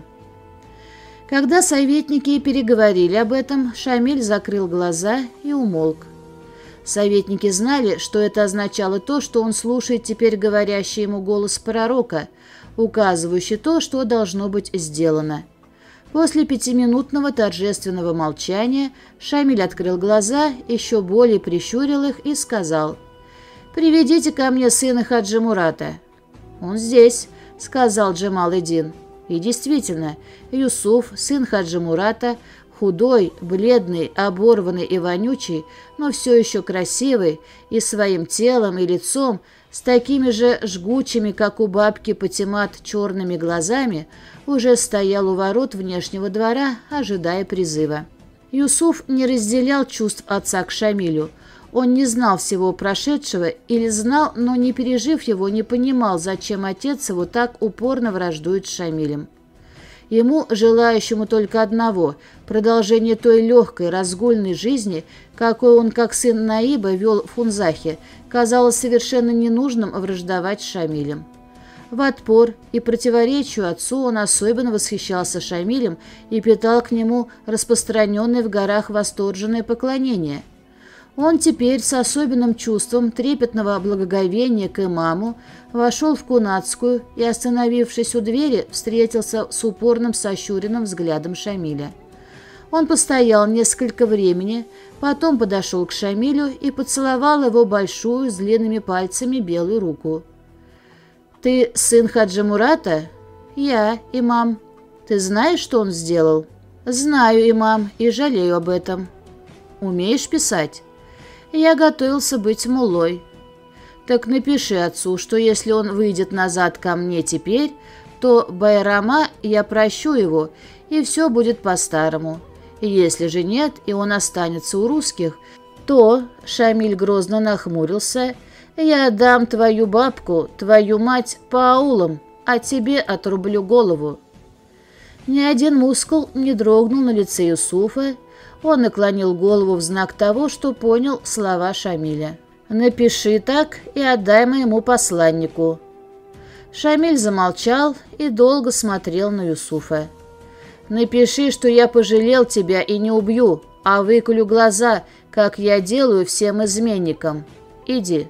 Когда советники переговорили об этом, Шамиль закрыл глаза и умолк. Советники знали, что это означало то, что он слушает теперь говорящий ему голос пророка, указывающий то, что должно быть сделано. После пятиминутного торжественного молчания Шамиль открыл глаза, еще более прищурил их и сказал «Приведите ко мне сына Хаджи Мурата». «Он здесь», — сказал Джамал-Эдин. И действительно, Юсуф, сын Хаджи Мурата, худой, бледный, оборванный и вонючий, но все еще красивый, и своим телом и лицом, с такими же жгучими, как у бабки Патимат, черными глазами, уже стоял у ворот внешнего двора, ожидая призыва. Юсуф не разделял чувств отца к Шамилю – он не знал всего прошедшего или знал, но не пережив его, не понимал, зачем отец его так упорно враждует с Шамилем. Ему, желающему только одного – продолжение той легкой, разгульной жизни, какой он, как сын Наиба, вел в Фунзахе, казалось совершенно ненужным враждовать с Шамилем. В отпор и противоречию отцу он особенно восхищался Шамилем и питал к нему распространенное в горах восторженное поклонение – он теперь с особенным чувством трепетного благоговения к имаму вошел в Кунацкую и, остановившись у двери, встретился с упорным сощуренным взглядом Шамиля. Он постоял несколько времени, потом подошел к Шамилю и поцеловал его большую с длинными пальцами белую руку. «Ты сын Хаджи Мурата?» «Я, имам». «Ты знаешь, что он сделал?» «Знаю, имам, и жалею об этом». «Умеешь писать?» Я готовился быть мулой. Так напиши отцу, что если он выйдет назад ко мне теперь, то Байрама я прощу его, и все будет по-старому. Если же нет, и он останется у русских, то, Шамиль грозно нахмурился, я отдам твою бабку, твою мать по аулам, а тебе отрублю голову. Ни один мускул не дрогнул на лице Юсуфа, он наклонил голову в знак того, что понял слова Шамиля. «Напиши так и отдай моему посланнику». Шамиль замолчал и долго смотрел на Юсуфа. «Напиши, что я пожалел тебя и не убью, а выколю глаза, как я делаю всем изменникам. Иди».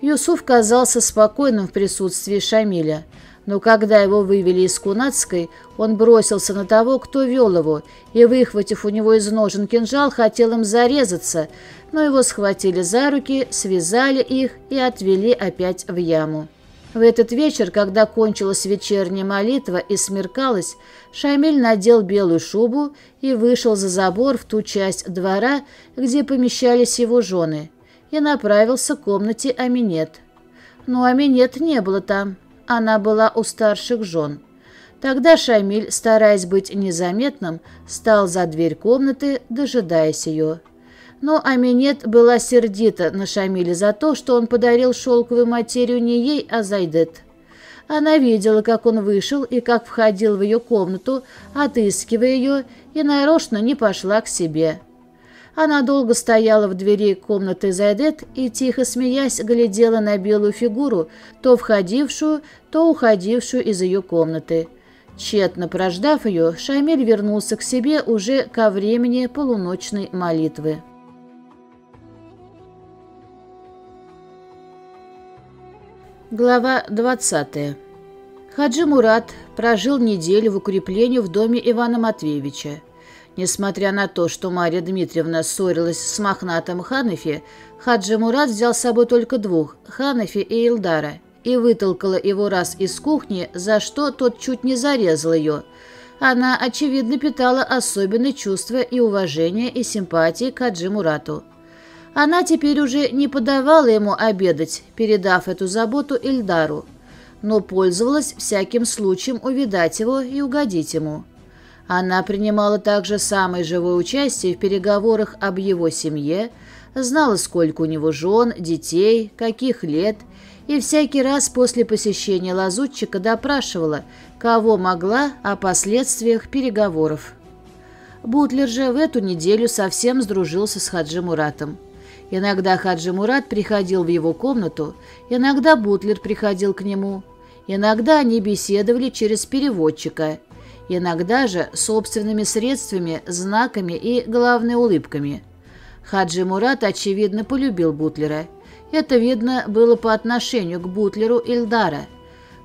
Юсуф казался спокойным в присутствии Шамиля, но когда его вывели из Кунацкой, он бросился на того, кто вел его, и, выхватив у него из ножен кинжал, хотел им зарезаться, но его схватили за руки, связали их и отвели опять в яму. В этот вечер, когда кончилась вечерняя молитва и смеркалась, Шамиль надел белую шубу и вышел за забор в ту часть двора, где помещались его жены, и направился к комнате Аминет. Но Аминет не было там. Она была у старших жен. Тогда Шамиль, стараясь быть незаметным, стал за дверь комнаты, дожидаясь ее. Но Аминет была сердита на Шамиле за то, что он подарил шелковую материю не ей, а Зайдет. Она видела, как он вышел и как входил в ее комнату, отыскивая ее, и нарочно не пошла к себе. Она долго стояла в двери комнаты Зайдет и, тихо смеясь, глядела на белую фигуру, то входившую, то уходившую из ее комнаты. Тщетно прождав ее, Шамиль вернулся к себе уже ко времени полуночной молитвы. Глава 20. Хаджи Мурат прожил неделю в укреплении в доме Ивана Матвеевича. Несмотря на то, что Марья Дмитриевна ссорилась с мохнатым Ханафи, Хаджи Мурат взял с собой только двух – Ханафи и Илдара, и вытолкала его раз из кухни, за что тот чуть не зарезал ее. Она, очевидно, питала особенное чувство и уважение и симпатии к Хаджи Мурату. Она теперь уже не подавала ему обедать, передав эту заботу Ильдару, но пользовалась всяким случаем увидать его и угодить ему. Она принимала также самое живое участие в переговорах об его семье, знала, сколько у него жен, детей, каких лет, и всякий раз после посещения лазутчика допрашивала, кого могла о последствиях переговоров. Бутлер же в эту неделю совсем сдружился с Хаджи Муратом. Иногда Хаджи Мурат приходил в его комнату, иногда Бутлер приходил к нему. Иногда они беседовали через переводчика, иногда же собственными средствами, знаками и, главной улыбками. Хаджи Мурат, очевидно, полюбил Бутлера. Это видно было по отношению к Бутлеру Ильдара.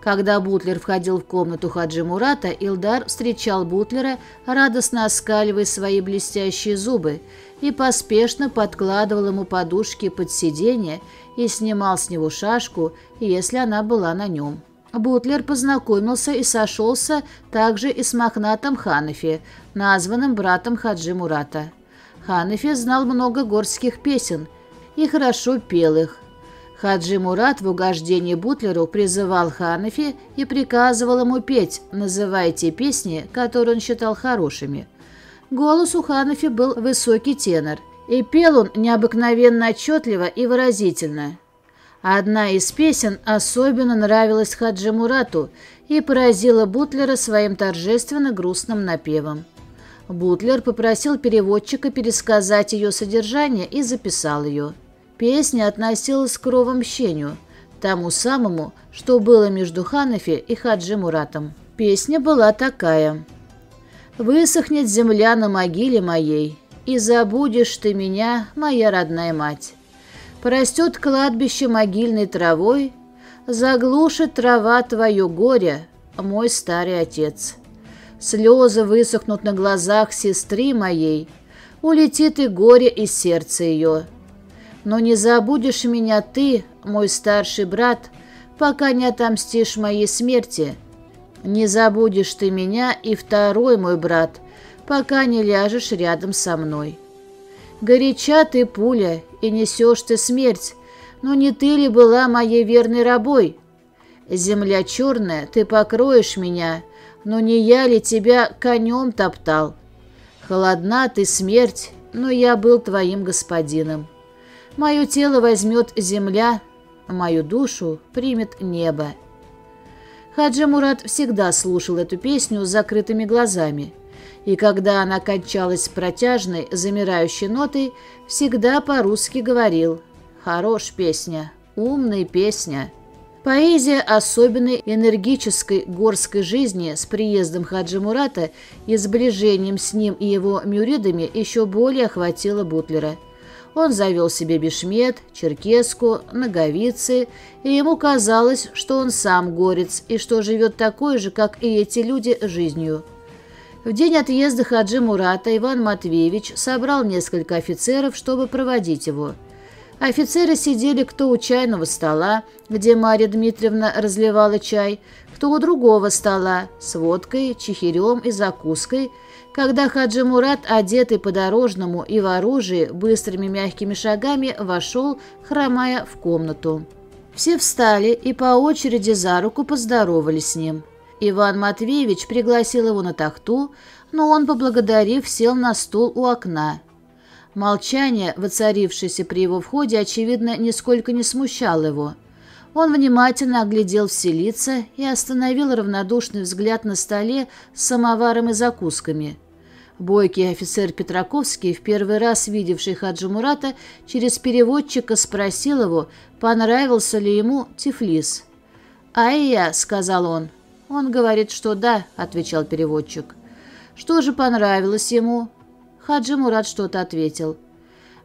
Когда Бутлер входил в комнату Хаджи Мурата, Илдар встречал Бутлера, радостно оскаливая свои блестящие зубы, и поспешно подкладывал ему подушки под сиденье и снимал с него шашку, если она была на нем. Бутлер познакомился и сошелся также и с мохнатым Ханафи, названным братом Хаджи Мурата. Ханафи знал много горских песен и хорошо пел их. Хаджи Мурат в угождении Бутлеру призывал Ханафи и приказывал ему петь, называя те песни, которые он считал хорошими. Голос у Ханафи был высокий тенор, и пел он необыкновенно отчетливо и выразительно – Одна из песен особенно нравилась Хаджи Мурату и поразила Бутлера своим торжественно грустным напевом. Бутлер попросил переводчика пересказать ее содержание и записал ее. Песня относилась к кровомщению, тому самому, что было между Ханафи и Хаджи Муратом. Песня была такая. «Высохнет земля на могиле моей, и забудешь ты меня, моя родная мать. Порастет кладбище могильной травой, заглушит трава твое горе, мой старый отец. Слезы высохнут на глазах сестры моей, улетит и горе из сердца ее. Но не забудешь меня ты, мой старший брат, пока не отомстишь моей смерти. Не забудешь ты меня и второй мой брат, пока не ляжешь рядом со мной. Горяча ты пуля, и несешь ты смерть, но не ты ли была моей верной рабой? Земля черная, ты покроешь меня, но не я ли тебя конем топтал? Холодна ты смерть, но я был твоим господином. Мое тело возьмет земля, мою душу примет небо. Хаджи Мурат всегда слушал эту песню с закрытыми глазами – и когда она кончалась протяжной, замирающей нотой, всегда по-русски говорил «Хорош песня, умная песня». Поэзия особенной энергической горской жизни с приездом Хаджи Мурата и сближением с ним и его мюридами еще более охватила Бутлера. Он завел себе бешмет, черкеску, ноговицы, и ему казалось, что он сам горец и что живет такой же, как и эти люди, жизнью. В день отъезда Хаджи Мурата Иван Матвеевич собрал несколько офицеров, чтобы проводить его. Офицеры сидели кто у чайного стола, где Марья Дмитриевна разливала чай, кто у другого стола с водкой, чехирем и закуской, когда Хаджи Мурат, одетый по-дорожному и в оружии, быстрыми мягкими шагами вошел, хромая в комнату. Все встали и по очереди за руку поздоровались с ним. Иван Матвеевич пригласил его на тахту, но он, поблагодарив, сел на стул у окна. Молчание, воцарившееся при его входе, очевидно, нисколько не смущало его. Он внимательно оглядел все лица и остановил равнодушный взгляд на столе с самоваром и закусками. Бойкий офицер Петраковский, в первый раз видевший Хаджи Мурата, через переводчика спросил его, понравился ли ему Тифлис. «Ай я», — сказал он, — «Он говорит, что да», — отвечал переводчик. «Что же понравилось ему?» Хаджи Мурат что-то ответил.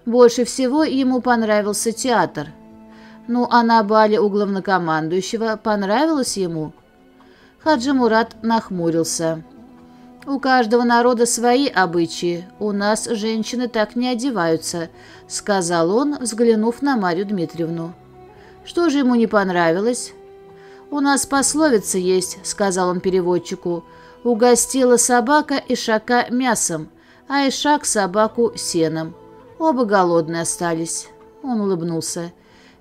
Больше всего ему понравился театр. Ну, а на бале у главнокомандующего понравилось ему? Хаджи Мурат нахмурился. «У каждого народа свои обычаи. У нас женщины так не одеваются», — сказал он, взглянув на Марию Дмитриевну. «Что же ему не понравилось?» «У нас пословица есть», — сказал он переводчику. «Угостила собака ишака мясом, а ишак собаку сеном. Оба голодные остались». Он улыбнулся.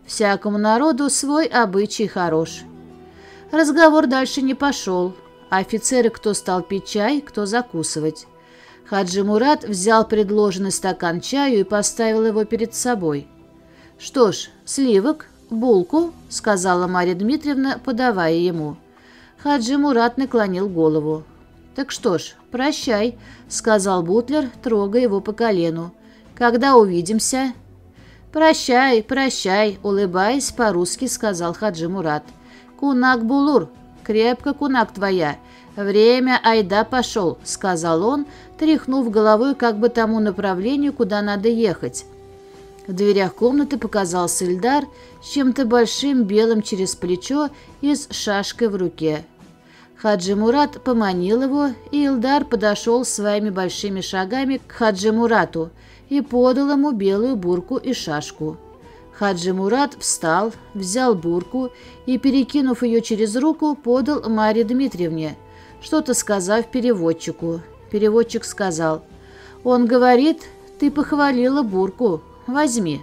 «Всякому народу свой обычай хорош». Разговор дальше не пошел. Офицеры кто стал пить чай, кто закусывать. Хаджи Мурат взял предложенный стакан чаю и поставил его перед собой. «Что ж, сливок?» «Булку», — сказала Марья Дмитриевна, подавая ему. Хаджи Мурат наклонил голову. «Так что ж, прощай», — сказал Бутлер, трогая его по колену. «Когда увидимся?» «Прощай, прощай», — улыбаясь по-русски, сказал Хаджи Мурат. «Кунак Булур, крепко кунак твоя. Время айда пошел», — сказал он, тряхнув головой как бы тому направлению, куда надо ехать. В дверях комнаты показался Ильдар с чем-то большим белым через плечо и с шашкой в руке. Хаджи Мурат поманил его, и Илдар подошел своими большими шагами к Хаджи Мурату и подал ему белую бурку и шашку. Хаджи Мурат встал, взял бурку и, перекинув ее через руку, подал Марье Дмитриевне, что-то сказав переводчику. Переводчик сказал, «Он говорит, ты похвалила бурку, Возьми».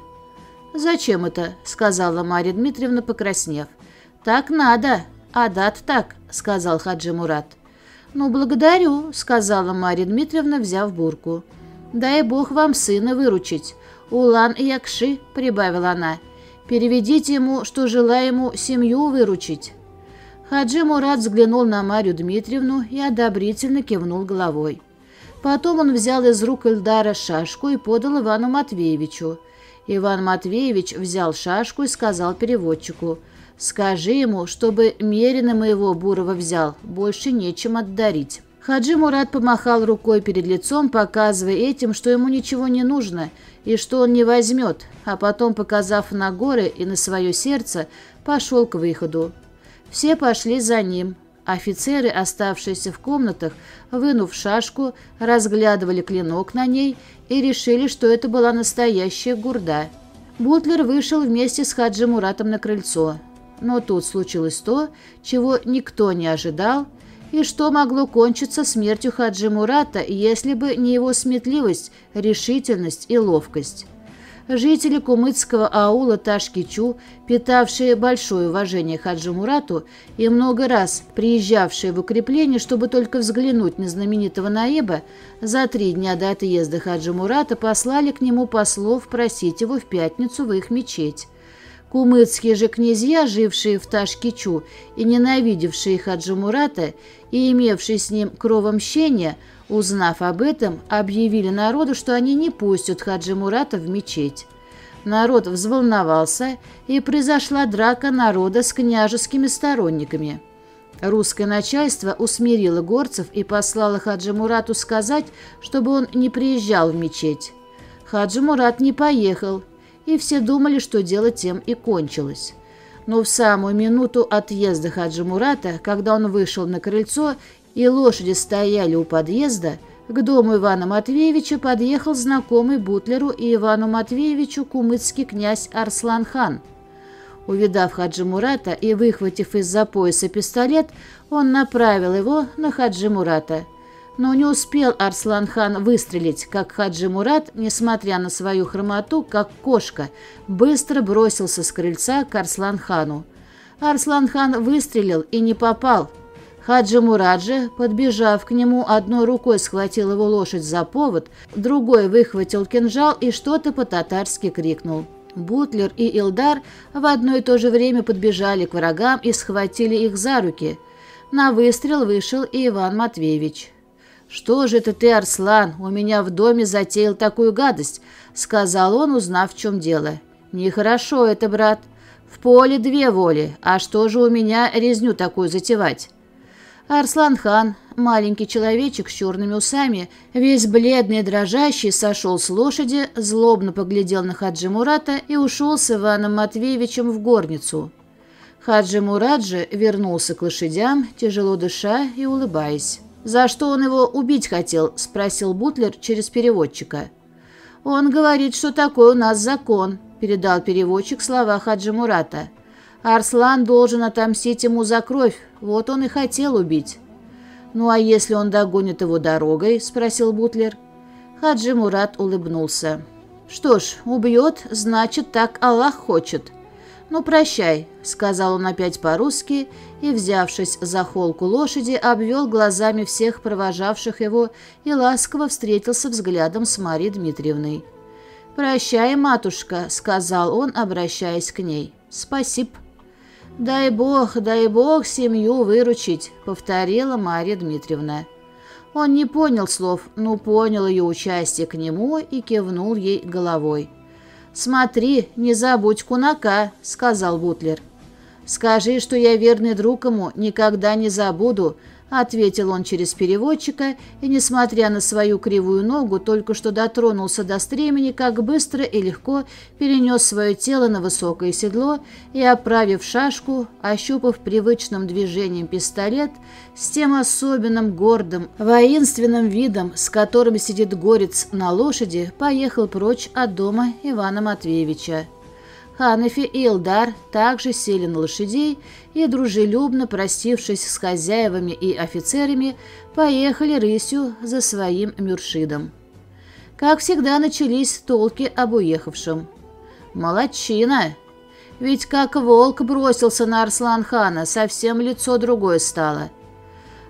«Зачем это?» — сказала Марья Дмитриевна, покраснев. «Так надо. Адат так», — сказал Хаджи Мурат. «Ну, благодарю», — сказала Марья Дмитриевна, взяв бурку. «Дай Бог вам сына выручить. Улан Якши», — прибавила она. Переведите ему, что желаю ему семью выручить». Хаджи Мурат взглянул на Марию Дмитриевну и одобрительно кивнул головой. Потом он взял из рук Эльдара шашку и подал Ивану Матвеевичу. Иван Матвеевич взял шашку и сказал переводчику, «Скажи ему, чтобы мерено моего Бурова взял, больше нечем отдарить». Хаджи Мурат помахал рукой перед лицом, показывая этим, что ему ничего не нужно и что он не возьмет, а потом, показав на горы и на свое сердце, пошел к выходу. Все пошли за ним. Офицеры, оставшиеся в комнатах, вынув шашку, разглядывали клинок на ней и решили, что это была настоящая гурда. Бутлер вышел вместе с Хаджи Муратом на крыльцо. Но тут случилось то, чего никто не ожидал, и что могло кончиться смертью Хаджи Мурата, если бы не его сметливость, решительность и ловкость. Жители кумыцкого аула Ташкичу, питавшие большое уважение Хаджи Мурату и много раз приезжавшие в укрепление, чтобы только взглянуть на знаменитого Наеба, за три дня до отъезда Хаджи Мурата послали к нему послов просить его в пятницу в их мечеть. Кумыцкие же князья, жившие в Ташкичу и ненавидевшие Хаджи Мурата и имевшие с ним кровомщение, узнав об этом, объявили народу, что они не пустят Хаджи Мурата в мечеть. Народ взволновался, и произошла драка народа с княжескими сторонниками. Русское начальство усмирило горцев и послало Хаджи Мурату сказать, чтобы он не приезжал в мечеть. Хаджи Мурат не поехал, и все думали, что дело тем и кончилось. Но в самую минуту отъезда Хаджи Мурата, когда он вышел на крыльцо и лошади стояли у подъезда, к дому Ивана Матвеевича подъехал знакомый Бутлеру и Ивану Матвеевичу кумыцкий князь Арслан-хан. Увидав Хаджи Мурата и выхватив из-за пояса пистолет, он направил его на Хаджи Мурата – но не успел Арслан-хан выстрелить, как Хаджи Мурат, несмотря на свою хромоту, как кошка, быстро бросился с крыльца к Арслан-хану. Арслан-хан выстрелил и не попал. Хаджи Мурат же, подбежав к нему, одной рукой схватил его лошадь за повод, другой выхватил кинжал и что-то по-татарски крикнул. Бутлер и Илдар в одно и то же время подбежали к врагам и схватили их за руки. На выстрел вышел и Иван Матвеевич. «Что же это ты, Арслан, у меня в доме затеял такую гадость?» — сказал он, узнав, в чем дело. «Нехорошо это, брат. В поле две воли, а что же у меня резню такую затевать?» Арслан-хан, маленький человечек с черными усами, весь бледный и дрожащий, сошел с лошади, злобно поглядел на Хаджи Мурата и ушел с Иваном Матвеевичем в горницу. Хаджи Мурат же вернулся к лошадям, тяжело дыша и улыбаясь. «За что он его убить хотел?» – спросил Бутлер через переводчика. «Он говорит, что такой у нас закон», – передал переводчик слова Хаджи Мурата. «Арслан должен отомстить ему за кровь, вот он и хотел убить». «Ну а если он догонит его дорогой?» – спросил Бутлер. Хаджи Мурат улыбнулся. «Что ж, убьет, значит, так Аллах хочет». «Ну, прощай», — сказал он опять по-русски и, взявшись за холку лошади, обвел глазами всех провожавших его и ласково встретился взглядом с Марией Дмитриевной. «Прощай, матушка», — сказал он, обращаясь к ней. «Спасибо». «Дай бог, дай бог семью выручить», — повторила Марья Дмитриевна. Он не понял слов, но понял ее участие к нему и кивнул ей головой. «Смотри, не забудь кунака», — сказал Бутлер. «Скажи, что я верный друг ему, никогда не забуду», ответил он через переводчика и, несмотря на свою кривую ногу, только что дотронулся до стремени, как быстро и легко перенес свое тело на высокое седло и, оправив шашку, ощупав привычным движением пистолет, с тем особенным гордым, воинственным видом, с которым сидит горец на лошади, поехал прочь от дома Ивана Матвеевича. Ханефи и Илдар также сели на лошадей и, дружелюбно простившись с хозяевами и офицерами, поехали рысью за своим Мюршидом. Как всегда, начались толки об уехавшем. «Молодчина! Ведь как волк бросился на Арслан-хана, совсем лицо другое стало».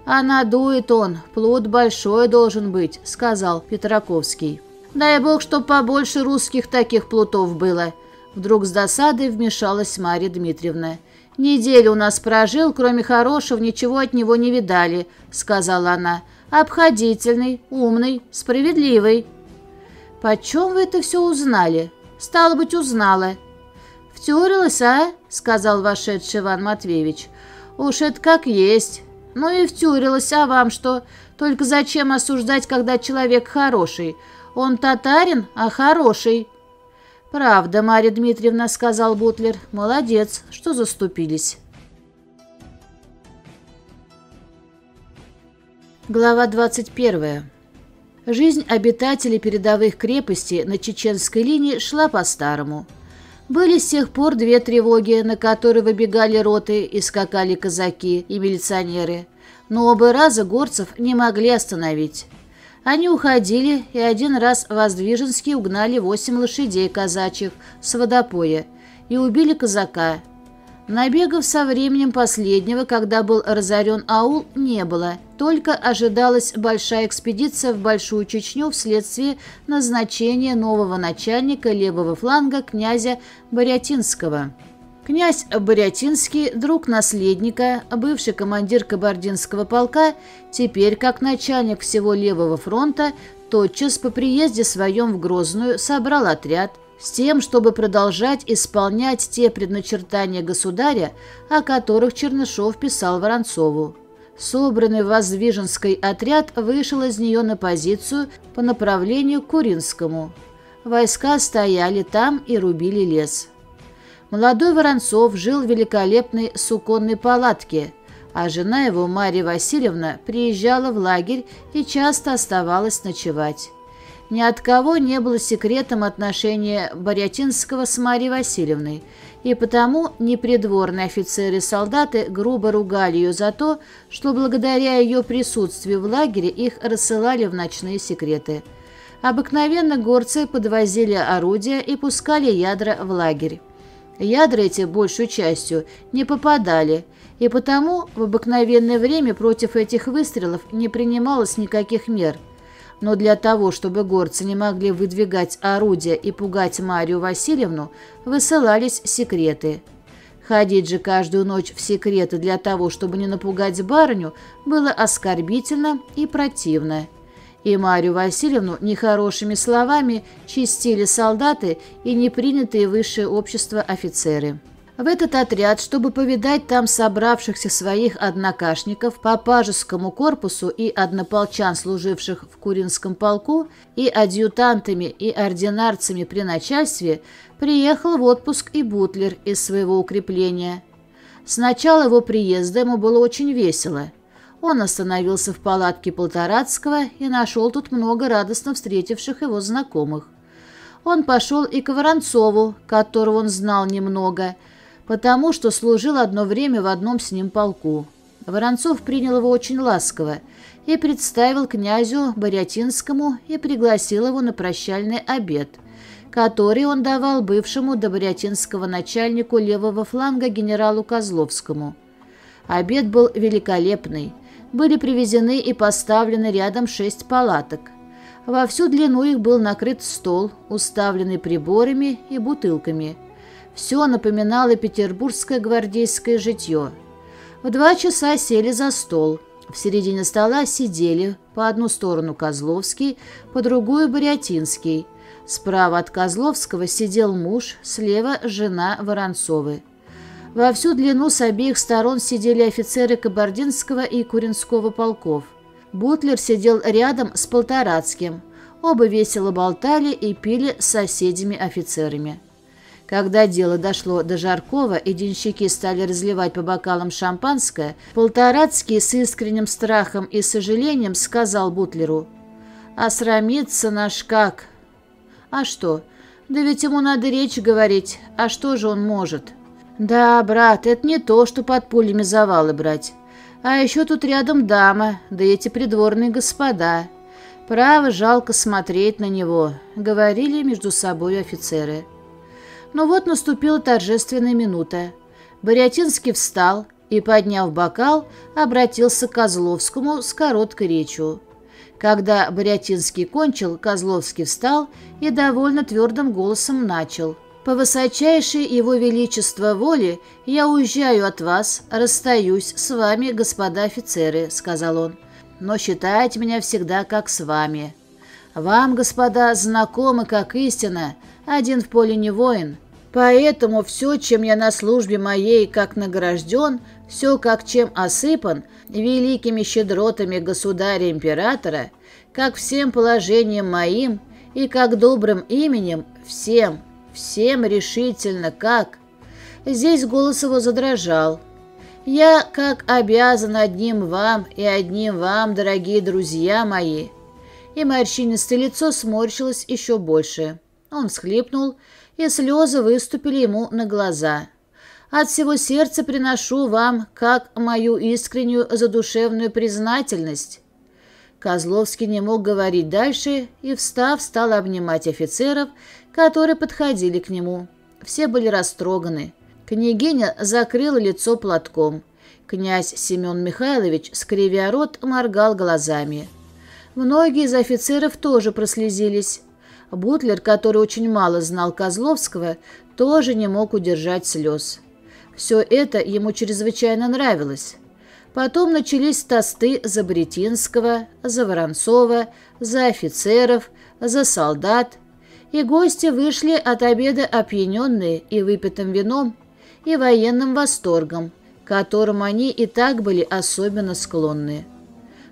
«А надует он, плод большой должен быть», — сказал Петраковский. «Дай бог, чтоб побольше русских таких плутов было», Вдруг с досадой вмешалась Марья Дмитриевна. «Неделю у нас прожил, кроме хорошего, ничего от него не видали», — сказала она. «Обходительный, умный, справедливый». «Почем вы это все узнали?» «Стало быть, узнала». «Втюрилась, а?» — сказал вошедший Иван Матвеевич. «Уж это как есть. Ну и втюрилась, а вам что? Только зачем осуждать, когда человек хороший? Он татарин, а хороший». «Правда, Марья Дмитриевна», — сказал Бутлер. «Молодец, что заступились». Глава 21. Жизнь обитателей передовых крепостей на чеченской линии шла по-старому. Были с тех пор две тревоги, на которые выбегали роты и скакали казаки и милиционеры, но оба раза горцев не могли остановить. Они уходили, и один раз воздвиженские угнали восемь лошадей казачьих с водопоя и убили казака. Набегов со временем последнего, когда был разорен аул, не было, только ожидалась большая экспедиция в Большую Чечню вследствие назначения нового начальника левого фланга князя Борятинского. Князь Борятинский, друг наследника, бывший командир кабардинского полка, теперь как начальник всего левого фронта, тотчас по приезде своем в Грозную собрал отряд с тем, чтобы продолжать исполнять те предначертания государя, о которых Чернышов писал Воронцову. Собранный Воздвиженский отряд вышел из нее на позицию по направлению к Куринскому. Войска стояли там и рубили лес. Молодой Воронцов жил в великолепной суконной палатке, а жена его, Марья Васильевна, приезжала в лагерь и часто оставалась ночевать. Ни от кого не было секретом отношения Борятинского с Марьей Васильевной, и потому непридворные офицеры и солдаты грубо ругали ее за то, что благодаря ее присутствию в лагере их рассылали в ночные секреты. Обыкновенно горцы подвозили орудия и пускали ядра в лагерь. Ядра эти, большую частью, не попадали, и потому в обыкновенное время против этих выстрелов не принималось никаких мер. Но для того, чтобы горцы не могли выдвигать орудия и пугать Марию Васильевну, высылались секреты. Ходить же каждую ночь в секреты для того, чтобы не напугать барыню, было оскорбительно и противно и Марию Васильевну нехорошими словами чистили солдаты и непринятые высшее общество офицеры. В этот отряд, чтобы повидать там собравшихся своих однокашников по пажескому корпусу и однополчан, служивших в Куринском полку, и адъютантами и ординарцами при начальстве, приехал в отпуск и Бутлер из своего укрепления. С начала его приезда ему было очень весело – он остановился в палатке Полторацкого и нашел тут много радостно встретивших его знакомых. Он пошел и к Воронцову, которого он знал немного, потому что служил одно время в одном с ним полку. Воронцов принял его очень ласково и представил князю Борятинскому и пригласил его на прощальный обед, который он давал бывшему до Борятинского начальнику левого фланга генералу Козловскому. Обед был великолепный были привезены и поставлены рядом шесть палаток. Во всю длину их был накрыт стол, уставленный приборами и бутылками. Все напоминало петербургское гвардейское житье. В два часа сели за стол. В середине стола сидели по одну сторону Козловский, по другую Борятинский. Справа от Козловского сидел муж, слева жена Воронцовы. Во всю длину с обеих сторон сидели офицеры Кабардинского и Куринского полков. Бутлер сидел рядом с Полторацким. Оба весело болтали и пили с соседями-офицерами. Когда дело дошло до Жаркова и денщики стали разливать по бокалам шампанское, Полторацкий с искренним страхом и сожалением сказал Бутлеру, «А срамится наш как?» «А что? Да ведь ему надо речь говорить, а что же он может?» «Да, брат, это не то, что под пулями завалы брать. А еще тут рядом дама, да эти придворные господа. Право, жалко смотреть на него», — говорили между собой офицеры. Но вот наступила торжественная минута. Борятинский встал и, подняв бокал, обратился к Козловскому с короткой речью. Когда Борятинский кончил, Козловский встал и довольно твердым голосом начал — По высочайшей его величество воле я уезжаю от вас, расстаюсь с вами, господа офицеры», — сказал он, — «но считайте меня всегда как с вами. Вам, господа, знакомы как истина, один в поле не воин, поэтому все, чем я на службе моей как награжден, все, как чем осыпан, великими щедротами государя-императора, как всем положением моим и как добрым именем всем, Всем решительно как. Здесь голос его задрожал. Я как обязан одним вам и одним вам, дорогие друзья мои. И морщинистое лицо сморщилось еще больше. Он всхлипнул, и слезы выступили ему на глаза. От всего сердца приношу вам, как мою искреннюю задушевную признательность. Козловский не мог говорить дальше и, встав, стал обнимать офицеров, которые подходили к нему. Все были растроганы. Княгиня закрыла лицо платком. Князь Семен Михайлович, скривя рот, моргал глазами. Многие из офицеров тоже прослезились. Бутлер, который очень мало знал Козловского, тоже не мог удержать слез. Все это ему чрезвычайно нравилось. Потом начались тосты за Бретинского, за Воронцова, за офицеров, за солдат, и гости вышли от обеда опьяненные и выпитым вином, и военным восторгом, к которым они и так были особенно склонны.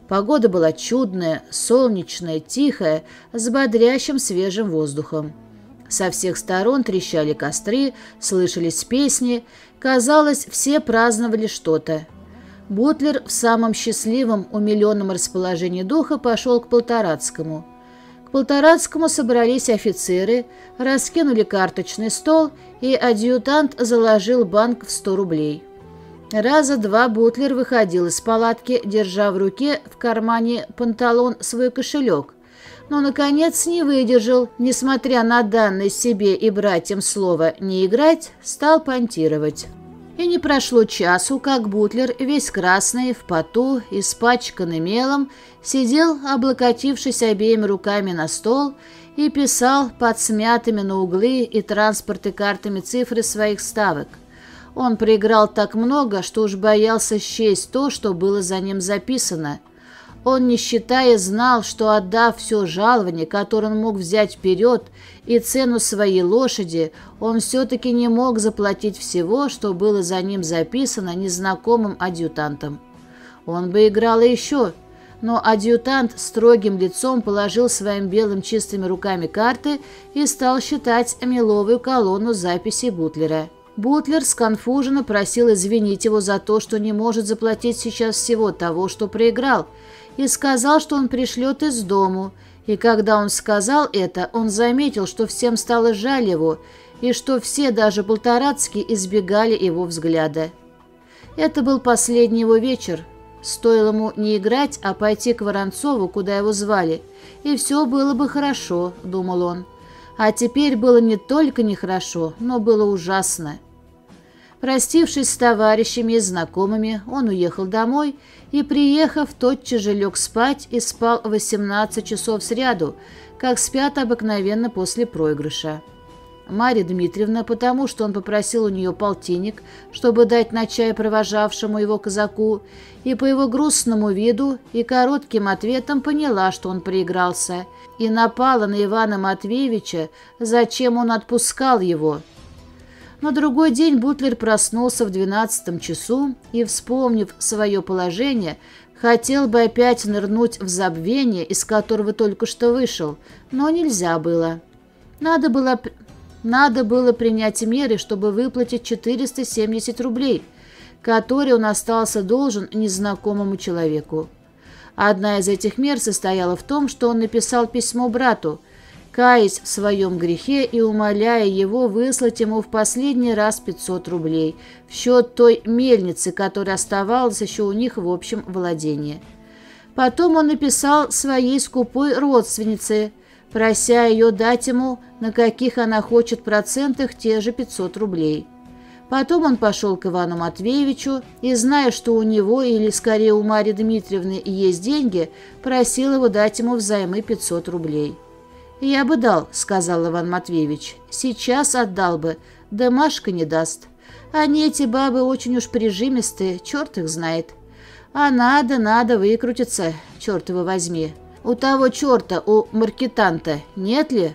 Погода была чудная, солнечная, тихая, с бодрящим свежим воздухом. Со всех сторон трещали костры, слышались песни, казалось, все праздновали что-то. Бутлер в самом счастливом, умиленном расположении духа пошел к Полторацкому – к Полторацкому собрались офицеры, раскинули карточный стол, и адъютант заложил банк в сто рублей. Раза два Бутлер выходил из палатки, держа в руке в кармане панталон свой кошелек, но, наконец, не выдержал, несмотря на данное себе и братьям слово «не играть», стал понтировать. И не прошло часу, как Бутлер, весь красный, в поту, испачканный мелом, сидел, облокотившись обеими руками на стол, и писал под смятыми на углы и транспорты картами цифры своих ставок. Он проиграл так много, что уж боялся счесть то, что было за ним записано – он, не считая, знал, что отдав все жалование, которое он мог взять вперед, и цену своей лошади, он все-таки не мог заплатить всего, что было за ним записано незнакомым адъютантом. Он бы играл еще, но адъютант строгим лицом положил своим белым чистыми руками карты и стал считать меловую колонну записей Бутлера. Бутлер сконфуженно просил извинить его за то, что не может заплатить сейчас всего того, что проиграл, и сказал, что он пришлет из дому, и когда он сказал это, он заметил, что всем стало жаль его, и что все, даже полторацкие, избегали его взгляда. Это был последний его вечер. Стоило ему не играть, а пойти к Воронцову, куда его звали, и все было бы хорошо, думал он. А теперь было не только нехорошо, но было ужасно. Простившись с товарищами и знакомыми, он уехал домой и, приехав, тотчас же лег спать и спал 18 часов сряду, как спят обыкновенно после проигрыша. Марья Дмитриевна, потому что он попросил у нее полтинник, чтобы дать на чай провожавшему его казаку, и по его грустному виду и коротким ответам поняла, что он проигрался, и напала на Ивана Матвеевича, зачем он отпускал его – на другой день Бутлер проснулся в двенадцатом часу и, вспомнив свое положение, хотел бы опять нырнуть в забвение, из которого только что вышел, но нельзя было. Надо было, надо было принять меры, чтобы выплатить 470 рублей, которые он остался должен незнакомому человеку. Одна из этих мер состояла в том, что он написал письмо брату – каясь в своем грехе и умоляя его выслать ему в последний раз 500 рублей в счет той мельницы, которая оставалась еще у них в общем владении. Потом он написал своей скупой родственнице, прося ее дать ему, на каких она хочет процентах, те же 500 рублей. Потом он пошел к Ивану Матвеевичу и, зная, что у него, или скорее у Марьи Дмитриевны, есть деньги, просил его дать ему взаймы 500 рублей. «Я бы дал», — сказал Иван Матвеевич. «Сейчас отдал бы, да Машка не даст. Они, эти бабы, очень уж прижимистые, черт их знает. А надо, надо выкрутиться, черт его возьми. У того черта, у маркетанта, нет ли?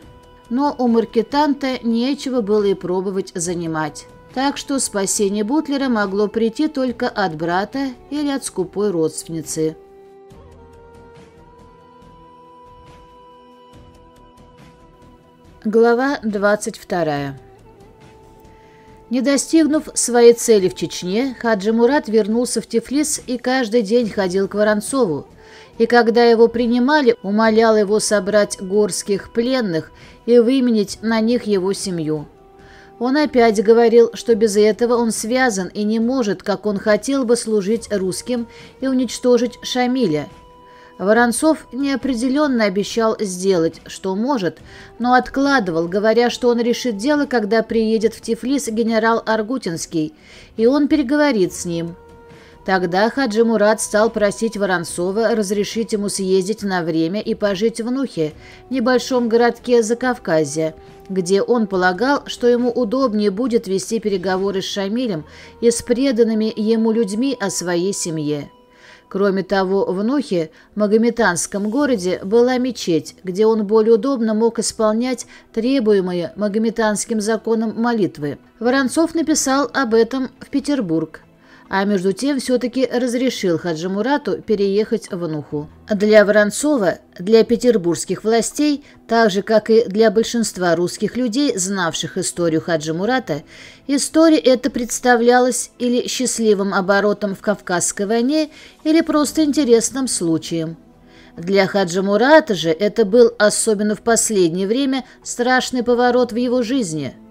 Но у маркетанта нечего было и пробовать занимать. Так что спасение Бутлера могло прийти только от брата или от скупой родственницы. Глава 22 Не достигнув своей цели в Чечне, Хаджи Мурат вернулся в Тифлис и каждый день ходил к Воронцову, и когда его принимали, умолял его собрать горских пленных и выменить на них его семью. Он опять говорил, что без этого он связан и не может, как он хотел бы, служить русским и уничтожить Шамиля. Воронцов неопределенно обещал сделать, что может, но откладывал, говоря, что он решит дело, когда приедет в Тифлис генерал Аргутинский, и он переговорит с ним. Тогда Хаджи Мурат стал просить Воронцова разрешить ему съездить на время и пожить в Нухе, небольшом городке Закавказья, где он полагал, что ему удобнее будет вести переговоры с Шамилем и с преданными ему людьми о своей семье. Кроме того, в Нухе, магометанском городе, была мечеть, где он более удобно мог исполнять требуемые магометанским законом молитвы. Воронцов написал об этом в Петербург а между тем все-таки разрешил Хаджи Мурату переехать в Нуху. Для Воронцова, для петербургских властей, так же, как и для большинства русских людей, знавших историю Хаджи Мурата, история эта представлялась или счастливым оборотом в Кавказской войне, или просто интересным случаем. Для Хаджи Мурата же это был, особенно в последнее время, страшный поворот в его жизни –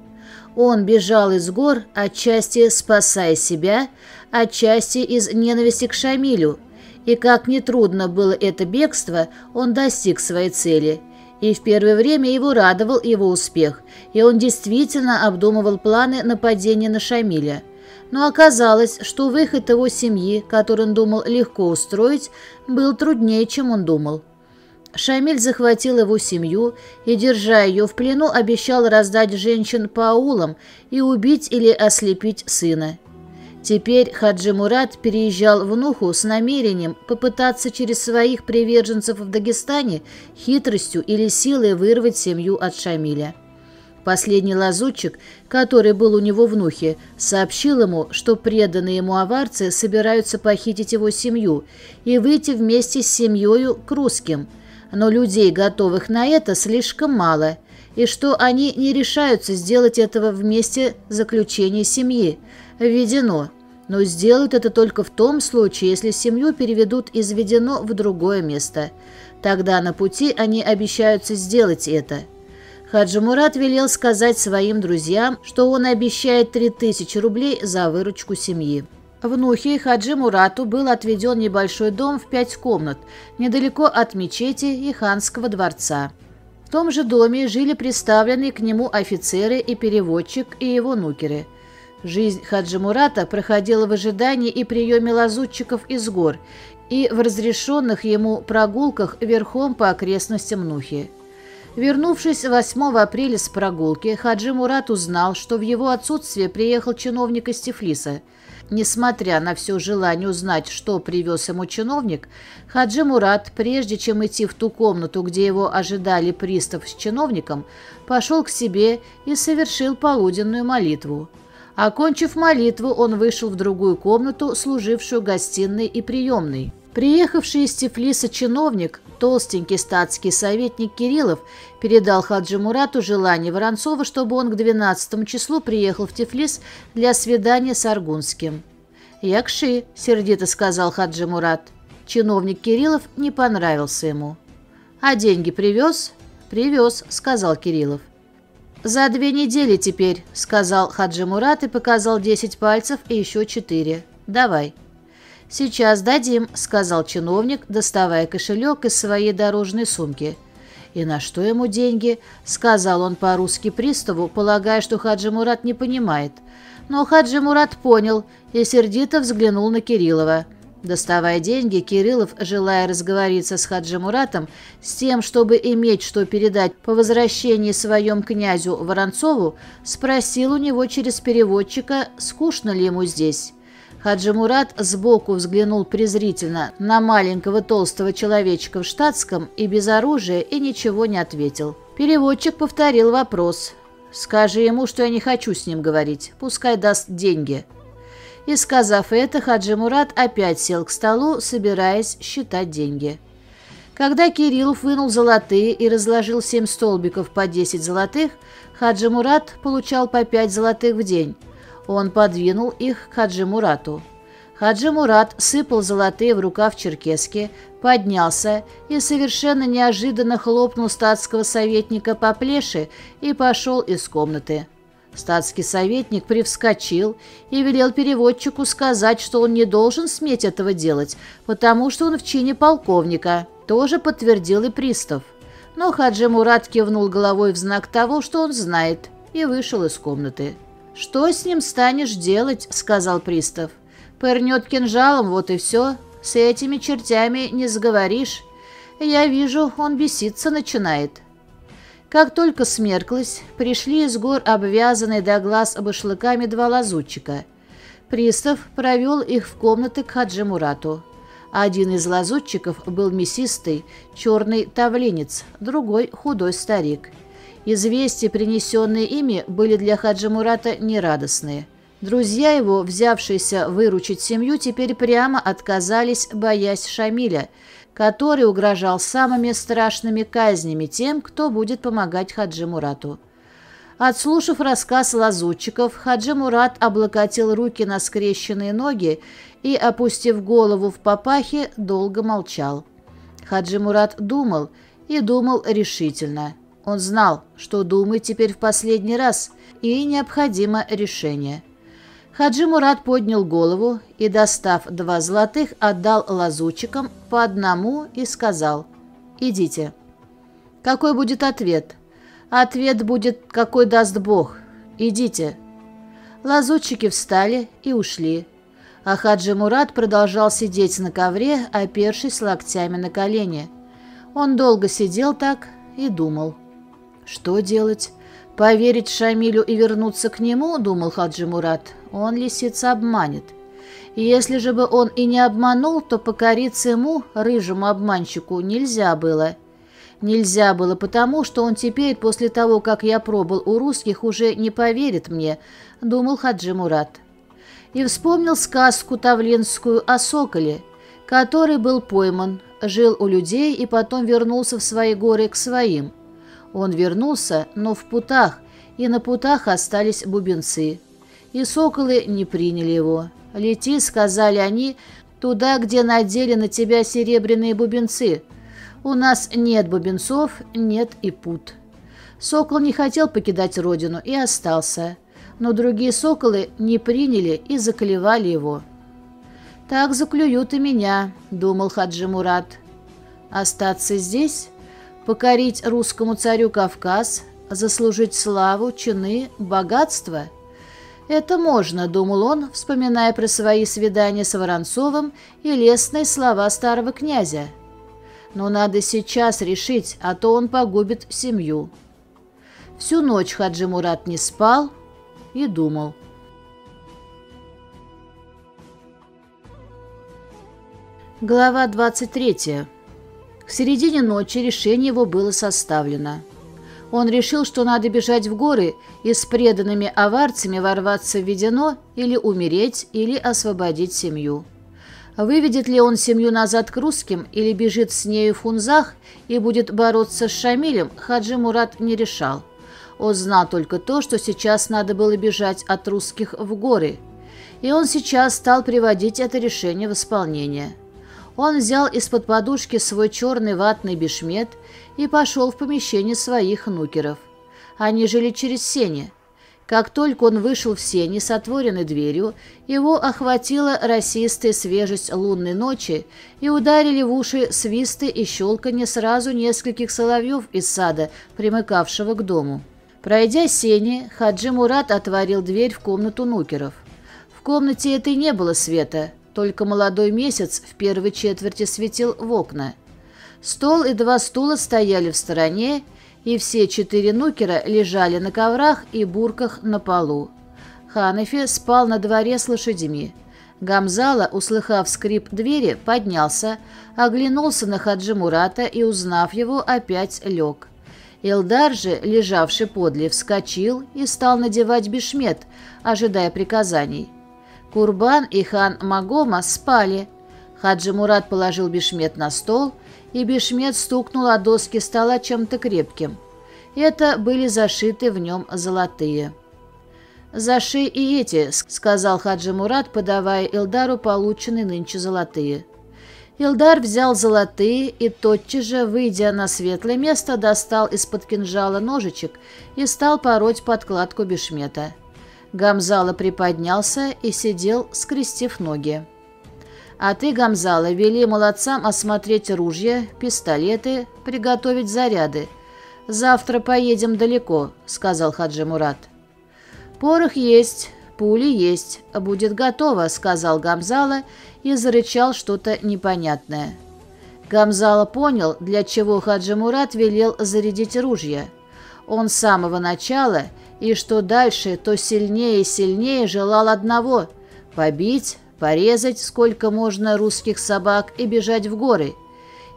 он бежал из гор, отчасти спасая себя, отчасти из ненависти к Шамилю. И как нетрудно было это бегство, он достиг своей цели. И в первое время его радовал его успех, и он действительно обдумывал планы нападения на Шамиля. Но оказалось, что выход его семьи, который он думал легко устроить, был труднее, чем он думал. Шамиль захватил его семью и, держа ее в плену, обещал раздать женщин по аулам и убить или ослепить сына. Теперь Хаджи Мурат переезжал в Нуху с намерением попытаться через своих приверженцев в Дагестане хитростью или силой вырвать семью от Шамиля. Последний лазутчик, который был у него в Нухе, сообщил ему, что преданные ему аварцы собираются похитить его семью и выйти вместе с семьей к русским – но людей, готовых на это, слишком мало, и что они не решаются сделать этого вместе заключения семьи. Введено. Но сделают это только в том случае, если семью переведут из Ведено в другое место. Тогда на пути они обещаются сделать это. Хаджи Мурат велел сказать своим друзьям, что он обещает 3000 рублей за выручку семьи. В Нухе Хаджи Мурату был отведен небольшой дом в пять комнат, недалеко от мечети и ханского дворца. В том же доме жили представленные к нему офицеры и переводчик и его нукеры. Жизнь Хаджи Мурата проходила в ожидании и приеме лазутчиков из гор и в разрешенных ему прогулках верхом по окрестностям Нухи. Вернувшись 8 апреля с прогулки, Хаджи Мурат узнал, что в его отсутствие приехал чиновник из Тифлиса – Несмотря на все желание узнать, что привез ему чиновник, Хаджи Мурат, прежде чем идти в ту комнату, где его ожидали пристав с чиновником, пошел к себе и совершил полуденную молитву. Окончив молитву, он вышел в другую комнату, служившую гостиной и приемной. Приехавший из Тифлиса чиновник, толстенький статский советник Кириллов, передал Хаджи Мурату желание Воронцова, чтобы он к 12 числу приехал в Тифлис для свидания с Аргунским. «Якши», — сердито сказал Хаджи Мурат. Чиновник Кириллов не понравился ему. «А деньги привез?» «Привез», — сказал Кириллов. «За две недели теперь», — сказал Хаджи Мурат и показал десять пальцев и еще четыре. «Давай». «Сейчас дадим», — сказал чиновник, доставая кошелек из своей дорожной сумки. «И на что ему деньги?» — сказал он по-русски приставу, полагая, что Хаджи Мурат не понимает. Но Хаджи Мурат понял и сердито взглянул на Кириллова. Доставая деньги, Кириллов, желая разговориться с Хаджи Муратом, с тем, чтобы иметь что передать по возвращении своем князю Воронцову, спросил у него через переводчика, скучно ли ему здесь. Хаджи Мурат сбоку взглянул презрительно на маленького толстого человечка в штатском и без оружия и ничего не ответил. Переводчик повторил вопрос. «Скажи ему, что я не хочу с ним говорить. Пускай даст деньги». И, сказав это, Хаджи Мурат опять сел к столу, собираясь считать деньги. Когда Кириллов вынул золотые и разложил семь столбиков по десять золотых, Хаджи Мурат получал по пять золотых в день. Он подвинул их к Хаджи Мурату. Хаджи Мурат сыпал золотые в рукав черкески, поднялся и совершенно неожиданно хлопнул статского советника по плеше и пошел из комнаты. Статский советник привскочил и велел переводчику сказать, что он не должен сметь этого делать, потому что он в чине полковника. Тоже подтвердил и пристав. Но Хаджи Мурат кивнул головой в знак того, что он знает, и вышел из комнаты. «Что с ним станешь делать?» — сказал пристав. «Пырнет кинжалом, вот и все. С этими чертями не заговоришь. Я вижу, он беситься начинает». Как только смерклось, пришли из гор обвязанные до глаз обышлыками два лазутчика. Пристав провел их в комнаты к Хаджи Мурату. Один из лазутчиков был мясистый, черный тавленец, другой — худой старик. Известия, принесенные ими, были для Хаджи Мурата нерадостные. Друзья его, взявшиеся выручить семью, теперь прямо отказались, боясь Шамиля — который угрожал самыми страшными казнями тем, кто будет помогать Хаджи Мурату. Отслушав рассказ лазутчиков, Хаджи Мурат облокотил руки на скрещенные ноги и, опустив голову в папахе, долго молчал. Хаджи Мурат думал и думал решительно. Он знал, что думает теперь в последний раз, и необходимо решение – Хаджи Мурат поднял голову и, достав два золотых, отдал лазутчикам по одному и сказал «Идите». «Какой будет ответ?» «Ответ будет, какой даст Бог. Идите». Лазутчики встали и ушли. А Хаджи Мурат продолжал сидеть на ковре, опершись локтями на колени. Он долго сидел так и думал. Что делать? Поверить Шамилю и вернуться к нему, думал Хаджи Мурат, он лисица обманет. Если же бы он и не обманул, то покориться ему, рыжему обманщику, нельзя было. Нельзя было потому, что он теперь, после того, как я пробыл у русских, уже не поверит мне, думал Хаджи Мурат. И вспомнил сказку Тавленскую о соколе, который был пойман, жил у людей и потом вернулся в свои горы к своим – он вернулся, но в путах, и на путах остались бубенцы. И соколы не приняли его. «Лети», — сказали они, — «туда, где надели на тебя серебряные бубенцы. У нас нет бубенцов, нет и пут». Сокол не хотел покидать родину и остался, но другие соколы не приняли и заклевали его. «Так заклюют и меня», — думал Хаджи Мурат. «Остаться здесь?» Покорить русскому царю Кавказ, заслужить славу, чины, богатство? Это можно, думал он, вспоминая про свои свидания с Воронцовым и лестные слова старого князя. Но надо сейчас решить, а то он погубит семью. Всю ночь Хаджи Мурат не спал и думал. Глава двадцать третья. К середине ночи решение его было составлено. Он решил, что надо бежать в горы и с преданными аварцами ворваться в Ведено или умереть, или освободить семью. Выведет ли он семью назад к русским или бежит с нею в Фунзах и будет бороться с Шамилем, Хаджи Мурат не решал. Он знал только то, что сейчас надо было бежать от русских в горы. И он сейчас стал приводить это решение в исполнение. Он взял из-под подушки свой черный ватный бешмет и пошел в помещение своих нукеров. Они жили через сене. Как только он вышел в сене с отворенной дверью, его охватила расистая свежесть лунной ночи и ударили в уши свисты и щелканье сразу нескольких соловьев из сада, примыкавшего к дому. Пройдя сени, Хаджи Мурат отворил дверь в комнату нукеров. В комнате этой не было света – только молодой месяц в первой четверти светил в окна. Стол и два стула стояли в стороне, и все четыре нукера лежали на коврах и бурках на полу. Ханефи спал на дворе с лошадьми. Гамзала, услыхав скрип двери, поднялся, оглянулся на Хаджи Мурата и, узнав его, опять лег. Элдар же, лежавший подле, вскочил и стал надевать бешмет, ожидая приказаний. Курбан и хан Магома спали. Хаджи Мурат положил бешмет на стол – и бешмет стукнул о доски стола чем-то крепким. Это были зашиты в нем золотые. «Заши и эти», — сказал Хаджи Мурат, подавая Илдару полученные нынче золотые. Илдар взял золотые и тотчас же, выйдя на светлое место, достал из-под кинжала ножичек и стал пороть подкладку бешмета. Гамзала приподнялся и сидел, скрестив ноги. А ты, Гамзала, вели молодцам осмотреть ружья, пистолеты, приготовить заряды. Завтра поедем далеко», — сказал Хаджи Мурат. «Порох есть, пули есть, будет готово», — сказал Гамзала и зарычал что-то непонятное. Гамзала понял, для чего Хаджи Мурат велел зарядить ружья. Он с самого начала и что дальше, то сильнее и сильнее желал одного — побить, порезать сколько можно русских собак и бежать в горы.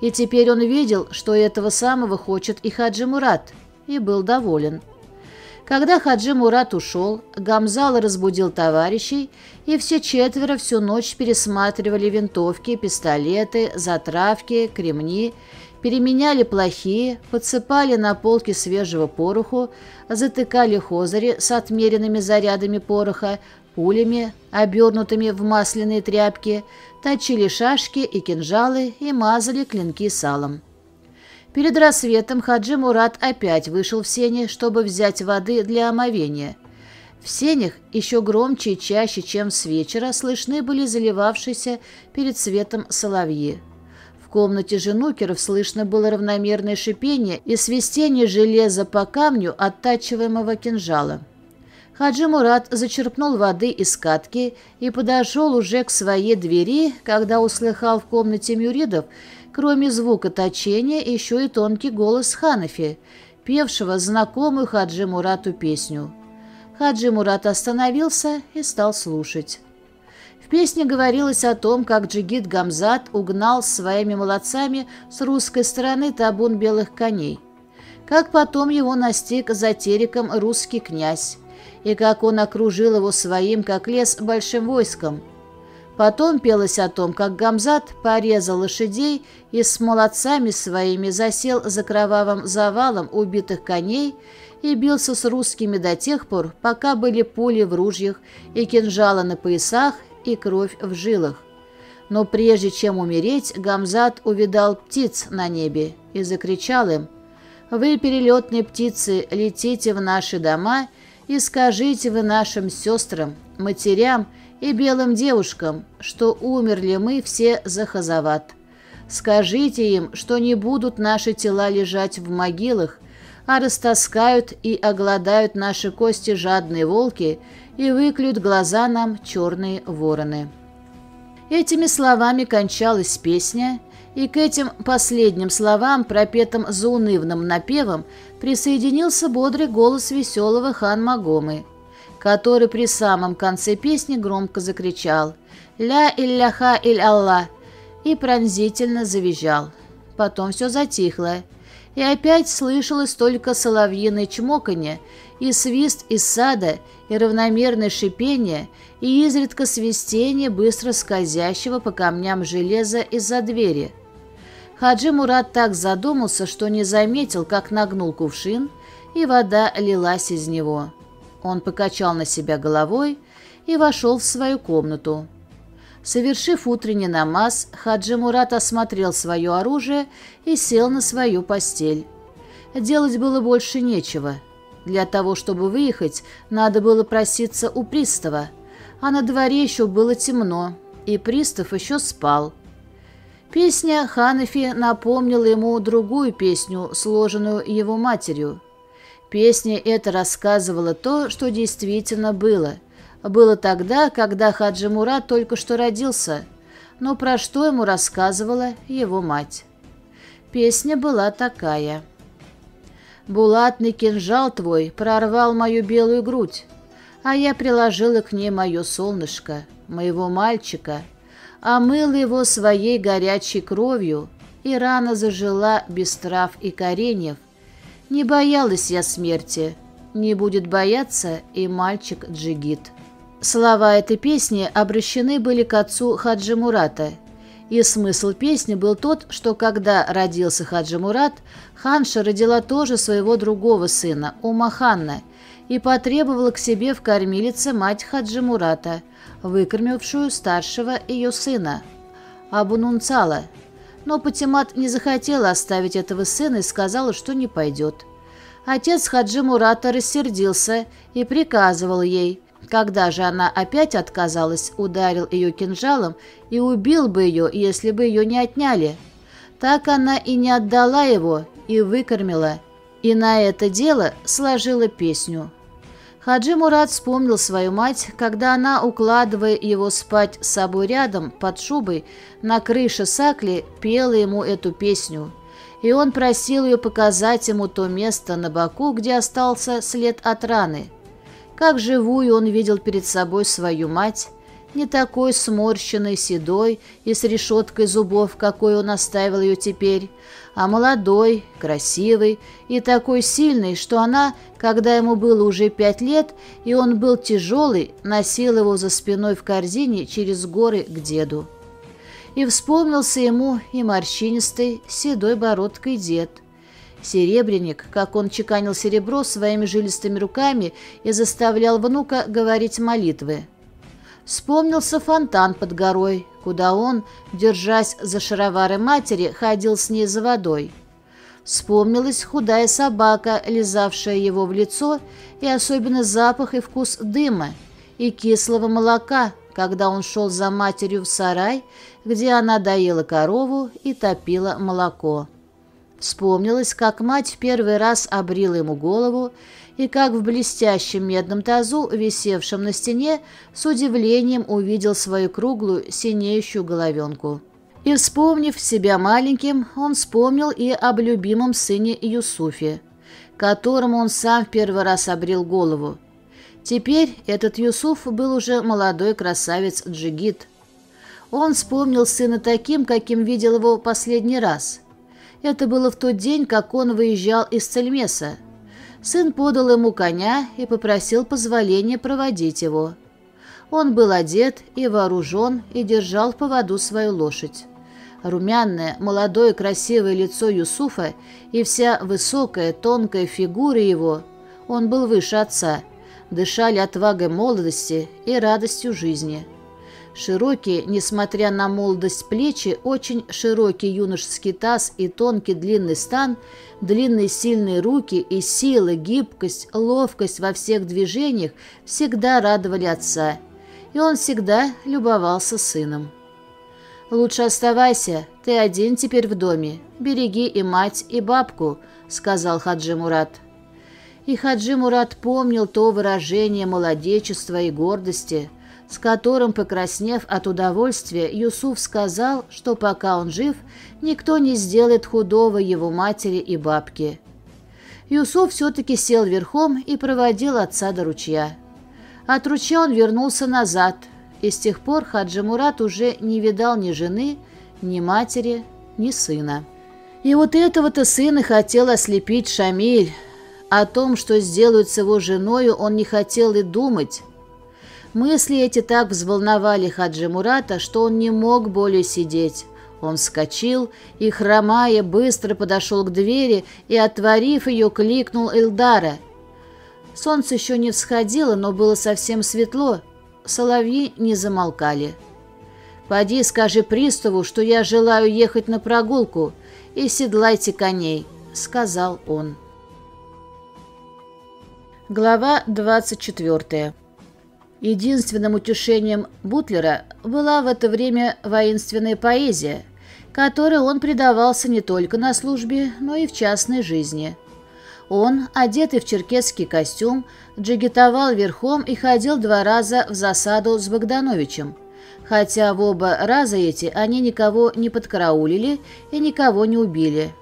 И теперь он видел, что этого самого хочет и Хаджи Мурат, и был доволен. Когда Хаджи Мурат ушел, Гамзал разбудил товарищей, и все четверо всю ночь пересматривали винтовки, пистолеты, затравки, кремни, переменяли плохие, подсыпали на полки свежего пороху, затыкали хозари с отмеренными зарядами пороха, пулями, обернутыми в масляные тряпки, точили шашки и кинжалы и мазали клинки салом. Перед рассветом Хаджи Мурат опять вышел в сене, чтобы взять воды для омовения. В сенях еще громче и чаще, чем с вечера, слышны были заливавшиеся перед светом соловьи. В комнате женукеров слышно было равномерное шипение и свистение железа по камню оттачиваемого кинжала. Хаджи Мурат зачерпнул воды из катки и подошел уже к своей двери, когда услыхал в комнате мюридов, кроме звука точения, еще и тонкий голос Ханафи, певшего знакомую Хаджи Мурату песню. Хаджи Мурат остановился и стал слушать. В песне говорилось о том, как Джигит Гамзат угнал своими молодцами с русской стороны табун белых коней, как потом его настиг за тереком русский князь, и как он окружил его своим, как лес, большим войском. Потом пелось о том, как Гамзат порезал лошадей и с молодцами своими засел за кровавым завалом убитых коней и бился с русскими до тех пор, пока были пули в ружьях и кинжалы на поясах и кровь в жилах. Но прежде чем умереть, Гамзат увидал птиц на небе и закричал им «Вы, перелетные птицы, летите в наши дома и скажите вы нашим сестрам, матерям и белым девушкам, что умерли мы все за Хазават. Скажите им, что не будут наши тела лежать в могилах, а растаскают и огладают наши кости жадные волки и выклюют глаза нам черные вороны». Этими словами кончалась песня, и к этим последним словам, пропетым заунывным напевом, присоединился бодрый голос веселого хан Магомы, который при самом конце песни громко закричал «Ля илляха иль Аллах» и пронзительно завизжал. Потом все затихло, и опять слышалось только соловьиное чмоканье и свист из сада, и равномерное шипение, и изредка свистение быстро скользящего по камням железа из-за двери – Хаджи Мурат так задумался, что не заметил, как нагнул кувшин, и вода лилась из него. Он покачал на себя головой и вошел в свою комнату. Совершив утренний намаз, Хаджи Мурат осмотрел свое оружие и сел на свою постель. Делать было больше нечего. Для того, чтобы выехать, надо было проситься у пристава, а на дворе еще было темно, и пристав еще спал – Песня Ханафи напомнила ему другую песню, сложенную его матерью. Песня эта рассказывала то, что действительно было. Было тогда, когда Хаджи Мурат только что родился, но про что ему рассказывала его мать. Песня была такая. «Булатный кинжал твой прорвал мою белую грудь, а я приложила к ней мое солнышко, моего мальчика, омыла его своей горячей кровью, и рана зажила без трав и кореньев. Не боялась я смерти, не будет бояться и мальчик Джигит». Слова этой песни обращены были к отцу Хаджи Мурата, и смысл песни был тот, что когда родился Хаджи Мурат, Ханша родила тоже своего другого сына, Умаханна, и потребовала к себе в кормилице мать Хаджи Мурата, выкормившую старшего ее сына, Абунунцала. Но Патимат не захотела оставить этого сына и сказала, что не пойдет. Отец Хаджи Мурата рассердился и приказывал ей – когда же она опять отказалась, ударил ее кинжалом и убил бы ее, если бы ее не отняли. Так она и не отдала его, и выкормила, и на это дело сложила песню. Хаджи Мурат вспомнил свою мать, когда она, укладывая его спать с собой рядом, под шубой, на крыше сакли, пела ему эту песню. И он просил ее показать ему то место на боку, где остался след от раны – как живую он видел перед собой свою мать, не такой сморщенной, седой и с решеткой зубов, какой он оставил ее теперь, а молодой, красивый и такой сильный, что она, когда ему было уже пять лет, и он был тяжелый, носила его за спиной в корзине через горы к деду. И вспомнился ему и морщинистый, седой бородкой дед – Серебряник, как он чеканил серебро своими жилистыми руками и заставлял внука говорить молитвы. Вспомнился фонтан под горой, куда он, держась за шаровары матери, ходил с ней за водой. Вспомнилась худая собака, лизавшая его в лицо, и особенно запах и вкус дыма, и кислого молока, когда он шел за матерью в сарай, где она доила корову и топила молоко. Вспомнилось, как мать в первый раз обрила ему голову, и как в блестящем медном тазу, висевшем на стене, с удивлением увидел свою круглую, синеющую головенку. И, вспомнив себя маленьким, он вспомнил и об любимом сыне Юсуфе, которому он сам в первый раз обрел голову. Теперь этот Юсуф был уже молодой красавец Джигит. Он вспомнил сына таким, каким видел его последний раз – это было в тот день, как он выезжал из Цельмеса. Сын подал ему коня и попросил позволения проводить его. Он был одет и вооружен и держал в поводу свою лошадь. Румяное, молодое, красивое лицо Юсуфа и вся высокая, тонкая фигура его, он был выше отца, дышали отвагой молодости и радостью жизни. Широкие, несмотря на молодость плечи, очень широкий юношеский таз и тонкий длинный стан, длинные сильные руки и сила, гибкость, ловкость во всех движениях всегда радовали отца, и он всегда любовался сыном. «Лучше оставайся, ты один теперь в доме, береги и мать, и бабку», — сказал Хаджи Мурат. И Хаджи Мурат помнил то выражение молодечества и гордости — с которым, покраснев от удовольствия, Юсуф сказал, что пока он жив, никто не сделает худого его матери и бабке. Юсуф все-таки сел верхом и проводил отца до ручья. От ручья он вернулся назад, и с тех пор Хаджи Мурат уже не видал ни жены, ни матери, ни сына. И вот этого-то сына хотел ослепить Шамиль. О том, что сделают с его женою, он не хотел и думать. Мысли эти так взволновали Хаджи Мурата, что он не мог более сидеть. Он вскочил и, хромая, быстро подошел к двери и, отворив ее, кликнул Элдара. Солнце еще не всходило, но было совсем светло. Соловьи не замолкали. «Поди, скажи приставу, что я желаю ехать на прогулку, и седлайте коней», — сказал он. Глава двадцать четвертая. Единственным утешением Бутлера была в это время воинственная поэзия, которой он предавался не только на службе, но и в частной жизни. Он, одетый в черкесский костюм, джигитовал верхом и ходил два раза в засаду с Богдановичем, хотя в оба раза эти они никого не подкараулили и никого не убили.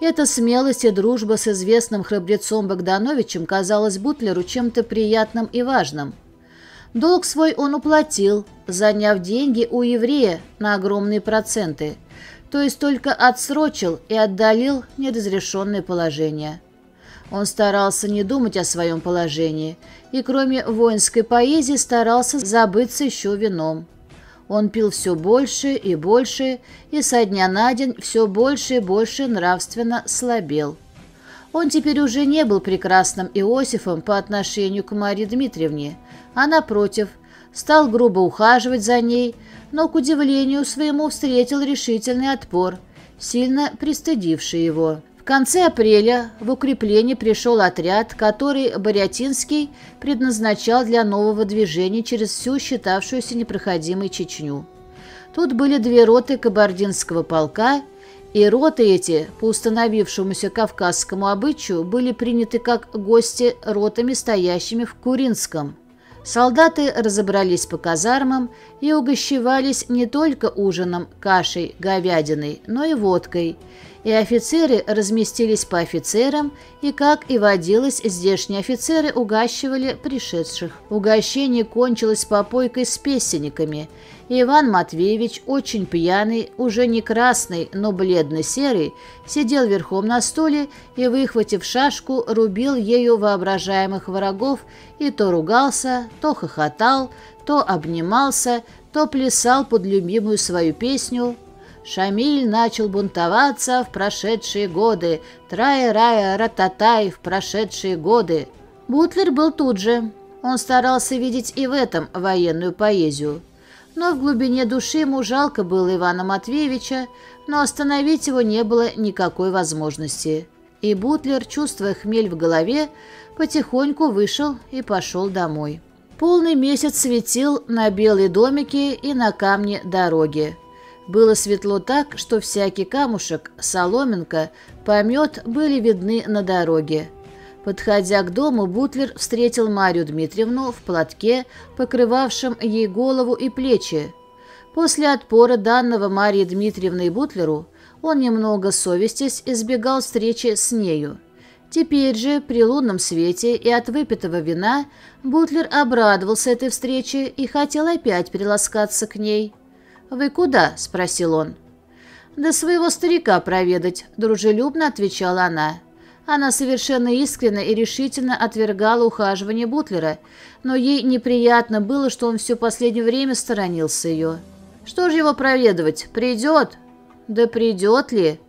Эта смелость и дружба с известным храбрецом Богдановичем казалась Бутлеру чем-то приятным и важным. Долг свой он уплатил, заняв деньги у еврея на огромные проценты, то есть только отсрочил и отдалил неразрешенное положение. Он старался не думать о своем положении и, кроме воинской поэзии, старался забыться еще вином. Он пил все больше и больше, и со дня на день все больше и больше нравственно слабел. Он теперь уже не был прекрасным Иосифом по отношению к Марии Дмитриевне, а, напротив, стал грубо ухаживать за ней, но, к удивлению своему, встретил решительный отпор, сильно пристыдивший его. В конце апреля в укрепление пришел отряд, который Борятинский предназначал для нового движения через всю считавшуюся непроходимой Чечню. Тут были две роты кабардинского полка, и роты эти, по установившемуся кавказскому обычаю, были приняты как гости ротами, стоящими в Куринском. Солдаты разобрались по казармам и угощевались не только ужином, кашей, говядиной, но и водкой – и офицеры разместились по офицерам, и, как и водилось, здешние офицеры угощивали пришедших. Угощение кончилось попойкой с песенниками. Иван Матвеевич, очень пьяный, уже не красный, но бледно-серый, сидел верхом на стуле и, выхватив шашку, рубил ею воображаемых врагов и то ругался, то хохотал, то обнимался, то плясал под любимую свою песню Шамиль начал бунтоваться в прошедшие годы, трая-рая рататай в прошедшие годы. Бутлер был тут же. Он старался видеть и в этом военную поэзию. Но в глубине души ему жалко было Ивана Матвеевича, но остановить его не было никакой возможности. И Бутлер, чувствуя хмель в голове, потихоньку вышел и пошел домой. Полный месяц светил на белые домики и на камне дороги. Было светло так, что всякий камушек, соломинка, помет были видны на дороге. Подходя к дому, Бутлер встретил Марию Дмитриевну в платке, покрывавшем ей голову и плечи. После отпора данного Марии Дмитриевной Бутлеру он, немного совестясь, избегал встречи с нею. Теперь же, при лунном свете и от выпитого вина, Бутлер обрадовался этой встрече и хотел опять приласкаться к ней. «Вы куда?» – спросил он. «Да своего старика проведать», – дружелюбно отвечала она. Она совершенно искренне и решительно отвергала ухаживание Бутлера, но ей неприятно было, что он все последнее время сторонился ее. «Что же его проведывать? Придет?» «Да придет ли?»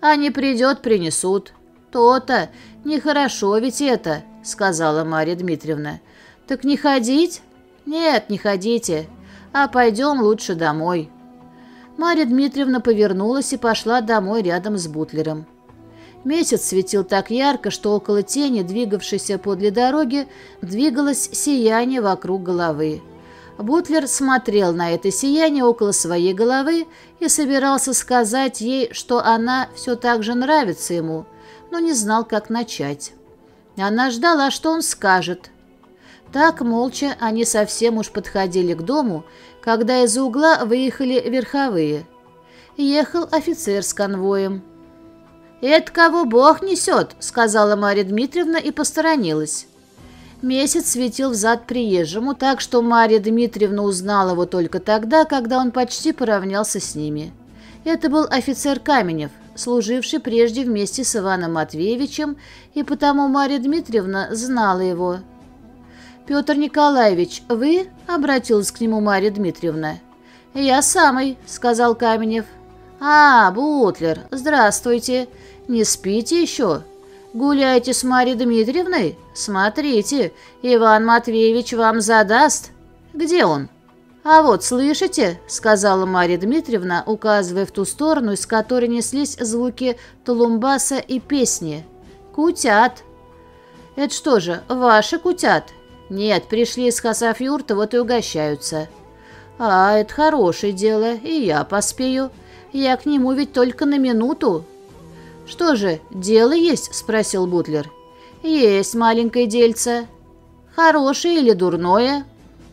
«А не придет, принесут». «То-то. Нехорошо ведь это», — сказала Марья Дмитриевна. «Так не ходить?» «Нет, не ходите а пойдем лучше домой». Марья Дмитриевна повернулась и пошла домой рядом с Бутлером. Месяц светил так ярко, что около тени, двигавшейся подле дороги, двигалось сияние вокруг головы. Бутлер смотрел на это сияние около своей головы и собирался сказать ей, что она все так же нравится ему, но не знал, как начать. Она ждала, что он скажет, так, молча, они совсем уж подходили к дому, когда из-за угла выехали верховые. Ехал офицер с конвоем. «Это кого Бог несет», — сказала Марья Дмитриевна и посторонилась. Месяц светил взад приезжему, так что Марья Дмитриевна узнала его только тогда, когда он почти поравнялся с ними. Это был офицер Каменев, служивший прежде вместе с Иваном Матвеевичем, и потому Марья Дмитриевна знала его. «Петр Николаевич, вы?» — обратилась к нему Марья Дмитриевна. «Я самый», — сказал Каменев. «А, Бутлер, здравствуйте. Не спите еще? Гуляете с Марьей Дмитриевной? Смотрите, Иван Матвеевич вам задаст. Где он?» «А вот, слышите?» — сказала Марья Дмитриевна, указывая в ту сторону, из которой неслись звуки тулумбаса и песни. «Кутят». «Это что же, ваши кутят?» «Нет, пришли из Хасафюрта, вот и угощаются». «А, это хорошее дело, и я поспею. Я к нему ведь только на минуту». «Что же, дело есть?» — спросил Бутлер. «Есть маленькое дельце. Хорошее или дурное?»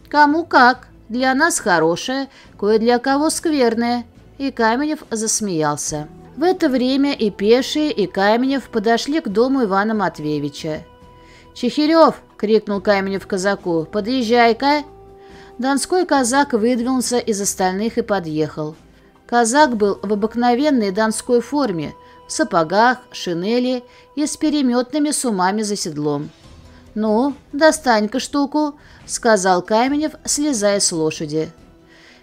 «Кому как. Для нас хорошее, кое для кого скверное». И Каменев засмеялся. В это время и Пеший, и Каменев подошли к дому Ивана Матвеевича. «Чехирев!» — крикнул Каменев казаку. «Подъезжай-ка!» Донской казак выдвинулся из остальных и подъехал. Казак был в обыкновенной донской форме, в сапогах, шинели и с переметными сумами за седлом. «Ну, достань-ка штуку», — сказал Каменев, слезая с лошади.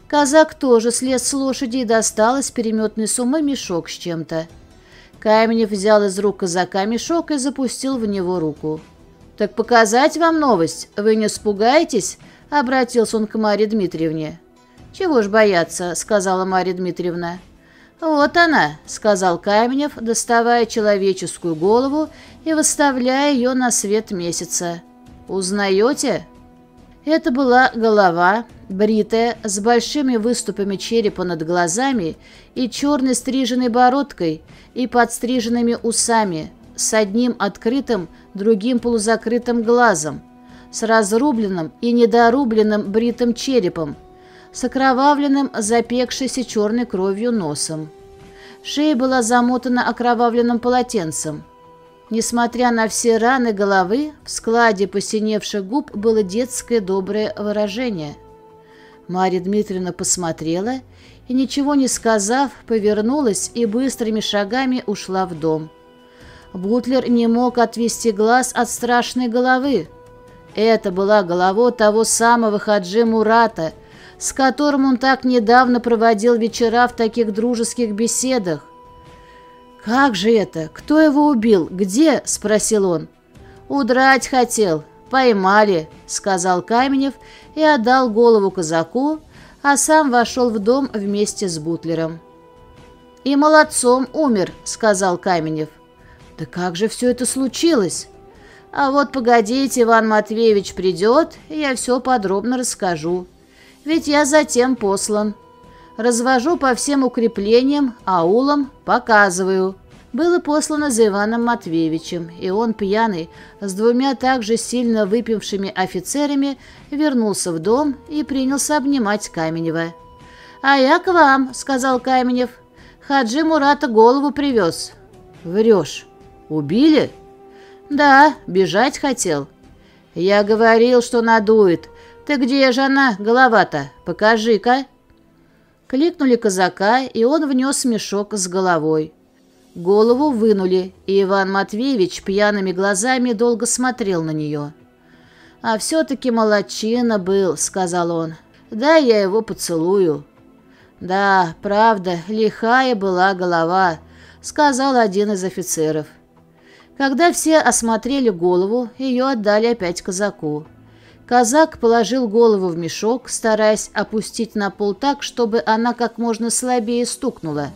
Казак тоже слез с лошади и достал из переметной суммы мешок с чем-то. Каменев взял из рук казака мешок и запустил в него руку. «Так показать вам новость? Вы не испугаетесь?» — обратился он к Марье Дмитриевне. «Чего ж бояться?» — сказала Марья Дмитриевна. «Вот она», — сказал Каменев, доставая человеческую голову и выставляя ее на свет месяца. «Узнаете?» Это была голова, бритая, с большими выступами черепа над глазами и черной стриженной бородкой и подстриженными усами, с одним открытым, другим полузакрытым глазом, с разрубленным и недорубленным бритым черепом, с окровавленным, запекшейся черной кровью носом. Шея была замотана окровавленным полотенцем. Несмотря на все раны головы, в складе посиневших губ было детское доброе выражение. Марья Дмитриевна посмотрела и, ничего не сказав, повернулась и быстрыми шагами ушла в дом. Бутлер не мог отвести глаз от страшной головы. Это была голова того самого Хаджи Мурата, с которым он так недавно проводил вечера в таких дружеских беседах. «Как же это? Кто его убил? Где?» – спросил он. «Удрать хотел. Поймали», – сказал Каменев и отдал голову казаку, а сам вошел в дом вместе с Бутлером. «И молодцом умер», – сказал Каменев. «Да как же все это случилось?» «А вот погодите, Иван Матвеевич придет, и я все подробно расскажу. Ведь я затем послан» развожу по всем укреплениям, аулам, показываю. Было послано за Иваном Матвеевичем, и он, пьяный, с двумя также сильно выпившими офицерами, вернулся в дом и принялся обнимать Каменева. «А я к вам», — сказал Каменев. «Хаджи Мурата голову привез». «Врешь. Убили?» «Да, бежать хотел». «Я говорил, что надует. Ты где же она, голова-то? Покажи-ка». Кликнули казака, и он внес мешок с головой. Голову вынули, и Иван Матвеевич пьяными глазами долго смотрел на нее. «А все-таки молодчина был», — сказал он. «Да, я его поцелую». «Да, правда, лихая была голова», — сказал один из офицеров. Когда все осмотрели голову, ее отдали опять казаку. Казак положил голову в мешок, стараясь опустить на пол так, чтобы она как можно слабее стукнула.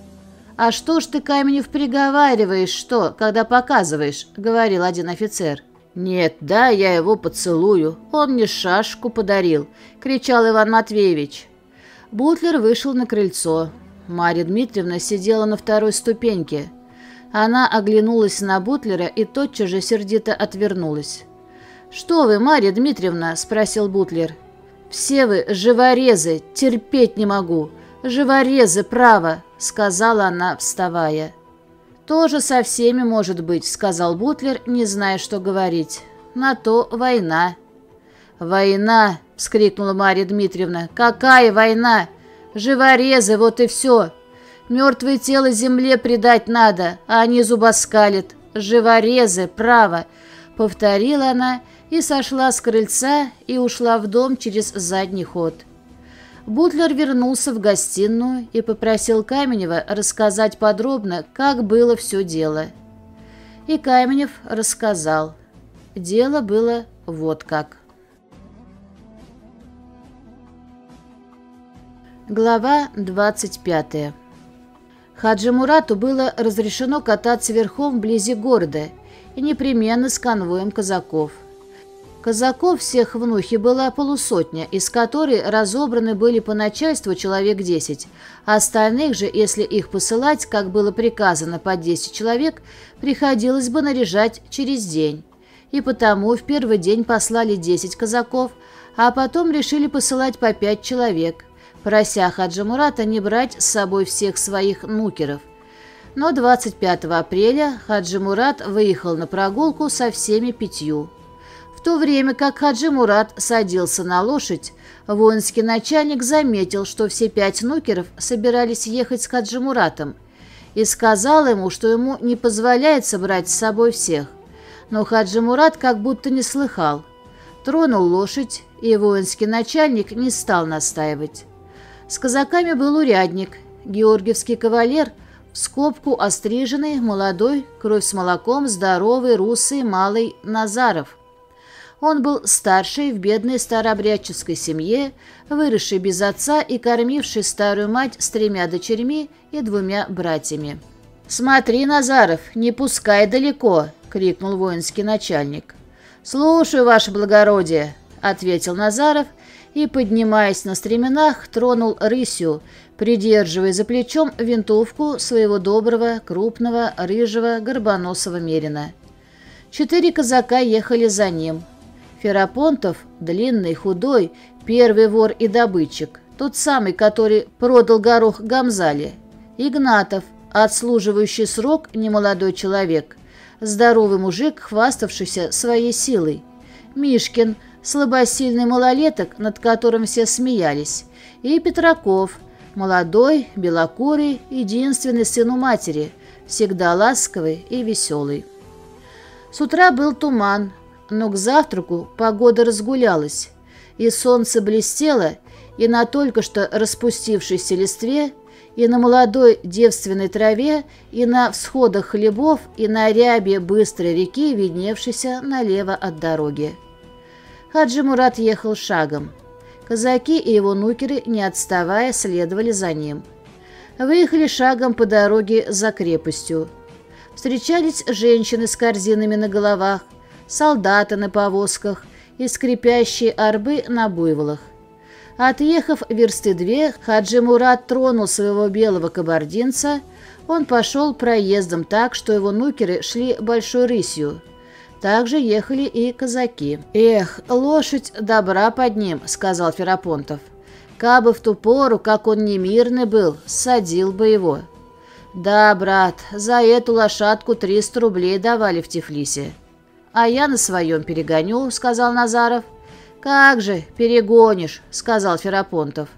«А что ж ты, Каменев, приговариваешь, что, когда показываешь?» — говорил один офицер. «Нет, да, я его поцелую. Он мне шашку подарил», — кричал Иван Матвеевич. Бутлер вышел на крыльцо. Марья Дмитриевна сидела на второй ступеньке. Она оглянулась на Бутлера и тотчас же сердито отвернулась. «Что вы, Марья Дмитриевна?» – спросил Бутлер. «Все вы живорезы, терпеть не могу. Живорезы, право!» – сказала она, вставая. «Тоже со всеми может быть», – сказал Бутлер, не зная, что говорить. «На то война». «Война!» – вскрикнула Марья Дмитриевна. «Какая война? Живорезы, вот и все. Мертвое тело земле предать надо, а они зубоскалят. Живорезы, право!» — повторила она и сошла с крыльца и ушла в дом через задний ход. Бутлер вернулся в гостиную и попросил Каменева рассказать подробно, как было все дело. И Каменев рассказал. Дело было вот как. Глава 25 Хаджи Мурату было разрешено кататься верхом вблизи города и непременно с конвоем казаков – Казаков всех в Нухе была полусотня, из которой разобраны были по начальству человек десять, а остальных же, если их посылать, как было приказано, по десять человек, приходилось бы наряжать через день. И потому в первый день послали десять казаков, а потом решили посылать по пять человек, прося Хаджи Мурата не брать с собой всех своих нукеров. Но 25 апреля Хаджи Мурат выехал на прогулку со всеми пятью. В то время как Хаджи Мурат садился на лошадь, воинский начальник заметил, что все пять нукеров собирались ехать с Хаджи Муратом, и сказал ему, что ему не позволяется брать с собой всех. Но Хаджи Мурат как будто не слыхал. Тронул лошадь, и воинский начальник не стал настаивать. С казаками был урядник, георгиевский кавалер, в скобку остриженный, молодой, кровь с молоком, здоровый, русый, малый Назаров – он был старший в бедной старообрядческой семье, выросший без отца и кормивший старую мать с тремя дочерьми и двумя братьями. «Смотри, Назаров, не пускай далеко!» — крикнул воинский начальник. «Слушаю, ваше благородие!» — ответил Назаров и, поднимаясь на стременах, тронул рысью, придерживая за плечом винтовку своего доброго, крупного, рыжего, горбоносого мерина. Четыре казака ехали за ним — Ферапонтов, длинный, худой, первый вор и добытчик, тот самый, который продал горох Гамзале. Игнатов, отслуживающий срок немолодой человек, здоровый мужик, хваставшийся своей силой. Мишкин, слабосильный малолеток, над которым все смеялись. И Петраков, молодой, белокурый, единственный сын у матери, всегда ласковый и веселый. С утра был туман, но к завтраку погода разгулялась, и солнце блестело и на только что распустившейся листве, и на молодой девственной траве, и на всходах хлебов, и на рябе быстрой реки, видневшейся налево от дороги. Хаджи Мурат ехал шагом. Казаки и его нукеры, не отставая, следовали за ним. Выехали шагом по дороге за крепостью. Встречались женщины с корзинами на головах, солдаты на повозках и скрипящие арбы на буйволах. Отъехав версты две, Хаджи Мурат тронул своего белого кабардинца. Он пошел проездом так, что его нукеры шли большой рысью. Также ехали и казаки. «Эх, лошадь добра под ним», — сказал Ферапонтов. «Кабы в ту пору, как он немирный был, садил бы его». «Да, брат, за эту лошадку 300 рублей давали в Тифлисе». «А я на своем перегоню», — сказал Назаров. «Как же, перегонишь», — сказал Ферапонтов.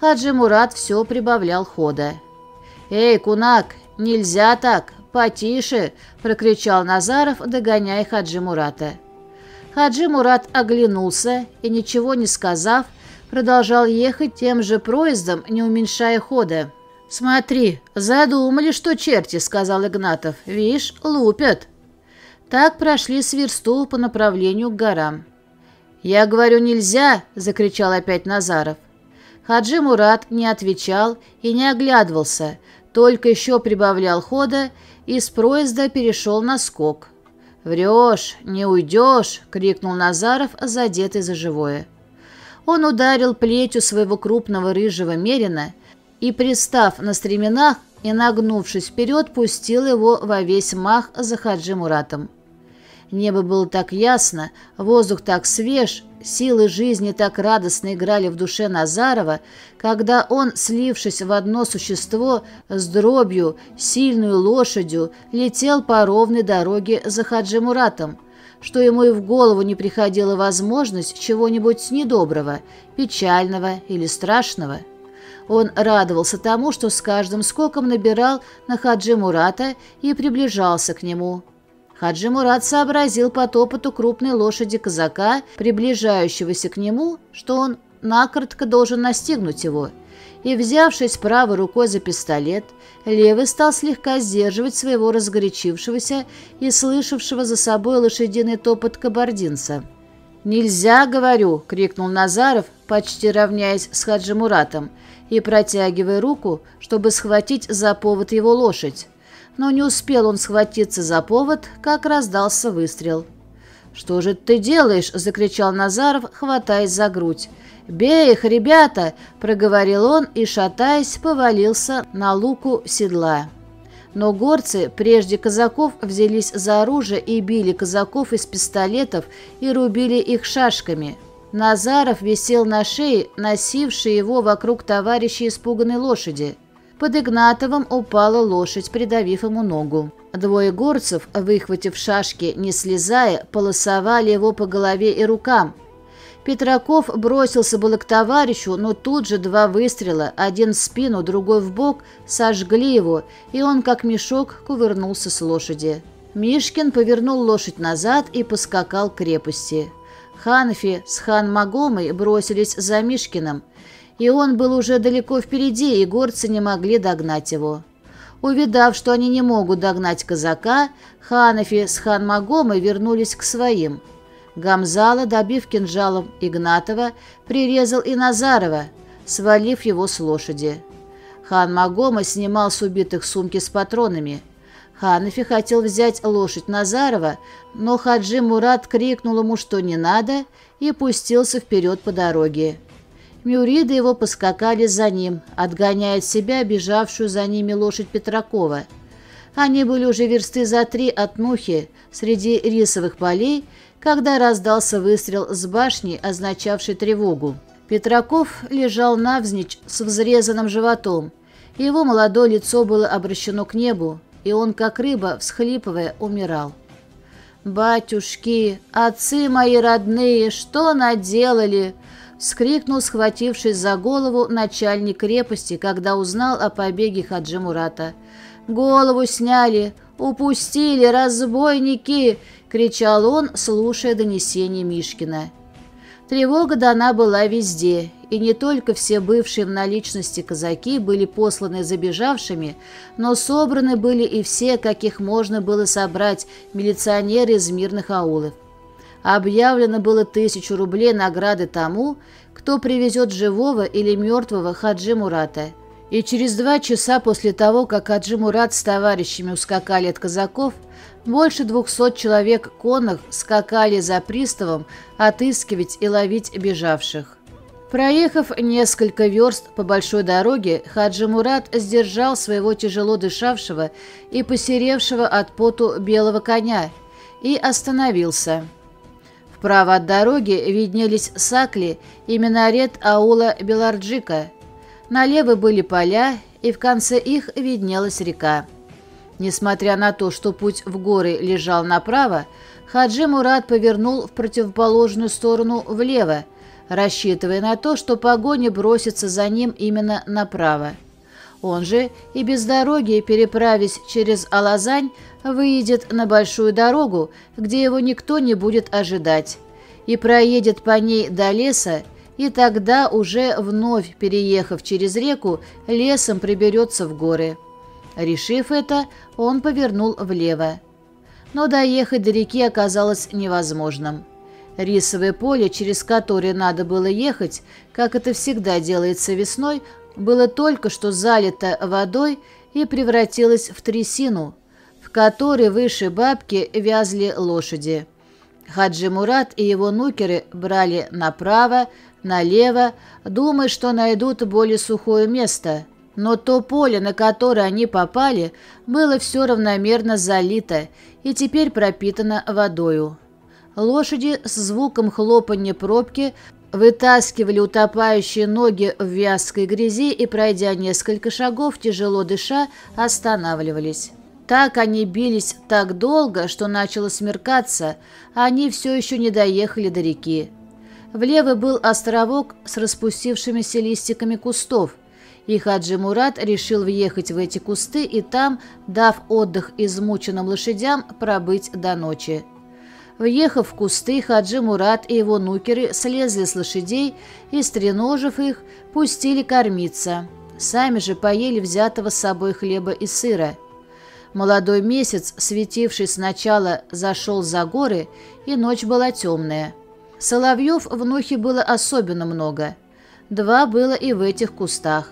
Хаджи Мурат все прибавлял хода. «Эй, кунак, нельзя так, потише!» — прокричал Назаров, догоняя Хаджи Мурата. Хаджи Мурат оглянулся и, ничего не сказав, продолжал ехать тем же проездом, не уменьшая хода. «Смотри, задумали, что черти», — сказал Игнатов. «Вишь, лупят». Так прошли с версту по направлению к горам. «Я говорю, нельзя!» — закричал опять Назаров. Хаджи Мурат не отвечал и не оглядывался, только еще прибавлял хода и с проезда перешел на скок. «Врешь, не уйдешь!» — крикнул Назаров, задетый за живое. Он ударил плетью своего крупного рыжего мерина и, пристав на стременах и нагнувшись вперед, пустил его во весь мах за Хаджи Муратом. Небо было так ясно, воздух так свеж, силы жизни так радостно играли в душе Назарова, когда он, слившись в одно существо с дробью, сильную лошадью, летел по ровной дороге за Хаджи Муратом, что ему и в голову не приходила возможность чего-нибудь недоброго, печального или страшного. Он радовался тому, что с каждым скоком набирал на Хаджи Мурата и приближался к нему, Хаджи Мурат сообразил по топоту крупной лошади казака, приближающегося к нему, что он накоротко должен настигнуть его, и, взявшись правой рукой за пистолет, левый стал слегка сдерживать своего разгорячившегося и слышавшего за собой лошадиный топот кабардинца. «Нельзя, говорю!» — крикнул Назаров, почти равняясь с Хаджи Муратом, и протягивая руку, чтобы схватить за повод его лошадь но не успел он схватиться за повод, как раздался выстрел. «Что же ты делаешь?» — закричал Назаров, хватаясь за грудь. «Бей их, ребята!» — проговорил он и, шатаясь, повалился на луку седла. Но горцы, прежде казаков, взялись за оружие и били казаков из пистолетов и рубили их шашками. Назаров висел на шее, носивший его вокруг товарища испуганной лошади. Под Игнатовым упала лошадь, придавив ему ногу. Двое горцев, выхватив шашки, не слезая, полосовали его по голове и рукам. Петраков бросился было к товарищу, но тут же два выстрела, один в спину, другой в бок, сожгли его, и он, как мешок, кувырнулся с лошади. Мишкин повернул лошадь назад и поскакал к крепости. Ханфи с хан Магомой бросились за Мишкиным, и он был уже далеко впереди, и горцы не могли догнать его. Увидав, что они не могут догнать казака, Ханафи с хан Магомой вернулись к своим. Гамзала, добив кинжалом Игнатова, прирезал и Назарова, свалив его с лошади. Хан Магома снимал с убитых сумки с патронами – Ханафи хотел взять лошадь Назарова, но Хаджи Мурат крикнул ему, что не надо, и пустился вперед по дороге. Мюриды его поскакали за ним, отгоняя от себя бежавшую за ними лошадь Петракова. Они были уже версты за три от Нухи среди рисовых полей, когда раздался выстрел с башни, означавший тревогу. Петраков лежал навзничь с взрезанным животом. Его молодое лицо было обращено к небу, и он, как рыба, всхлипывая, умирал. «Батюшки, отцы мои родные, что наделали?» — вскрикнул, схватившись за голову, начальник крепости, когда узнал о побеге Хаджи Мурата. «Голову сняли! Упустили, разбойники!» — кричал он, слушая донесение Мишкина. Тревога дана была везде, и не только все бывшие в наличности казаки были посланы забежавшими, но собраны были и все, каких можно было собрать, милиционеры из мирных аулов. Объявлено было тысячу рублей награды тому, кто привезет живого или мертвого Хаджи Мурата. И через два часа после того, как Хаджи Мурат с товарищами ускакали от казаков, больше двухсот человек конных скакали за приставом отыскивать и ловить бежавших. Проехав несколько верст по большой дороге, Хаджи Мурат сдержал своего тяжело дышавшего и посеревшего от поту белого коня и остановился. Вправо от дороги виднелись сакли и минарет аула Беларджика. Налево были поля, и в конце их виднелась река. Несмотря на то, что путь в горы лежал направо, Хаджи Мурат повернул в противоположную сторону влево, рассчитывая на то, что погоня бросится за ним именно направо. Он же и без дороги, переправясь через Алазань, выйдет на большую дорогу, где его никто не будет ожидать, и проедет по ней до леса, и тогда, уже вновь переехав через реку, лесом приберется в горы. Решив это, он повернул влево. Но доехать до реки оказалось невозможным. Рисовое поле, через которое надо было ехать, как это всегда делается весной, было только что залито водой и превратилось в трясину, которой выше бабки вязли лошади. Хаджи Мурат и его нукеры брали направо, налево, думая, что найдут более сухое место. Но то поле, на которое они попали, было все равномерно залито и теперь пропитано водою. Лошади с звуком хлопанья пробки вытаскивали утопающие ноги в вязкой грязи и, пройдя несколько шагов, тяжело дыша, останавливались. Так они бились так долго, что начало смеркаться, а они все еще не доехали до реки. Влево был островок с распустившимися листиками кустов, и Хаджи Мурат решил въехать в эти кусты и там, дав отдых измученным лошадям, пробыть до ночи. Въехав в кусты, Хаджи Мурат и его нукеры слезли с лошадей и, стреножив их, пустили кормиться. Сами же поели взятого с собой хлеба и сыра. Молодой месяц, светивший сначала, зашел за горы, и ночь была темная. Соловьев в Нухе было особенно много. Два было и в этих кустах.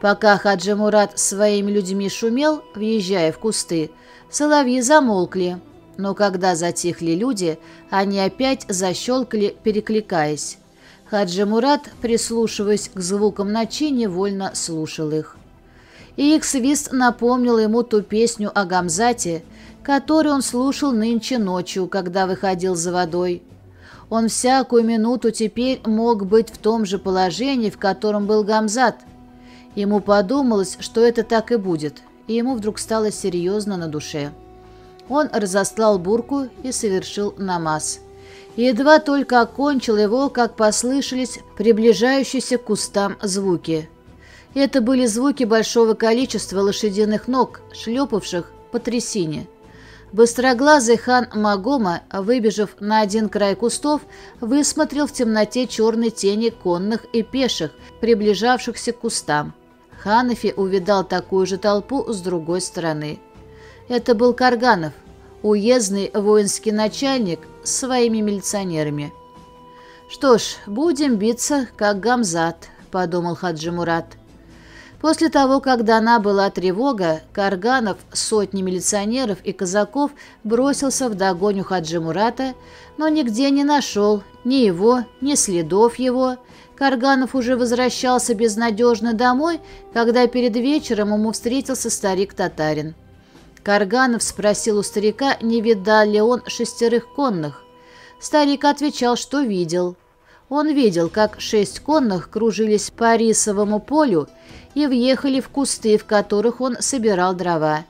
Пока Хаджи Мурат своими людьми шумел, въезжая в кусты, соловьи замолкли – Но когда затихли люди, они опять защелкали, перекликаясь. Хаджи Мурат, прислушиваясь к звукам ночи, невольно слушал их. И их свист напомнил ему ту песню о Гамзате, которую он слушал нынче ночью, когда выходил за водой. Он всякую минуту теперь мог быть в том же положении, в котором был Гамзат. Ему подумалось, что это так и будет, и ему вдруг стало серьезно на душе. Он разослал бурку и совершил намаз. едва только окончил его, как послышались приближающиеся к кустам звуки. Это были звуки большого количества лошадиных ног, шлепавших по трясине. Быстроглазый хан Магома, выбежав на один край кустов, высмотрел в темноте черной тени конных и пеших, приближавшихся к кустам. Ханафи увидал такую же толпу с другой стороны. Это был Карганов, уездный воинский начальник с своими милиционерами. «Что ж, будем биться, как Гамзат», — подумал Хаджи Мурат. После того, как дана была тревога, Карганов с сотней милиционеров и казаков бросился в догоню Хаджи Мурата, но нигде не нашел ни его, ни следов его. Карганов уже возвращался безнадежно домой, когда перед вечером ему встретился старик-татарин. Карганов спросил у старика, не видал ли он шестерых конных. Старик отвечал, что видел. Он видел, как шесть конных кружились по рисовому полю и въехали в кусты, в которых он собирал дрова.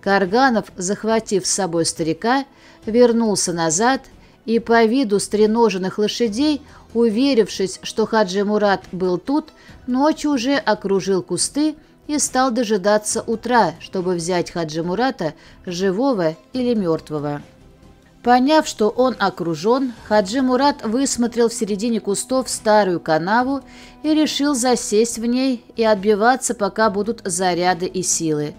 Карганов, захватив с собой старика, вернулся назад и по виду стреноженных лошадей, уверившись, что Хаджи Мурат был тут, ночью уже окружил кусты и стал дожидаться утра, чтобы взять Хаджи Мурата живого или мертвого. Поняв, что он окружен, Хаджи Мурат высмотрел в середине кустов старую канаву и решил засесть в ней и отбиваться, пока будут заряды и силы.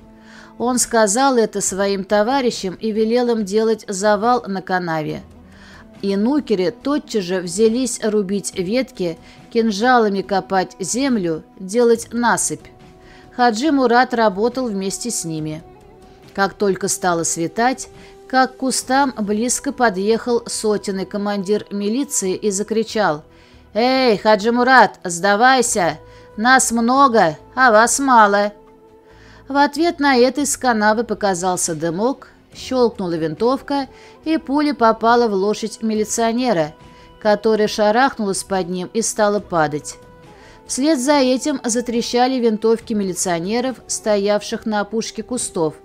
Он сказал это своим товарищам и велел им делать завал на канаве. И нукеры тотчас же взялись рубить ветки, кинжалами копать землю, делать насыпь. Хаджи Мурат работал вместе с ними. Как только стало светать, как к кустам близко подъехал сотенный командир милиции и закричал «Эй, Хаджи Мурат, сдавайся! Нас много, а вас мало!» В ответ на это из канавы показался дымок, щелкнула винтовка, и пуля попала в лошадь милиционера, которая шарахнулась под ним и стала падать. Вслед за этим затрещали винтовки милиционеров, стоявших на опушке кустов,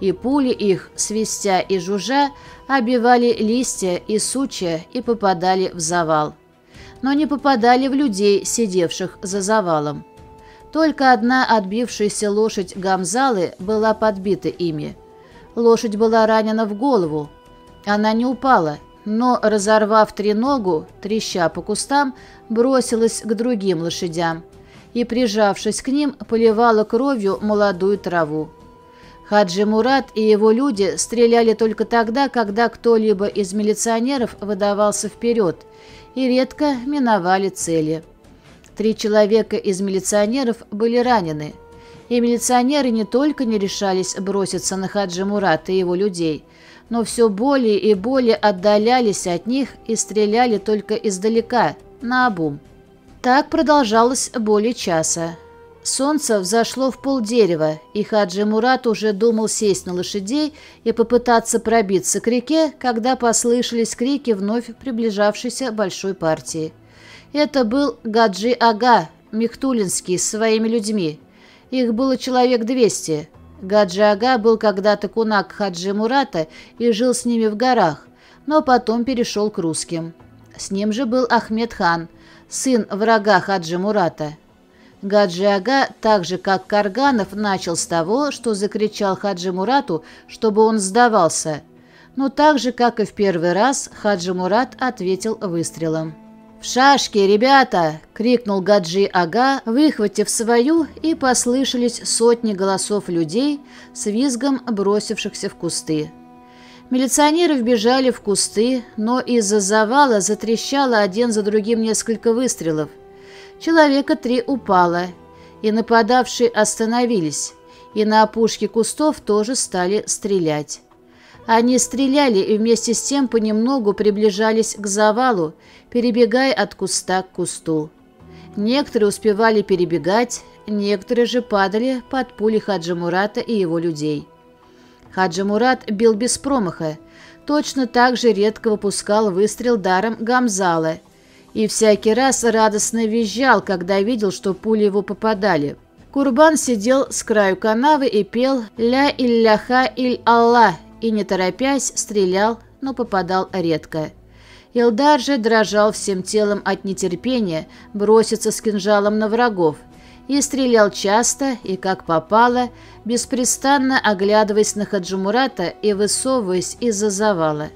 и пули их, свистя и жужжа, обивали листья и сучья и попадали в завал. Но не попадали в людей, сидевших за завалом. Только одна отбившаяся лошадь Гамзалы была подбита ими. Лошадь была ранена в голову. Она не упала, но, разорвав треногу, треща по кустам, бросилась к другим лошадям и, прижавшись к ним, поливала кровью молодую траву. Хаджи Мурат и его люди стреляли только тогда, когда кто-либо из милиционеров выдавался вперед и редко миновали цели. Три человека из милиционеров были ранены, и милиционеры не только не решались броситься на Хаджи Мурата и его людей, но все более и более отдалялись от них и стреляли только издалека, наобум. Так продолжалось более часа. Солнце взошло в полдерева, и Хаджи Мурат уже думал сесть на лошадей и попытаться пробиться к реке, когда послышались крики вновь приближавшейся большой партии. Это был Гаджи Ага, Мехтулинский, с своими людьми. Их было человек двести. Гаджи Ага был когда-то кунак Хаджи Мурата и жил с ними в горах, но потом перешел к русским. С ним же был Ахмед хан, сын врага Хаджи Мурата. Гаджи-ага, так же как Карганов, начал с того, что закричал Хаджи Мурату, чтобы он сдавался. Но так же, как и в первый раз, Хаджи Мурат ответил выстрелом. «В шашки, ребята!» — крикнул Гаджи-ага, выхватив свою, и послышались сотни голосов людей с визгом бросившихся в кусты. Милиционеры вбежали в кусты, но из-за завала затрещало один за другим несколько выстрелов. Человека три упало, и нападавшие остановились, и на опушке кустов тоже стали стрелять. Они стреляли и вместе с тем понемногу приближались к завалу, перебегая от куста к кусту. Некоторые успевали перебегать, некоторые же падали под пули Хаджи Мурата и его людей. Хаджи Мурат бил без промаха, точно так же редко выпускал выстрел даром Гамзала и всякий раз радостно визжал, когда видел, что пули его попадали. Курбан сидел с краю канавы и пел «Ля илляха иль Аллах», и, не торопясь, стрелял, но попадал редко. Илдар же дрожал всем телом от нетерпения броситься с кинжалом на врагов и стрелял часто и как попало, беспрестанно оглядываясь на Хаджимурата и высовываясь из-за завала.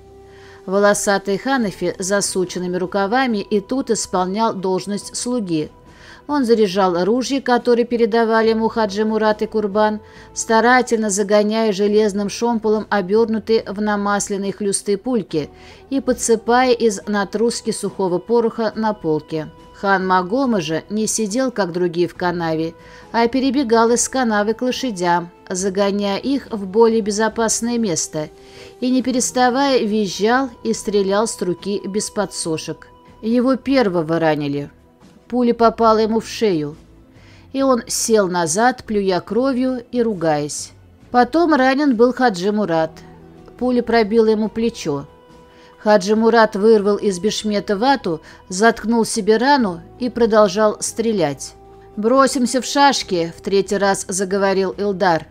Волосатый Ханафи с засученными рукавами и тут исполнял должность слуги – он заряжал ружья, которые передавали ему Хаджи Мурат и Курбан, старательно загоняя железным шомполом обернутые в намасленные хлюсты пульки и подсыпая из натруски сухого пороха на полке. Хан Магома же не сидел, как другие в канаве, а перебегал из канавы к лошадям, загоняя их в более безопасное место, и, не переставая, визжал и стрелял с руки без подсошек. Его первого ранили. Пуля попала ему в шею, и он сел назад, плюя кровью и ругаясь. Потом ранен был Хаджи Мурат. Пуля пробила ему плечо. Хаджи Мурат вырвал из бешмета вату, заткнул себе рану и продолжал стрелять. «Бросимся в шашки», — в третий раз заговорил Илдар.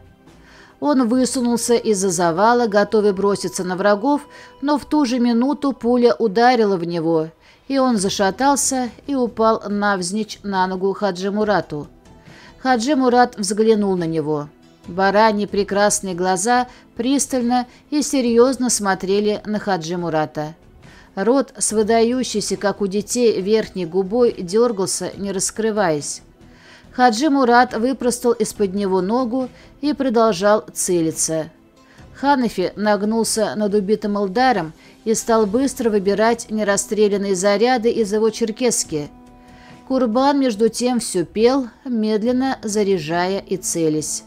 Он высунулся из-за завала, готовый броситься на врагов, но в ту же минуту пуля ударила в него, и он зашатался и упал навзничь на ногу Хаджи Мурату. Хаджи Мурат взглянул на него. Бараньи прекрасные глаза пристально и серьезно смотрели на Хаджи Мурата. Рот с выдающейся, как у детей, верхней губой дергался, не раскрываясь. Хаджи Мурат выпростал из-под него ногу и продолжал целиться. Ханафи нагнулся над убитым Элдаром и стал быстро выбирать нерастрелянные заряды из его черкески. Курбан, между тем, все пел, медленно заряжая и целясь.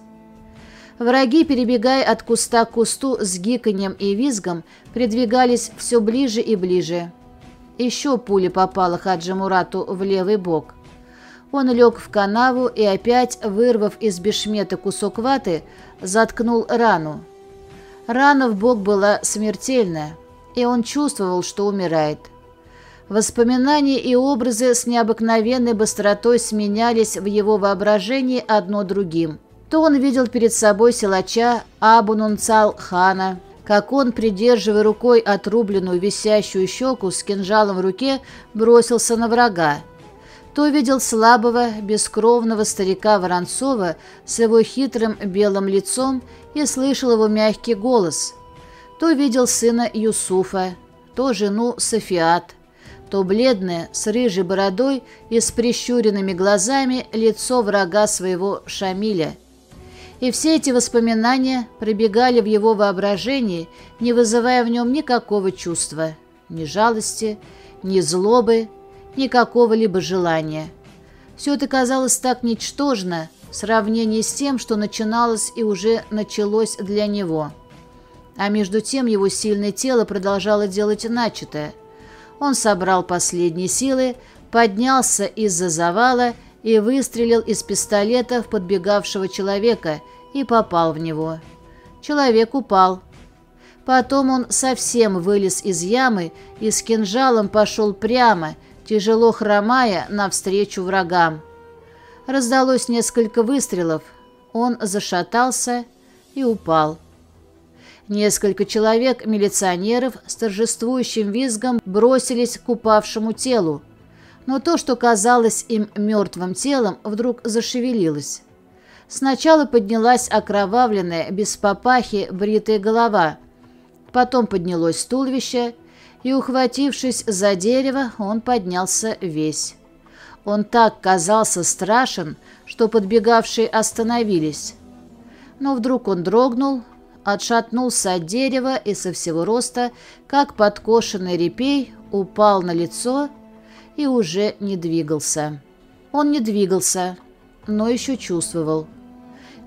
Враги, перебегая от куста к кусту с гиканьем и визгом, придвигались все ближе и ближе. Еще пуля попала Хаджи Мурату в левый бок. Он лег в канаву и опять, вырвав из бешмета кусок ваты, заткнул рану. Рана в бок была смертельная и он чувствовал, что умирает. Воспоминания и образы с необыкновенной быстротой сменялись в его воображении одно другим. То он видел перед собой силача Абу Нунцал хана, как он, придерживая рукой отрубленную висящую щеку с кинжалом в руке, бросился на врага. То видел слабого, бескровного старика Воронцова с его хитрым белым лицом и слышал его мягкий голос – то видел сына Юсуфа, то жену Софиат, то бледное, с рыжей бородой и с прищуренными глазами лицо врага своего Шамиля. И все эти воспоминания пробегали в его воображении, не вызывая в нем никакого чувства, ни жалости, ни злобы, ни какого-либо желания. Все это казалось так ничтожно в сравнении с тем, что начиналось и уже началось для него – а между тем его сильное тело продолжало делать начатое. Он собрал последние силы, поднялся из-за завала и выстрелил из пистолета в подбегавшего человека и попал в него. Человек упал. Потом он совсем вылез из ямы и с кинжалом пошел прямо, тяжело хромая, навстречу врагам. Раздалось несколько выстрелов. Он зашатался и упал. Несколько человек, милиционеров, с торжествующим визгом бросились к упавшему телу. Но то, что казалось им мертвым телом, вдруг зашевелилось. Сначала поднялась окровавленная, без папахи, бритая голова. Потом поднялось туловище, и, ухватившись за дерево, он поднялся весь. Он так казался страшен, что подбегавшие остановились. Но вдруг он дрогнул, отшатнулся от дерева и со всего роста, как подкошенный репей, упал на лицо и уже не двигался. Он не двигался, но еще чувствовал.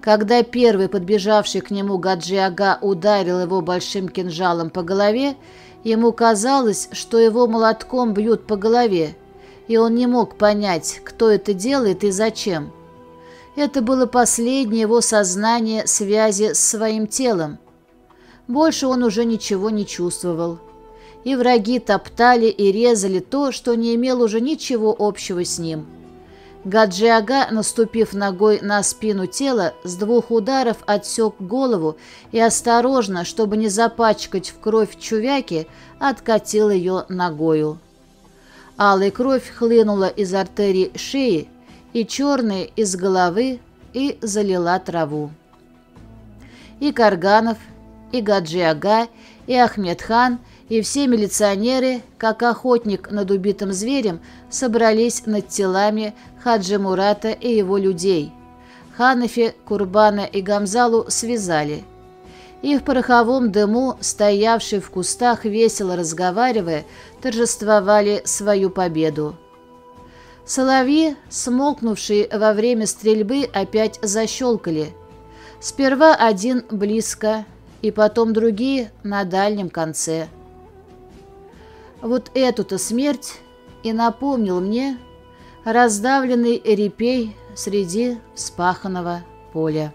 Когда первый подбежавший к нему Гаджи-ага ударил его большим кинжалом по голове, ему казалось, что его молотком бьют по голове, и он не мог понять, кто это делает и зачем. Это было последнее его сознание связи с своим телом. Больше он уже ничего не чувствовал. И враги топтали и резали то, что не имело уже ничего общего с ним. Гаджиага, наступив ногой на спину тела, с двух ударов отсек голову и осторожно, чтобы не запачкать в кровь чувяки, откатил ее ногою. Алая кровь хлынула из артерий шеи и черная из головы и залила траву. И Карганов, и Гаджиага, и Ахмедхан, и все милиционеры, как охотник над убитым зверем, собрались над телами Хаджи Мурата и его людей. Ханафи, Курбана и Гамзалу связали. И в пороховом дыму, стоявшие в кустах, весело разговаривая, торжествовали свою победу. Соловьи, смолкнувшие во время стрельбы, опять защелкали. Сперва один близко, и потом другие на дальнем конце. Вот эту-то смерть и напомнил мне раздавленный репей среди вспаханного поля.